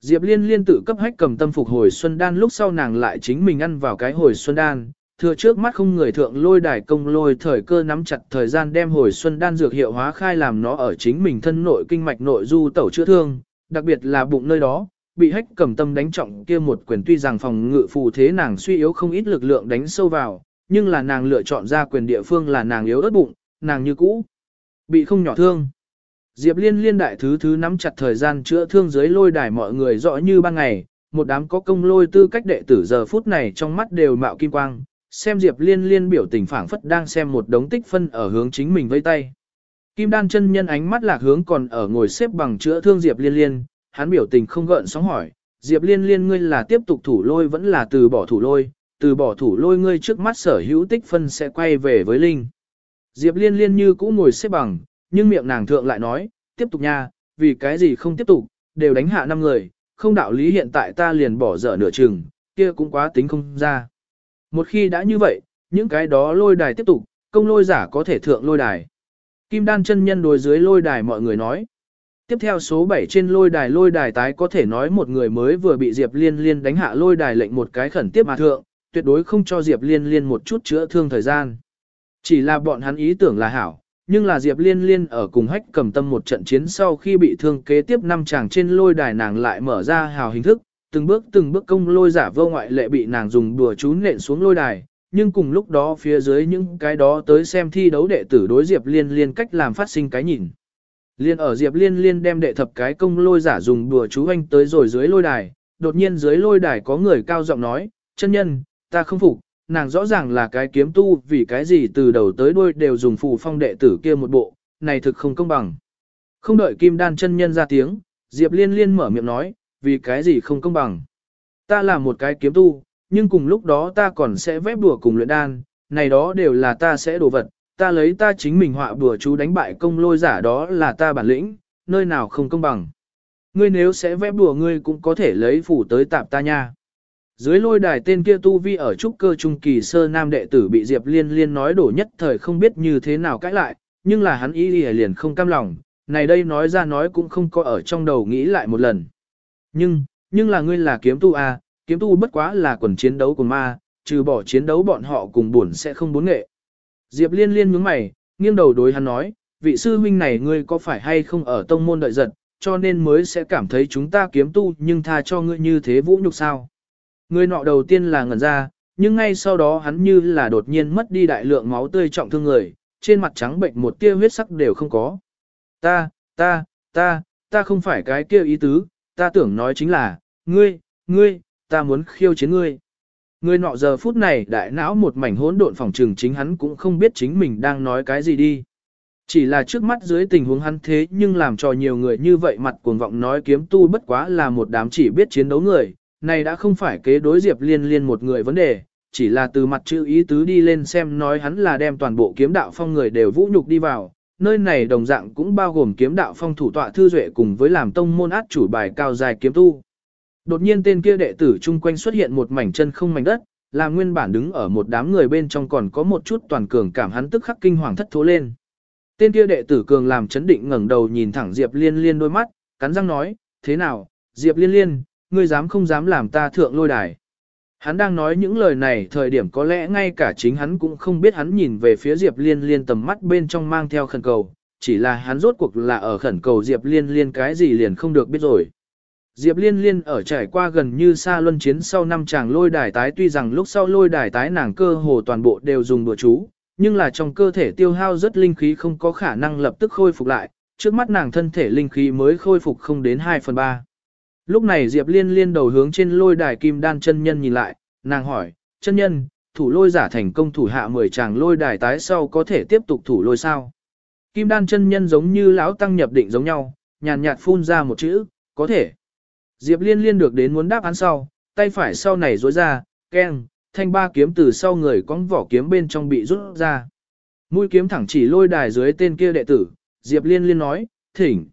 Diệp Liên Liên tự cấp hách cầm tâm phục hồi xuân đan lúc sau nàng lại chính mình ăn vào cái hồi xuân đan, thừa trước mắt không người thượng lôi đài công lôi thời cơ nắm chặt thời gian đem hồi xuân đan dược hiệu hóa khai làm nó ở chính mình thân nội kinh mạch nội du tẩu chữa thương, đặc biệt là bụng nơi đó, bị hách cầm tâm đánh trọng kia một quyền tuy rằng phòng ngự phù thế nàng suy yếu không ít lực lượng đánh sâu vào, nhưng là nàng lựa chọn ra quyền địa phương là nàng yếu ớt bụng, nàng như cũ. Bị không nhỏ thương. Diệp liên liên đại thứ thứ nắm chặt thời gian chữa thương dưới lôi đài mọi người rõ như ban ngày, một đám có công lôi tư cách đệ tử giờ phút này trong mắt đều mạo kim quang, xem Diệp liên liên biểu tình phảng phất đang xem một đống tích phân ở hướng chính mình vây tay. Kim đan chân nhân ánh mắt lạc hướng còn ở ngồi xếp bằng chữa thương Diệp liên liên, hắn biểu tình không gợn sóng hỏi, Diệp liên liên ngươi là tiếp tục thủ lôi vẫn là từ bỏ thủ lôi, từ bỏ thủ lôi ngươi trước mắt sở hữu tích phân sẽ quay về với Linh. Diệp liên liên như cũ ngồi xếp bằng, nhưng miệng nàng thượng lại nói, tiếp tục nha, vì cái gì không tiếp tục, đều đánh hạ năm người, không đạo lý hiện tại ta liền bỏ dở nửa chừng, kia cũng quá tính không ra. Một khi đã như vậy, những cái đó lôi đài tiếp tục, công lôi giả có thể thượng lôi đài. Kim đan chân nhân đối dưới lôi đài mọi người nói. Tiếp theo số 7 trên lôi đài lôi đài tái có thể nói một người mới vừa bị Diệp Liên Liên đánh hạ lôi đài lệnh một cái khẩn tiếp mà thượng, tuyệt đối không cho Diệp Liên Liên một chút chữa thương thời gian. Chỉ là bọn hắn ý tưởng là hảo, nhưng là Diệp Liên Liên ở cùng hách cầm tâm một trận chiến sau khi bị thương kế tiếp năm chàng trên lôi đài nàng lại mở ra hào hình thức, từng bước từng bước công lôi giả vô ngoại lệ bị nàng dùng đùa chú nện xuống lôi đài, nhưng cùng lúc đó phía dưới những cái đó tới xem thi đấu đệ tử đối Diệp Liên Liên cách làm phát sinh cái nhìn. Liên ở Diệp Liên Liên đem đệ thập cái công lôi giả dùng đùa chú anh tới rồi dưới lôi đài, đột nhiên dưới lôi đài có người cao giọng nói, chân nhân, ta không phục, nàng rõ ràng là cái kiếm tu vì cái gì từ đầu tới đuôi đều dùng phù phong đệ tử kia một bộ, này thực không công bằng. Không đợi kim đan chân nhân ra tiếng, Diệp liên liên mở miệng nói, vì cái gì không công bằng. Ta là một cái kiếm tu, nhưng cùng lúc đó ta còn sẽ vép đùa cùng luyện đan, này đó đều là ta sẽ đồ vật, ta lấy ta chính mình họa bùa chú đánh bại công lôi giả đó là ta bản lĩnh, nơi nào không công bằng. Ngươi nếu sẽ vẽ đùa ngươi cũng có thể lấy phủ tới tạp ta nha. Dưới lôi đài tên kia tu vi ở trúc cơ trung kỳ sơ nam đệ tử bị Diệp Liên Liên nói đổ nhất thời không biết như thế nào cãi lại, nhưng là hắn ý liền không cam lòng, này đây nói ra nói cũng không có ở trong đầu nghĩ lại một lần. Nhưng, nhưng là ngươi là kiếm tu à, kiếm tu bất quá là quần chiến đấu của ma, trừ bỏ chiến đấu bọn họ cùng buồn sẽ không bốn nghệ. Diệp Liên Liên nhướng mày, nghiêng đầu đối hắn nói, vị sư huynh này ngươi có phải hay không ở tông môn đợi giật, cho nên mới sẽ cảm thấy chúng ta kiếm tu nhưng tha cho ngươi như thế vũ nhục sao. Người nọ đầu tiên là ngẩn ra, nhưng ngay sau đó hắn như là đột nhiên mất đi đại lượng máu tươi trọng thương người, trên mặt trắng bệnh một tia huyết sắc đều không có. Ta, ta, ta, ta không phải cái kia ý tứ, ta tưởng nói chính là, ngươi, ngươi, ta muốn khiêu chiến ngươi. Người nọ giờ phút này đại não một mảnh hỗn độn phòng trừng chính hắn cũng không biết chính mình đang nói cái gì đi. Chỉ là trước mắt dưới tình huống hắn thế nhưng làm cho nhiều người như vậy mặt cuồng vọng nói kiếm tu bất quá là một đám chỉ biết chiến đấu người, này đã không phải kế đối Diệp Liên Liên một người vấn đề, chỉ là từ mặt chữ ý tứ đi lên xem nói hắn là đem toàn bộ kiếm đạo phong người đều vũ nhục đi vào, nơi này đồng dạng cũng bao gồm kiếm đạo phong thủ tọa thư duệ cùng với làm tông môn át chủ bài cao dài kiếm tu. Đột nhiên tên kia đệ tử chung quanh xuất hiện một mảnh chân không mảnh đất, làm nguyên bản đứng ở một đám người bên trong còn có một chút toàn cường cảm hắn tức khắc kinh hoàng thất thố lên. Tên kia đệ tử cường làm chấn định ngẩng đầu nhìn thẳng Diệp Liên Liên đôi mắt, cắn răng nói, thế nào, Diệp Liên Liên, ngươi dám không dám làm ta thượng lôi đài. Hắn đang nói những lời này thời điểm có lẽ ngay cả chính hắn cũng không biết hắn nhìn về phía Diệp Liên Liên tầm mắt bên trong mang theo khẩn cầu, chỉ là hắn rốt cuộc là ở khẩn cầu Diệp Liên Liên cái gì liền không được biết rồi. Diệp Liên Liên ở trải qua gần như xa luân chiến sau năm chàng lôi đài tái tuy rằng lúc sau lôi đài tái nàng cơ hồ toàn bộ đều dùng đùa chú, nhưng là trong cơ thể tiêu hao rất linh khí không có khả năng lập tức khôi phục lại, trước mắt nàng thân thể linh khí mới khôi phục không đến 2 phần 3. Lúc này Diệp Liên liên đầu hướng trên lôi đài kim đan chân nhân nhìn lại, nàng hỏi, chân nhân, thủ lôi giả thành công thủ hạ 10 chàng lôi đài tái sau có thể tiếp tục thủ lôi sao? Kim đan chân nhân giống như lão tăng nhập định giống nhau, nhàn nhạt phun ra một chữ, có thể. Diệp Liên liên được đến muốn đáp án sau, tay phải sau này rối ra, keng, thanh ba kiếm từ sau người cong vỏ kiếm bên trong bị rút ra. Mũi kiếm thẳng chỉ lôi đài dưới tên kia đệ tử, Diệp Liên liên nói, thỉnh.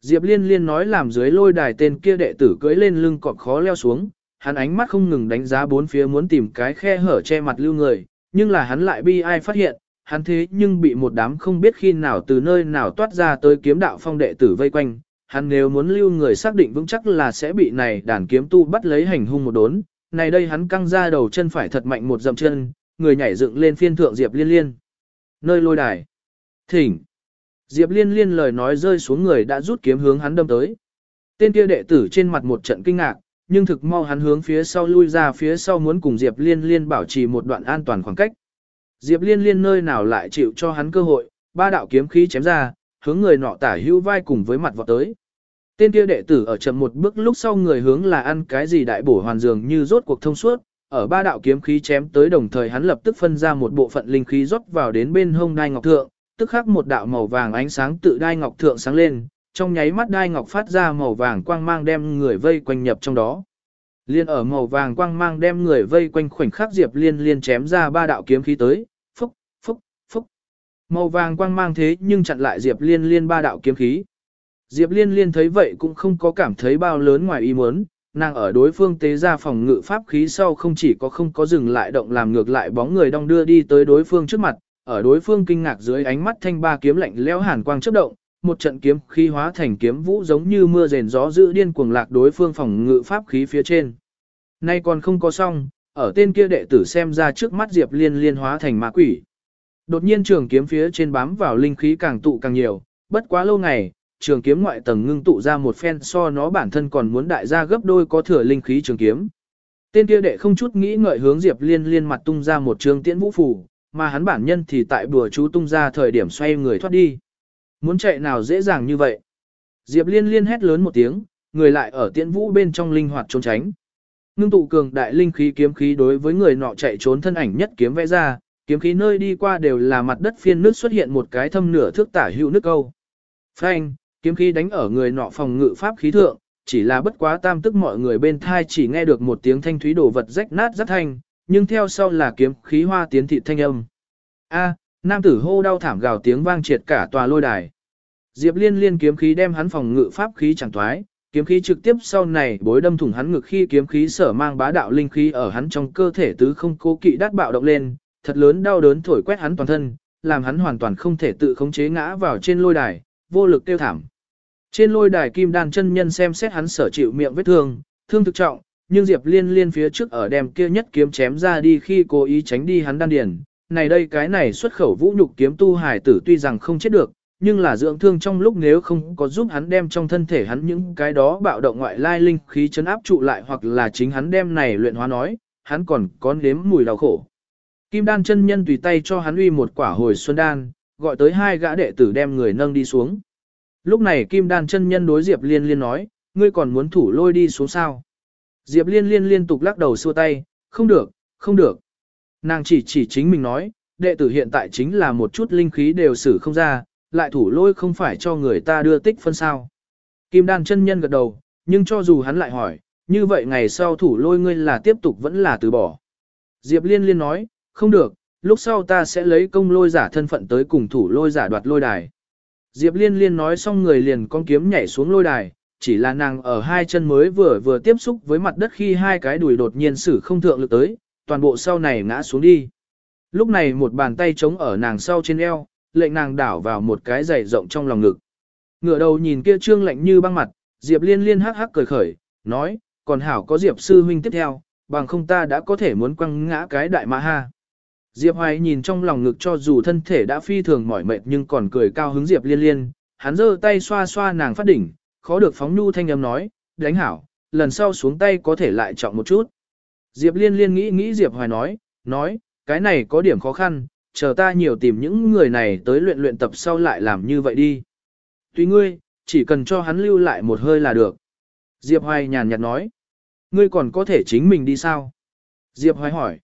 Diệp Liên Liên nói làm dưới lôi đài tên kia đệ tử cưỡi lên lưng cọp khó leo xuống, hắn ánh mắt không ngừng đánh giá bốn phía muốn tìm cái khe hở che mặt lưu người, nhưng là hắn lại bi ai phát hiện, hắn thế nhưng bị một đám không biết khi nào từ nơi nào toát ra tới kiếm đạo phong đệ tử vây quanh, hắn nếu muốn lưu người xác định vững chắc là sẽ bị này đàn kiếm tu bắt lấy hành hung một đốn, này đây hắn căng ra đầu chân phải thật mạnh một dậm chân, người nhảy dựng lên phiên thượng Diệp Liên Liên. Nơi lôi đài. Thỉnh. Diệp Liên Liên lời nói rơi xuống người đã rút kiếm hướng hắn đâm tới. Tên kia đệ tử trên mặt một trận kinh ngạc, nhưng thực mau hắn hướng phía sau lui ra phía sau muốn cùng Diệp Liên Liên bảo trì một đoạn an toàn khoảng cách. Diệp Liên Liên nơi nào lại chịu cho hắn cơ hội, ba đạo kiếm khí chém ra, hướng người nọ tả hữu vai cùng với mặt vọt tới. Tên kia đệ tử ở chậm một bước lúc sau người hướng là ăn cái gì đại bổ hoàn dường như rốt cuộc thông suốt, ở ba đạo kiếm khí chém tới đồng thời hắn lập tức phân ra một bộ phận linh khí rót vào đến bên hông đai ngọc thượng, tức khắc một đạo màu vàng ánh sáng tự đai ngọc thượng sáng lên, trong nháy mắt đai ngọc phát ra màu vàng quang mang đem người vây quanh nhập trong đó. Liên ở màu vàng quang mang đem người vây quanh khoảnh khắc Diệp Liên liên chém ra ba đạo kiếm khí tới, phúc, phúc, phúc. Màu vàng quang mang thế nhưng chặn lại Diệp Liên liên ba đạo kiếm khí. Diệp Liên liên thấy vậy cũng không có cảm thấy bao lớn ngoài ý muốn, nàng ở đối phương tế ra phòng ngự pháp khí sau không chỉ có không có dừng lại động làm ngược lại bóng người đong đưa đi tới đối phương trước mặt, ở đối phương kinh ngạc dưới ánh mắt thanh ba kiếm lạnh lẽo hàn quang chớp động, một trận kiếm khí hóa thành kiếm vũ giống như mưa rền gió dữ điên cuồng lạc đối phương phòng ngự pháp khí phía trên. Nay còn không có xong, ở tên kia đệ tử xem ra trước mắt Diệp Liên liên hóa thành ma quỷ. Đột nhiên trường kiếm phía trên bám vào linh khí càng tụ càng nhiều, bất quá lâu ngày, trường kiếm ngoại tầng ngưng tụ ra một phen so nó bản thân còn muốn đại ra gấp đôi có thừa linh khí trường kiếm. Tên kia đệ không chút nghĩ ngợi hướng Diệp Liên liên mặt tung ra một trường tiễn vũ phủ mà hắn bản nhân thì tại bùa chú tung ra thời điểm xoay người thoát đi. Muốn chạy nào dễ dàng như vậy. Diệp Liên liên hét lớn một tiếng, người lại ở tiễn vũ bên trong linh hoạt trốn tránh. Ngưng tụ cường đại linh khí kiếm khí đối với người nọ chạy trốn thân ảnh nhất kiếm vẽ ra, kiếm khí nơi đi qua đều là mặt đất phiên nước xuất hiện một cái thâm nửa thước tả hữu nước câu. Phanh, kiếm khí đánh ở người nọ phòng ngự pháp khí thượng, chỉ là bất quá tam tức mọi người bên thai chỉ nghe được một tiếng thanh thúy đổ vật rách nát rất thanh, nhưng theo sau là kiếm khí hoa tiến thị thanh âm. A, nam tử hô đau thảm gào tiếng vang triệt cả tòa lôi đài. Diệp Liên liên kiếm khí đem hắn phòng ngự pháp khí chẳng thoái, kiếm khí trực tiếp sau này bối đâm thủng hắn ngực khi kiếm khí sở mang bá đạo linh khí ở hắn trong cơ thể tứ không cố kỵ đát bạo động lên, thật lớn đau đớn thổi quét hắn toàn thân, làm hắn hoàn toàn không thể tự khống chế ngã vào trên lôi đài, vô lực tiêu thảm. Trên lôi đài kim đan chân nhân xem xét hắn sở chịu miệng vết thương, thương thực trọng, nhưng Diệp Liên liên phía trước ở đem kia nhất kiếm chém ra đi khi cố ý tránh đi hắn đan điền. Này đây cái này xuất khẩu vũ nhục kiếm tu hải tử tuy rằng không chết được, nhưng là dưỡng thương trong lúc nếu không có giúp hắn đem trong thân thể hắn những cái đó bạo động ngoại lai linh khí chấn áp trụ lại hoặc là chính hắn đem này luyện hóa nói, hắn còn có nếm mùi đau khổ. Kim đan chân nhân tùy tay cho hắn uy một quả hồi xuân đan, gọi tới hai gã đệ tử đem người nâng đi xuống. Lúc này Kim Đan chân nhân đối Diệp Liên Liên nói, ngươi còn muốn thủ lôi đi xuống sao? Diệp Liên Liên liên tục lắc đầu xua tay, không được, không được. Nàng chỉ chỉ chính mình nói, đệ tử hiện tại chính là một chút linh khí đều xử không ra, lại thủ lôi không phải cho người ta đưa tích phân sao. Kim Đan chân nhân gật đầu, nhưng cho dù hắn lại hỏi, như vậy ngày sau thủ lôi ngươi là tiếp tục vẫn là từ bỏ. Diệp Liên Liên nói, không được, lúc sau ta sẽ lấy công lôi giả thân phận tới cùng thủ lôi giả đoạt lôi đài. Diệp Liên Liên nói xong người liền con kiếm nhảy xuống lôi đài, chỉ là nàng ở hai chân mới vừa vừa tiếp xúc với mặt đất khi hai cái đùi đột nhiên sử không thượng lực tới, toàn bộ sau này ngã xuống đi. Lúc này một bàn tay trống ở nàng sau trên eo, lệnh nàng đảo vào một cái giày rộng trong lòng ngực. Ngửa đầu nhìn kia trương lạnh như băng mặt, Diệp Liên Liên hắc hắc cười khởi, nói, còn hảo có Diệp sư huynh tiếp theo, bằng không ta đã có thể muốn quăng ngã cái đại mã ha. Diệp Hoài nhìn trong lòng ngực cho dù thân thể đã phi thường mỏi mệt nhưng còn cười cao hứng Diệp Liên Liên, hắn giơ tay xoa xoa nàng phát đỉnh, khó được phóng nhu thanh âm nói, đánh hảo, lần sau xuống tay có thể lại trọng một chút. Diệp Liên Liên nghĩ nghĩ Diệp Hoài nói, nói, cái này có điểm khó khăn, chờ ta nhiều tìm những người này tới luyện luyện tập sau lại làm như vậy đi. tuy ngươi, chỉ cần cho hắn lưu lại một hơi là được. Diệp Hoài nhàn nhạt nói, ngươi còn có thể chính mình đi sao? Diệp Hoài hỏi,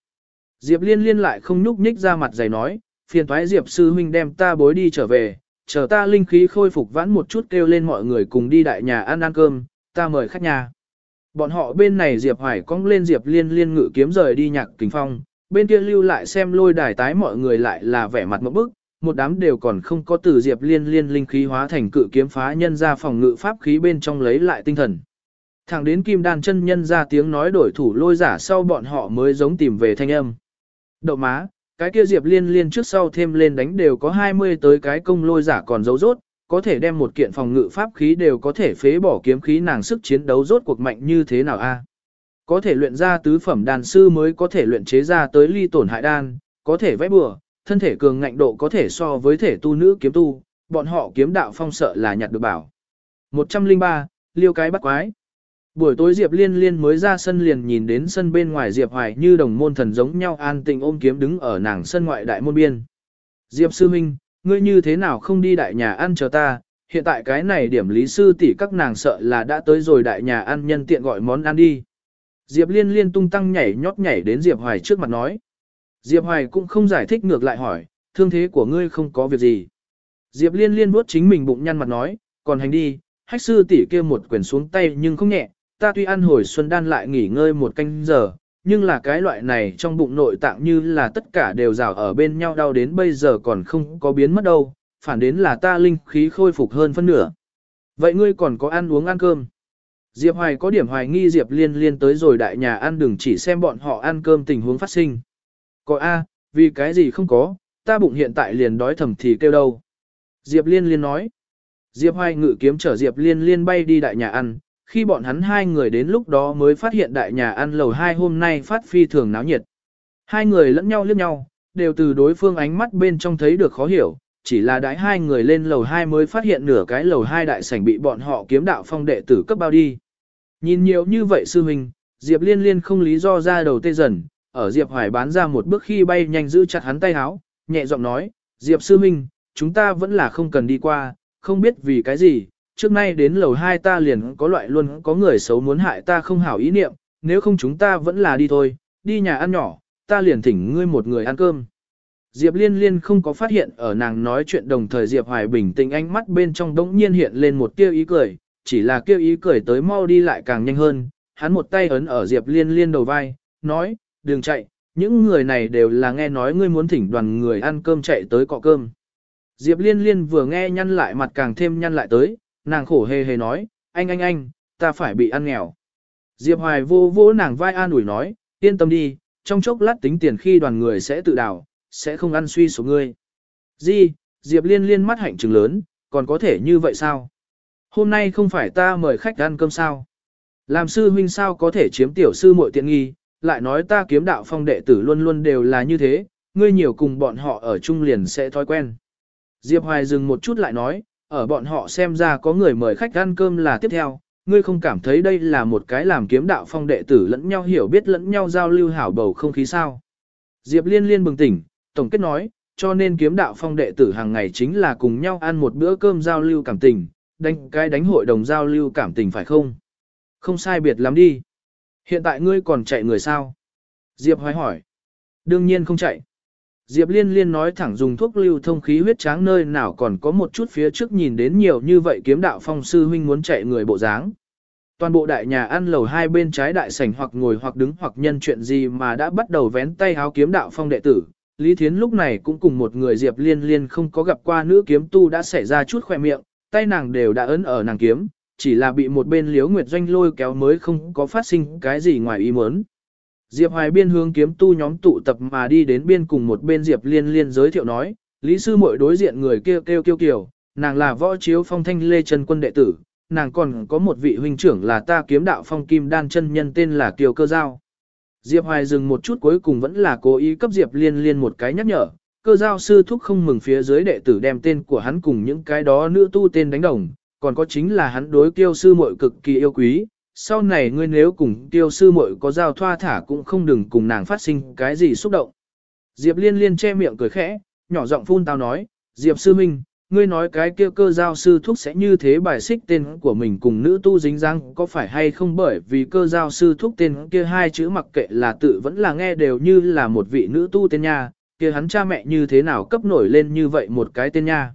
Diệp liên liên lại không nhúc nhích ra mặt dày nói, phiền thoái Diệp sư huynh đem ta bối đi trở về, chờ ta linh khí khôi phục vãn một chút kêu lên mọi người cùng đi đại nhà ăn ăn cơm, ta mời khách nhà. Bọn họ bên này Diệp Hoài cong lên Diệp liên liên ngự kiếm rời đi nhạc kính phong, bên kia lưu lại xem lôi đài tái mọi người lại là vẻ mặt một bức, một đám đều còn không có từ Diệp liên liên linh khí hóa thành cự kiếm phá nhân ra phòng ngự pháp khí bên trong lấy lại tinh thần. Thẳng đến kim đan chân nhân ra tiếng nói đổi thủ lôi giả sau bọn họ mới giống tìm về thanh âm. Đậu má, cái kia Diệp Liên Liên trước sau thêm lên đánh đều có 20 tới cái công lôi giả còn dấu rốt, có thể đem một kiện phòng ngự pháp khí đều có thể phế bỏ kiếm khí nàng sức chiến đấu rốt cuộc mạnh như thế nào a? Có thể luyện ra tứ phẩm đàn sư mới có thể luyện chế ra tới ly tổn hại đan, có thể vẽ bừa, thân thể cường ngạnh độ có thể so với thể tu nữ kiếm tu, bọn họ kiếm đạo phong sợ là nhặt được bảo. 103, liêu cái bắt quái. Buổi tối Diệp Liên Liên mới ra sân liền nhìn đến sân bên ngoài Diệp Hoài như đồng môn thần giống nhau an tình ôm kiếm đứng ở nàng sân ngoại đại môn biên. Diệp Sư Minh, ngươi như thế nào không đi đại nhà ăn chờ ta, hiện tại cái này điểm lý sư tỷ các nàng sợ là đã tới rồi đại nhà ăn nhân tiện gọi món ăn đi. Diệp Liên Liên tung tăng nhảy nhót nhảy đến Diệp Hoài trước mặt nói. Diệp Hoài cũng không giải thích ngược lại hỏi, thương thế của ngươi không có việc gì. Diệp Liên Liên vuốt chính mình bụng nhăn mặt nói, còn hành đi, hách sư tỷ kia một quyền xuống tay nhưng không nhẹ, ta tuy ăn hồi xuân đan lại nghỉ ngơi một canh giờ, nhưng là cái loại này trong bụng nội tạng như là tất cả đều rào ở bên nhau đau đến bây giờ còn không có biến mất đâu, phản đến là ta linh khí khôi phục hơn phân nửa. Vậy ngươi còn có ăn uống ăn cơm? Diệp Hoài có điểm hoài nghi Diệp Liên Liên tới rồi đại nhà ăn đừng chỉ xem bọn họ ăn cơm tình huống phát sinh. Có A, vì cái gì không có, ta bụng hiện tại liền đói thầm thì kêu đâu. Diệp Liên Liên nói. Diệp Hoài ngự kiếm chở Diệp Liên Liên bay đi đại nhà ăn, khi bọn hắn hai người đến lúc đó mới phát hiện đại nhà ăn lầu hai hôm nay phát phi thường náo nhiệt. Hai người lẫn nhau liếc nhau, đều từ đối phương ánh mắt bên trong thấy được khó hiểu, chỉ là đái hai người lên lầu hai mới phát hiện nửa cái lầu hai đại sảnh bị bọn họ kiếm đạo phong đệ tử cấp bao đi. Nhìn nhiều như vậy sư huynh, Diệp Liên Liên không lý do ra đầu tê dần, ở Diệp Hoài bán ra một bước khi bay nhanh giữ chặt hắn tay háo, nhẹ giọng nói, Diệp sư huynh, chúng ta vẫn là không cần đi qua, không biết vì cái gì, trước nay đến lầu hai ta liền có loại luôn có người xấu muốn hại ta không hảo ý niệm, nếu không chúng ta vẫn là đi thôi, đi nhà ăn nhỏ, ta liền thỉnh ngươi một người ăn cơm. Diệp Liên Liên không có phát hiện ở nàng nói chuyện đồng thời Diệp Hoài bình tĩnh ánh mắt bên trong đống nhiên hiện lên một tiêu ý cười, chỉ là kêu ý cười tới mau đi lại càng nhanh hơn, hắn một tay ấn ở Diệp Liên Liên đầu vai, nói, đừng chạy, những người này đều là nghe nói ngươi muốn thỉnh đoàn người ăn cơm chạy tới cọ cơm. Diệp Liên Liên vừa nghe nhăn lại mặt càng thêm nhăn lại tới, nàng khổ hề hề nói, anh anh anh, ta phải bị ăn nghèo. Diệp Hoài vô vô nàng vai an ủi nói, yên tâm đi, trong chốc lát tính tiền khi đoàn người sẽ tự đào, sẽ không ăn suy số ngươi. Di, Diệp Liên Liên mắt hạnh trừng lớn, còn có thể như vậy sao? Hôm nay không phải ta mời khách ăn cơm sao? Làm sư huynh sao có thể chiếm tiểu sư muội tiện nghi, lại nói ta kiếm đạo phong đệ tử luôn luôn đều là như thế, ngươi nhiều cùng bọn họ ở chung liền sẽ thói quen. Diệp Hoài dừng một chút lại nói, ở bọn họ xem ra có người mời khách ăn cơm là tiếp theo, ngươi không cảm thấy đây là một cái làm kiếm đạo phong đệ tử lẫn nhau hiểu biết lẫn nhau giao lưu hảo bầu không khí sao. Diệp liên liên bừng tỉnh, tổng kết nói, cho nên kiếm đạo phong đệ tử hàng ngày chính là cùng nhau ăn một bữa cơm giao lưu cảm tình, đánh cái đánh hội đồng giao lưu cảm tình phải không? Không sai biệt lắm đi. Hiện tại ngươi còn chạy người sao? Diệp hoài hỏi. Đương nhiên không chạy. Diệp Liên Liên nói thẳng dùng thuốc lưu thông khí huyết tráng nơi nào còn có một chút phía trước nhìn đến nhiều như vậy kiếm đạo phong sư huynh muốn chạy người bộ dáng. Toàn bộ đại nhà ăn lầu hai bên trái đại sảnh hoặc ngồi hoặc đứng hoặc nhân chuyện gì mà đã bắt đầu vén tay háo kiếm đạo phong đệ tử. Lý Thiến lúc này cũng cùng một người Diệp Liên Liên không có gặp qua nữ kiếm tu đã xảy ra chút khoe miệng, tay nàng đều đã ấn ở nàng kiếm, chỉ là bị một bên liếu nguyệt doanh lôi kéo mới không có phát sinh cái gì ngoài ý muốn. Diệp Hoài biên hướng kiếm tu nhóm tụ tập mà đi đến biên cùng một bên Diệp Liên Liên giới thiệu nói, Lý sư muội đối diện người kia kêu kêu kiều, nàng là võ chiếu phong thanh lê chân quân đệ tử, nàng còn có một vị huynh trưởng là ta kiếm đạo phong kim đan chân nhân tên là Kiều Cơ Giao. Diệp Hoài dừng một chút cuối cùng vẫn là cố ý cấp Diệp Liên Liên một cái nhắc nhở, cơ giao sư thúc không mừng phía dưới đệ tử đem tên của hắn cùng những cái đó nữ tu tên đánh đồng, còn có chính là hắn đối kiêu sư muội cực kỳ yêu quý, sau này ngươi nếu cùng tiêu sư muội có giao thoa thả cũng không đừng cùng nàng phát sinh cái gì xúc động. Diệp liên liên che miệng cười khẽ, nhỏ giọng phun tao nói, Diệp sư minh, ngươi nói cái kia cơ giao sư thúc sẽ như thế bài xích tên của mình cùng nữ tu dính răng có phải hay không bởi vì cơ giao sư thúc tên kia hai chữ mặc kệ là tự vẫn là nghe đều như là một vị nữ tu tên nha, kia hắn cha mẹ như thế nào cấp nổi lên như vậy một cái tên nha.